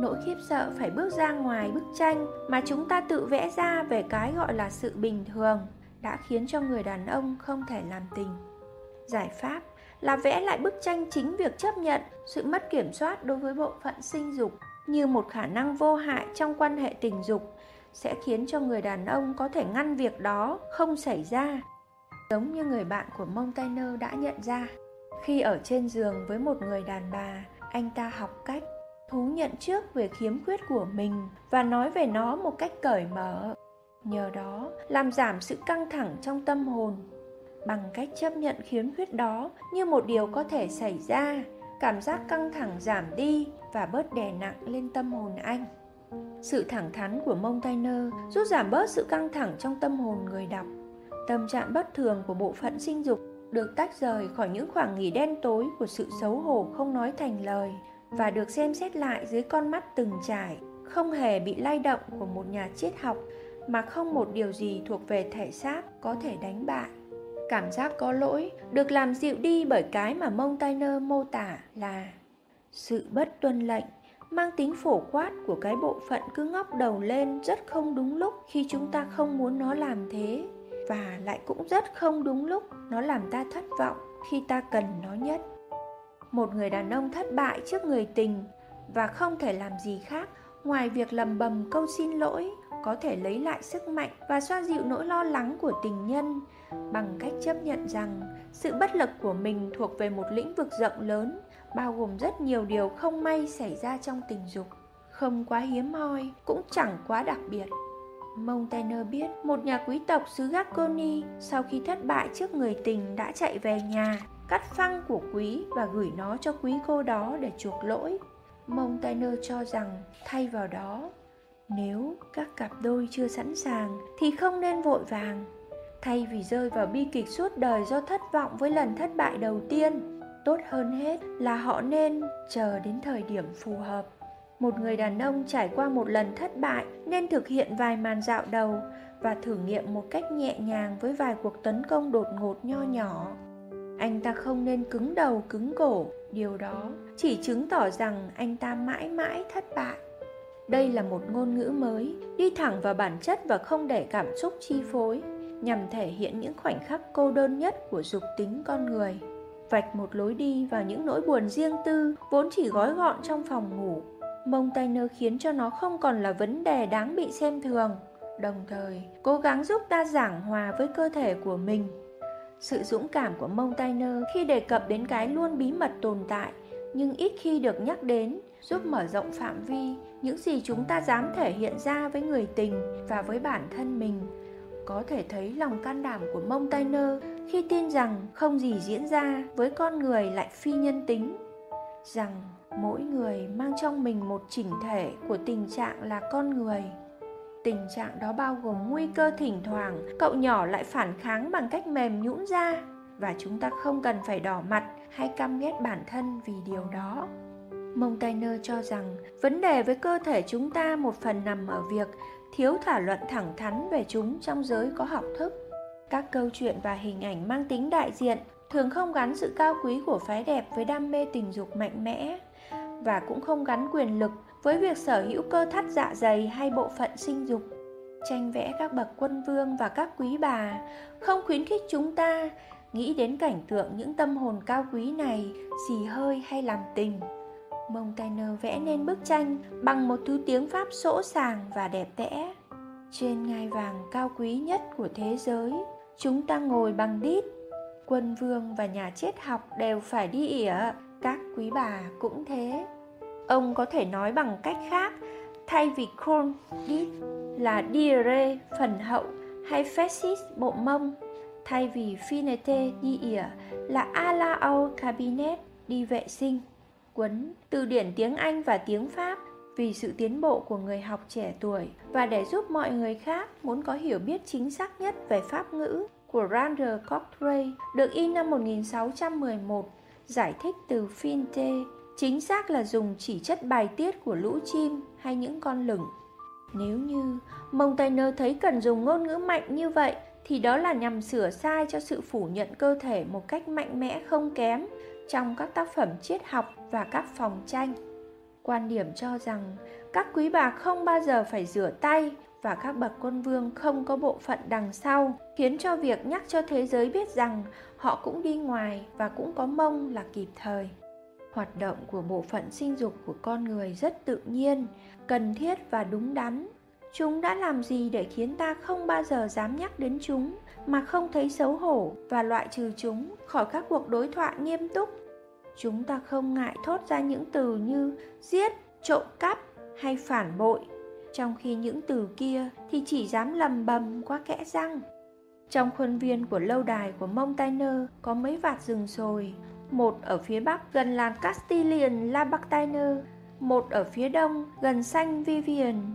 Nỗi khiếp sợ phải bước ra ngoài bức tranh mà chúng ta tự vẽ ra về cái gọi là sự bình thường đã khiến cho người đàn ông không thể làm tình. Giải pháp là vẽ lại bức tranh chính việc chấp nhận sự mất kiểm soát đối với bộ phận sinh dục như một khả năng vô hại trong quan hệ tình dục sẽ khiến cho người đàn ông có thể ngăn việc đó không xảy ra. Giống như người bạn của Montaigne đã nhận ra, khi ở trên giường với một người đàn bà, anh ta học cách thú nhận trước về khiếm khuyết của mình và nói về nó một cách cởi mở nhờ đó, làm giảm sự căng thẳng trong tâm hồn. Bằng cách chấp nhận khiếm khuyết đó, như một điều có thể xảy ra, cảm giác căng thẳng giảm đi và bớt đè nặng lên tâm hồn anh. Sự thẳng thắn của Montaigne giúp giảm bớt sự căng thẳng trong tâm hồn người đọc. Tâm trạng bất thường của bộ phận sinh dục được tách rời khỏi những khoảng nghỉ đen tối của sự xấu hổ không nói thành lời và được xem xét lại dưới con mắt từng trải, không hề bị lay động của một nhà triết học mà không một điều gì thuộc về thể xác có thể đánh bại. Cảm giác có lỗi được làm dịu đi bởi cái mà mông Montaigne mô tả là sự bất tuân lệnh, mang tính phổ quát của cái bộ phận cứ ngóc đầu lên rất không đúng lúc khi chúng ta không muốn nó làm thế. Và lại cũng rất không đúng lúc nó làm ta thất vọng khi ta cần nó nhất. Một người đàn ông thất bại trước người tình và không thể làm gì khác ngoài việc lầm bầm câu xin lỗi có thể lấy lại sức mạnh và xoa dịu nỗi lo lắng của tình nhân. Bằng cách chấp nhận rằng sự bất lực của mình thuộc về một lĩnh vực rộng lớn bao gồm rất nhiều điều không may xảy ra trong tình dục. Không quá hiếm hoi cũng chẳng quá đặc biệt. Montaigne biết một nhà quý tộc xứ Gascony sau khi thất bại trước người tình đã chạy về nhà, cắt phăng của quý và gửi nó cho quý cô đó để chuộc lỗi. Montaigne cho rằng thay vào đó, nếu các cặp đôi chưa sẵn sàng thì không nên vội vàng. Thay vì rơi vào bi kịch suốt đời do thất vọng với lần thất bại đầu tiên, tốt hơn hết là họ nên chờ đến thời điểm phù hợp. Một người đàn ông trải qua một lần thất bại nên thực hiện vài màn dạo đầu và thử nghiệm một cách nhẹ nhàng với vài cuộc tấn công đột ngột nho nhỏ. Anh ta không nên cứng đầu cứng cổ điều đó chỉ chứng tỏ rằng anh ta mãi mãi thất bại đây là một ngôn ngữ mới, đi thẳng vào bản chất và không để cảm xúc chi phối, nhằm thể hiện những khoảnh khắc cô đơn nhất của dục tính con người. Vạch một lối đi vào những nỗi buồn riêng tư, vốn chỉ gói gọn trong phòng ngủ. Mông tay nơ khiến cho nó không còn là vấn đề đáng bị xem thường. Đồng thời, cố gắng giúp ta giảng hòa với cơ thể của mình. Sự dũng cảm của mông tay nơ khi đề cập đến cái luôn bí mật tồn tại, nhưng ít khi được nhắc đến, giúp mở rộng phạm vi những gì chúng ta dám thể hiện ra với người tình và với bản thân mình có thể thấy lòng can đảm của Montaigne khi tin rằng không gì diễn ra với con người lại phi nhân tính, rằng mỗi người mang trong mình một chỉnh thể của tình trạng là con người. Tình trạng đó bao gồm nguy cơ thỉnh thoảng cậu nhỏ lại phản kháng bằng cách mềm nhũn ra và chúng ta không cần phải đỏ mặt hay căm ghét bản thân vì điều đó. Montaigne cho rằng vấn đề với cơ thể chúng ta một phần nằm ở việc thiếu thảo luận thẳng thắn về chúng trong giới có học thức. Các câu chuyện và hình ảnh mang tính đại diện thường không gắn sự cao quý của phái đẹp với đam mê tình dục mạnh mẽ và cũng không gắn quyền lực với việc sở hữu cơ thắt dạ dày hay bộ phận sinh dục. Tranh vẽ các bậc quân vương và các quý bà không khuyến khích chúng ta nghĩ đến cảnh tượng những tâm hồn cao quý này xì hơi hay làm tình. Montaigne vẽ nên bức tranh bằng một thứ tiếng Pháp sỗ sàng và đẹp đẽ. Trên ngai vàng cao quý nhất của thế giới, chúng ta ngồi bằng đít. Quân vương và nhà triết học đều phải đi ỉa, các quý bà cũng thế. Ông có thể nói bằng cách khác, thay vì corn đít là diere phần hậu hay fascist bộ mông, thay vì finete đi ỉa là ala au cabinet đi vệ sinh cuốn từ điển tiếng Anh và tiếng Pháp vì sự tiến bộ của người học trẻ tuổi và để giúp mọi người khác muốn có hiểu biết chính xác nhất về Pháp ngữ của Randall Cochrane, được in năm 1611 giải thích từ finte, chính xác là dùng chỉ chất bài tiết của lũ chim hay những con lửng. Nếu như Montaigne thấy cần dùng ngôn ngữ mạnh như vậy, thì đó là nhằm sửa sai cho sự phủ nhận cơ thể một cách mạnh mẽ không kém trong các tác phẩm triết học và các phòng tranh. Quan điểm cho rằng các quý bà không bao giờ phải rửa tay và các bậc quân vương không có bộ phận đằng sau, khiến cho việc nhắc cho thế giới biết rằng họ cũng đi ngoài và cũng có mông là kịp thời. Hoạt động của bộ phận sinh dục của con người rất tự nhiên, cần thiết và đúng đắn. Chúng đã làm gì để khiến ta không bao giờ dám nhắc đến chúng mà không thấy xấu hổ và loại trừ chúng khỏi các cuộc đối thoại nghiêm túc chúng ta không ngại thốt ra những từ như giết trộm cắp hay phản bội. Trong khi những từ kia thì chỉ dám lầm bầm qua kẽ răng. Trong khuôn viên của lâu đài của Montaigne có mấy vạt rừng sồi một ở phía bắc gần làng Castilian La Bactainer, một ở phía đông gần xanh Vivian.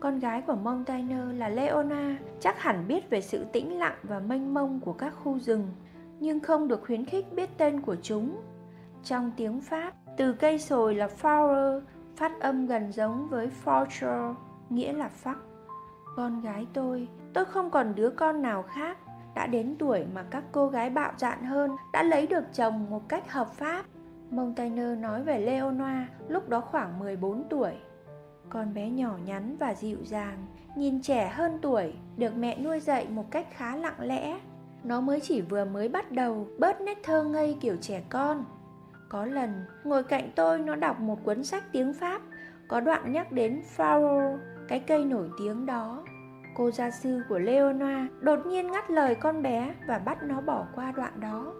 Con gái của Montaigne là Leona chắc hẳn biết về sự tĩnh lặng và mênh mông của các khu rừng nhưng không được khuyến khích biết tên của chúng trong tiếng Pháp, Từ cây sồi là flower, phát âm gần giống với fortune, nghĩa là phắc. Con gái tôi, tôi không còn đứa con nào khác, đã đến tuổi mà các cô gái bạo dạn hơn đã lấy được chồng một cách hợp pháp. Montaigne nói về leona lúc đó khoảng 14 tuổi. Con bé nhỏ nhắn và dịu dàng, nhìn trẻ hơn tuổi, được mẹ nuôi dạy một cách khá lặng lẽ. Nó mới chỉ vừa mới bắt đầu bớt nét thơ ngây kiểu trẻ con. Có lần, ngồi cạnh tôi nó đọc một cuốn sách tiếng Pháp, có đoạn nhắc đến Faro, cái cây nổi tiếng đó. Cô gia sư của Leona đột nhiên ngắt lời con bé và bắt nó bỏ qua đoạn đó.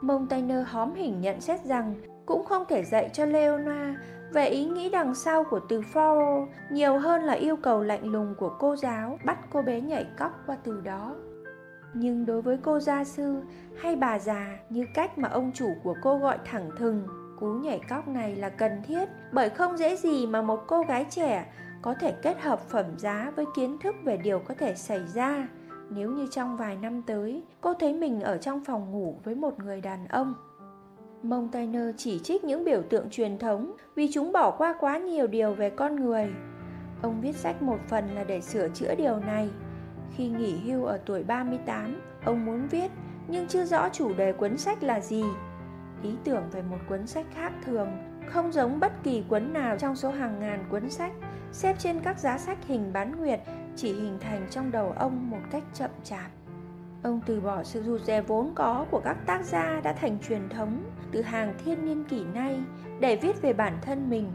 Montaigne hóm hình nhận xét rằng cũng không thể dạy cho Leona về ý nghĩ đằng sau của từ Faro nhiều hơn là yêu cầu lạnh lùng của cô giáo bắt cô bé nhảy cóc qua từ đó. Nhưng đối với cô gia sư hay bà già như cách mà ông chủ của cô gọi thẳng thừng, cú nhảy cóc này là cần thiết bởi không dễ gì mà một cô gái trẻ có thể kết hợp phẩm giá với kiến thức về điều có thể xảy ra nếu như trong vài năm tới cô thấy mình ở trong phòng ngủ với một người đàn ông. Montaigne chỉ trích những biểu tượng truyền thống vì chúng bỏ qua quá nhiều điều về con người. Ông viết sách một phần là để sửa chữa điều này. Khi nghỉ hưu ở tuổi 38, ông muốn viết nhưng chưa rõ chủ đề cuốn sách là gì. Ý tưởng về một cuốn sách khác thường, không giống bất kỳ cuốn nào trong số hàng ngàn cuốn sách xếp trên các giá sách hình bán nguyệt chỉ hình thành trong đầu ông một cách chậm chạp. Ông từ bỏ sự rụt rè vốn có của các tác gia đã thành truyền thống từ hàng thiên niên kỷ nay để viết về bản thân mình.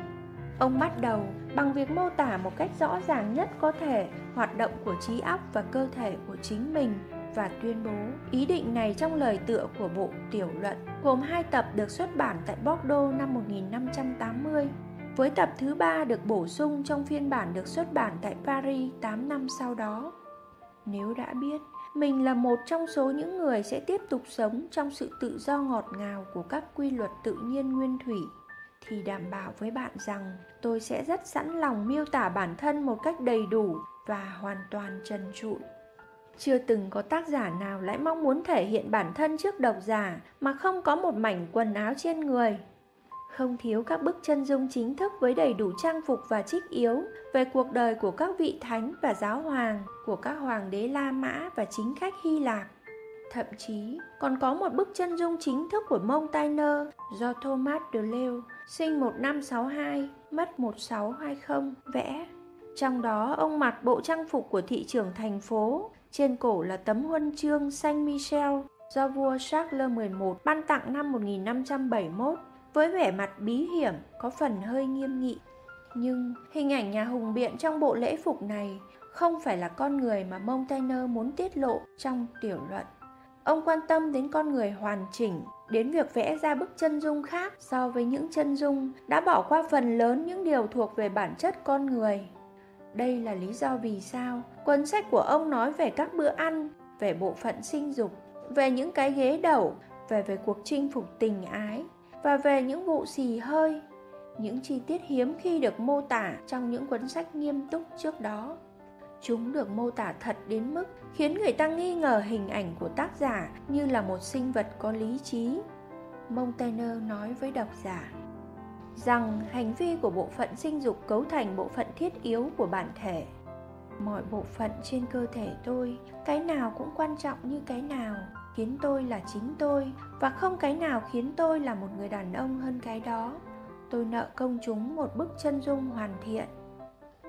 Ông bắt đầu bằng việc mô tả một cách rõ ràng nhất có thể hoạt động của trí óc và cơ thể của chính mình và tuyên bố ý định này trong lời tựa của bộ tiểu luận gồm hai tập được xuất bản tại Bordeaux năm 1580 với tập thứ ba được bổ sung trong phiên bản được xuất bản tại Paris 8 năm sau đó. Nếu đã biết, mình là một trong số những người sẽ tiếp tục sống trong sự tự do ngọt ngào của các quy luật tự nhiên nguyên thủy, thì đảm bảo với bạn rằng tôi sẽ rất sẵn lòng miêu tả bản thân một cách đầy đủ và hoàn toàn trần trụi chưa từng có tác giả nào lại mong muốn thể hiện bản thân trước độc giả mà không có một mảnh quần áo trên người không thiếu các bức chân dung chính thức với đầy đủ trang phục và trích yếu về cuộc đời của các vị thánh và giáo hoàng, của các hoàng đế La Mã và chính khách Hy Lạp. Thậm chí còn có một bức chân dung chính thức của Montaigne do Thomas de Leo, sinh 1562, mất 1620, vẽ. Trong đó ông mặc bộ trang phục của thị trưởng thành phố, trên cổ là tấm huân chương Saint Michel do vua Charles XI ban tặng năm 1571 với vẻ mặt bí hiểm có phần hơi nghiêm nghị. Nhưng hình ảnh nhà hùng biện trong bộ lễ phục này không phải là con người mà Montaigne muốn tiết lộ trong tiểu luận. Ông quan tâm đến con người hoàn chỉnh, đến việc vẽ ra bức chân dung khác so với những chân dung đã bỏ qua phần lớn những điều thuộc về bản chất con người. Đây là lý do vì sao cuốn sách của ông nói về các bữa ăn, về bộ phận sinh dục, về những cái ghế đầu, về về cuộc chinh phục tình ái, và về những vụ xì hơi những chi tiết hiếm khi được mô tả trong những cuốn sách nghiêm túc trước đó. Chúng được mô tả thật đến mức khiến người ta nghi ngờ hình ảnh của tác giả như là một sinh vật có lý trí. Montaigne nói với độc giả rằng hành vi của bộ phận sinh dục cấu thành bộ phận thiết yếu của bản thể. Mọi bộ phận trên cơ thể tôi, cái nào cũng quan trọng như cái nào, khiến tôi là chính tôi, và không cái nào khiến tôi là một người đàn ông hơn cái đó. Tôi nợ công chúng một bức chân dung hoàn thiện.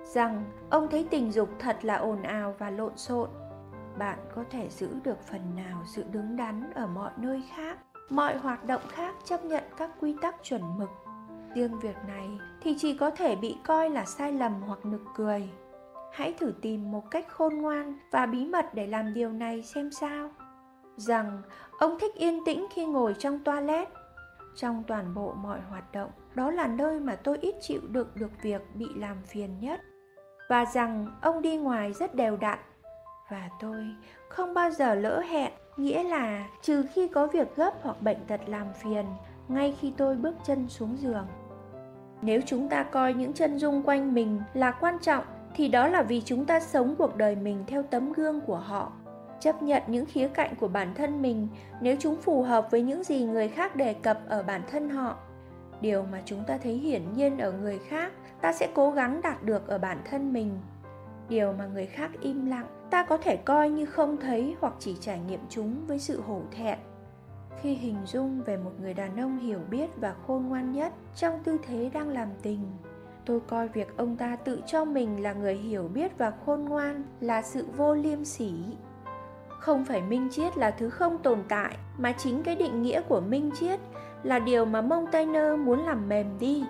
Rằng, ông thấy tình dục thật là ồn ào và lộn xộn. Bạn có thể giữ được phần nào sự đứng đắn ở mọi nơi khác? Mọi hoạt động khác chấp nhận các quy tắc chuẩn mực riêng việc này thì chỉ có thể bị coi là sai lầm hoặc nực cười. Hãy thử tìm một cách khôn ngoan và bí mật để làm điều này xem sao. Rằng, ông thích yên tĩnh khi ngồi trong toilet. Trong toàn bộ mọi hoạt động, đó là nơi mà tôi ít chịu đựng được việc bị làm phiền nhất. Và rằng ông đi ngoài rất đều đặn. Và tôi không bao giờ lỡ hẹn, nghĩa là trừ khi có việc gấp hoặc bệnh tật làm phiền, ngay khi tôi bước chân xuống giường nếu chúng ta coi những chân dung quanh mình là quan trọng, thì đó là vì chúng ta sống cuộc đời mình theo tấm gương của họ. Chấp nhận những khía cạnh của bản thân mình, nếu chúng phù hợp với những gì người khác đề cập ở bản thân họ. Điều mà chúng ta thấy hiển nhiên ở người khác, ta sẽ cố gắng đạt được ở bản thân mình. Điều mà người khác im lặng, ta có thể coi như không thấy hoặc chỉ trải nghiệm chúng với sự hổ thẹn khi hình dung về một người đàn ông hiểu biết và khôn ngoan nhất trong tư thế đang làm tình. Tôi coi việc ông ta tự cho mình là người hiểu biết và khôn ngoan là sự vô liêm sỉ. Không phải minh triết là thứ không tồn tại, mà chính cái định nghĩa của minh triết là điều mà montaigne muốn làm mềm đi.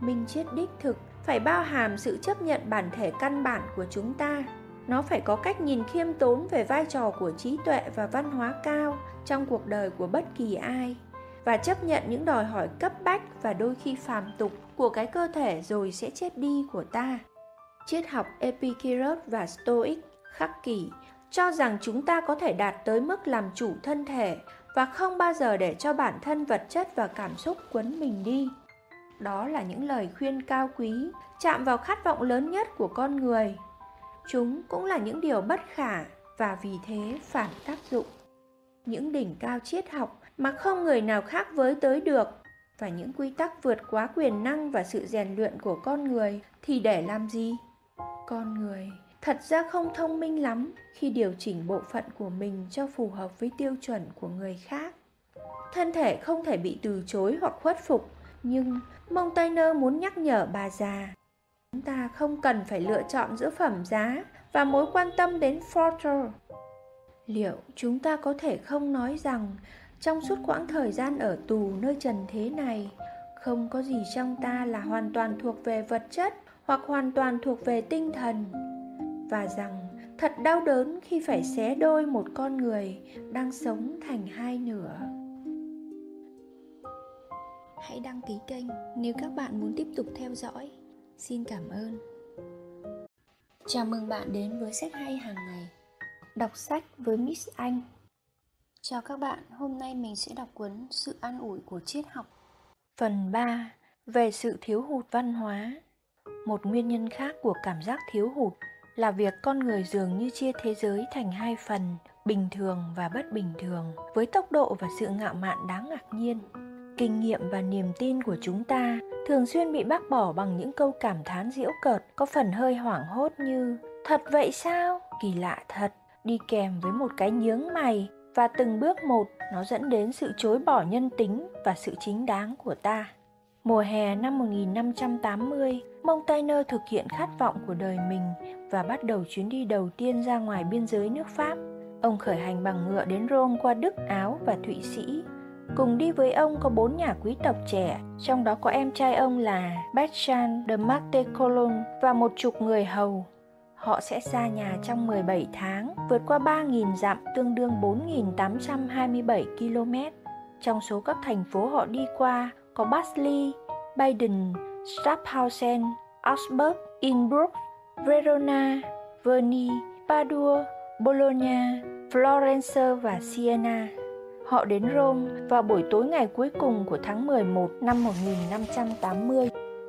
Minh triết đích thực phải bao hàm sự chấp nhận bản thể căn bản của chúng ta nó phải có cách nhìn khiêm tốn về vai trò của trí tuệ và văn hóa cao trong cuộc đời của bất kỳ ai và chấp nhận những đòi hỏi cấp bách và đôi khi phàm tục của cái cơ thể rồi sẽ chết đi của ta. Triết học epicurus và stoic khắc kỷ cho rằng chúng ta có thể đạt tới mức làm chủ thân thể và không bao giờ để cho bản thân vật chất và cảm xúc quấn mình đi. Đó là những lời khuyên cao quý chạm vào khát vọng lớn nhất của con người chúng cũng là những điều bất khả và vì thế phản tác dụng. Những đỉnh cao triết học mà không người nào khác với tới được và những quy tắc vượt quá quyền năng và sự rèn luyện của con người thì để làm gì? Con người thật ra không thông minh lắm khi điều chỉnh bộ phận của mình cho phù hợp với tiêu chuẩn của người khác. Thân thể không thể bị từ chối hoặc khuất phục, nhưng mông tay nơ muốn nhắc nhở bà già chúng ta không cần phải lựa chọn giữa phẩm giá và mối quan tâm đến fortune liệu chúng ta có thể không nói rằng trong suốt quãng thời gian ở tù nơi trần thế này, không có gì trong ta là hoàn toàn thuộc về vật chất hoặc hoàn toàn thuộc về tinh thần? Và rằng thật đau đớn khi phải xé đôi một con người đang sống thành hai nửa. Hãy đăng ký kênh nếu các bạn muốn tiếp tục theo dõi xin cảm ơn. Chào mừng bạn đến với sách hay hàng ngày. Đọc sách với miss anh. Chào các bạn, hôm nay mình sẽ đọc cuốn sự an ủi của triết học. Phần 3 về sự thiếu hụt văn hóa. Một nguyên nhân khác của cảm giác thiếu hụt là việc con người dường như chia thế giới thành hai phần, bình thường và bất bình thường, với tốc độ và sự ngạo mạn đáng ngạc nhiên kinh nghiệm và niềm tin của chúng ta thường xuyên bị bác bỏ bằng những câu cảm thán giễu cợt có phần hơi hoảng hốt như thật vậy sao kỳ lạ thật đi kèm với một cái nhướng mày và từng bước một nó dẫn đến sự chối bỏ nhân tính và sự chính đáng của ta. Mùa hè năm 1580, Montaigne thực hiện khát vọng của đời mình và bắt đầu chuyến đi đầu tiên ra ngoài biên giới nước Pháp. Ông khởi hành bằng ngựa đến Rome qua Đức, Áo và Thụy Sĩ. Cùng đi với ông có bốn nhà quý tộc trẻ, trong đó có em trai ông là Bertrand de Martecolon và một chục người hầu. Họ sẽ xa nhà trong 17 tháng, vượt qua 3.000 dặm tương đương 4.827 km. Trong số các thành phố họ đi qua có Basel, Baden, Schaffhausen, Augsburg, Innsbruck, Verona, Verni, Padua, Bologna, Florence và Siena. Họ đến Rome vào buổi tối ngày cuối cùng của tháng 11 năm 1580.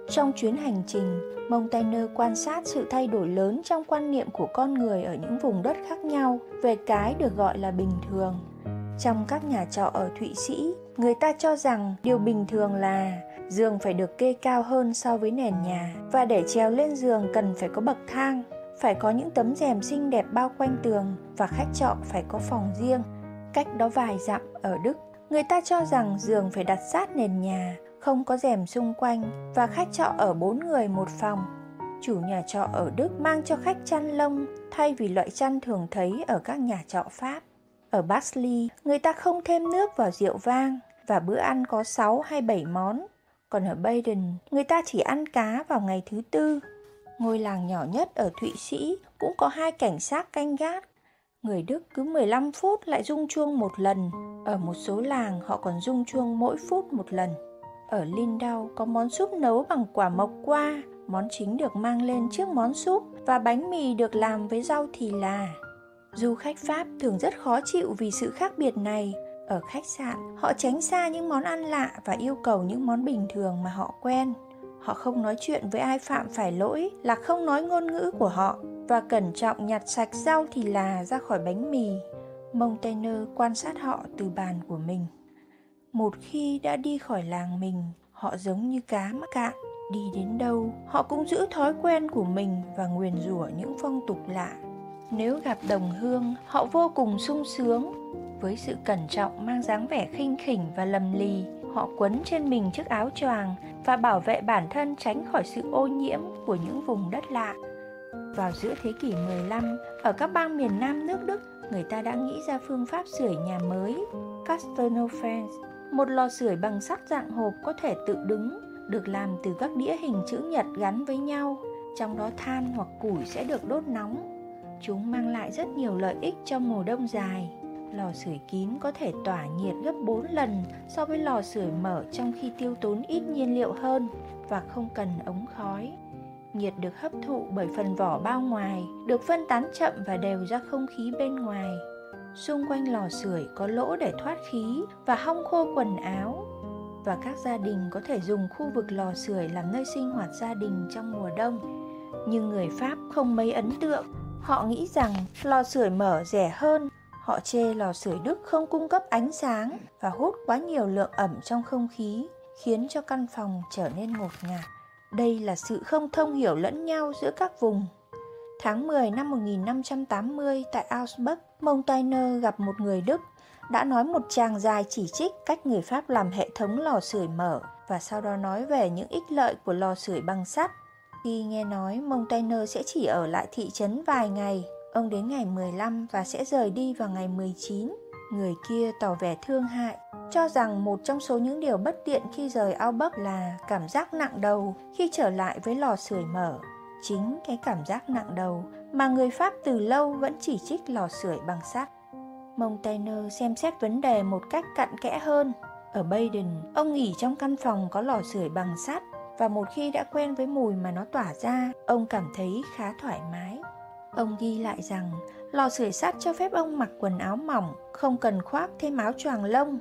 Trong chuyến hành trình, Montaigne quan sát sự thay đổi lớn trong quan niệm của con người ở những vùng đất khác nhau về cái được gọi là bình thường. Trong các nhà trọ ở Thụy Sĩ, người ta cho rằng điều bình thường là giường phải được kê cao hơn so với nền nhà và để trèo lên giường cần phải có bậc thang, phải có những tấm rèm xinh đẹp bao quanh tường và khách trọ phải có phòng riêng. Cách đó vài dặm ở Đức, người ta cho rằng giường phải đặt sát nền nhà, không có rèm xung quanh và khách trọ ở bốn người một phòng. Chủ nhà trọ ở Đức mang cho khách chăn lông thay vì loại chăn thường thấy ở các nhà trọ Pháp. Ở Basli, người ta không thêm nước vào rượu vang và bữa ăn có 6 hay 7 món. Còn ở Baden, người ta chỉ ăn cá vào ngày thứ tư. Ngôi làng nhỏ nhất ở Thụy Sĩ cũng có hai cảnh sát canh gác. Người Đức cứ 15 phút lại rung chuông một lần. Ở một số làng họ còn rung chuông mỗi phút một lần. Ở Lindau có món súp nấu bằng quả mộc qua, món chính được mang lên trước món súp và bánh mì được làm với rau thì là. Du khách Pháp thường rất khó chịu vì sự khác biệt này. Ở khách sạn, họ tránh xa những món ăn lạ và yêu cầu những món bình thường mà họ quen. Họ không nói chuyện với ai phạm phải lỗi là không nói ngôn ngữ của họ và cẩn trọng nhặt sạch rau thì là ra khỏi bánh mì. Montaigne quan sát họ từ bàn của mình. Một khi đã đi khỏi làng mình, họ giống như cá mắc cạn đi đến đâu họ cũng giữ thói quen của mình và nguyền rủa những phong tục lạ nếu gặp đồng hương họ vô cùng sung sướng với sự cẩn trọng mang dáng vẻ khinh khỉnh và lầm lì họ quấn trên mình chiếc áo choàng và bảo vệ bản thân tránh khỏi sự ô nhiễm của những vùng đất lạ vào giữa thế kỷ 15, ở các bang miền Nam nước Đức, người ta đã nghĩ ra phương pháp sưởi nhà mới, Castelnaufens, một lò sưởi bằng sắt dạng hộp có thể tự đứng, được làm từ các đĩa hình chữ nhật gắn với nhau, trong đó than hoặc củi sẽ được đốt nóng. Chúng mang lại rất nhiều lợi ích trong mùa đông dài. Lò sưởi kín có thể tỏa nhiệt gấp 4 lần so với lò sưởi mở trong khi tiêu tốn ít nhiên liệu hơn và không cần ống khói nhiệt được hấp thụ bởi phần vỏ bao ngoài, được phân tán chậm và đều ra không khí bên ngoài. Xung quanh lò sưởi có lỗ để thoát khí và hong khô quần áo. Và các gia đình có thể dùng khu vực lò sưởi làm nơi sinh hoạt gia đình trong mùa đông. Nhưng người Pháp không mấy ấn tượng. Họ nghĩ rằng lò sưởi mở rẻ hơn. Họ chê lò sưởi Đức không cung cấp ánh sáng và hút quá nhiều lượng ẩm trong không khí, khiến cho căn phòng trở nên ngột ngạt. Đây là sự không thông hiểu lẫn nhau giữa các vùng. Tháng 10 năm 1580 tại Augsburg, Montaigne gặp một người Đức đã nói một tràng dài chỉ trích cách người Pháp làm hệ thống lò sưởi mở và sau đó nói về những ích lợi của lò sưởi bằng sắt. Khi nghe nói Montaigne sẽ chỉ ở lại thị trấn vài ngày, ông đến ngày 15 và sẽ rời đi vào ngày 19. Người kia tỏ vẻ thương hại, cho rằng một trong số những điều bất tiện khi rời Albert là cảm giác nặng đầu khi trở lại với lò sưởi mở. Chính cái cảm giác nặng đầu mà người Pháp từ lâu vẫn chỉ trích lò sưởi bằng sắt. Montaigne xem xét vấn đề một cách cặn kẽ hơn. Ở Baden, ông nghỉ trong căn phòng có lò sưởi bằng sắt và một khi đã quen với mùi mà nó tỏa ra, ông cảm thấy khá thoải mái. Ông ghi lại rằng lò sưởi sắt cho phép ông mặc quần áo mỏng, không cần khoác thêm áo choàng lông.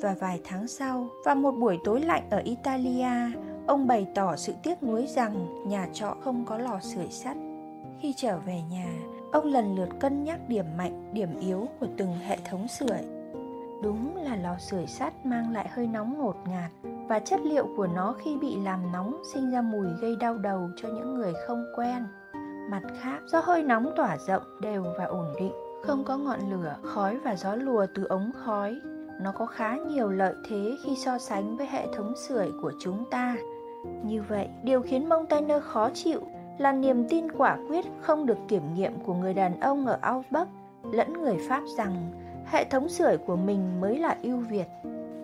Và vài tháng sau, vào một buổi tối lạnh ở Italia, ông bày tỏ sự tiếc nuối rằng nhà trọ không có lò sưởi sắt. Khi trở về nhà, ông lần lượt cân nhắc điểm mạnh, điểm yếu của từng hệ thống sưởi. Đúng là lò sưởi sắt mang lại hơi nóng ngột ngạt và chất liệu của nó khi bị làm nóng sinh ra mùi gây đau đầu cho những người không quen. Mặt khác, do hơi nóng tỏa rộng, đều và ổn định, không có ngọn lửa, khói và gió lùa từ ống khói, nó có khá nhiều lợi thế khi so sánh với hệ thống sưởi của chúng ta. Như vậy, điều khiến Montaigne khó chịu là niềm tin quả quyết không được kiểm nghiệm của người đàn ông ở Augsburg lẫn người Pháp rằng hệ thống sưởi của mình mới là ưu việt.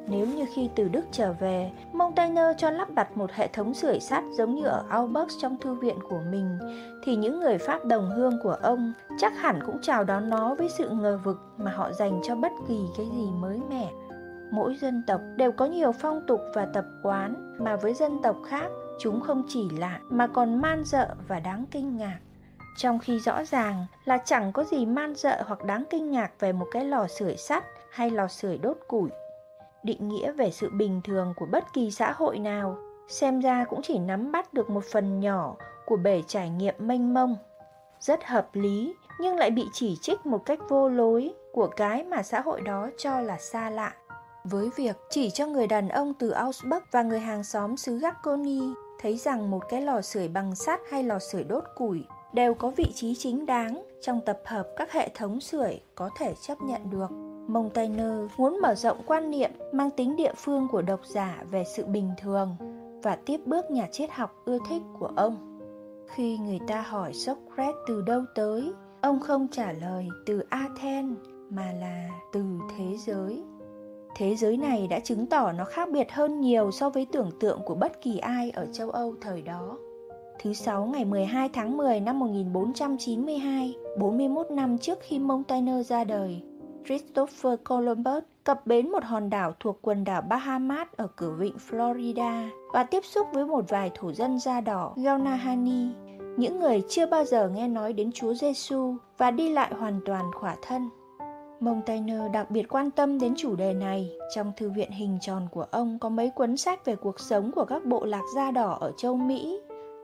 Nếu như khi từ Đức trở về, Montaigne cho lắp đặt một hệ thống sưởi sắt giống như ở Augsburg trong thư viện của mình, thì những người Pháp đồng hương của ông chắc hẳn cũng chào đón nó với sự ngờ vực mà họ dành cho bất kỳ cái gì mới mẻ. Mỗi dân tộc đều có nhiều phong tục và tập quán mà với dân tộc khác chúng không chỉ lạ mà còn man dợ và đáng kinh ngạc. Trong khi rõ ràng là chẳng có gì man dợ hoặc đáng kinh ngạc về một cái lò sưởi sắt hay lò sưởi đốt củi định nghĩa về sự bình thường của bất kỳ xã hội nào, xem ra cũng chỉ nắm bắt được một phần nhỏ của bể trải nghiệm mênh mông. Rất hợp lý, nhưng lại bị chỉ trích một cách vô lối của cái mà xã hội đó cho là xa lạ. Với việc chỉ cho người đàn ông từ Augsburg và người hàng xóm xứ Gaconi thấy rằng một cái lò sưởi bằng sắt hay lò sưởi đốt củi đều có vị trí chính đáng trong tập hợp các hệ thống sưởi có thể chấp nhận được. Montaigne muốn mở rộng quan niệm mang tính địa phương của độc giả về sự bình thường và tiếp bước nhà triết học ưa thích của ông. Khi người ta hỏi Socrates từ đâu tới, ông không trả lời từ Athens mà là từ thế giới. Thế giới này đã chứng tỏ nó khác biệt hơn nhiều so với tưởng tượng của bất kỳ ai ở châu Âu thời đó. Thứ sáu ngày 12 tháng 10 năm 1492, 41 năm trước khi Montaigne ra đời, Christopher Columbus cập bến một hòn đảo thuộc quần đảo Bahamas ở cửa vịnh Florida và tiếp xúc với một vài thổ dân da đỏ Gaunahani, những người chưa bao giờ nghe nói đến Chúa Giêsu và đi lại hoàn toàn khỏa thân. Montaigne đặc biệt quan tâm đến chủ đề này. Trong thư viện hình tròn của ông có mấy cuốn sách về cuộc sống của các bộ lạc da đỏ ở châu Mỹ.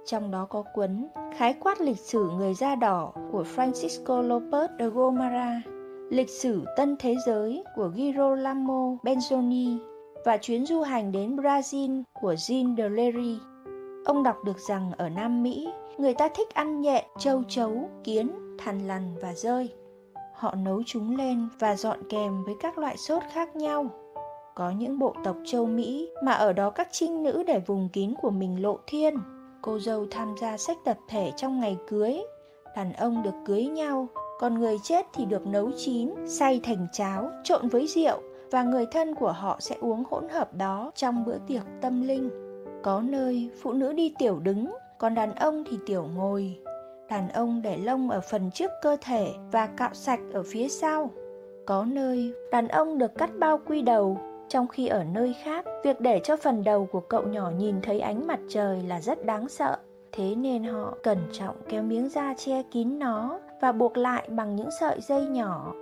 Trong đó có cuốn Khái quát lịch sử người da đỏ của Francisco Lopez de Gomara Lịch sử Tân Thế Giới của Girolamo Benzoni, và chuyến du hành đến Brazil của Jean Delery. Ông đọc được rằng ở Nam Mỹ, người ta thích ăn nhện, châu chấu, kiến, thằn lằn và rơi. Họ nấu chúng lên và dọn kèm với các loại sốt khác nhau. Có những bộ tộc châu Mỹ mà ở đó các trinh nữ để vùng kín của mình lộ thiên. Cô dâu tham gia sách tập thể trong ngày cưới. Đàn ông được cưới nhau, còn người chết thì được nấu chín, xay thành cháo, trộn với rượu và người thân của họ sẽ uống hỗn hợp đó trong bữa tiệc tâm linh. Có nơi phụ nữ đi tiểu đứng, còn đàn ông thì tiểu ngồi. Đàn ông để lông ở phần trước cơ thể và cạo sạch ở phía sau. Có nơi đàn ông được cắt bao quy đầu, trong khi ở nơi khác, việc để cho phần đầu của cậu nhỏ nhìn thấy ánh mặt trời là rất đáng sợ. Thế nên họ cẩn trọng kéo miếng da che kín nó và buộc lại bằng những sợi dây nhỏ.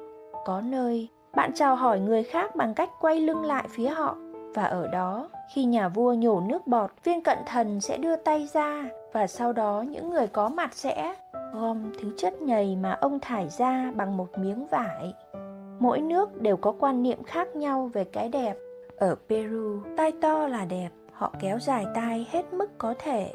Có nơi, bạn chào hỏi người khác bằng cách quay lưng lại phía họ. Và ở đó, khi nhà vua nhổ nước bọt, viên cận thần sẽ đưa tay ra và sau đó những người có mặt sẽ gom thứ chất nhầy mà ông thải ra bằng một miếng vải. Mỗi nước đều có quan niệm khác nhau về cái đẹp. Ở peru, tai to là đẹp, họ kéo dài tai hết mức có thể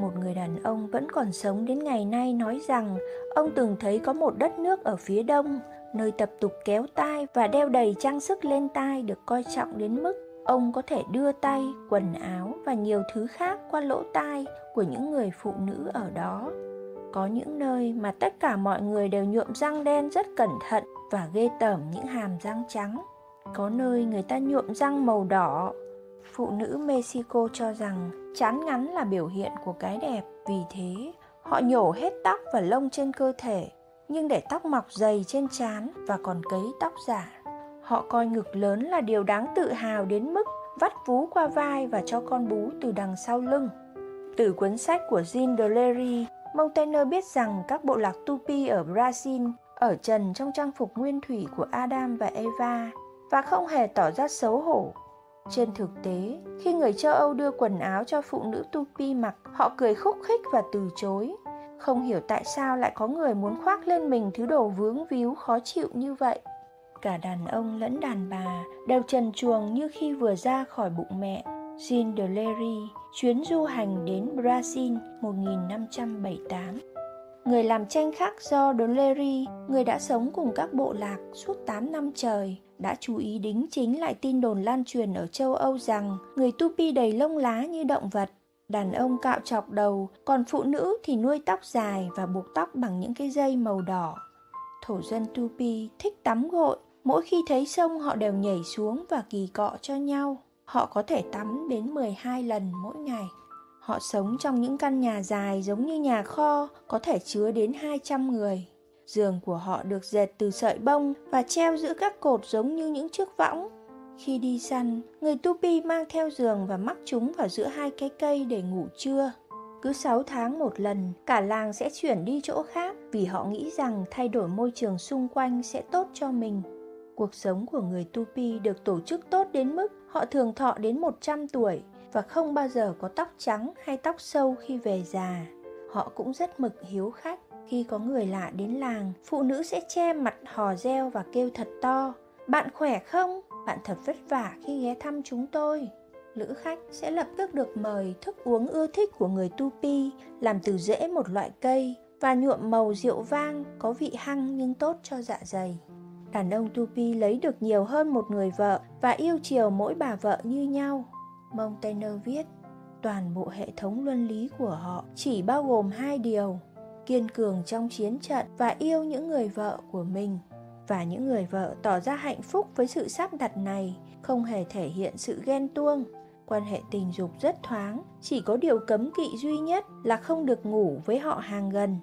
một người đàn ông vẫn còn sống đến ngày nay nói rằng ông từng thấy có một đất nước ở phía đông, nơi tập tục kéo tai và đeo đầy trang sức lên tai được coi trọng đến mức ông có thể đưa tay, quần áo và nhiều thứ khác qua lỗ tai của những người phụ nữ ở đó. Có những nơi mà tất cả mọi người đều nhuộm răng đen rất cẩn thận và ghê tởm những hàm răng trắng. Có nơi người ta nhuộm răng màu đỏ. Phụ nữ mexico cho rằng chán ngắn là biểu hiện của cái đẹp, vì thế, họ nhổ hết tóc và lông trên cơ thể, nhưng để tóc mọc dày trên trán và còn cấy tóc giả. Họ coi ngực lớn là điều đáng tự hào đến mức vắt vú qua vai và cho con bú từ đằng sau lưng. Từ cuốn sách của Jean Delery Montaigne biết rằng các bộ lạc Tupi ở Brazil, ở trần trong trang phục nguyên thủy của Adam và Eva, và không hề tỏ ra xấu hổ. Trên thực tế, khi người châu Âu đưa quần áo cho phụ nữ Tupi mặc, họ cười khúc khích và từ chối. Không hiểu tại sao lại có người muốn khoác lên mình thứ đồ vướng víu khó chịu như vậy. Cả đàn ông lẫn đàn bà đều trần chuồng như khi vừa ra khỏi bụng mẹ. Jean de Lery, chuyến du hành đến Brazil 1578. Người làm tranh khác do de Lery, người đã sống cùng các bộ lạc suốt 8 năm trời, đã chú ý đính chính lại tin đồn lan truyền ở châu Âu rằng người Tupi đầy lông lá như động vật Đàn ông cạo chọc đầu, còn phụ nữ thì nuôi tóc dài và buộc tóc bằng những cái dây màu đỏ. Thổ dân Tupi thích tắm gội, mỗi khi thấy sông họ đều nhảy xuống và kỳ cọ cho nhau. Họ có thể tắm đến 12 lần mỗi ngày. Họ sống trong những căn nhà dài giống như nhà kho, có thể chứa đến 200 người. Giường của họ được dệt từ sợi bông và treo giữa các cột giống như những chiếc võng khi đi săn, người Tupi mang theo giường và mắc chúng vào giữa hai cái cây để ngủ trưa. Cứ 6 tháng một lần, cả làng sẽ chuyển đi chỗ khác vì họ nghĩ rằng thay đổi môi trường xung quanh sẽ tốt cho mình. Cuộc sống của người Tupi được tổ chức tốt đến mức họ thường thọ đến 100 tuổi và không bao giờ có tóc trắng hay tóc sâu khi về già. Họ cũng rất mực hiếu khách. Khi có người lạ đến làng, phụ nữ sẽ che mặt hò reo và kêu thật to. Bạn khỏe không? Bạn thật vất vả khi ghé thăm chúng tôi. Lữ khách sẽ lập tức được mời thức uống ưa thích của người Tupi làm từ rễ một loại cây và nhuộm màu rượu vang có vị hăng nhưng tốt cho dạ dày. Đàn ông Tupi lấy được nhiều hơn một người vợ và yêu chiều mỗi bà vợ như nhau. Montaigne viết, toàn bộ hệ thống luân lý của họ chỉ bao gồm hai điều, kiên cường trong chiến trận và yêu những người vợ của mình. Và những người vợ tỏ ra hạnh phúc với sự sắp đặt này không hề thể hiện sự ghen tuông. Quan hệ tình dục rất thoáng chỉ có điều cấm kỵ duy nhất là không được ngủ với họ hàng gần.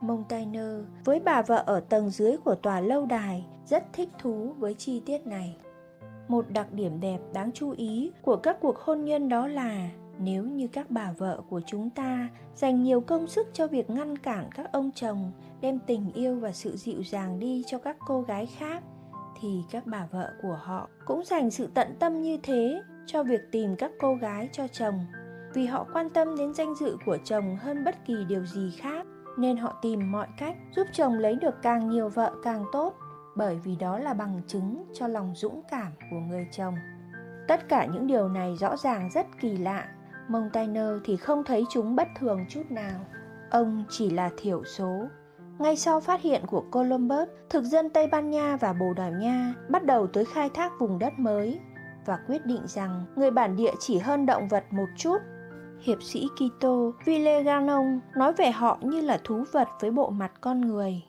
Montaigne với bà vợ ở tầng dưới của tòa lâu đài rất thích thú với chi tiết này một đặc điểm đẹp đáng chú ý của các cuộc hôn nhân đó là nếu như các bà vợ của chúng ta dành nhiều công sức cho việc ngăn cản các ông chồng, đem tình yêu và sự dịu dàng đi cho các cô gái khác, thì các bà vợ của họ cũng dành sự tận tâm như thế cho việc tìm các cô gái cho chồng. Vì họ quan tâm đến danh dự của chồng hơn bất kỳ điều gì khác, nên họ tìm mọi cách giúp chồng lấy được càng nhiều vợ càng tốt bởi vì đó là bằng chứng cho lòng dũng cảm của người chồng Tất cả những điều này rõ ràng rất kỳ lạ, Montaigne thì không thấy chúng bất thường chút nào. Ông chỉ là thiểu số. Ngay sau phát hiện của Columbus, thực dân Tây Ban Nha và Bồ Đào Nha bắt đầu tới khai thác vùng đất mới và quyết định rằng người bản địa chỉ hơn động vật một chút. Hiệp sĩ kitô Villeganon nói về họ như là thú vật với bộ mặt con người.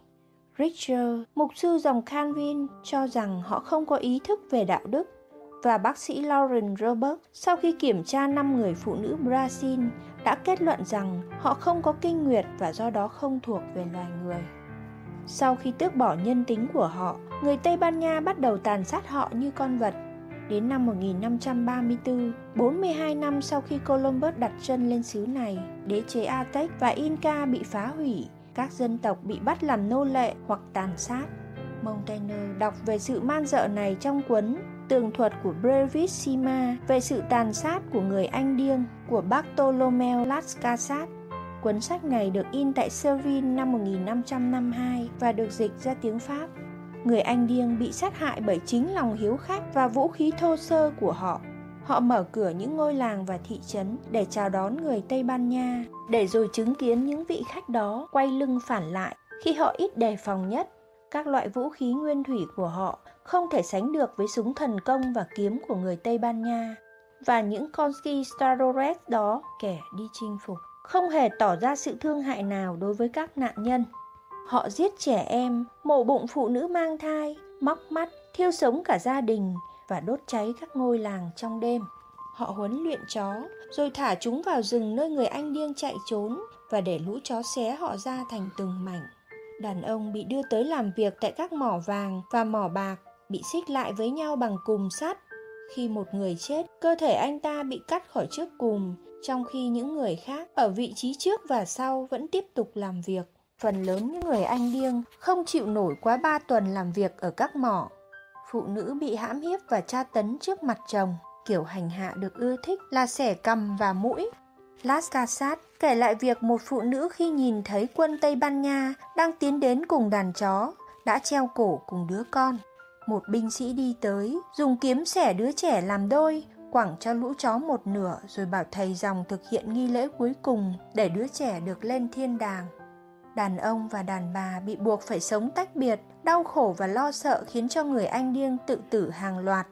Richard, mục sư dòng Calvin, cho rằng họ không có ý thức về đạo đức và bác sĩ Lauren Robert sau khi kiểm tra 5 người phụ nữ Brazil đã kết luận rằng họ không có kinh nguyệt và do đó không thuộc về loài người. Sau khi tước bỏ nhân tính của họ, người Tây Ban Nha bắt đầu tàn sát họ như con vật. Đến năm 1534, 42 năm sau khi Columbus đặt chân lên xứ này, đế chế Aztec và Inca bị phá hủy, các dân tộc bị bắt làm nô lệ hoặc tàn sát. Montaigne đọc về sự man dợ này trong cuốn tường thuật của Brevissima về sự tàn sát của người Anh điên của Bartolomeo Las Casas. Cuốn sách này được in tại Seville năm 1552 và được dịch ra tiếng Pháp. Người Anh điên bị sát hại bởi chính lòng hiếu khách và vũ khí thô sơ của họ. Họ mở cửa những ngôi làng và thị trấn để chào đón người Tây Ban Nha, để rồi chứng kiến những vị khách đó quay lưng phản lại khi họ ít đề phòng nhất. Các loại vũ khí nguyên thủy của họ không thể sánh được với súng thần công và kiếm của người Tây Ban Nha. Và những con ski starores đó kẻ đi chinh phục không hề tỏ ra sự thương hại nào đối với các nạn nhân. Họ giết trẻ em, mổ bụng phụ nữ mang thai, móc mắt, thiêu sống cả gia đình và đốt cháy các ngôi làng trong đêm. Họ huấn luyện chó, rồi thả chúng vào rừng nơi người Anh điên chạy trốn và để lũ chó xé họ ra thành từng mảnh. Đàn ông bị đưa tới làm việc tại các mỏ vàng và mỏ bạc bị xích lại với nhau bằng cùm sắt. Khi một người chết, cơ thể anh ta bị cắt khỏi trước cùm, trong khi những người khác ở vị trí trước và sau vẫn tiếp tục làm việc. Phần lớn những người Anh điêng không chịu nổi quá 3 tuần làm việc ở các mỏ. Phụ nữ bị hãm hiếp và tra tấn trước mặt chồng. Kiểu hành hạ được ưa thích là xẻ cầm và mũi. Las Casas kể lại việc một phụ nữ khi nhìn thấy quân Tây Ban Nha đang tiến đến cùng đàn chó, đã treo cổ cùng đứa con. Một binh sĩ đi tới, dùng kiếm xẻ đứa trẻ làm đôi, quẳng cho lũ chó một nửa rồi bảo thầy dòng thực hiện nghi lễ cuối cùng để đứa trẻ được lên thiên đàng. Đàn ông và đàn bà bị buộc phải sống tách biệt, đau khổ và lo sợ khiến cho người Anh điên tự tử hàng loạt.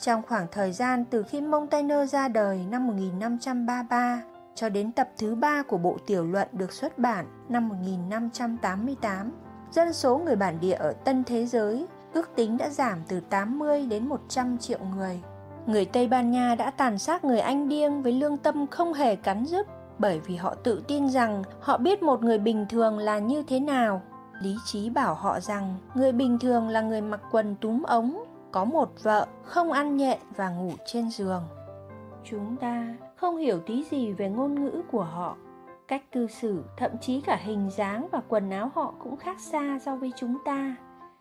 Trong khoảng thời gian từ khi Montaigne ra đời năm 1533 cho đến tập thứ ba của bộ tiểu luận được xuất bản năm 1588, dân số người bản địa ở Tân Thế Giới ước tính đã giảm từ 80 đến 100 triệu người. Người Tây Ban Nha đã tàn sát người Anh điên với lương tâm không hề cắn rứt bởi vì họ tự tin rằng họ biết một người bình thường là như thế nào. Lý trí bảo họ rằng người bình thường là người mặc quần túm ống, có một vợ, không ăn nhện và ngủ trên giường. Chúng ta không hiểu tí gì về ngôn ngữ của họ. Cách cư xử, thậm chí cả hình dáng và quần áo họ cũng khác xa so với chúng ta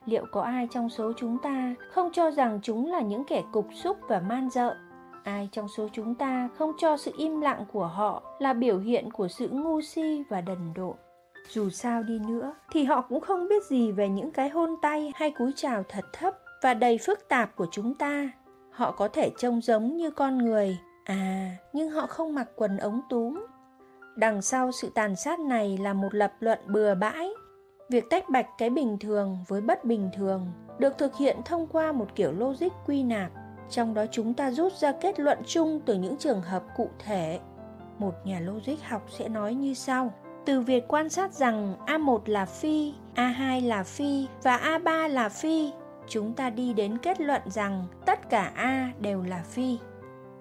liệu có ai trong số chúng ta không cho rằng chúng là những kẻ cục xúc và man dợ ai trong số chúng ta không cho sự im lặng của họ là biểu hiện của sự ngu si và đần độn? Dù sao đi nữa, thì họ cũng không biết gì về những cái hôn tay hay cúi chào thật thấp và đầy phức tạp của chúng ta. Họ có thể trông giống như con người. À nhưng họ không mặc quần ống túm. Đằng sau sự tàn sát này là một lập luận bừa bãi. Việc tách bạch cái bình thường với bất bình thường được thực hiện thông qua một kiểu logic quy nạp trong đó chúng ta rút ra kết luận chung từ những trường hợp cụ thể. Một nhà logic học sẽ nói như sau. Từ việc quan sát rằng A1 là phi, A2 là phi và A3 là phi, chúng ta đi đến kết luận rằng tất cả A đều là phi.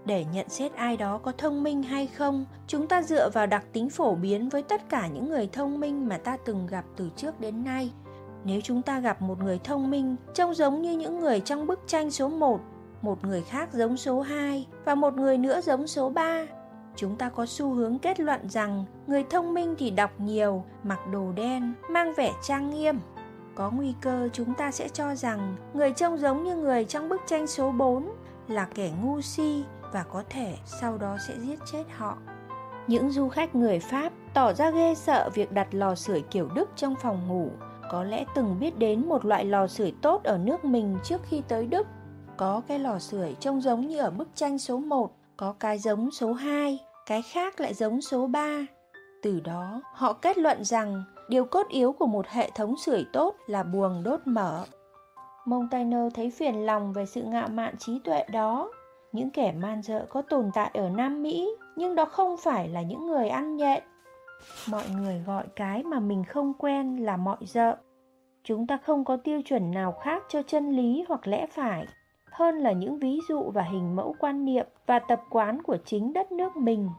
Để nhận xét ai đó có thông minh hay không chúng ta dựa vào đặc tính phổ biến với tất cả những người thông minh mà ta từng gặp từ trước đến nay. Nếu chúng ta gặp một người thông minh trông giống như những người trong bức tranh số 1, một người khác giống số 2 và một người nữa giống số 3, chúng ta có xu hướng kết luận rằng người thông minh thì đọc nhiều, mặc đồ đen, mang vẻ trang nghiêm. Có nguy cơ chúng ta sẽ cho rằng người trông giống như người trong bức tranh số 4 là kẻ ngu si và có thể sau đó sẽ giết chết họ. Những du khách người Pháp tỏ ra ghê sợ việc đặt lò sưởi kiểu Đức trong phòng ngủ, có lẽ từng biết đến một loại lò sưởi tốt ở nước mình trước khi tới Đức. Có cái lò sưởi trông giống như ở bức tranh số 1, có cái giống số 2, cái khác lại giống số 3. Từ đó, họ kết luận rằng điều cốt yếu của một hệ thống sưởi tốt là buồng đốt mở. Montaigne thấy phiền lòng về sự ngạo mạn trí tuệ đó. Những kẻ man dợ có tồn tại ở Nam Mỹ, nhưng đó không phải là những người ăn nhện. Mọi người gọi cái mà mình không quen là mọi dợ. Chúng ta không có tiêu chuẩn nào khác cho chân lý hoặc lẽ phải hơn là những ví dụ và hình mẫu quan niệm và tập quán của chính đất nước mình.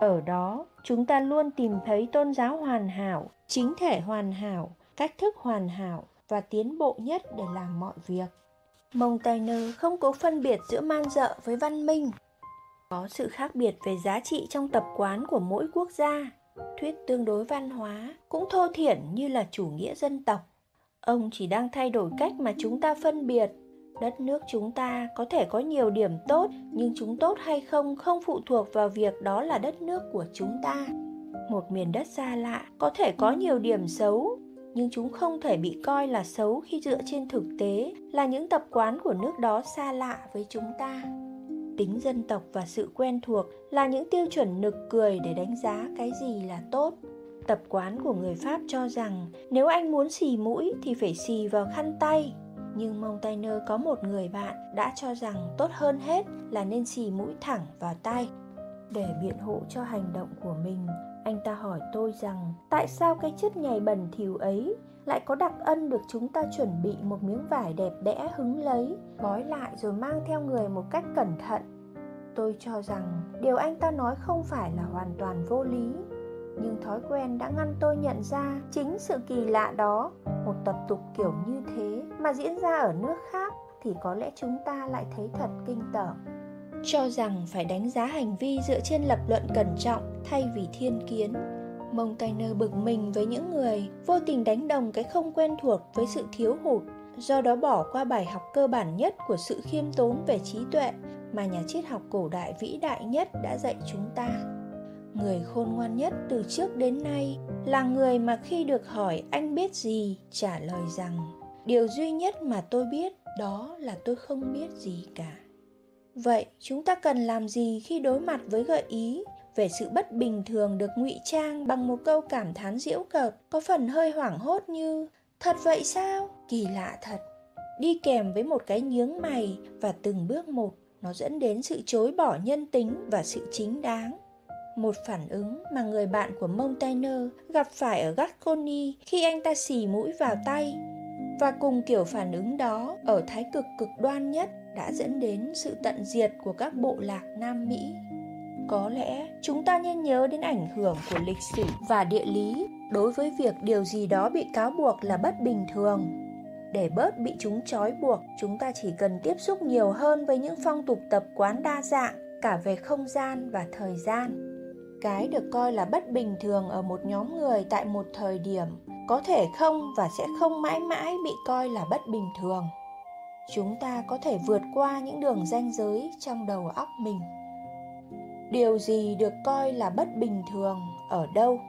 Ở đó, chúng ta luôn tìm thấy tôn giáo hoàn hảo, chính thể hoàn hảo, cách thức hoàn hảo và tiến bộ nhất để làm mọi việc. Montaigne không cố phân biệt giữa man dợ với văn minh. Có sự khác biệt về giá trị trong tập quán của mỗi quốc gia. Thuyết tương đối văn hóa cũng thô thiển như là chủ nghĩa dân tộc. Ông chỉ đang thay đổi cách mà chúng ta phân biệt đất nước chúng ta có thể có nhiều điểm tốt, nhưng chúng tốt hay không không phụ thuộc vào việc đó là đất nước của chúng ta. Một miền đất xa lạ có thể có nhiều điểm xấu, nhưng chúng không thể bị coi là xấu khi dựa trên thực tế, là những tập quán của nước đó xa lạ với chúng ta. Tính dân tộc và sự quen thuộc là những tiêu chuẩn nực cười để đánh giá cái gì là tốt. Tập quán của người pháp cho rằng nếu anh muốn xì mũi thì phải xì vào khăn tay nhưng Montaigne có một người bạn đã cho rằng tốt hơn hết là nên xì mũi thẳng vào tay. Để biện hộ cho hành động của mình, anh ta hỏi tôi rằng tại sao cái chất nhầy bẩn thỉu ấy lại có đặc ân được chúng ta chuẩn bị một miếng vải đẹp đẽ hứng lấy, gói lại rồi mang theo người một cách cẩn thận. Tôi cho rằng điều anh ta nói không phải là hoàn toàn vô lý, nhưng thói quen đã ngăn tôi nhận ra chính sự kỳ lạ đó. Một tập tục kiểu như thế mà diễn ra ở nước khác thì có lẽ chúng ta lại thấy thật kinh tởm. Cho rằng phải đánh giá hành vi dựa trên lập luận cẩn trọng thay vì thiên kiến. Montaigne bực mình với những người vô tình đánh đồng cái không quen thuộc với sự thiếu hụt, do đó bỏ qua bài học cơ bản nhất của sự khiêm tốn về trí tuệ mà nhà triết học cổ đại vĩ đại nhất đã dạy chúng ta người khôn ngoan nhất từ trước đến nay, là người mà khi được hỏi anh biết gì, trả lời rằng, điều duy nhất mà tôi biết đó là tôi không biết gì cả. Vậy chúng ta cần làm gì khi đối mặt với gợi ý về sự bất bình thường được ngụy trang bằng một câu cảm thán diễu cợt có phần hơi hoảng hốt như, thật vậy sao? Kỳ lạ thật. Đi kèm với một cái nhướng mày và từng bước một, nó dẫn đến sự chối bỏ nhân tính và sự chính đáng một phản ứng mà người bạn của Montaigne gặp phải ở Gascony khi anh ta xì mũi vào tay. Và cùng kiểu phản ứng đó ở thái cực cực đoan nhất đã dẫn đến sự tận diệt của các bộ lạc Nam Mỹ. Có lẽ chúng ta nên nhớ đến ảnh hưởng của lịch sử và địa lý đối với việc điều gì đó bị cáo buộc là bất bình thường. Để bớt bị chúng trói buộc, chúng ta chỉ cần tiếp xúc nhiều hơn với những phong tục tập quán đa dạng cả về không gian và thời gian cái được coi là bất bình thường ở một nhóm người tại một thời điểm có thể không và sẽ không mãi mãi bị coi là bất bình thường. Chúng ta có thể vượt qua những đường ranh giới trong đầu óc mình. Điều gì được coi là bất bình thường ở đâu?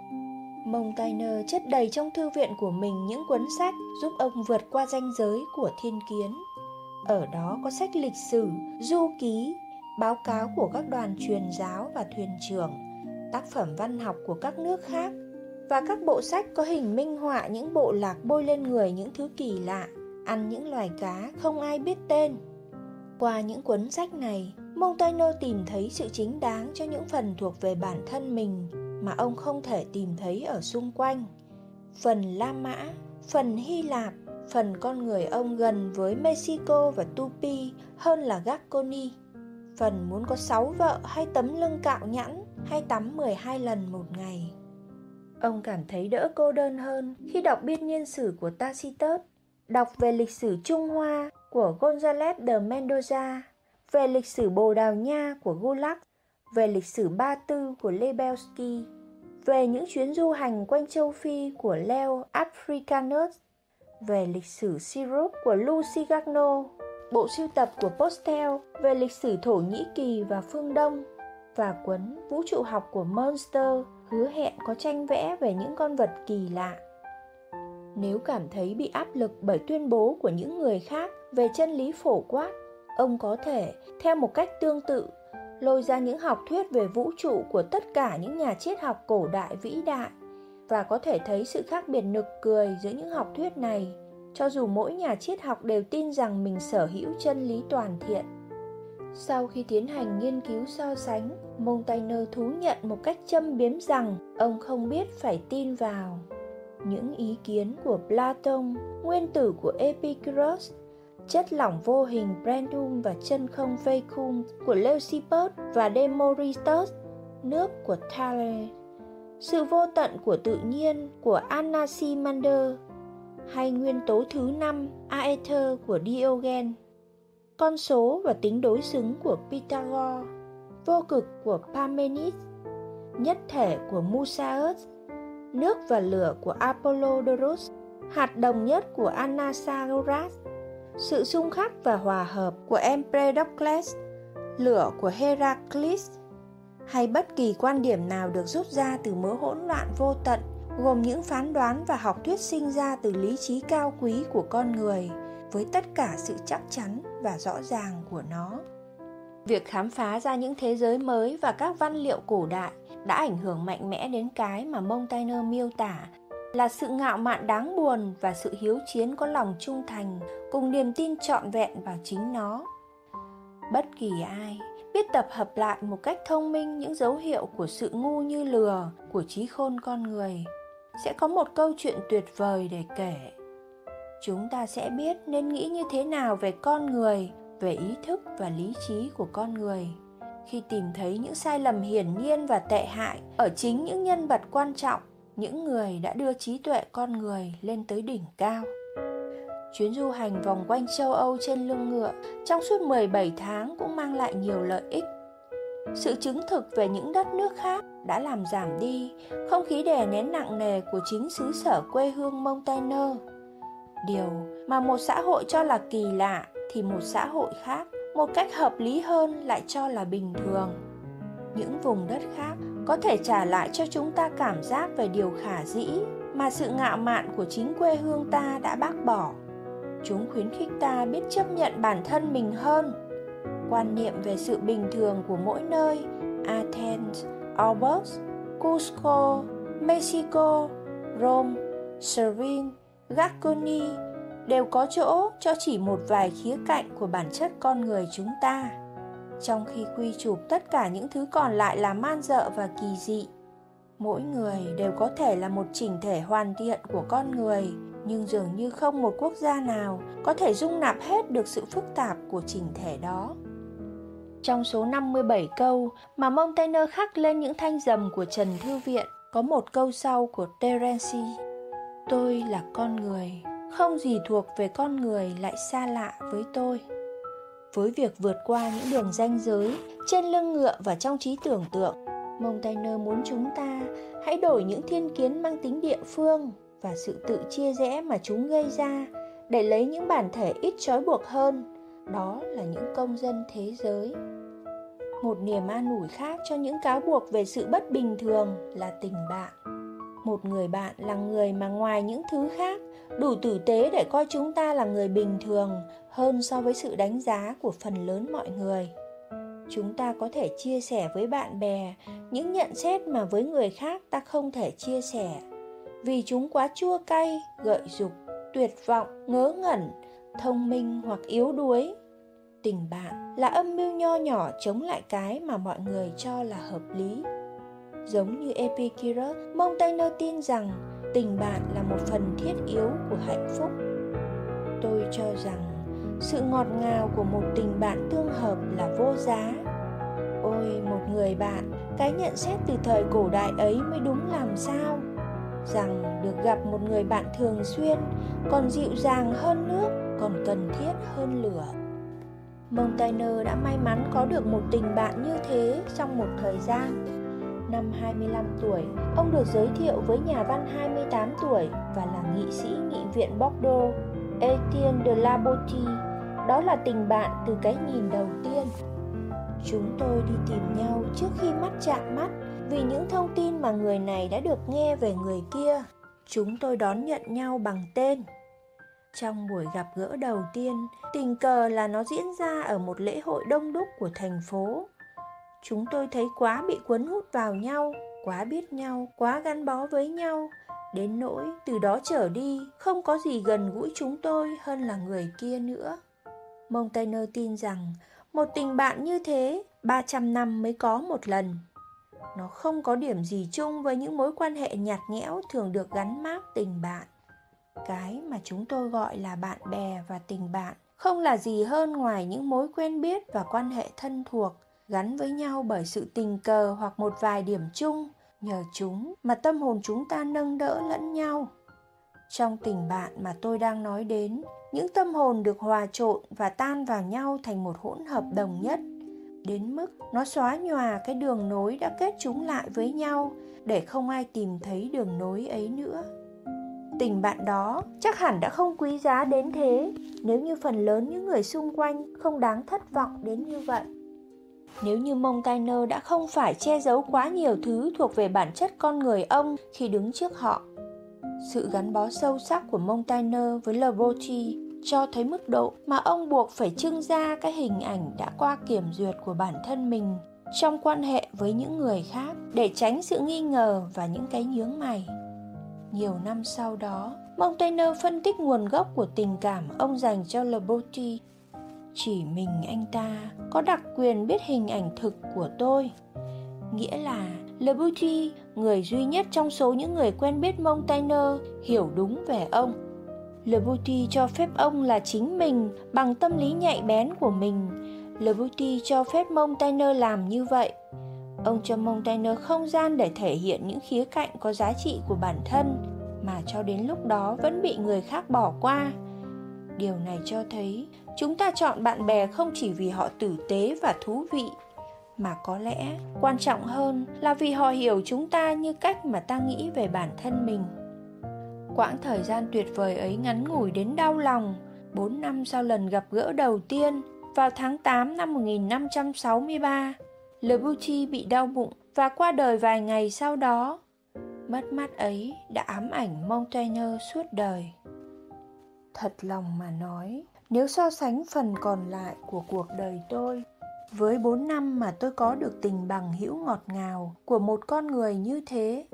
Montaigne chất đầy trong thư viện của mình những cuốn sách giúp ông vượt qua ranh giới của thiên kiến. Ở đó có sách lịch sử, du ký, báo cáo của các đoàn truyền giáo và thuyền trưởng, tác phẩm văn học của các nước khác và các bộ sách có hình minh họa những bộ lạc bôi lên người những thứ kỳ lạ, ăn những loài cá không ai biết tên. Qua những cuốn sách này, Montaigne tìm thấy sự chính đáng cho những phần thuộc về bản thân mình mà ông không thể tìm thấy ở xung quanh. Phần La Mã, phần Hy Lạp, phần con người ông gần với Mexico và Tupi hơn là Gascony. Phần muốn có sáu vợ hay tấm lưng cạo nhẵn hay tắm 12 lần một ngày. Ông cảm thấy đỡ cô đơn hơn khi đọc biên niên sử của Tacitus, đọc về lịch sử Trung Hoa của González de Mendoza, về lịch sử Bồ Đào Nha của Gulac, về lịch sử Ba Tư của Lebelsky, về những chuyến du hành quanh châu Phi của Leo Africanus, về lịch sử Syrup của Lucy Gagno, bộ sưu tập của Postel về lịch sử Thổ Nhĩ Kỳ và phương Đông và cuốn Vũ trụ học của Monster hứa hẹn có tranh vẽ về những con vật kỳ lạ. Nếu cảm thấy bị áp lực bởi tuyên bố của những người khác về chân lý phổ quát, ông có thể, theo một cách tương tự, lôi ra những học thuyết về vũ trụ của tất cả những nhà triết học cổ đại vĩ đại và có thể thấy sự khác biệt nực cười giữa những học thuyết này cho dù mỗi nhà triết học đều tin rằng mình sở hữu chân lý toàn thiện sau khi tiến hành nghiên cứu so sánh montaigne thú nhận một cách châm biếm rằng ông không biết phải tin vào những ý kiến của Plato, nguyên tử của epicurus chất lỏng vô hình Brandum và chân không vacuum của Leucippus và Demoritus, nước của Thales, sự vô tận của tự nhiên của Anaximander hay nguyên tố thứ năm Aether của Diogen, con số và tính đối xứng của Pythagore, vô cực của Parmenides, nhất thể của Musaeus, nước và lửa của Apollodorus, hạt đồng nhất của Anaxagoras, sự xung khắc và hòa hợp của Empedocles, lửa của Heracles, hay bất kỳ quan điểm nào được rút ra từ mớ hỗn loạn vô tận gồm những phán đoán và học thuyết sinh ra từ lý trí cao quý của con người với tất cả sự chắc chắn và rõ ràng của nó. Việc khám phá ra những thế giới mới và các văn liệu cổ đại đã ảnh hưởng mạnh mẽ đến cái mà Montaigne miêu tả là sự ngạo mạn đáng buồn và sự hiếu chiến có lòng trung thành cùng niềm tin trọn vẹn vào chính nó. Bất kỳ ai biết tập hợp lại một cách thông minh những dấu hiệu của sự ngu như lừa của trí khôn con người sẽ có một câu chuyện tuyệt vời để kể chúng ta sẽ biết nên nghĩ như thế nào về con người, về ý thức và lý trí của con người khi tìm thấy những sai lầm hiển nhiên và tệ hại ở chính những nhân vật quan trọng, những người đã đưa trí tuệ con người lên tới đỉnh cao. Chuyến du hành vòng quanh châu Âu trên lưng ngựa trong suốt 17 tháng cũng mang lại nhiều lợi ích. Sự chứng thực về những đất nước khác đã làm giảm đi không khí đè nén nặng nề của chính xứ sở quê hương Montaigne. Điều mà một xã hội cho là kỳ lạ thì một xã hội khác, một cách hợp lý hơn lại cho là bình thường. Những vùng đất khác có thể trả lại cho chúng ta cảm giác về điều khả dĩ mà sự ngạo mạn của chính quê hương ta đã bác bỏ chúng khuyến khích ta biết chấp nhận bản thân mình hơn quan niệm về sự bình thường của mỗi nơi, athens albus cusco, mexico, rome serene Gaconi đều có chỗ cho chỉ một vài khía cạnh của bản chất con người chúng ta trong khi quy chụp tất cả những thứ còn lại là man dợ và kỳ dị mỗi người đều có thể là một chỉnh thể hoàn thiện của con người nhưng dường như không một quốc gia nào có thể dung nạp hết được sự phức tạp của chỉnh thể đó. Trong số 57 câu mà Montaigne khắc lên những thanh dầm của Trần Thư Viện, có một câu sau của Terence. Tôi là con người, không gì thuộc về con người lại xa lạ với tôi. Với việc vượt qua những đường ranh giới trên lưng ngựa và trong trí tưởng tượng montaigne muốn chúng ta hãy đổi những thiên kiến mang tính địa phương và sự tự chia rẽ mà chúng gây ra để lấy những bản thể ít trói buộc hơn. Đó là những công dân thế giới. Một niềm an ủi khác cho những cáo buộc về sự bất bình thường là tình bạn một người bạn là người mà ngoài những thứ khác, đủ tử tế để coi chúng ta là người bình thường hơn so với sự đánh giá của phần lớn mọi người. Chúng ta có thể chia sẻ với bạn bè những nhận xét mà với người khác ta không thể chia sẻ. Vì chúng quá chua cay, gợi dục, tuyệt vọng, ngớ ngẩn, thông minh hoặc yếu đuối. Tình bạn là âm mưu nho nhỏ chống lại cái mà mọi người cho là hợp lý giống như epicurus montaigne tin rằng tình bạn là một phần thiết yếu của hạnh phúc. Tôi cho rằng sự ngọt ngào của một tình bạn tương hợp là vô giá. Ôi, một người bạn, cái nhận xét từ thời cổ đại ấy mới đúng làm sao? Rằng được gặp một người bạn thường xuyên, còn dịu dàng hơn nước, còn cần thiết hơn lửa. Montaigne đã may mắn có được một tình bạn như thế trong một thời gian. Năm 25 tuổi, ông được giới thiệu với nhà văn 28 tuổi và là nghị sĩ nghị viện Bordeaux, Etienne de la Botie. Đó là tình bạn từ cái nhìn đầu tiên. Chúng tôi đi tìm nhau trước khi mắt chạm mắt vì những thông tin mà người này đã được nghe về người kia. Chúng tôi đón nhận nhau bằng tên. trong buổi gặp gỡ đầu tiên tình cờ là nó diễn ra ở một lễ hội đông đúc của thành phố chúng tôi thấy quá bị cuốn hút vào nhau, quá biết nhau, quá gắn bó với nhau. Đến nỗi từ đó trở đi, không có gì gần gũi chúng tôi hơn là người kia nữa. Montaigne tin rằng, một tình bạn như thế 300 năm mới có một lần. Nó không có điểm gì chung với những mối quan hệ nhạt nhẽo thường được gắn mác tình bạn. Cái mà chúng tôi gọi là bạn bè và tình bạn không là gì hơn ngoài những mối quen biết và quan hệ thân thuộc gắn với nhau bởi sự tình cờ hoặc một vài điểm chung. Nhờ chúng mà tâm hồn chúng ta nâng đỡ lẫn nhau. Trong tình bạn mà tôi đang nói đến, những tâm hồn được hòa trộn và tan vào nhau thành một hỗn hợp đồng nhất. Đến mức nó xóa nhòa cái đường nối đã kết chúng lại với nhau, để không ai tìm thấy đường nối ấy nữa. Tình bạn đó chắc hẳn đã không quý giá đến thế. Nếu như phần lớn những người xung quanh không đáng thất vọng đến như vậy nếu như Montaigne đã không phải che giấu quá nhiều thứ thuộc về bản chất con người ông khi đứng trước họ. Sự gắn bó sâu sắc của Montaigne với Le cho thấy mức độ mà ông buộc phải trưng ra cái hình ảnh đã qua kiểm duyệt của bản thân mình trong quan hệ với những người khác để tránh sự nghi ngờ và những cái nhướng mày. Nhiều năm sau đó, Montaigne phân tích nguồn gốc của tình cảm ông dành cho Le chỉ mình anh ta có đặc quyền biết hình ảnh thực của tôi. Nghĩa là Le Botti, người duy nhất trong số những người quen biết Montaigne, hiểu đúng về ông. Le Botti cho phép ông là chính mình bằng tâm lý nhạy bén của mình. Le Botti cho phép Montaigne làm như vậy ông cho Montaigne không gian để thể hiện những khía cạnh có giá trị của bản thân mà cho đến lúc đó vẫn bị người khác bỏ qua điều này cho thấy chúng ta chọn bạn bè không chỉ vì họ tử tế và thú vị mà có lẽ quan trọng hơn là vì họ hiểu chúng ta như cách mà ta nghĩ về bản thân mình quãng thời gian tuyệt vời ấy ngắn ngủi đến đau lòng 4 năm sau lần gặp gỡ đầu tiên vào tháng 8 năm 1563 Le Bouty bị đau bụng và qua đời vài ngày sau đó. Mất mát ấy đã ám ảnh Montaigne suốt đời. Thật lòng mà nói, nếu so sánh phần còn lại của cuộc đời tôi với 4 năm mà tôi có được tình bằng hữu ngọt ngào của một con người như thế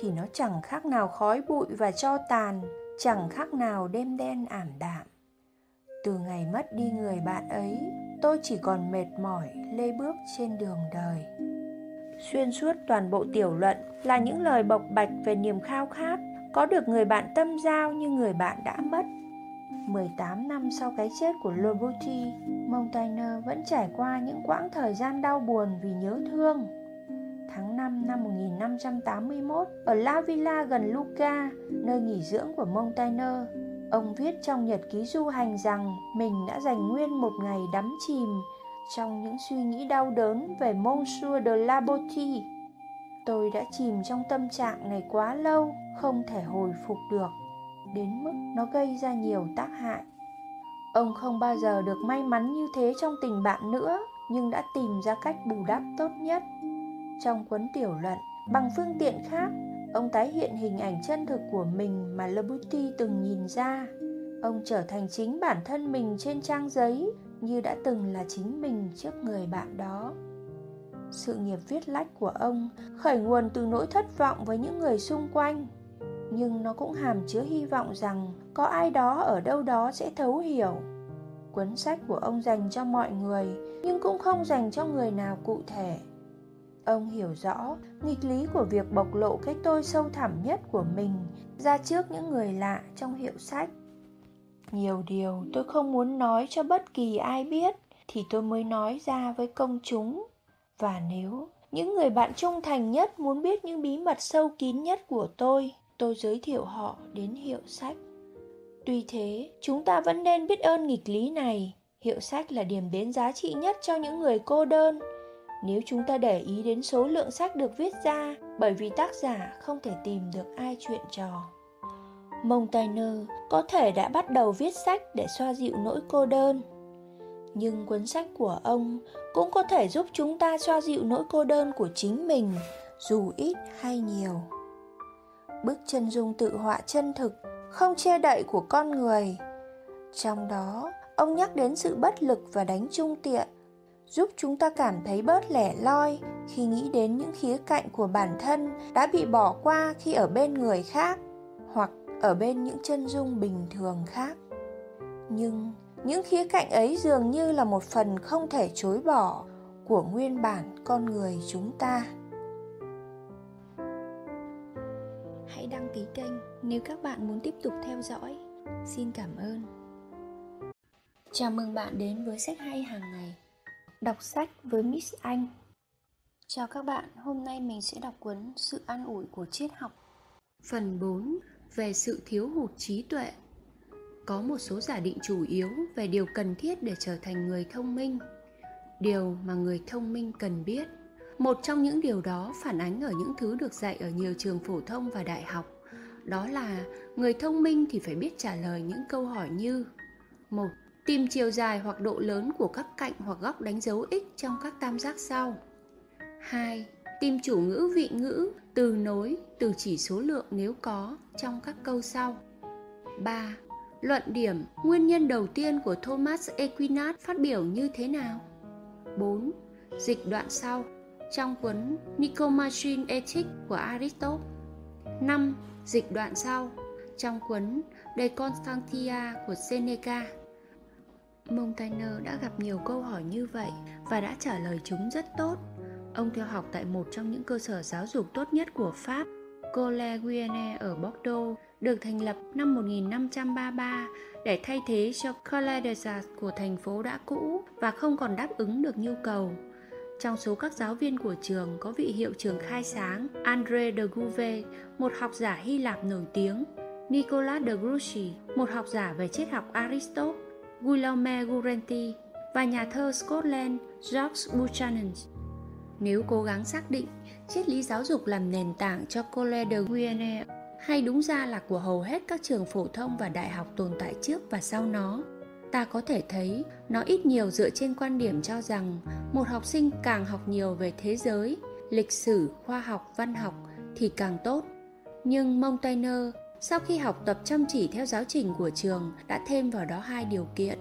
thì nó chẳng khác nào khói bụi và cho tàn, chẳng khác nào đêm đen ảm đạm. Từ ngày mất đi người bạn ấy, tôi chỉ còn mệt mỏi lê bước trên đường đời xuyên suốt toàn bộ tiểu luận là những lời bộc bạch về niềm khao khát có được người bạn tâm giao như người bạn đã mất 18 năm sau cái chết của Lobuti, Montaigne vẫn trải qua những quãng thời gian đau buồn vì nhớ thương. Tháng 5 năm 1581, ở La Villa gần Lucca, nơi nghỉ dưỡng của Montaigne, Ông viết trong nhật ký du hành rằng mình đã dành nguyên một ngày đắm chìm trong những suy nghĩ đau đớn về Monsieur de Labotie. Tôi đã chìm trong tâm trạng này quá lâu, không thể hồi phục được, đến mức nó gây ra nhiều tác hại. Ông không bao giờ được may mắn như thế trong tình bạn nữa, nhưng đã tìm ra cách bù đắp tốt nhất. Trong cuốn tiểu luận, bằng phương tiện khác, Ông tái hiện hình ảnh chân thực của mình mà Lobuti từng nhìn ra. Ông trở thành chính bản thân mình trên trang giấy như đã từng là chính mình trước người bạn đó. Sự nghiệp viết lách của ông khởi nguồn từ nỗi thất vọng với những người xung quanh, nhưng nó cũng hàm chứa hy vọng rằng có ai đó ở đâu đó sẽ thấu hiểu. Cuốn sách của ông dành cho mọi người, nhưng cũng không dành cho người nào cụ thể. Ông hiểu rõ nghịch lý của việc bộc lộ cái tôi sâu thẳm nhất của mình ra trước những người lạ trong hiệu sách. Nhiều điều tôi không muốn nói cho bất kỳ ai biết thì tôi mới nói ra với công chúng. Và nếu những người bạn trung thành nhất muốn biết những bí mật sâu kín nhất của tôi tôi giới thiệu họ đến hiệu sách. Tuy thế, chúng ta vẫn nên biết ơn nghịch lý này. Hiệu sách là điểm đến giá trị nhất cho những người cô đơn. Nếu chúng ta để ý đến số lượng sách được viết ra, bởi vì tác giả không thể tìm được ai chuyện trò. Montaigne có thể đã bắt đầu viết sách để xoa dịu nỗi cô đơn. Nhưng cuốn sách của ông cũng có thể giúp chúng ta xoa dịu nỗi cô đơn của chính mình, dù ít hay nhiều bức chân dung tự họa chân thực không che đậy của con người Trong đó, ông nhắc đến sự bất lực và đánh trung tiện, giúp chúng ta cảm thấy bớt lẻ loi khi nghĩ đến những khía cạnh của bản thân đã bị bỏ qua khi ở bên người khác hoặc ở bên những chân dung bình thường khác. Nhưng những khía cạnh ấy dường như là một phần không thể chối bỏ của nguyên bản con người chúng ta. Hãy đăng ký kênh nếu các bạn muốn tiếp tục theo dõi. Xin cảm ơn. Chào mừng bạn đến với sách hay hàng ngày. Đọc sách với Miss Anh. Chào các bạn, hôm nay mình sẽ đọc cuốn Sự an ủi của triết học. Phần 4 về sự thiếu hụt trí tuệ. Có một số giả định chủ yếu về điều cần thiết để trở thành người thông minh. Điều mà người thông minh cần biết. Một trong những điều đó phản ánh ở những thứ được dạy ở nhiều trường phổ thông và đại học. Đó là người thông minh thì phải biết trả lời những câu hỏi như một Tìm chiều dài hoặc độ lớn của các cạnh hoặc góc đánh dấu x trong các tam giác sau. 2. Tìm chủ ngữ vị ngữ, từ nối, từ chỉ số lượng nếu có trong các câu sau. 3. Luận điểm, nguyên nhân đầu tiên của Thomas Aquinas phát biểu như thế nào? 4. Dịch đoạn sau trong cuốn Nicomachean Ethics của Aristotle. 5. Dịch đoạn sau trong cuốn De Constantia của Seneca. Montaigne đã gặp nhiều câu hỏi như vậy và đã trả lời chúng rất tốt. Ông theo học tại một trong những cơ sở giáo dục tốt nhất của Pháp, Collège Guienne ở Bordeaux, được thành lập năm 1533 để thay thế cho Collège des Arts của thành phố đã cũ và không còn đáp ứng được nhu cầu. Trong số các giáo viên của trường có vị hiệu trưởng khai sáng Andre de Gouve, một học giả Hy Lạp nổi tiếng, Nicolas de Grouchy, một học giả về triết học Aristotle, Guillaume Gurenti và nhà thơ Scotland George Buchanan. Nếu cố gắng xác định triết lý giáo dục làm nền tảng cho Collège de Guyenne hay đúng ra là của hầu hết các trường phổ thông và đại học tồn tại trước và sau nó, ta có thể thấy nó ít nhiều dựa trên quan điểm cho rằng một học sinh càng học nhiều về thế giới, lịch sử, khoa học, văn học thì càng tốt. Nhưng Montaigne sau khi học tập chăm chỉ theo giáo trình của trường đã thêm vào đó hai điều kiện.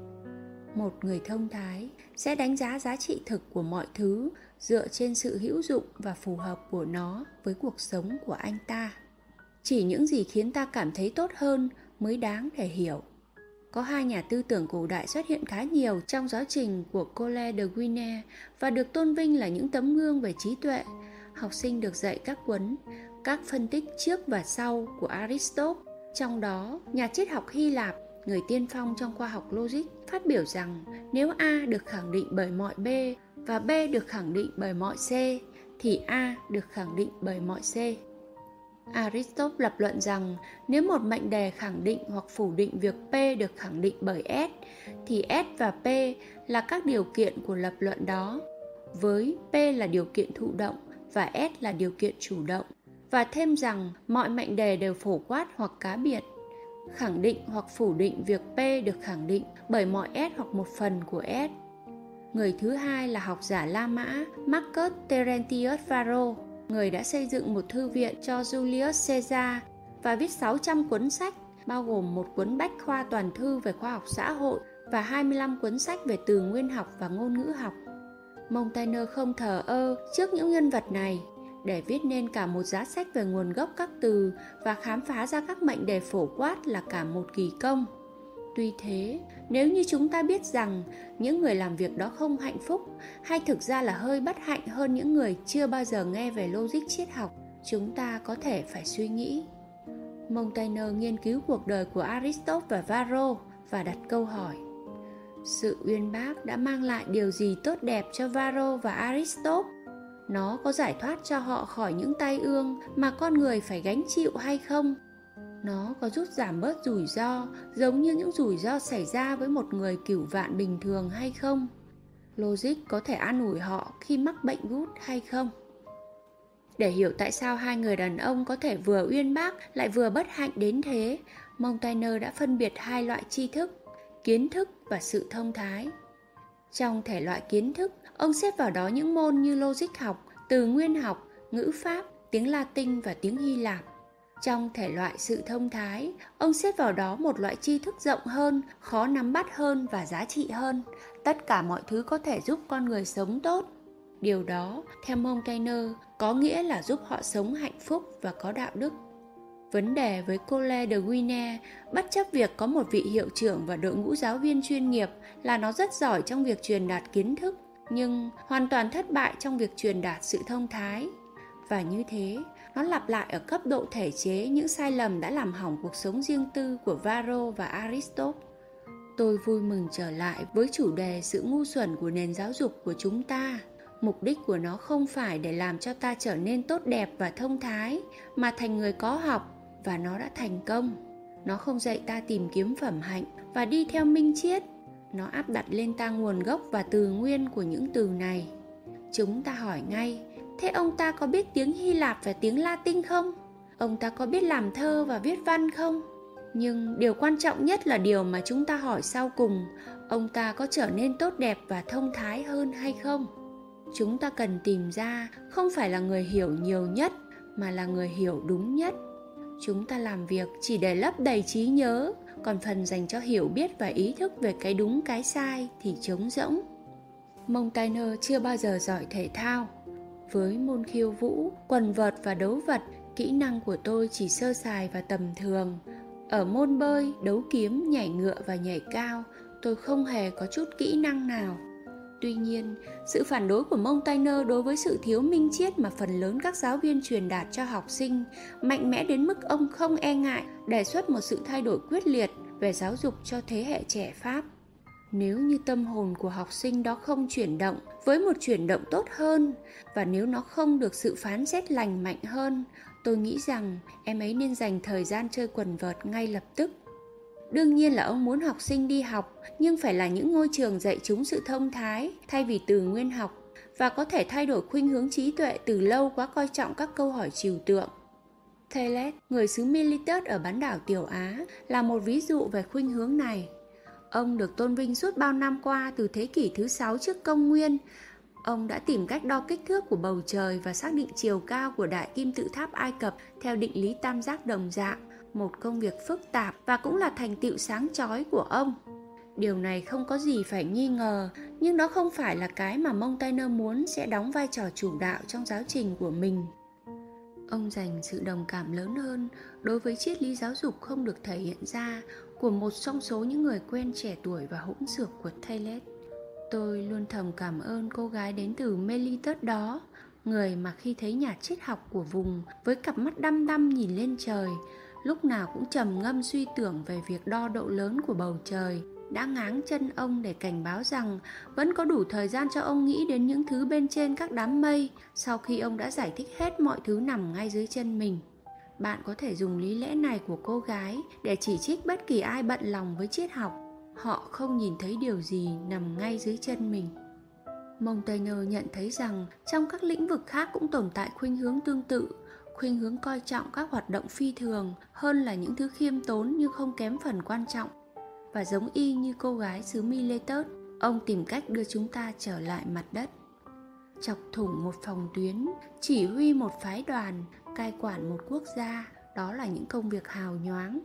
Một người thông thái sẽ đánh giá giá trị thực của mọi thứ dựa trên sự hữu dụng và phù hợp của nó với cuộc sống của anh ta. Chỉ những gì khiến ta cảm thấy tốt hơn mới đáng để hiểu có hai nhà tư tưởng cổ đại xuất hiện khá nhiều trong giáo trình của Cole de Guinea và được tôn vinh là những tấm gương về trí tuệ. Học sinh được dạy các cuốn các phân tích trước và sau của Aristotle. Trong đó, nhà triết học Hy Lạp, người tiên phong trong khoa học logic, phát biểu rằng nếu A được khẳng định bởi mọi B và B được khẳng định bởi mọi C, thì A được khẳng định bởi mọi C. Aristotle lập luận rằng nếu một mệnh đề khẳng định hoặc phủ định việc P được khẳng định bởi S, thì S và P là các điều kiện của lập luận đó, với P là điều kiện thụ động và S là điều kiện chủ động và thêm rằng mọi mệnh đề đều phổ quát hoặc cá biệt khẳng định hoặc phủ định việc P được khẳng định bởi mọi S hoặc một phần của S. Người thứ hai là học giả La Mã Marcus Terentius Varro, người đã xây dựng một thư viện cho Julius Caesar và viết 600 cuốn sách, bao gồm một cuốn bách khoa toàn thư về khoa học xã hội và 25 cuốn sách về từ nguyên học và ngôn ngữ học. Montaigne không thờ ơ trước những nhân vật này để viết nên cả một giá sách về nguồn gốc các từ và khám phá ra các mệnh đề phổ quát là cả một kỳ công. Tuy thế, nếu như chúng ta biết rằng những người làm việc đó không hạnh phúc hay thực ra là hơi bất hạnh hơn những người chưa bao giờ nghe về logic triết học, chúng ta có thể phải suy nghĩ. Montaigne nghiên cứu cuộc đời của Aristotle và Varro và đặt câu hỏi sự uyên bác đã mang lại điều gì tốt đẹp cho Varro và Aristotle? nó có giải thoát cho họ khỏi những tai ương mà con người phải gánh chịu hay không nó có giúp giảm bớt rủi ro giống như những rủi ro xảy ra với một người cửu vạn bình thường hay không? Logic có thể an ủi họ khi mắc bệnh gút hay không? Để hiểu tại sao hai người đàn ông có thể vừa uyên bác lại vừa bất hạnh đến thế montaigne đã phân biệt hai loại tri thức kiến thức và sự thông thái. Trong thể loại kiến thức Ông xếp vào đó những môn như logic học, từ nguyên học, ngữ pháp, tiếng Latin và tiếng Hy Lạp. Trong thể loại sự thông thái, ông xếp vào đó một loại tri thức rộng hơn, khó nắm bắt hơn và giá trị hơn. Tất cả mọi thứ có thể giúp con người sống tốt. Điều đó, theo Montaigne, có nghĩa là giúp họ sống hạnh phúc và có đạo đức. Vấn đề với Cole de Guinea, bất chấp việc có một vị hiệu trưởng và đội ngũ giáo viên chuyên nghiệp là nó rất giỏi trong việc truyền đạt kiến thức, nhưng hoàn toàn thất bại trong việc truyền đạt sự thông thái. Và như thế, nó lặp lại ở cấp độ thể chế những sai lầm đã làm hỏng cuộc sống riêng tư của Varro và Aristotle. Tôi vui mừng trở lại với chủ đề sự ngu xuẩn của nền giáo dục của chúng ta. Mục đích của nó không phải để làm cho ta trở nên tốt đẹp và thông thái, mà thành người có học và nó đã thành công. Nó không dạy ta tìm kiếm phẩm hạnh và đi theo minh triết. Nó áp đặt lên ta nguồn gốc và từ nguyên của những từ này. Chúng ta hỏi ngay, Thế ông ta có biết tiếng Hy Lạp và tiếng Latin không? Ông ta có biết làm thơ và viết văn không? Nhưng điều quan trọng nhất là điều mà chúng ta hỏi sau cùng, ông ta có trở nên tốt đẹp và thông thái hơn hay không? Chúng ta cần tìm ra không phải là người hiểu nhiều nhất mà là người hiểu đúng nhất. Chúng ta làm việc chỉ để lấp đầy trí nhớ, còn phần dành cho hiểu biết và ý thức về cái đúng cái sai thì trống rỗng. Montaigne chưa bao giờ giỏi thể thao, với môn khiêu vũ, quần vợt và đấu vật, kỹ năng của tôi chỉ sơ sài và tầm thường. Ở môn bơi, đấu kiếm, nhảy ngựa và nhảy cao, tôi không hề có chút kỹ năng nào. Tuy nhiên, sự phản đối của Montaigne đối với sự thiếu minh triết mà phần lớn các giáo viên truyền đạt cho học sinh mạnh mẽ đến mức ông không e ngại đề xuất một sự thay đổi quyết liệt về giáo dục cho thế hệ trẻ Pháp nếu như tâm hồn của học sinh đó không chuyển động với một chuyển động tốt hơn và nếu nó không được sự phán xét lành mạnh hơn tôi nghĩ rằng em ấy nên dành thời gian chơi quần vợt ngay lập tức đương nhiên là ông muốn học sinh đi học nhưng phải là những ngôi trường dạy chúng sự thông thái thay vì từ nguyên học và có thể thay đổi khuynh hướng trí tuệ từ lâu quá coi trọng các câu hỏi trừu tượng Thales, người xứ Miletus ở bán đảo Tiểu Á, là một ví dụ về khuynh hướng này. Ông được tôn vinh suốt bao năm qua từ thế kỷ thứ 6 trước công nguyên. Ông đã tìm cách đo kích thước của bầu trời và xác định chiều cao của đại kim tự tháp Ai Cập theo định lý tam giác đồng dạng, một công việc phức tạp và cũng là thành tựu sáng chói của ông. Điều này không có gì phải nghi ngờ, nhưng đó không phải là cái mà Montaigne muốn sẽ đóng vai trò chủ đạo trong giáo trình của mình. Ông dành sự đồng cảm lớn hơn đối với triết lý giáo dục không được thể hiện ra của một trong số những người quen trẻ tuổi và hỗn xược của Thales. Tôi luôn thầm cảm ơn cô gái đến từ Melitus đó, người mà khi thấy nhà triết học của vùng với cặp mắt đăm đăm nhìn lên trời, lúc nào cũng trầm ngâm suy tưởng về việc đo độ lớn của bầu trời, đã ngáng chân ông để cảnh báo rằng vẫn có đủ thời gian cho ông nghĩ đến những thứ bên trên các đám mây sau khi ông đã giải thích hết mọi thứ nằm ngay dưới chân mình bạn có thể dùng lý lẽ này của cô gái để chỉ trích bất kỳ ai bận lòng với triết học. Họ không nhìn thấy điều gì nằm ngay dưới chân mình. Montaigne nhận thấy rằng trong các lĩnh vực khác cũng tồn tại khuynh hướng tương tự, khuynh hướng coi trọng các hoạt động phi thường hơn là những thứ khiêm tốn nhưng không kém phần quan trọng. Và giống y như cô gái xứ miletus, ông tìm cách đưa chúng ta trở lại mặt đất. Chọc thủng một phòng tuyến, chỉ huy một phái đoàn cai quản một quốc gia, đó là những công việc hào nhoáng,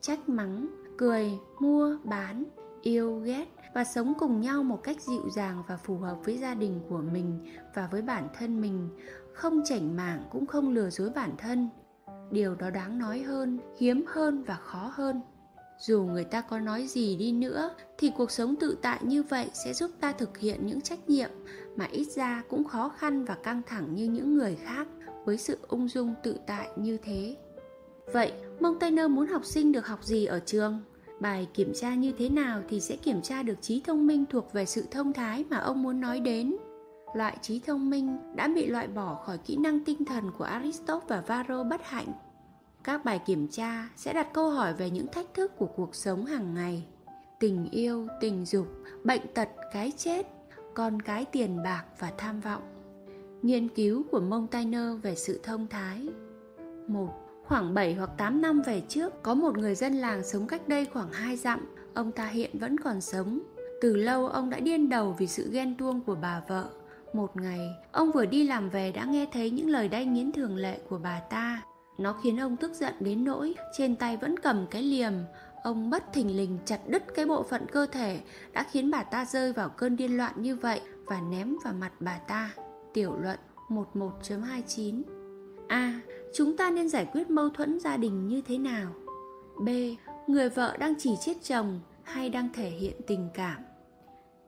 trách mắng, cười, mua, bán, yêu, ghét và sống cùng nhau một cách dịu dàng và phù hợp với gia đình của mình và với bản thân mình, không chảnh mảng cũng không lừa dối bản thân. Điều đó đáng nói hơn, hiếm hơn và khó hơn. Dù người ta có nói gì đi nữa, thì cuộc sống tự tại như vậy sẽ giúp ta thực hiện những trách nhiệm mà ít ra cũng khó khăn và căng thẳng như những người khác với sự ung dung tự tại như thế. Vậy, Montaigne muốn học sinh được học gì ở trường? Bài kiểm tra như thế nào thì sẽ kiểm tra được trí thông minh thuộc về sự thông thái mà ông muốn nói đến. Loại trí thông minh đã bị loại bỏ khỏi kỹ năng tinh thần của Aristotle và Varro bất hạnh. Các bài kiểm tra sẽ đặt câu hỏi về những thách thức của cuộc sống hàng ngày. Tình yêu, tình dục, bệnh tật, cái chết, con cái tiền bạc và tham vọng Nghiên cứu của Montaigne về sự thông thái một Khoảng 7 hoặc 8 năm về trước, có một người dân làng sống cách đây khoảng 2 dặm. Ông ta hiện vẫn còn sống. Từ lâu ông đã điên đầu vì sự ghen tuông của bà vợ. Một ngày, ông vừa đi làm về đã nghe thấy những lời đay nghiến thường lệ của bà ta. Nó khiến ông tức giận đến nỗi trên tay vẫn cầm cái liềm. Ông bất thình lình chặt đứt cái bộ phận cơ thể đã khiến bà ta rơi vào cơn điên loạn như vậy và ném vào mặt bà ta. Tiểu luận 11.29 A. À, chúng ta nên giải quyết mâu thuẫn gia đình như thế nào? B. Người vợ đang chỉ chết chồng hay đang thể hiện tình cảm?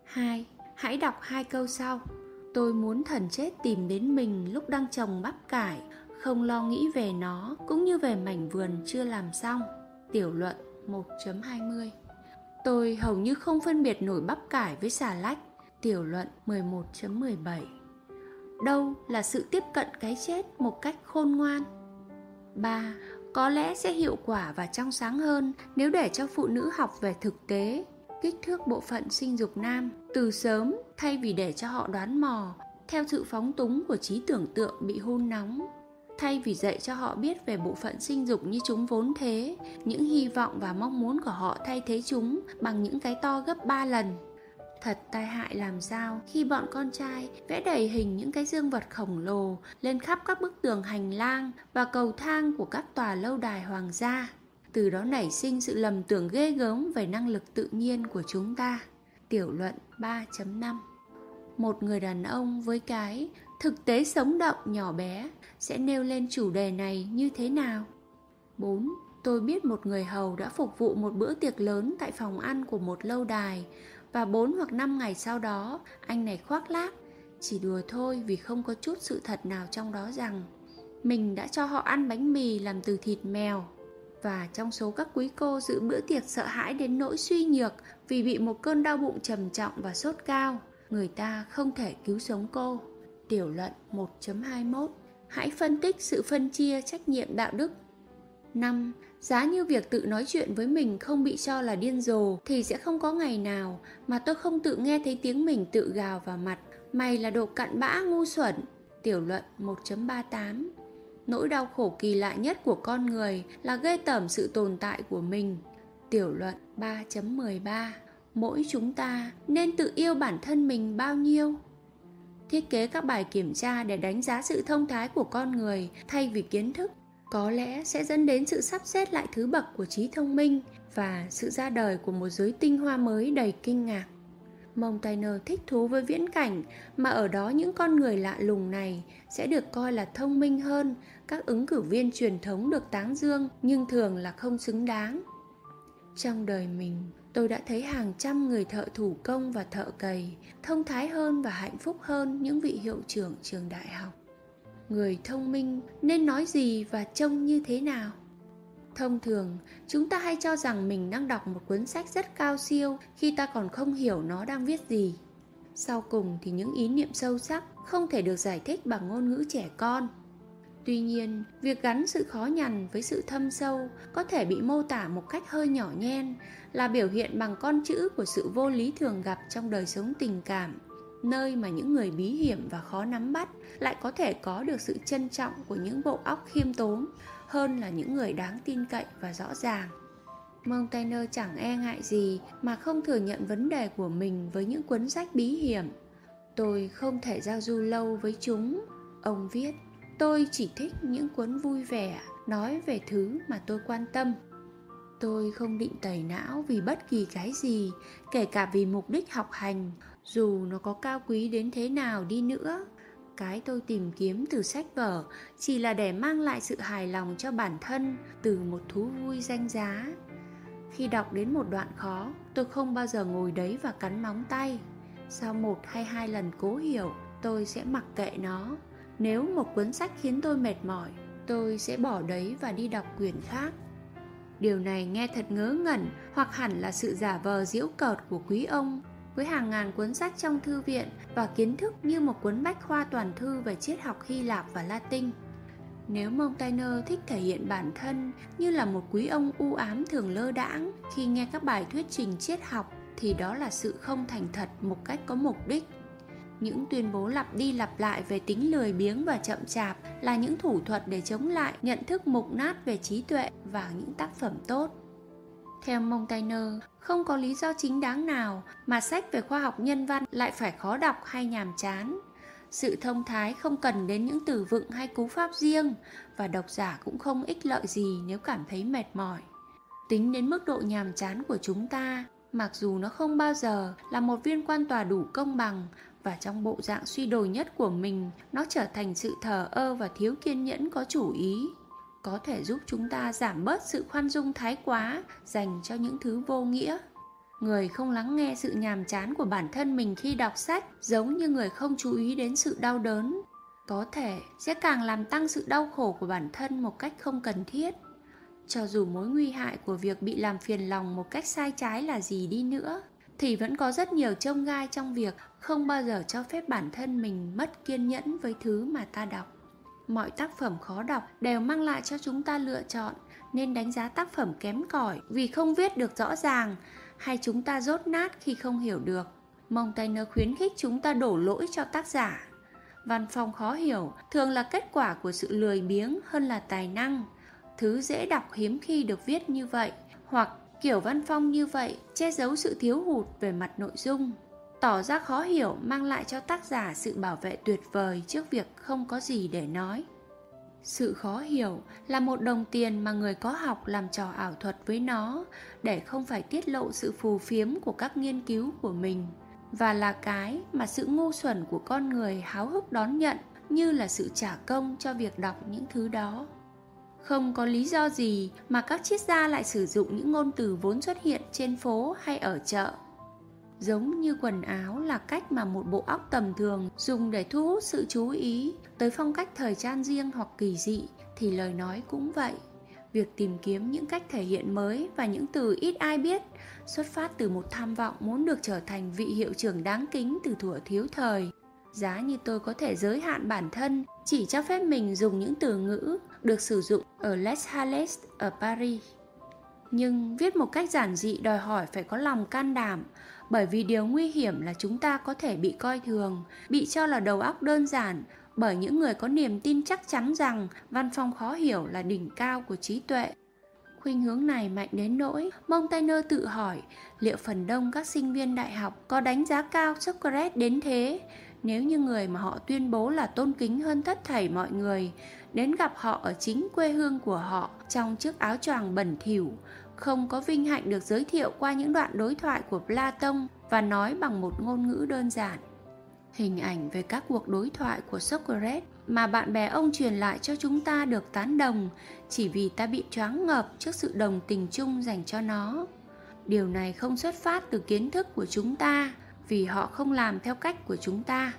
2. Hãy đọc hai câu sau. Tôi muốn thần chết tìm đến mình lúc đang trồng bắp cải, không lo nghĩ về nó cũng như về mảnh vườn chưa làm xong. Tiểu luận 1.20 Tôi hầu như không phân biệt nổi bắp cải với xà lách. Tiểu luận 11.17 Đâu là sự tiếp cận cái chết một cách khôn ngoan? 3. Có lẽ sẽ hiệu quả và trong sáng hơn nếu để cho phụ nữ học về thực tế, kích thước bộ phận sinh dục nam từ sớm thay vì để cho họ đoán mò theo sự phóng túng của trí tưởng tượng bị hôn nóng thay vì dạy cho họ biết về bộ phận sinh dục như chúng vốn thế, những hy vọng và mong muốn của họ thay thế chúng bằng những cái to gấp 3 lần Thật tai hại làm sao khi bọn con trai vẽ đầy hình những cái dương vật khổng lồ lên khắp các bức tường hành lang và cầu thang của các tòa lâu đài hoàng gia từ đó nảy sinh sự lầm tưởng ghê gớm về năng lực tự nhiên của chúng ta. Tiểu luận 3.5 Một người đàn ông với cái thực tế sống động nhỏ bé sẽ nêu lên chủ đề này như thế nào? 4. Tôi biết một người hầu đã phục vụ một bữa tiệc lớn tại phòng ăn của một lâu đài và 4 hoặc 5 ngày sau đó anh này khoác lác chỉ đùa thôi vì không có chút sự thật nào trong đó rằng mình đã cho họ ăn bánh mì làm từ thịt mèo và trong số các quý cô dự bữa tiệc sợ hãi đến nỗi suy nhược vì bị một cơn đau bụng trầm trọng và sốt cao, người ta không thể cứu sống cô. Tiểu luận 1.21 Hãy phân tích sự phân chia trách nhiệm đạo đức 5. Giá như việc tự nói chuyện với mình không bị cho là điên rồ thì sẽ không có ngày nào mà tôi không tự nghe thấy tiếng mình tự gào vào mặt. Mày là đồ cặn bã, ngu xuẩn. Tiểu luận 1.38 nỗi đau khổ kỳ lạ nhất của con người là ghê tởm sự tồn tại của mình. Tiểu luận 3.13 Mỗi chúng ta nên tự yêu bản thân mình bao nhiêu? Thiết kế các bài kiểm tra để đánh giá sự thông thái của con người thay vì kiến thức có lẽ sẽ dẫn đến sự sắp xếp lại thứ bậc của trí thông minh và sự ra đời của một giới tinh hoa mới đầy kinh ngạc. Montaigne thích thú với viễn cảnh mà ở đó những con người lạ lùng này sẽ được coi là thông minh hơn các ứng cử viên truyền thống được tán dương nhưng thường là không xứng đáng. Trong đời mình, tôi đã thấy hàng trăm người thợ thủ công và thợ cày thông thái hơn và hạnh phúc hơn những vị hiệu trưởng trường đại học. Người thông minh nên nói gì và trông như thế nào? thông thường, chúng ta hay cho rằng mình đang đọc một cuốn sách rất cao siêu khi ta còn không hiểu nó đang viết gì. Sau cùng thì những ý niệm sâu sắc không thể được giải thích bằng ngôn ngữ trẻ con. Tuy nhiên, việc gắn sự khó nhằn với sự thâm sâu có thể bị mô tả một cách hơi nhỏ nhen là biểu hiện bằng con chữ của sự vô lý thường gặp trong đời sống tình cảm nơi mà những người bí hiểm và khó nắm bắt lại có thể có được sự trân trọng của những bộ óc khiêm tốn hơn là những người đáng tin cậy và rõ ràng Montaigne chẳng e ngại gì mà không thừa nhận vấn đề của mình với những cuốn sách bí hiểm. Tôi không thể giao du lâu với chúng, ông viết. Tôi chỉ thích những cuốn vui vẻ, nói về thứ mà tôi quan tâm. Tôi không định tẩy não vì bất kỳ cái gì, kể cả vì mục đích học hành, dù nó có cao quý đến thế nào đi nữa, cái tôi tìm kiếm từ sách vở chỉ là để mang lại sự hài lòng cho bản thân từ một thú vui danh giá. Khi đọc đến một đoạn khó, tôi không bao giờ ngồi đấy và cắn móng tay. Sau một hay hai lần cố hiểu, tôi sẽ mặc kệ nó. Nếu một cuốn sách khiến tôi mệt mỏi, tôi sẽ bỏ đấy và đi đọc quyển khác. Điều này nghe thật ngớ ngẩn hoặc hẳn là sự giả vờ diễu cợt của quý ông với hàng ngàn cuốn sách trong thư viện và kiến thức như một cuốn bách khoa toàn thư về triết học Hy Lạp và Latin. Nếu Montaigne thích thể hiện bản thân như là một quý ông u ám thường lơ đãng khi nghe các bài thuyết trình triết học thì đó là sự không thành thật một cách có mục đích. Những tuyên bố lặp đi lặp lại về tính lười biếng và chậm chạp là những thủ thuật để chống lại nhận thức mục nát về trí tuệ và những tác phẩm tốt. Theo Montaigne, không có lý do chính đáng nào mà sách về khoa học nhân văn lại phải khó đọc hay nhàm chán. sự thông thái không cần đến những từ vựng hay cú pháp riêng, và độc giả cũng không ích lợi gì nếu cảm thấy mệt mỏi tính đến mức độ nhàm chán của chúng ta, mặc dù nó không bao giờ là một viên quan tòa đủ công bằng, và trong bộ dạng suy đồi nhất của mình, nó trở thành sự thờ ơ và thiếu kiên nhẫn có chủ ý có thể giúp chúng ta giảm bớt sự khoan dung thái quá dành cho những thứ vô nghĩa. Người không lắng nghe sự nhàm chán của bản thân mình khi đọc sách giống như người không chú ý đến sự đau đớn. Có thể sẽ càng làm tăng sự đau khổ của bản thân một cách không cần thiết. Cho dù mối nguy hại của việc bị làm phiền lòng một cách sai trái là gì đi nữa, thì vẫn có rất nhiều trông gai trong việc không bao giờ cho phép bản thân mình mất kiên nhẫn với thứ mà ta đọc mọi tác phẩm khó đọc đều mang lại cho chúng ta lựa chọn, nên đánh giá tác phẩm kém cỏi vì không viết được rõ ràng, hay chúng ta rốt nát khi không hiểu được. Montaigne khuyến khích chúng ta đổ lỗi cho tác giả. Văn phong khó hiểu, thường là kết quả của sự lười biếng hơn là tài năng. Thứ dễ đọc hiếm khi được viết như vậy, hoặc kiểu văn phong như vậy che giấu sự thiếu hụt về mặt nội dung tỏ ra khó hiểu, mang lại cho tác giả sự bảo vệ tuyệt vời trước việc không có gì để nói. Sự khó hiểu là một đồng tiền mà người có học làm trò ảo thuật với nó để không phải tiết lộ sự phù phiếm của các nghiên cứu của mình, và là cái mà sự ngu xuẩn của con người háo hức đón nhận như là sự trả công cho việc đọc những thứ đó. Không có lý do gì mà các triết gia lại sử dụng những ngôn từ vốn xuất hiện trên phố hay ở chợ giống như quần áo là cách mà một bộ óc tầm thường dùng để thu hút sự chú ý tới phong cách thời trang riêng hoặc kỳ dị thì lời nói cũng vậy việc tìm kiếm những cách thể hiện mới và những từ ít ai biết xuất phát từ một tham vọng muốn được trở thành vị hiệu trưởng đáng kính từ thuở thiếu thời giá như tôi có thể giới hạn bản thân chỉ cho phép mình dùng những từ ngữ được sử dụng ở Les Halles ở Paris. Nhưng viết một cách giản dị đòi hỏi phải có lòng can đảm, bởi vì điều nguy hiểm là chúng ta có thể bị coi thường, bị cho là đầu óc đơn giản bởi những người có niềm tin chắc chắn rằng văn phòng khó hiểu là đỉnh cao của trí tuệ. Khuynh hướng này mạnh đến nỗi Montaigne tự hỏi liệu phần đông các sinh viên đại học có đánh giá cao Socrates đến thế nếu như người mà họ tuyên bố là tôn kính hơn tất thảy mọi người đến gặp họ ở chính quê hương của họ trong chiếc áo choàng bẩn thỉu không có vinh hạnh được giới thiệu qua những đoạn đối thoại của Platon và nói bằng một ngôn ngữ đơn giản. Hình ảnh về các cuộc đối thoại của Socrates mà bạn bè ông truyền lại cho chúng ta được tán đồng chỉ vì ta bị choáng ngợp trước sự đồng tình chung dành cho nó. Điều này không xuất phát từ kiến thức của chúng ta, vì họ không làm theo cách của chúng ta.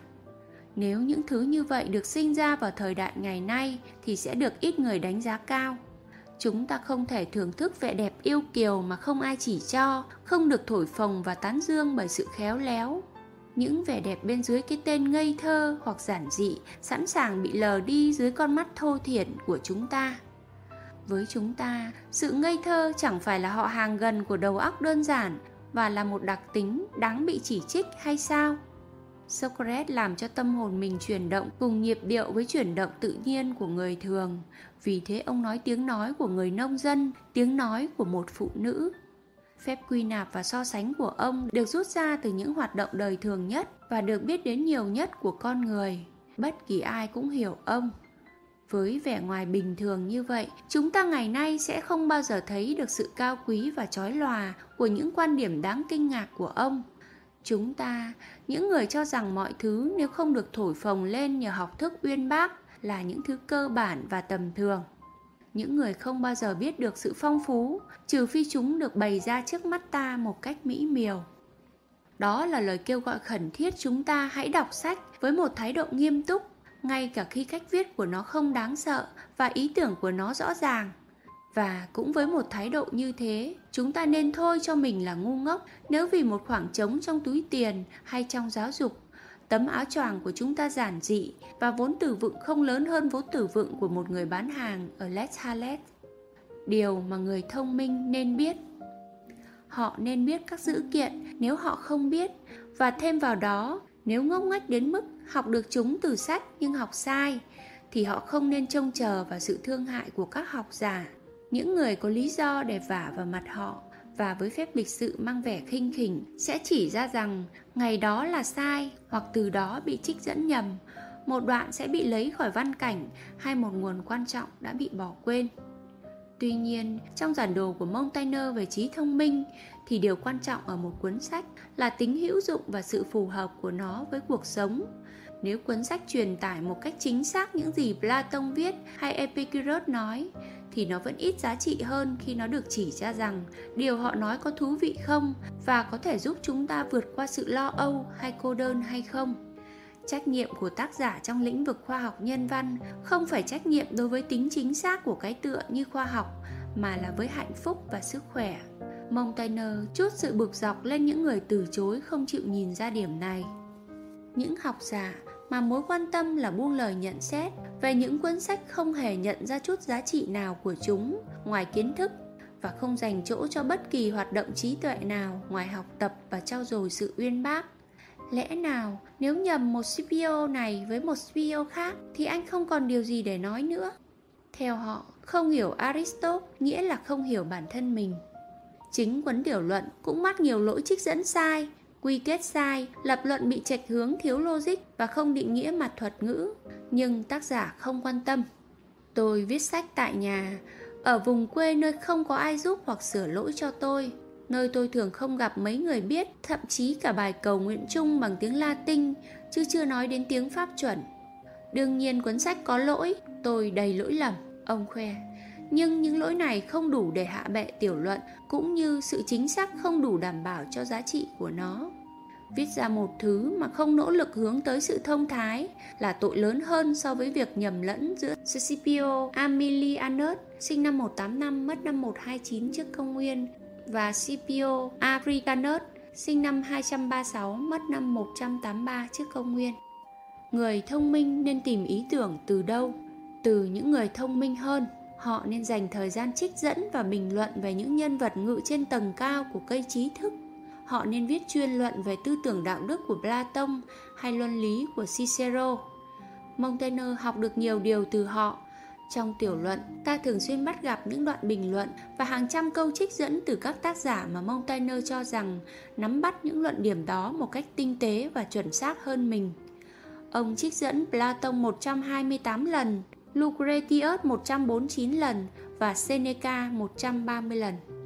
Nếu những thứ như vậy được sinh ra vào thời đại ngày nay thì sẽ được ít người đánh giá cao chúng ta không thể thưởng thức vẻ đẹp yêu kiều mà không ai chỉ cho, không được thổi phồng và tán dương bởi sự khéo léo. Những vẻ đẹp bên dưới cái tên ngây thơ hoặc giản dị sẵn sàng bị lờ đi dưới con mắt thô thiển của chúng ta. Với chúng ta, sự ngây thơ chẳng phải là họ hàng gần của đầu óc đơn giản và là một đặc tính đáng bị chỉ trích hay sao? Socrates làm cho tâm hồn mình chuyển động cùng nhịp điệu với chuyển động tự nhiên của người thường. Vì thế ông nói tiếng nói của người nông dân, tiếng nói của một phụ nữ. Phép quy nạp và so sánh của ông được rút ra từ những hoạt động đời thường nhất và được biết đến nhiều nhất của con người. Bất kỳ ai cũng hiểu ông. Với vẻ ngoài bình thường như vậy, chúng ta ngày nay sẽ không bao giờ thấy được sự cao quý và chói lòa của những quan điểm đáng kinh ngạc của ông chúng ta những người cho rằng mọi thứ nếu không được thổi phồng lên nhờ học thức uyên bác là những thứ cơ bản và tầm thường. Những người không bao giờ biết được sự phong phú, trừ phi chúng được bày ra trước mắt ta một cách mỹ miều. Đó là lời kêu gọi khẩn thiết chúng ta hãy đọc sách với một thái độ nghiêm túc, ngay cả khi cách viết của nó không đáng sợ và ý tưởng của nó rõ ràng và cũng với một thái độ như thế, chúng ta nên thôi cho mình là ngu ngốc nếu vì một khoảng trống trong túi tiền hay trong giáo dục tấm áo choàng của chúng ta giản dị và vốn tử vựng không lớn hơn vốn tử vựng của một người bán hàng ở Les Halles. Điều mà người thông minh nên biết. Họ nên biết các dữ kiện nếu họ không biết và thêm vào đó, nếu ngốc nghếch đến mức học được chúng từ sách nhưng học sai, thì họ không nên trông chờ vào sự thương hại của các học giả những người có lý do để vả vào mặt họ và với phép lịch sự mang vẻ khinh khỉnh sẽ chỉ ra rằng ngày đó là sai hoặc từ đó bị trích dẫn nhầm. Một đoạn sẽ bị lấy khỏi văn cảnh hay một nguồn quan trọng đã bị bỏ quên. Tuy nhiên, trong giản đồ của montaigne về trí thông minh thì điều quan trọng ở một cuốn sách là tính hữu dụng và sự phù hợp của nó với cuộc sống. Nếu cuốn sách truyền tải một cách chính xác những gì Plato viết hay Epicurus nói thì nó vẫn ít giá trị hơn khi nó được chỉ ra rằng điều họ nói có thú vị không và có thể giúp chúng ta vượt qua sự lo âu hay cô đơn hay không. Trách nhiệm của tác giả trong lĩnh vực khoa học nhân văn không phải trách nhiệm đối với tính chính xác của cái tựa như khoa học, mà là với hạnh phúc và sức khỏe. Montaigne chút sự bực dọc lên những người từ chối không chịu nhìn ra điểm này. Những học giả mà mối quan tâm là buông lời nhận xét về những cuốn sách không hề nhận ra chút giá trị nào của chúng ngoài kiến thức và không dành chỗ cho bất kỳ hoạt động trí tuệ nào ngoài học tập và trau dồi sự uyên bác. Lẽ nào nếu nhầm một cpo này với một cpo khác thì anh không còn điều gì để nói nữa? Theo họ không hiểu aristotle nghĩa là không hiểu bản thân mình. Chính cuốn tiểu luận cũng mắc nhiều lỗi trích dẫn sai quy kết sai, lập luận bị chệch hướng thiếu logic và không định nghĩa mặt thuật ngữ, nhưng tác giả không quan tâm. Tôi viết sách tại nhà, ở vùng quê nơi không có ai giúp hoặc sửa lỗi cho tôi, nơi tôi thường không gặp mấy người biết, thậm chí cả bài cầu nguyện chung bằng tiếng Latin, chứ chưa nói đến tiếng Pháp chuẩn. Đương nhiên cuốn sách có lỗi, tôi đầy lỗi lầm, ông khoe. Nhưng những lỗi này không đủ để hạ bệ tiểu luận cũng như sự chính xác không đủ đảm bảo cho giá trị của nó viết ra một thứ mà không nỗ lực hướng tới sự thông thái là tội lớn hơn so với việc nhầm lẫn giữa Scipio Aemilianus, sinh năm 185 mất năm 129 trước công nguyên, và Scipio Africanus sinh năm 236 mất năm 183 trước công nguyên. Người thông minh nên tìm ý tưởng từ đâu? Từ những người thông minh hơn họ nên dành thời gian trích dẫn và bình luận về những nhân vật ngự trên tầng cao của cây trí thức họ nên viết chuyên luận về tư tưởng đạo đức của Plato hay luân lý của Cicero. Montaigne học được nhiều điều từ họ. Trong tiểu luận, ta thường xuyên bắt gặp những đoạn bình luận và hàng trăm câu trích dẫn từ các tác giả mà Montaigne cho rằng nắm bắt những luận điểm đó một cách tinh tế và chuẩn xác hơn mình. Ông trích dẫn Plato 128 lần, Lucretius 149 lần và Seneca 130 lần.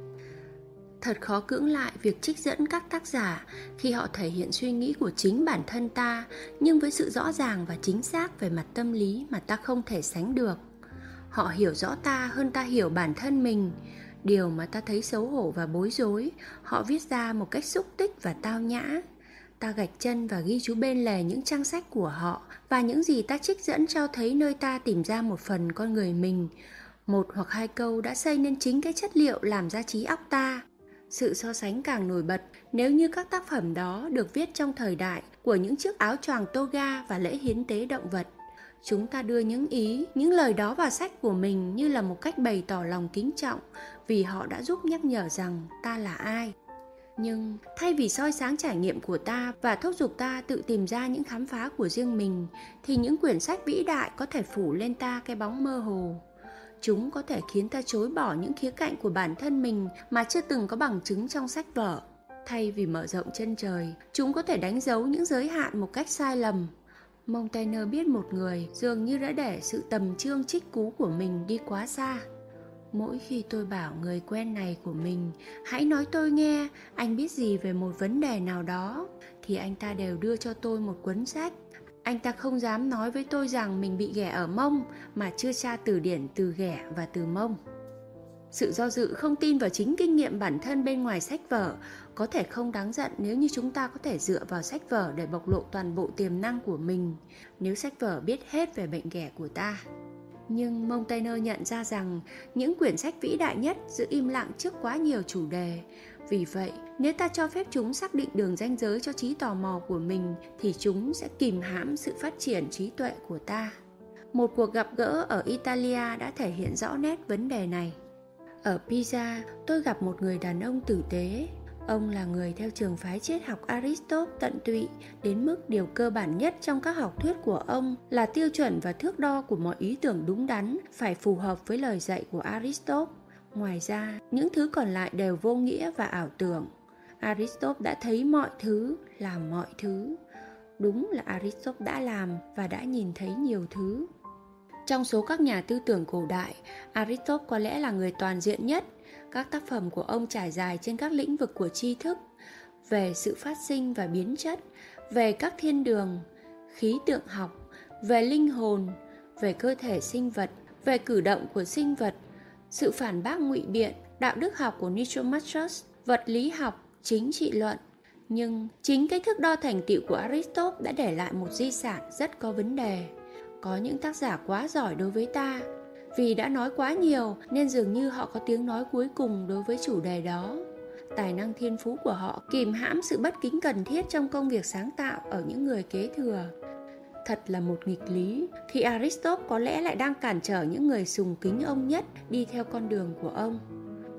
Thật khó cưỡng lại việc trích dẫn các tác giả khi họ thể hiện suy nghĩ của chính bản thân ta nhưng với sự rõ ràng và chính xác về mặt tâm lý mà ta không thể sánh được. Họ hiểu rõ ta hơn ta hiểu bản thân mình. Điều mà ta thấy xấu hổ và bối rối, họ viết ra một cách xúc tích và tao nhã. Ta gạch chân và ghi chú bên lề những trang sách của họ và những gì ta trích dẫn cho thấy nơi ta tìm ra một phần con người mình. Một hoặc hai câu đã xây nên chính cái chất liệu làm ra trí óc ta sự so sánh càng nổi bật nếu như các tác phẩm đó được viết trong thời đại của những chiếc áo choàng toga và lễ hiến tế động vật. Chúng ta đưa những ý, những lời đó vào sách của mình như là một cách bày tỏ lòng kính trọng vì họ đã giúp nhắc nhở rằng ta là ai. Nhưng thay vì soi sáng trải nghiệm của ta và thúc giục ta tự tìm ra những khám phá của riêng mình, thì những quyển sách vĩ đại có thể phủ lên ta cái bóng mơ hồ chúng có thể khiến ta chối bỏ những khía cạnh của bản thân mình mà chưa từng có bằng chứng trong sách vở. Thay vì mở rộng chân trời, chúng có thể đánh dấu những giới hạn một cách sai lầm. Montaigne biết một người dường như đã để sự tầm trương trích cú của mình đi quá xa. Mỗi khi tôi bảo người quen này của mình, hãy nói tôi nghe, anh biết gì về một vấn đề nào đó? thì anh ta đều đưa cho tôi một cuốn sách anh ta không dám nói với tôi rằng mình bị ghẻ ở mông, mà chưa tra từ điển, từ ghẻ và từ mông. Sự do dự không tin vào chính kinh nghiệm bản thân bên ngoài sách vở, có thể không đáng giận nếu như chúng ta có thể dựa vào sách vở để bộc lộ toàn bộ tiềm năng của mình, nếu sách vở biết hết về bệnh ghẻ của ta. Nhưng Montaigne nhận ra rằng những quyển sách vĩ đại nhất giữ im lặng trước quá nhiều chủ đề vì vậy, nếu ta cho phép chúng xác định đường ranh giới cho trí tò mò của mình thì chúng sẽ kìm hãm sự phát triển trí tuệ của ta. Một cuộc gặp gỡ ở Italia đã thể hiện rõ nét vấn đề này. Ở Pisa, tôi gặp một người đàn ông tử tế. Ông là người theo trường phái triết học Aristotle tận tụy đến mức điều cơ bản nhất trong các học thuyết của ông là tiêu chuẩn và thước đo của mọi ý tưởng đúng đắn phải phù hợp với lời dạy của Aristotle Ngoài ra, những thứ còn lại đều vô nghĩa và ảo tưởng. Aristotle đã thấy mọi thứ, làm mọi thứ. Đúng là Aristotle đã làm và đã nhìn thấy nhiều thứ. Trong số các nhà tư tưởng cổ đại, Aristotle có lẽ là người toàn diện nhất. Các tác phẩm của ông trải dài trên các lĩnh vực của tri thức, về sự phát sinh và biến chất, về các thiên đường, khí tượng học, về linh hồn, về cơ thể sinh vật, về cử động của sinh vật, sự phản bác ngụy biện, đạo đức học của Nicomachus, vật lý học, chính trị luận. Nhưng chính cái thước đo thành tựu của Aristotle đã để lại một di sản rất có vấn đề. Có những tác giả quá giỏi đối với ta, vì đã nói quá nhiều nên dường như họ có tiếng nói cuối cùng đối với chủ đề đó. Tài năng thiên phú của họ kìm hãm sự bất kính cần thiết trong công việc sáng tạo ở những người kế thừa thật là một nghịch lý thì Aristotle có lẽ lại đang cản trở những người sùng kính ông nhất đi theo con đường của ông.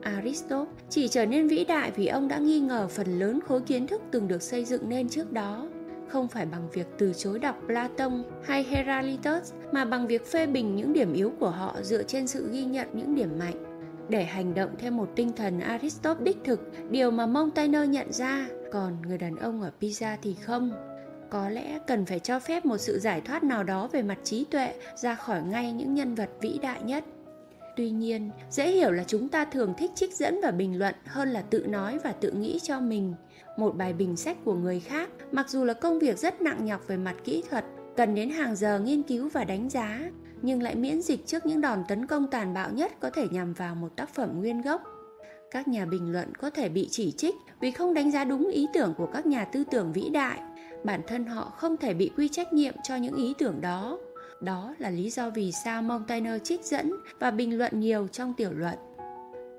Aristotle chỉ trở nên vĩ đại vì ông đã nghi ngờ phần lớn khối kiến thức từng được xây dựng nên trước đó không phải bằng việc từ chối đọc Platon hay Heraclitus mà bằng việc phê bình những điểm yếu của họ dựa trên sự ghi nhận những điểm mạnh. Để hành động theo một tinh thần Aristotle đích thực, điều mà Montaigne nhận ra, còn người đàn ông ở Pisa thì không có lẽ cần phải cho phép một sự giải thoát nào đó về mặt trí tuệ ra khỏi ngay những nhân vật vĩ đại nhất. Tuy nhiên, dễ hiểu là chúng ta thường thích trích dẫn và bình luận hơn là tự nói và tự nghĩ cho mình. Một bài bình sách của người khác, mặc dù là công việc rất nặng nhọc về mặt kỹ thuật, cần đến hàng giờ nghiên cứu và đánh giá, nhưng lại miễn dịch trước những đòn tấn công tàn bạo nhất có thể nhằm vào một tác phẩm nguyên gốc. Các nhà bình luận có thể bị chỉ trích vì không đánh giá đúng ý tưởng của các nhà tư tưởng vĩ đại bản thân họ không thể bị quy trách nhiệm cho những ý tưởng đó. Đó là lý do vì sao Montaigne trích dẫn và bình luận nhiều trong tiểu luận.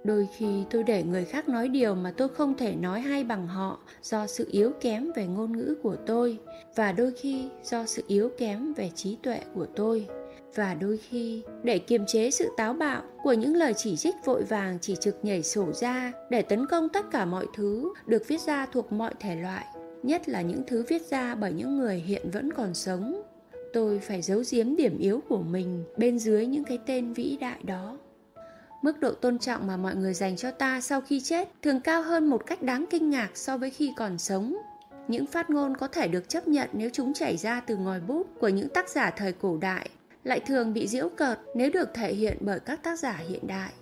Đôi khi tôi để người khác nói điều mà tôi không thể nói hay bằng họ do sự yếu kém về ngôn ngữ của tôi và đôi khi do sự yếu kém về trí tuệ của tôi. Và đôi khi, để kiềm chế sự táo bạo của những lời chỉ trích vội vàng chỉ trực nhảy sổ ra để tấn công tất cả mọi thứ được viết ra thuộc mọi thể loại nhất là những thứ viết ra bởi những người hiện vẫn còn sống. Tôi phải giấu giếm điểm yếu của mình bên dưới những cái tên vĩ đại đó. Mức độ tôn trọng mà mọi người dành cho ta sau khi chết thường cao hơn một cách đáng kinh ngạc so với khi còn sống. Những phát ngôn có thể được chấp nhận nếu chúng chảy ra từ ngòi bút của những tác giả thời cổ đại lại thường bị giễu cợt nếu được thể hiện bởi các tác giả hiện đại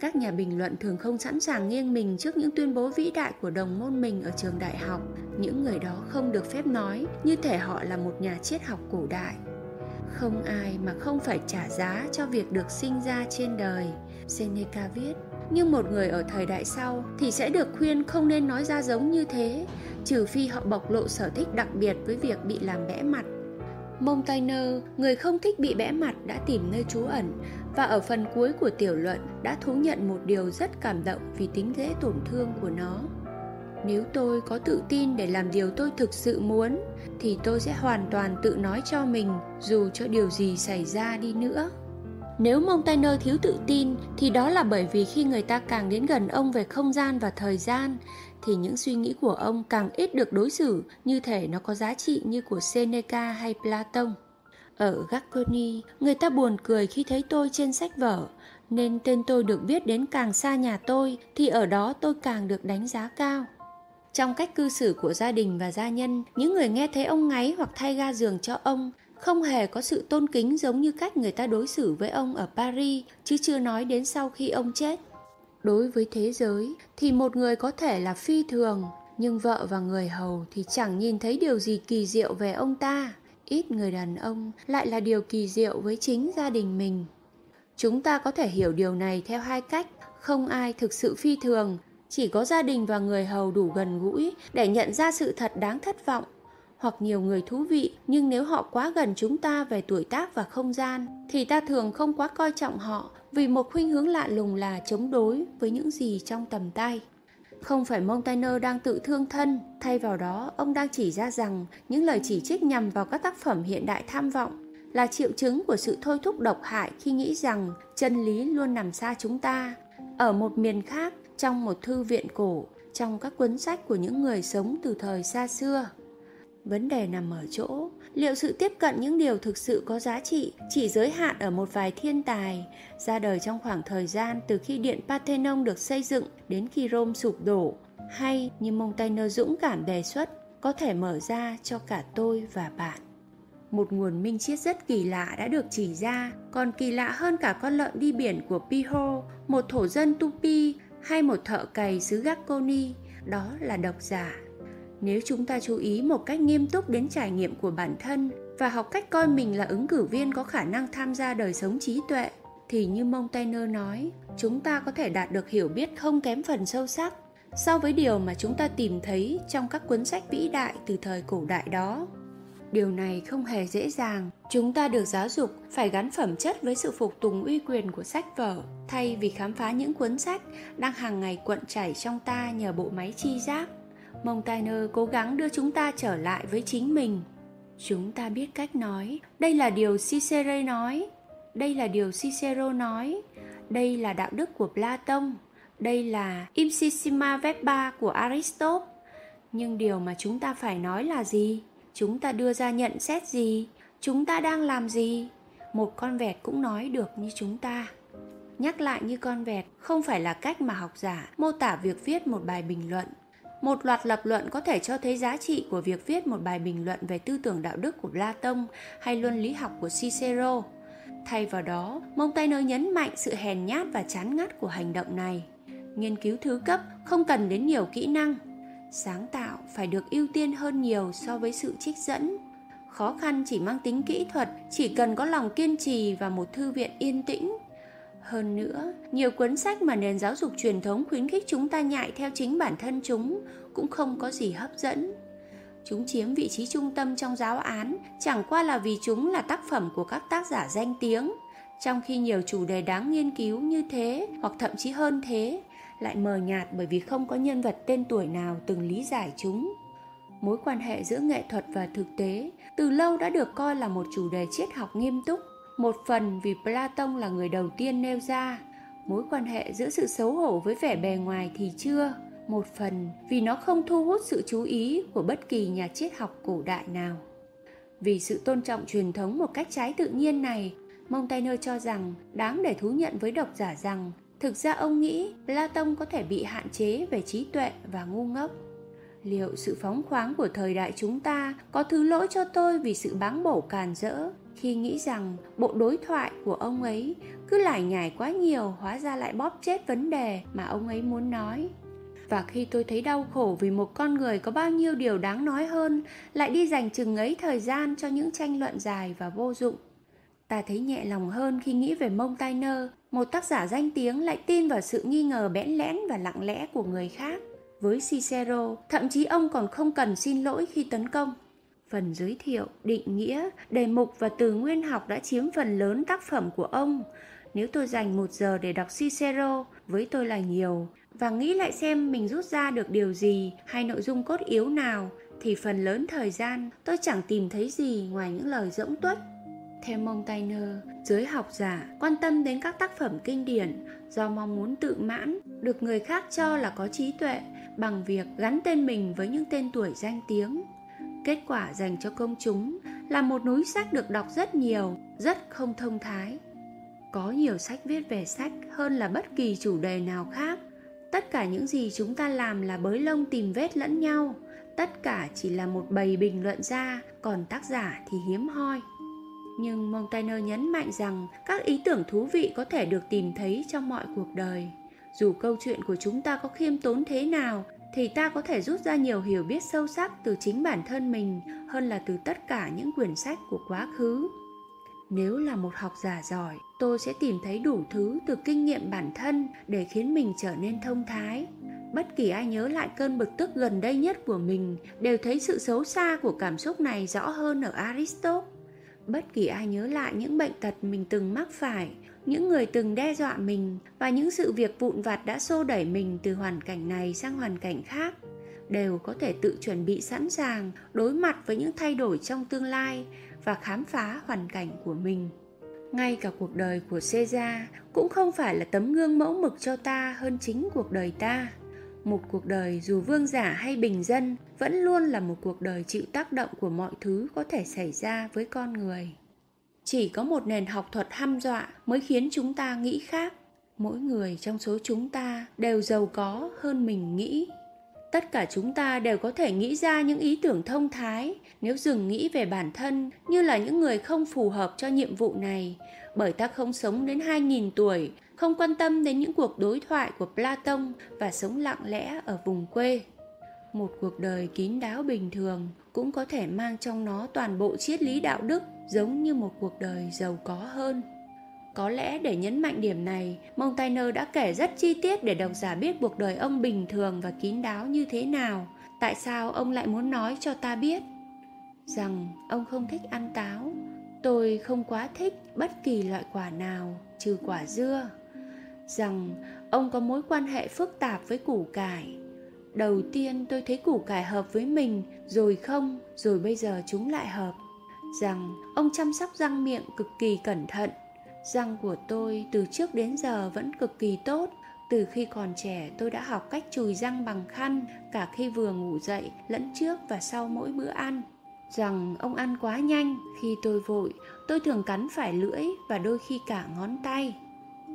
các nhà bình luận thường không sẵn sàng nghiêng mình trước những tuyên bố vĩ đại của đồng môn mình ở trường đại học. Những người đó không được phép nói, như thể họ là một nhà triết học cổ đại. Không ai mà không phải trả giá cho việc được sinh ra trên đời. Seneca viết nhưng một người ở thời đại sau thì sẽ được khuyên không nên nói ra giống như thế, trừ phi họ bộc lộ sở thích đặc biệt với việc bị làm bẽ mặt. Montaigne, người không thích bị bẽ mặt đã tìm nơi trú ẩn và ở phần cuối của tiểu luận đã thú nhận một điều rất cảm động vì tính dễ tổn thương của nó. Nếu tôi có tự tin để làm điều tôi thực sự muốn thì tôi sẽ hoàn toàn tự nói cho mình dù cho điều gì xảy ra đi nữa. Nếu Montaigne thiếu tự tin thì đó là bởi vì khi người ta càng đến gần ông về không gian và thời gian thì những suy nghĩ của ông càng ít được đối xử như thể nó có giá trị như của Seneca hay Platon. Ở Gacconi, người ta buồn cười khi thấy tôi trên sách vở, nên tên tôi được biết đến càng xa nhà tôi thì ở đó tôi càng được đánh giá cao. Trong cách cư xử của gia đình và gia nhân, những người nghe thấy ông ngáy hoặc thay ga giường cho ông không hề có sự tôn kính giống như cách người ta đối xử với ông ở Paris, chứ chưa nói đến sau khi ông chết đối với thế giới thì một người có thể là phi thường, nhưng vợ và người hầu thì chẳng nhìn thấy điều gì kỳ diệu về ông ta. Ít người đàn ông lại là điều kỳ diệu với chính gia đình mình. Chúng ta có thể hiểu điều này theo hai cách. Không ai thực sự phi thường, chỉ có gia đình và người hầu đủ gần gũi để nhận ra sự thật đáng thất vọng. Hoặc nhiều người thú vị, nhưng nếu họ quá gần chúng ta về tuổi tác và không gian, thì ta thường không quá coi trọng họ vì một khuynh hướng lạ lùng là chống đối với những gì trong tầm tay. Không phải Montaigne đang tự thương thân, thay vào đó ông đang chỉ ra rằng những lời chỉ trích nhằm vào các tác phẩm hiện đại tham vọng là triệu chứng của sự thôi thúc độc hại khi nghĩ rằng chân lý luôn nằm xa chúng ta. Ở một miền khác, trong một thư viện cổ, trong các cuốn sách của những người sống từ thời xa xưa vấn đề nằm ở chỗ, liệu sự tiếp cận những điều thực sự có giá trị chỉ giới hạn ở một vài thiên tài ra đời trong khoảng thời gian từ khi điện Parthenon được xây dựng đến khi Rome sụp đổ, hay như Montaigne dũng cảm đề xuất, có thể mở ra cho cả tôi và bạn. Một nguồn minh triết rất kỳ lạ đã được chỉ ra, còn kỳ lạ hơn cả con lợn đi biển của Piho, một thổ dân Tupi hay một thợ cày xứ Gaconi đó là độc giả nếu chúng ta chú ý một cách nghiêm túc đến trải nghiệm của bản thân và học cách coi mình là ứng cử viên có khả năng tham gia đời sống trí tuệ, thì như Montaigne nói, chúng ta có thể đạt được hiểu biết không kém phần sâu sắc so với điều mà chúng ta tìm thấy trong các cuốn sách vĩ đại từ thời cổ đại đó. Điều này không hề dễ dàng. Chúng ta được giáo dục phải gắn phẩm chất với sự phục tùng uy quyền của sách vở, thay vì khám phá những cuốn sách đang hàng ngày cuộn chảy trong ta nhờ bộ máy chi giác montaigne cố gắng đưa chúng ta trở lại với chính mình chúng ta biết cách nói đây là điều cicero nói đây là điều cicero nói đây là đạo đức của Plato. đây là Ipsissima Verba của Aristotle. Nhưng điều mà chúng ta phải nói là gì? Chúng ta đưa ra nhận xét gì? Chúng ta đang làm gì? Một con vẹt cũng nói được như chúng ta. Nhắc lại như con vẹt, không phải là cách mà học giả mô tả việc viết một bài bình luận. Một loạt lập luận có thể cho thấy giá trị của việc viết một bài bình luận về tư tưởng đạo đức của Platon hay luân lý học của Cicero. Thay vào đó, Montaigne nhấn mạnh sự hèn nhát và chán ngắt của hành động này. Nghiên cứu thứ cấp không cần đến nhiều kỹ năng. Sáng tạo phải được ưu tiên hơn nhiều so với sự trích dẫn. Khó khăn chỉ mang tính kỹ thuật chỉ cần có lòng kiên trì và một thư viện yên tĩnh hơn nữa, nhiều cuốn sách mà nền giáo dục truyền thống khuyến khích chúng ta nhại theo chính bản thân chúng cũng không có gì hấp dẫn. Chúng chiếm vị trí trung tâm trong giáo án, chẳng qua là vì chúng là tác phẩm của các tác giả danh tiếng. Trong khi nhiều chủ đề đáng nghiên cứu như thế, hoặc thậm chí hơn thế, lại mờ nhạt bởi vì không có nhân vật tên tuổi nào từng lý giải chúng. Mối quan hệ giữa nghệ thuật và thực tế từ lâu đã được coi là một chủ đề triết học nghiêm túc một phần vì platon là người đầu tiên nêu ra, mối quan hệ giữa sự xấu hổ với vẻ bề ngoài thì chưa một phần vì nó không thu hút sự chú ý của bất kỳ nhà triết học cổ đại nào vì sự tôn trọng truyền thống một cách trái tự nhiên này, Montaigne cho rằng đáng để thú nhận với độc giả rằng, Thực ra ông nghĩ Platon có thể bị hạn chế về trí tuệ và ngu ngốc. Liệu sự phóng khoáng của thời đại chúng ta có thứ lỗi cho tôi vì sự báng bổ càn rỡ khi nghĩ rằng bộ đối thoại của ông ấy cứ lải nhải quá nhiều, hóa ra lại bóp chết vấn đề mà ông ấy muốn nói. Và khi tôi thấy đau khổ vì một con người có bao nhiêu điều đáng nói hơn, lại đi dành chừng ấy thời gian cho những tranh luận dài và vô dụng. Ta thấy nhẹ lòng hơn khi nghĩ về mông tay nơ một tác giả danh tiếng lại tin vào sự nghi ngờ bẽn lẽn và lặng lẽ của người khác. Với Cicero, thậm chí ông còn không cần xin lỗi khi tấn công. Phần giới thiệu, định nghĩa, đề mục và từ nguyên học đã chiếm phần lớn tác phẩm của ông. Nếu tôi dành một giờ để đọc Cicero, với tôi là nhiều, và nghĩ lại xem mình rút ra được điều gì hay nội dung cốt yếu nào, thì phần lớn thời gian tôi chẳng tìm thấy gì ngoài những lời rỗng tuếch theo Montaigne, giới học giả quan tâm đến các tác phẩm kinh điển do mong muốn tự mãn, được người khác cho là có trí tuệ bằng việc gắn tên mình với những tên tuổi danh tiếng. Kết quả dành cho công chúng là một núi sách được đọc rất nhiều, rất không thông thái. Có nhiều sách viết về sách hơn là bất kỳ chủ đề nào khác. Tất cả những gì chúng ta làm là bới lông tìm vết lẫn nhau. Tất cả chỉ là một bầy bình luận ra, còn tác giả thì hiếm hoi nhưng Montaigne nhấn mạnh rằng các ý tưởng thú vị có thể được tìm thấy trong mọi cuộc đời. Dù câu chuyện của chúng ta có khiêm tốn thế nào, thì ta có thể rút ra nhiều hiểu biết sâu sắc từ chính bản thân mình hơn là từ tất cả những quyển sách của quá khứ. Nếu là một học giả giỏi, tôi sẽ tìm thấy đủ thứ từ kinh nghiệm bản thân để khiến mình trở nên thông thái. Bất kỳ ai nhớ lại cơn bực tức gần đây nhất của mình đều thấy sự xấu xa của cảm xúc này rõ hơn ở Aristotle bất kỳ ai nhớ lại những bệnh tật mình từng mắc phải những người từng đe dọa mình và những sự việc vụn vặt đã xô đẩy mình từ hoàn cảnh này sang hoàn cảnh khác đều có thể tự chuẩn bị sẵn sàng đối mặt với những thay đổi trong tương lai và khám phá hoàn cảnh của mình. Ngay cả cuộc đời của Caesar cũng không phải là tấm gương mẫu mực cho ta hơn chính cuộc đời ta. Một cuộc đời dù vương giả hay bình dân vẫn luôn là một cuộc đời chịu tác động của mọi thứ có thể xảy ra với con người chỉ có một nền học thuật hăm dọa mới khiến chúng ta nghĩ khác. Mỗi người trong số chúng ta đều giàu có hơn mình nghĩ. Tất cả chúng ta đều có thể nghĩ ra những ý tưởng thông thái. Nếu dừng nghĩ về bản thân như là những người không phù hợp cho nhiệm vụ này bởi ta không sống đến 2.000 tuổi, không quan tâm đến những cuộc đối thoại của Platon và sống lặng lẽ ở vùng quê. Một cuộc đời kín đáo bình thường cũng có thể mang trong nó toàn bộ triết lý đạo đức giống như một cuộc đời giàu có hơn. Có lẽ để nhấn mạnh điểm này, Montaigne đã kể rất chi tiết để độc giả biết cuộc đời ông bình thường và kín đáo như thế nào. Tại sao ông lại muốn nói cho ta biết? Rằng ông không thích ăn táo. Tôi không quá thích bất kỳ loại quả nào trừ quả dưa. Rằng ông có mối quan hệ phức tạp với củ cải. Đầu tiên tôi thấy củ cải hợp với mình, rồi không, rồi bây giờ chúng lại hợp. Rằng ông chăm sóc răng miệng cực kỳ cẩn thận Răng của tôi từ trước đến giờ vẫn cực kỳ tốt. Từ khi còn trẻ tôi đã học cách chùi răng bằng khăn cả khi vừa ngủ dậy lẫn trước và sau mỗi bữa ăn. Rằng ông ăn quá nhanh, khi tôi vội, tôi thường cắn phải lưỡi và đôi khi cả ngón tay.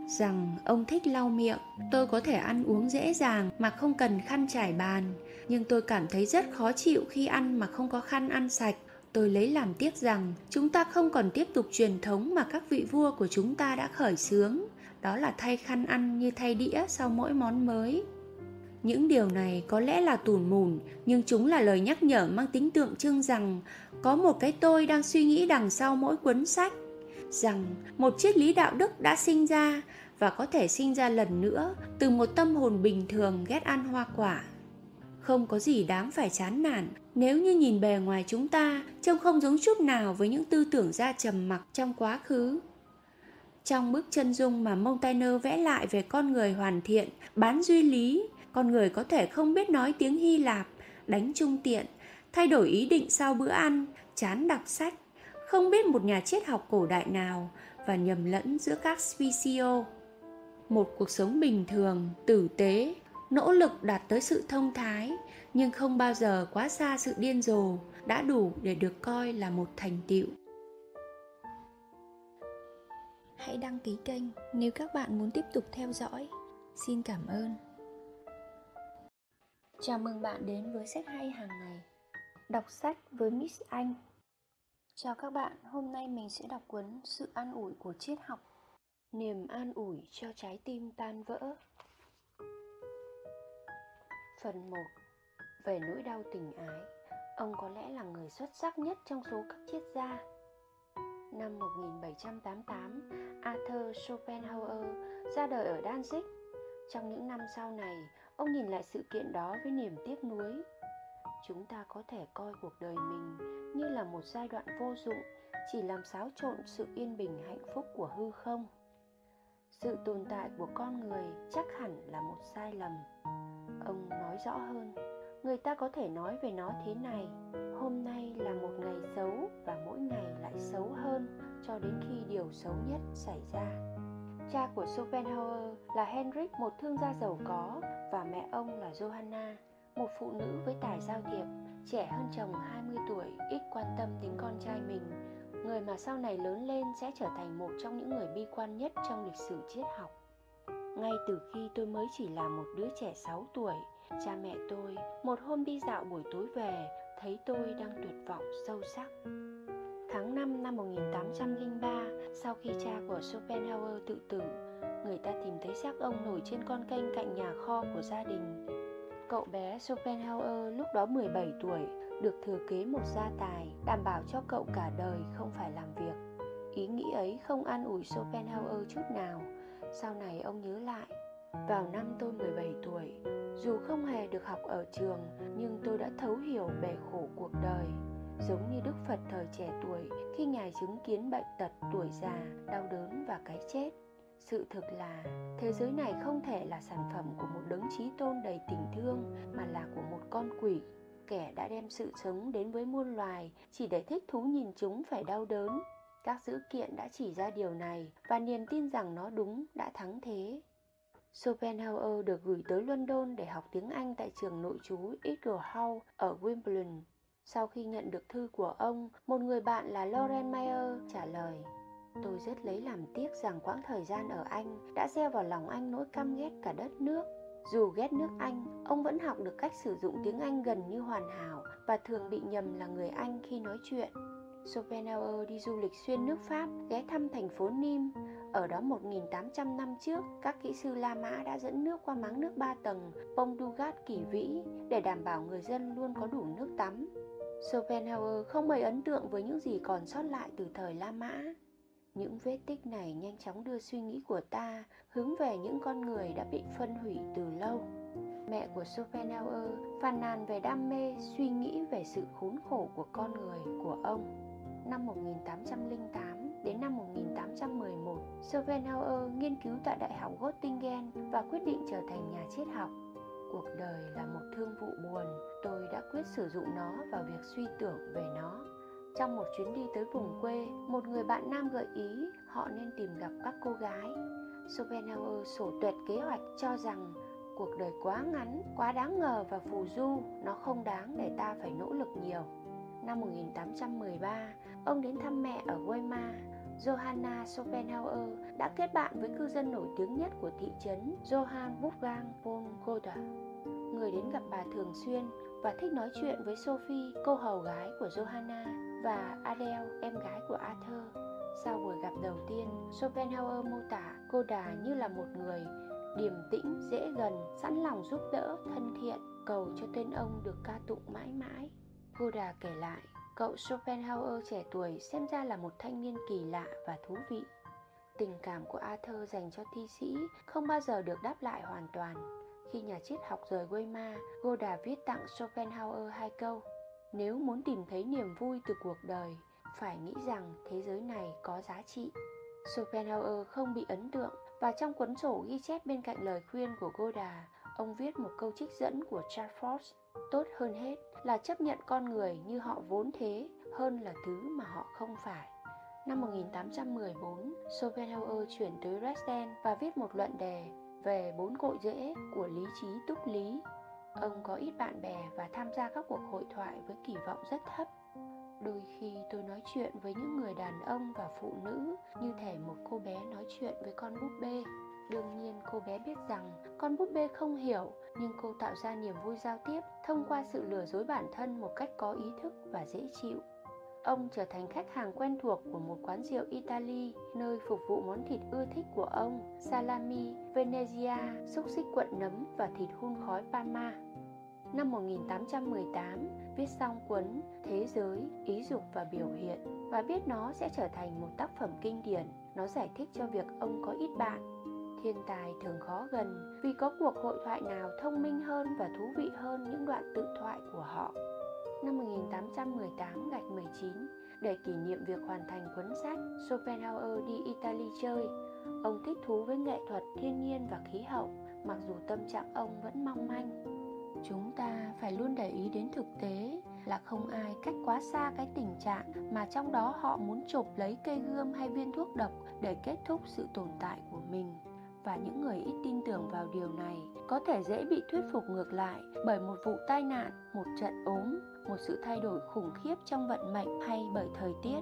Rằng ông thích lau miệng, tôi có thể ăn uống dễ dàng mà không cần khăn trải bàn, nhưng tôi cảm thấy rất khó chịu khi ăn mà không có khăn ăn sạch. Tôi lấy làm tiếc rằng chúng ta không còn tiếp tục truyền thống mà các vị vua của chúng ta đã khởi xướng. Đó là thay khăn ăn như thay đĩa sau mỗi món mới. Những điều này có lẽ là tủn mùn nhưng chúng là lời nhắc nhở mang tính tượng trưng rằng có một cái tôi đang suy nghĩ đằng sau mỗi cuốn sách. Rằng một triết lý đạo đức đã sinh ra và có thể sinh ra lần nữa từ một tâm hồn bình thường ghét ăn hoa quả không có gì đáng phải chán nản nếu như nhìn bề ngoài chúng ta trông không giống chút nào với những tư tưởng ra trầm mặc trong quá khứ trong bức chân dung mà Montaigne vẽ lại về con người hoàn thiện, bán duy lý, con người có thể không biết nói tiếng Hy Lạp, đánh trung tiện, thay đổi ý định sau bữa ăn, chán đọc sách, không biết một nhà triết học cổ đại nào và nhầm lẫn giữa các specio. Một cuộc sống bình thường, tử tế, nỗ lực đạt tới sự thông thái nhưng không bao giờ quá xa sự điên rồ đã đủ để được coi là một thành tựu. Hãy đăng ký kênh nếu các bạn muốn tiếp tục theo dõi. Xin cảm ơn. Chào mừng bạn đến với sách hay hàng ngày. Đọc sách với miss anh. Chào các bạn hôm nay mình sẽ đọc cuốn sự an ủi của triết học niềm an ủi cho trái tim tan vỡ Phần 1 Về nỗi đau tình ái Ông có lẽ là người xuất sắc nhất trong số các triết gia Năm 1788, Arthur Schopenhauer ra đời ở Danzig. Trong những năm sau này, ông nhìn lại sự kiện đó với niềm tiếc nuối. Chúng ta có thể coi cuộc đời mình như là một giai đoạn vô dụng, chỉ làm xáo trộn sự yên bình hạnh phúc của hư không. Sự tồn tại của con người chắc hẳn là một sai lầm. Ông nói rõ hơn, người ta có thể nói về nó thế này, hôm nay là một ngày xấu và mỗi ngày lại xấu hơn cho đến khi điều xấu nhất xảy ra. Cha của schopenhauer là henrik một thương gia giàu có, và mẹ ông là johanna, một phụ nữ với tài giao thiệp, trẻ hơn chồng 20 tuổi, ít quan tâm đến con trai mình người mà sau này lớn lên sẽ trở thành một trong những người bi quan nhất trong lịch sử triết học ngay từ khi tôi mới chỉ là một đứa trẻ 6 tuổi, cha mẹ tôi một hôm đi dạo buổi tối về thấy tôi đang tuyệt vọng sâu sắc. Tháng 5 năm 1803, sau khi cha của Schopenhauer tự tử, người ta tìm thấy xác ông nổi trên con kênh cạnh nhà kho của gia đình. Cậu bé Schopenhauer lúc đó 17 tuổi, được thừa kế một gia tài, đảm bảo cho cậu cả đời không phải làm việc. Ý nghĩ ấy không an ủi Schopenhauer chút nào, sau này ông nhớ lại, vào năm tôi 17 tuổi, dù không hề được học ở trường, nhưng tôi đã thấu hiểu bể khổ cuộc đời. Giống như Đức Phật thời trẻ tuổi khi Ngài chứng kiến bệnh tật tuổi già, đau đớn và cái chết. Sự thực là thế giới này không thể là sản phẩm của một đấng trí tôn đầy tình thương mà là của một con quỷ kẻ đã đem sự sống đến với muôn loài chỉ để thích thú nhìn chúng phải đau đớn các dữ kiện đã chỉ ra điều này và niềm tin rằng nó đúng đã thắng thế Schopenhauer được gửi tới London để học tiếng Anh tại trường nội trú Edgar House ở Wimbledon. Sau khi nhận được thư của ông, một người bạn là Loren Mayer trả lời Tôi rất lấy làm tiếc rằng quãng thời gian ở Anh đã gieo vào lòng anh nỗi căm ghét cả đất nước. Dù ghét nước Anh, ông vẫn học được cách sử dụng tiếng Anh gần như hoàn hảo và thường bị nhầm là người Anh khi nói chuyện. Schopenhauer đi du lịch xuyên nước Pháp, ghé thăm thành phố Nîmes. Ở đó 1.800 năm trước, các kỹ sư La Mã đã dẫn nước qua máng nước ba tầng Pont du Gard kỳ vĩ để đảm bảo người dân luôn có đủ nước tắm. Schopenhauer không mấy ấn tượng với những gì còn sót lại từ thời La Mã. Những vết tích này nhanh chóng đưa suy nghĩ của ta hướng về những con người đã bị phân hủy từ lâu. Mẹ của Schopenhauer phàn nàn về đam mê, suy nghĩ về sự khốn khổ của con người của ông. Năm 1808 đến năm 1811, Schopenhauer nghiên cứu tại Đại học Göttingen và quyết định trở thành nhà triết học. Cuộc đời là một thương vụ buồn, tôi đã quyết sử dụng nó vào việc suy tưởng về nó trong một chuyến đi tới vùng quê, một người bạn nam gợi ý họ nên tìm gặp các cô gái. Schopenhauer sổ tuyệt kế hoạch cho rằng cuộc đời quá ngắn, quá đáng ngờ và phù du, nó không đáng để ta phải nỗ lực nhiều. Năm 1813, ông đến thăm mẹ ở Weimar. Johanna Schopenhauer đã kết bạn với cư dân nổi tiếng nhất của thị trấn Johann Wolfgang von Goethe. Người đến gặp bà thường xuyên và thích nói chuyện với Sophie, cô hầu gái của Johanna và Adele, em gái của Arthur. Sau buổi gặp đầu tiên, Schopenhauer mô tả cô Đà như là một người điềm tĩnh, dễ gần, sẵn lòng giúp đỡ, thân thiện, cầu cho tên ông được ca tụng mãi mãi. Cô Đà kể lại, cậu Schopenhauer trẻ tuổi xem ra là một thanh niên kỳ lạ và thú vị. Tình cảm của Arthur dành cho thi sĩ không bao giờ được đáp lại hoàn toàn. Khi nhà triết học rời Weimar, Goda viết tặng Schopenhauer hai câu nếu muốn tìm thấy niềm vui từ cuộc đời phải nghĩ rằng thế giới này có giá trị schopenhauer không bị ấn tượng và trong cuốn sổ ghi chép bên cạnh lời khuyên của Goda, ông viết một câu trích dẫn của Charles Fox. tốt hơn hết là chấp nhận con người như họ vốn thế hơn là thứ mà họ không phải. Năm 1814, Schopenhauer chuyển tới Dresden và viết một luận đề về bốn cội rễ của lý trí túc lý, Ông có ít bạn bè và tham gia các cuộc hội thoại với kỳ vọng rất thấp. Đôi khi tôi nói chuyện với những người đàn ông và phụ nữ như thể một cô bé nói chuyện với con búp bê. Đương nhiên, cô bé biết rằng con búp bê không hiểu, nhưng cô tạo ra niềm vui giao tiếp thông qua sự lừa dối bản thân một cách có ý thức và dễ chịu. Ông trở thành khách hàng quen thuộc của một quán rượu Italy, nơi phục vụ món thịt ưa thích của ông, salami, Venezia, xúc xích cuộn nấm và thịt hun khói Parma. Năm 1818, viết xong cuốn Thế giới, ý dục và biểu hiện và biết nó sẽ trở thành một tác phẩm kinh điển. Nó giải thích cho việc ông có ít bạn. Thiên tài thường khó gần vì có cuộc hội thoại nào thông minh hơn và thú vị hơn những đoạn tự thoại của họ năm 1818 gạch 19 để kỷ niệm việc hoàn thành cuốn sách Schopenhauer đi Italy chơi. Ông thích thú với nghệ thuật, thiên nhiên và khí hậu, mặc dù tâm trạng ông vẫn mong manh. Chúng ta phải luôn để ý đến thực tế là không ai cách quá xa cái tình trạng mà trong đó họ muốn chộp lấy cây gươm hay viên thuốc độc để kết thúc sự tồn tại của mình và những người ít tin tưởng vào điều này có thể dễ bị thuyết phục ngược lại bởi một vụ tai nạn, một trận ốm, một sự thay đổi khủng khiếp trong vận mệnh hay bởi thời tiết.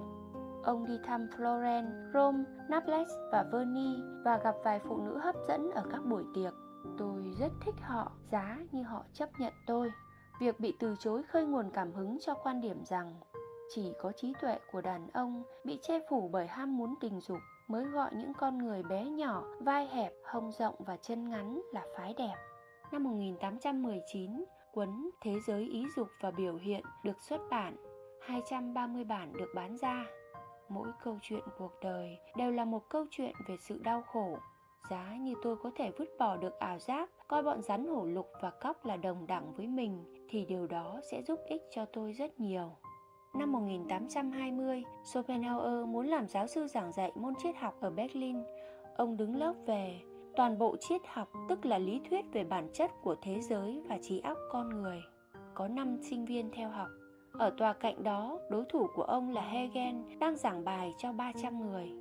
Ông đi thăm Florence, Rome, Naples và Verni và gặp vài phụ nữ hấp dẫn ở các buổi tiệc. Tôi rất thích họ, giá như họ chấp nhận tôi. Việc bị từ chối khơi nguồn cảm hứng cho quan điểm rằng chỉ có trí tuệ của đàn ông bị che phủ bởi ham muốn tình dục mới gọi những con người bé nhỏ, vai hẹp, hông rộng và chân ngắn là phái đẹp. Năm 1819, cuốn Thế giới ý dục và biểu hiện được xuất bản, 230 bản được bán ra. Mỗi câu chuyện cuộc đời đều là một câu chuyện về sự đau khổ. Giá như tôi có thể vứt bỏ được ảo giác coi bọn rắn hổ lục và cóc là đồng đẳng với mình thì điều đó sẽ giúp ích cho tôi rất nhiều. Năm 1820, Schopenhauer muốn làm giáo sư giảng dạy môn triết học ở Berlin. Ông đứng lớp về toàn bộ triết học tức là lý thuyết về bản chất của thế giới và trí óc con người. Có 5 sinh viên theo học. Ở tòa cạnh đó, đối thủ của ông là Hegel đang giảng bài cho 300 người.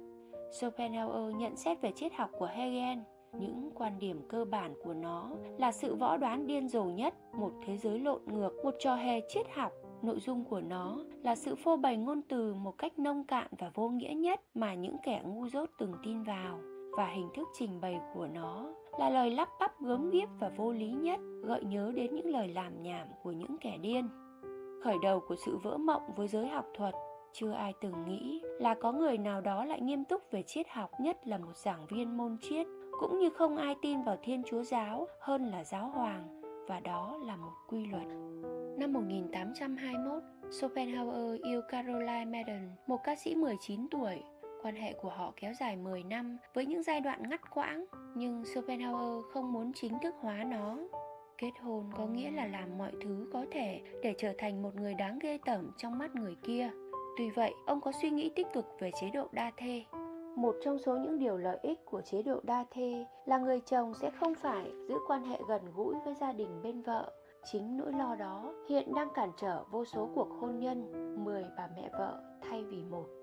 Schopenhauer nhận xét về triết học của Hegel. những quan điểm cơ bản của nó là sự võ đoán điên rồ nhất một thế giới lộn ngược một trò hề triết học nội dung của nó là sự phô bày ngôn từ một cách nông cạn và vô nghĩa nhất mà những kẻ ngu dốt từng tin vào và hình thức trình bày của nó là lời lắp bắp gớm ghiếc và vô lý nhất gợi nhớ đến những lời làm nhảm của những kẻ điên khởi đầu của sự vỡ mộng với giới học thuật chưa ai từng nghĩ là có người nào đó lại nghiêm túc về triết học nhất là một giảng viên môn triết cũng như không ai tin vào thiên chúa giáo hơn là giáo hoàng và đó là một quy luật Năm 1821, Schopenhauer yêu Caroline Madden, một ca sĩ 19 tuổi. Quan hệ của họ kéo dài 10 năm với những giai đoạn ngắt quãng, nhưng Schopenhauer không muốn chính thức hóa nó. Kết hôn có nghĩa là làm mọi thứ có thể để trở thành một người đáng ghê tởm trong mắt người kia. Tuy vậy, ông có suy nghĩ tích cực về chế độ đa thê. Một trong số những điều lợi ích của chế độ đa thê là người chồng sẽ không phải giữ quan hệ gần gũi với gia đình bên vợ Chính nỗi lo đó hiện đang cản trở vô số cuộc hôn nhân 10 bà mẹ vợ thay vì một.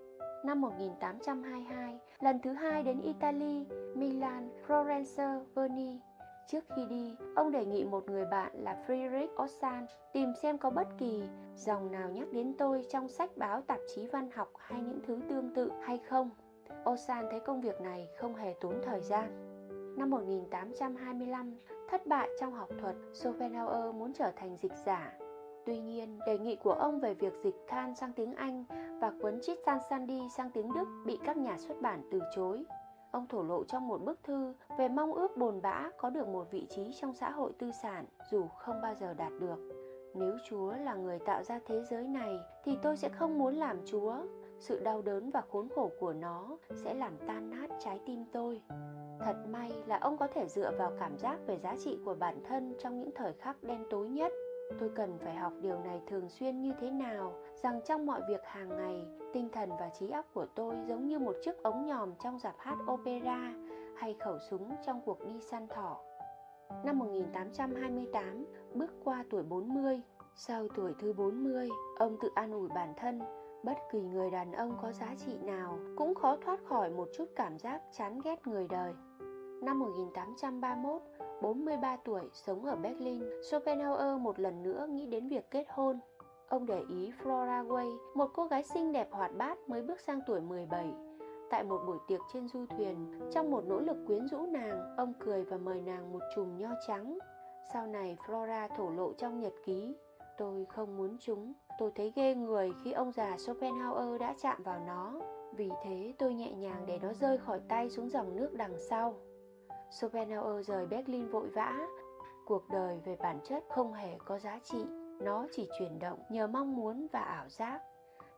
Năm 1822, lần thứ hai đến Italy, Milan, Florence, Verni. Trước khi đi, ông đề nghị một người bạn là Friedrich Ossan tìm xem có bất kỳ dòng nào nhắc đến tôi trong sách báo tạp chí văn học hay những thứ tương tự hay không. Osan thấy công việc này không hề tốn thời gian. Năm 1825, thất bại trong học thuật, Schopenhauer muốn trở thành dịch giả. Tuy nhiên, đề nghị của ông về việc dịch Khan sang tiếng Anh và cuốn Tristan Sandy sang tiếng Đức bị các nhà xuất bản từ chối. Ông thổ lộ trong một bức thư về mong ước bồn bã có được một vị trí trong xã hội tư sản dù không bao giờ đạt được. Nếu Chúa là người tạo ra thế giới này thì tôi sẽ không muốn làm Chúa. Sự đau đớn và khốn khổ của nó sẽ làm tan nát trái tim tôi. Thật may là ông có thể dựa vào cảm giác về giá trị của bản thân trong những thời khắc đen tối nhất. Tôi cần phải học điều này thường xuyên như thế nào, rằng trong mọi việc hàng ngày, tinh thần và trí óc của tôi giống như một chiếc ống nhòm trong dạp hát opera hay khẩu súng trong cuộc đi săn thỏ. Năm 1828, bước qua tuổi 40, sau tuổi thứ 40, ông tự an ủi bản thân bất kỳ người đàn ông có giá trị nào cũng khó thoát khỏi một chút cảm giác chán ghét người đời. Năm 1831, 43 tuổi, sống ở Berlin, Schopenhauer một lần nữa nghĩ đến việc kết hôn. Ông để ý Flora Way, một cô gái xinh đẹp hoạt bát mới bước sang tuổi 17. Tại một buổi tiệc trên du thuyền, trong một nỗ lực quyến rũ nàng, ông cười và mời nàng một chùm nho trắng. Sau này Flora thổ lộ trong nhật ký, tôi không muốn chúng, tôi thấy ghê người khi ông già Schopenhauer đã chạm vào nó. Vì thế tôi nhẹ nhàng để nó rơi khỏi tay xuống dòng nước đằng sau. Schopenhauer rời Berlin vội vã. Cuộc đời về bản chất không hề có giá trị, nó chỉ chuyển động nhờ mong muốn và ảo giác.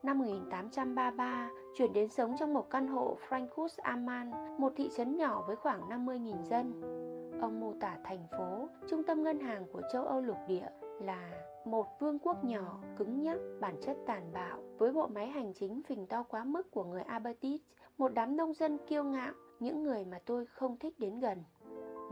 Năm 1833, chuyển đến sống trong một căn hộ Frankfurt am Main, một thị trấn nhỏ với khoảng 50.000 dân. Ông mô tả thành phố, trung tâm ngân hàng của châu Âu lục địa là một vương quốc nhỏ, cứng nhắc, bản chất tàn bạo, với bộ máy hành chính phình to quá mức của người Abatit, một đám nông dân kiêu ngạo, những người mà tôi không thích đến gần.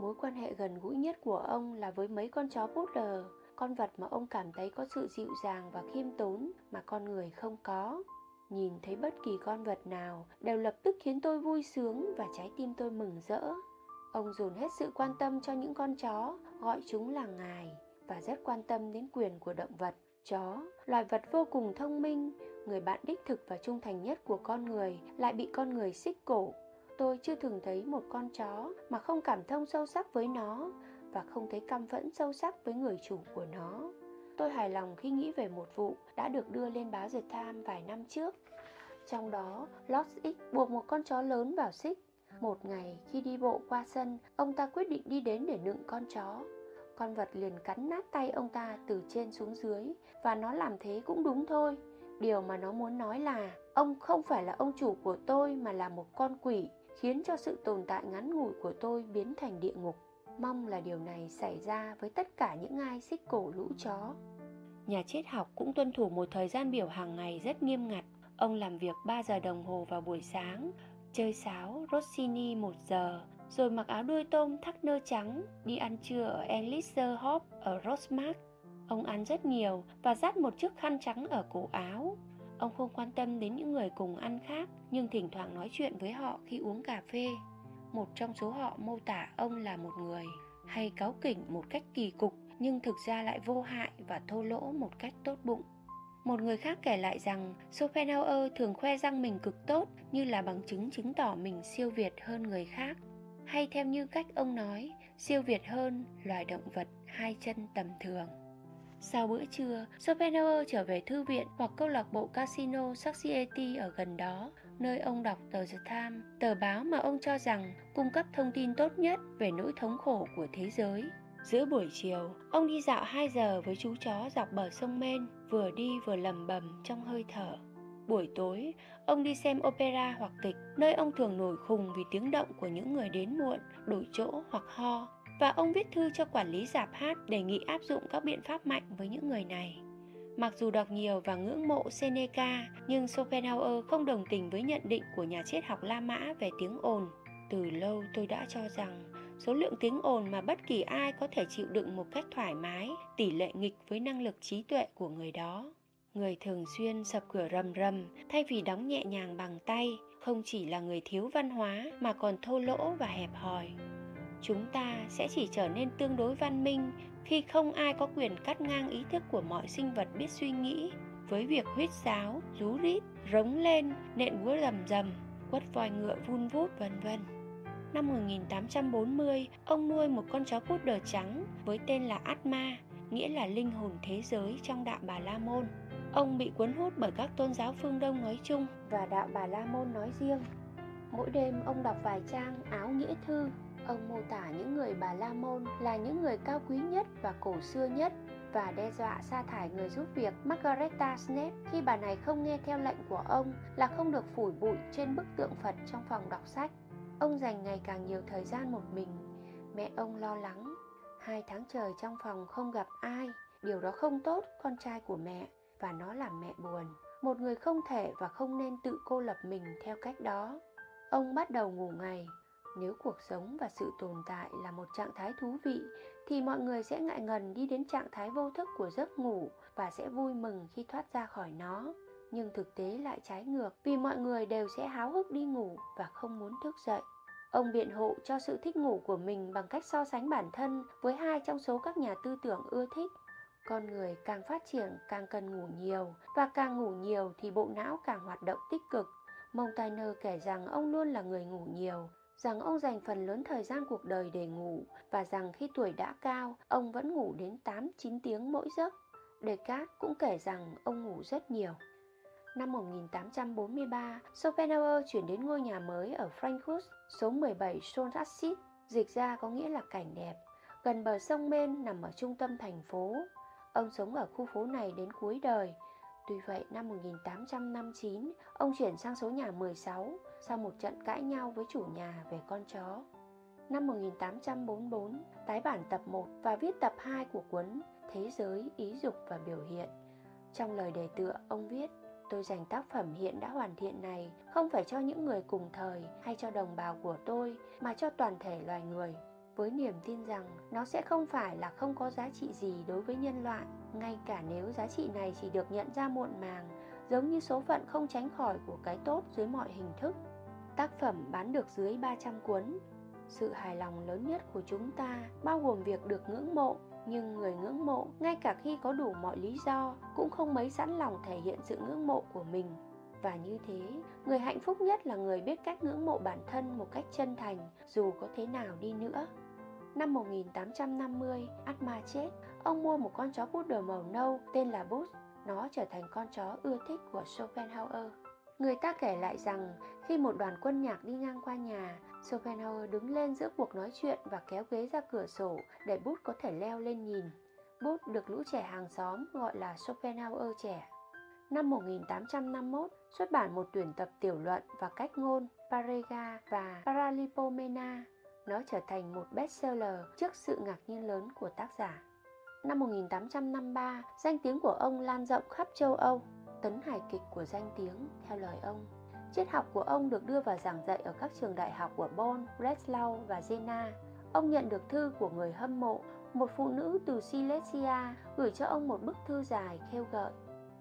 Mối quan hệ gần gũi nhất của ông là với mấy con chó poodle, con vật mà ông cảm thấy có sự dịu dàng và khiêm tốn mà con người không có. Nhìn thấy bất kỳ con vật nào đều lập tức khiến tôi vui sướng và trái tim tôi mừng rỡ. Ông dồn hết sự quan tâm cho những con chó, gọi chúng là ngài và rất quan tâm đến quyền của động vật. Chó, loài vật vô cùng thông minh, người bạn đích thực và trung thành nhất của con người lại bị con người xích cổ Tôi chưa từng thấy một con chó mà không cảm thông sâu sắc với nó và không thấy căm phẫn sâu sắc với người chủ của nó. Tôi hài lòng khi nghĩ về một vụ đã được đưa lên báo The Times vài năm trước. Trong đó, Lost X buộc một con chó lớn vào xích. Một ngày khi đi bộ qua sân, ông ta quyết định đi đến để nựng con chó. Con vật liền cắn nát tay ông ta từ trên xuống dưới và nó làm thế cũng đúng thôi. Điều mà nó muốn nói là ông không phải là ông chủ của tôi mà là một con quỷ khiến cho sự tồn tại ngắn ngủi của tôi biến thành địa ngục. Mong là điều này xảy ra với tất cả những ai xích cổ lũ chó. Nhà triết học cũng tuân thủ một thời gian biểu hàng ngày rất nghiêm ngặt. Ông làm việc 3 giờ đồng hồ vào buổi sáng, chơi sáo Rossini 1 giờ, rồi mặc áo đuôi tôm thắt nơ trắng, đi ăn trưa ở Elixir Hop ở Rosmark. Ông ăn rất nhiều và dắt một chiếc khăn trắng ở cổ áo. Ông không quan tâm đến những người cùng ăn khác, nhưng thỉnh thoảng nói chuyện với họ khi uống cà phê. một trong số họ mô tả ông là một người hay cáu kỉnh một cách kỳ cục nhưng thực ra lại vô hại và thô lỗ một cách tốt bụng. Một người khác kể lại rằng Schopenhauer thường khoe răng mình cực tốt như là bằng chứng chứng tỏ mình siêu việt hơn người khác. Hay theo như cách ông nói, siêu việt hơn loài động vật hai chân tầm thường. Sau bữa trưa, Schopenhauer trở về thư viện hoặc câu lạc bộ Casino Society ở gần đó, nơi ông đọc tờ The Times, tờ báo mà ông cho rằng cung cấp thông tin tốt nhất về nỗi thống khổ của thế giới. Giữa buổi chiều, ông đi dạo 2 giờ với chú chó dọc bờ sông Men, vừa đi vừa lầm bầm trong hơi thở. Buổi tối, ông đi xem opera hoặc kịch, nơi ông thường nổi khùng vì tiếng động của những người đến muộn, đổi chỗ hoặc ho. Và ông viết thư cho quản lý dạp hát đề nghị áp dụng các biện pháp mạnh với những người này. Mặc dù đọc nhiều và ngưỡng mộ Seneca, nhưng Schopenhauer không đồng tình với nhận định của nhà triết học La Mã về tiếng ồn. Từ lâu tôi đã cho rằng số lượng tiếng ồn mà bất kỳ ai có thể chịu đựng một cách thoải mái tỷ lệ nghịch với năng lực trí tuệ của người đó người thường xuyên sập cửa rầm rầm thay vì đóng nhẹ nhàng bằng tay không chỉ là người thiếu văn hóa mà còn thô lỗ và hẹp hòi chúng ta sẽ chỉ trở nên tương đối văn minh khi không ai có quyền cắt ngang ý thức của mọi sinh vật biết suy nghĩ với việc huyết sáo rú rít rống lên nện búa rầm rầm quất voi ngựa vun vút vân vân năm 1840, ông nuôi một con chó poodle trắng với tên là Atma, nghĩa là linh hồn thế giới trong đạo Bà La Môn. Ông bị cuốn hút bởi các tôn giáo phương Đông nói chung và đạo Bà La Môn nói riêng. Mỗi đêm ông đọc vài trang áo nghĩa thư. Ông mô tả những người Bà La Môn là những người cao quý nhất và cổ xưa nhất và đe dọa sa thải người giúp việc Margareta Snape khi bà này không nghe theo lệnh của ông là không được phủi bụi trên bức tượng Phật trong phòng đọc sách. Ông dành ngày càng nhiều thời gian một mình. Mẹ ông lo lắng. Hai tháng trời trong phòng không gặp ai. Điều đó không tốt, con trai của mẹ và nó làm mẹ buồn. Một người không thể và không nên tự cô lập mình theo cách đó. Ông bắt đầu ngủ ngày. Nếu cuộc sống và sự tồn tại là một trạng thái thú vị thì mọi người sẽ ngại ngần đi đến trạng thái vô thức của giấc ngủ và sẽ vui mừng khi thoát ra khỏi nó nhưng thực tế lại trái ngược vì mọi người đều sẽ háo hức đi ngủ và không muốn thức dậy. Ông biện hộ cho sự thích ngủ của mình bằng cách so sánh bản thân với hai trong số các nhà tư tưởng ưa thích. Con người càng phát triển càng cần ngủ nhiều và càng ngủ nhiều thì bộ não càng hoạt động tích cực. Montaigne kể rằng ông luôn là người ngủ nhiều, rằng ông dành phần lớn thời gian cuộc đời để ngủ và rằng khi tuổi đã cao, ông vẫn ngủ đến 8-9 tiếng mỗi giấc. Descartes cũng kể rằng ông ngủ rất nhiều. Năm 1843, Schopenhauer chuyển đến ngôi nhà mới ở Frankfurt, số 17 Schonassit, dịch ra có nghĩa là cảnh đẹp, gần bờ sông Men nằm ở trung tâm thành phố. Ông sống ở khu phố này đến cuối đời. Tuy vậy, năm 1859, ông chuyển sang số nhà 16 sau một trận cãi nhau với chủ nhà về con chó. Năm 1844, tái bản tập 1 và viết tập 2 của cuốn Thế giới, ý dục và biểu hiện. Trong lời đề tựa, ông viết Tôi dành tác phẩm hiện đã hoàn thiện này không phải cho những người cùng thời hay cho đồng bào của tôi mà cho toàn thể loài người với niềm tin rằng nó sẽ không phải là không có giá trị gì đối với nhân loại ngay cả nếu giá trị này chỉ được nhận ra muộn màng giống như số phận không tránh khỏi của cái tốt dưới mọi hình thức tác phẩm bán được dưới 300 cuốn sự hài lòng lớn nhất của chúng ta bao gồm việc được ngưỡng mộ nhưng người ngưỡng mộ ngay cả khi có đủ mọi lý do cũng không mấy sẵn lòng thể hiện sự ngưỡng mộ của mình và như thế người hạnh phúc nhất là người biết cách ngưỡng mộ bản thân một cách chân thành dù có thế nào đi nữa Năm 1850, Atma chết, ông mua một con chó poodle màu nâu tên là Boots. Nó trở thành con chó ưa thích của Schopenhauer. Người ta kể lại rằng khi một đoàn quân nhạc đi ngang qua nhà, Schopenhauer đứng lên giữa cuộc nói chuyện và kéo ghế ra cửa sổ để bút có thể leo lên nhìn. Bút được lũ trẻ hàng xóm gọi là Schopenhauer trẻ. Năm 1851, xuất bản một tuyển tập tiểu luận và cách ngôn Parega và Paralipomena. Nó trở thành một bestseller trước sự ngạc nhiên lớn của tác giả. Năm 1853, danh tiếng của ông lan rộng khắp châu Âu. Tấn hài kịch của danh tiếng, theo lời ông, Triết học của ông được đưa vào giảng dạy ở các trường đại học của Bonn, Breslau và Jena. Ông nhận được thư của người hâm mộ, một phụ nữ từ Silesia gửi cho ông một bức thư dài kêu gợi.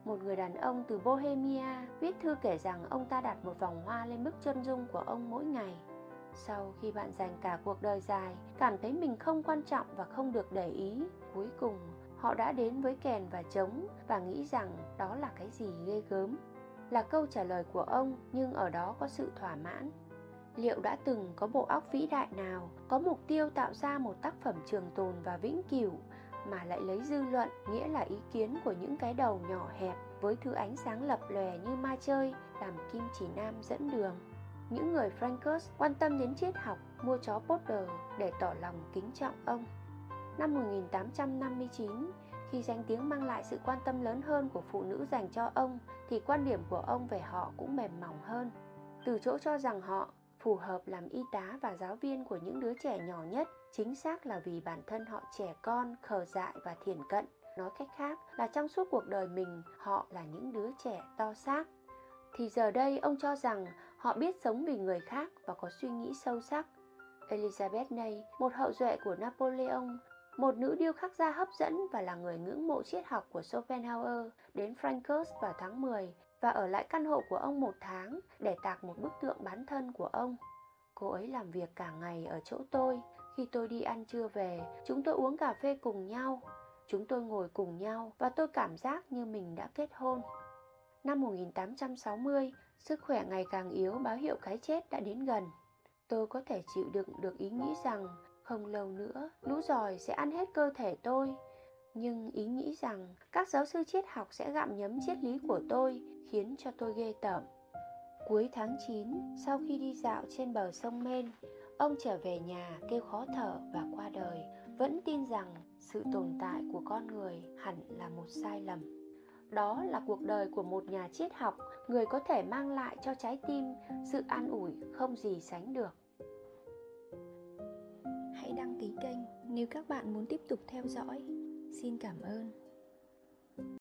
Một người đàn ông từ Bohemia viết thư kể rằng ông ta đặt một vòng hoa lên bức chân dung của ông mỗi ngày. sau khi bạn dành cả cuộc đời dài cảm thấy mình không quan trọng và không được để ý cuối cùng họ đã đến với kèn và trống và nghĩ rằng đó là cái gì ghê gớm là câu trả lời của ông nhưng ở đó có sự thỏa mãn. Liệu đã từng có bộ óc vĩ đại nào, có mục tiêu tạo ra một tác phẩm trường tồn và vĩnh cửu mà lại lấy dư luận, nghĩa là ý kiến của những cái đầu nhỏ hẹp với thứ ánh sáng lập lòe như ma chơi, làm kim chỉ nam dẫn đường? Những người Frankers quan tâm đến triết học, mua chó Potter để tỏ lòng kính trọng ông. Năm 1859 khi danh tiếng mang lại sự quan tâm lớn hơn của phụ nữ dành cho ông, thì quan điểm của ông về họ cũng mềm mỏng hơn. Từ chỗ cho rằng họ phù hợp làm y tá và giáo viên của những đứa trẻ nhỏ nhất, chính xác là vì bản thân họ trẻ con, khờ dại và thiển cận. Nói cách khác là trong suốt cuộc đời mình, họ là những đứa trẻ to xác. Thì giờ đây, ông cho rằng họ biết sống vì người khác và có suy nghĩ sâu sắc. Elizabeth ney, một hậu duệ của napoleon một nữ điêu khắc gia hấp dẫn và là người ngưỡng mộ triết học của Schopenhauer đến Frankfurt vào tháng 10 và ở lại căn hộ của ông một tháng để tạc một bức tượng bán thân của ông. Cô ấy làm việc cả ngày ở chỗ tôi. Khi tôi đi ăn trưa về, chúng tôi uống cà phê cùng nhau. Chúng tôi ngồi cùng nhau và tôi cảm giác như mình đã kết hôn. Năm 1860, sức khỏe ngày càng yếu báo hiệu cái chết đã đến gần. Tôi có thể chịu đựng được ý nghĩ rằng không lâu nữa lũ giỏi sẽ ăn hết cơ thể tôi nhưng ý nghĩ rằng các giáo sư triết học sẽ gặm nhấm triết lý của tôi khiến cho tôi ghê tởm. Cuối tháng 9, sau khi đi dạo trên bờ sông Men, ông trở về nhà kêu khó thở và qua đời, vẫn tin rằng sự tồn tại của con người hẳn là một sai lầm. Đó là cuộc đời của một nhà triết học, người có thể mang lại cho trái tim sự an ủi không gì sánh được. Đăng ký kênh nếu các bạn muốn tiếp tục theo dõi. Xin cảm ơn.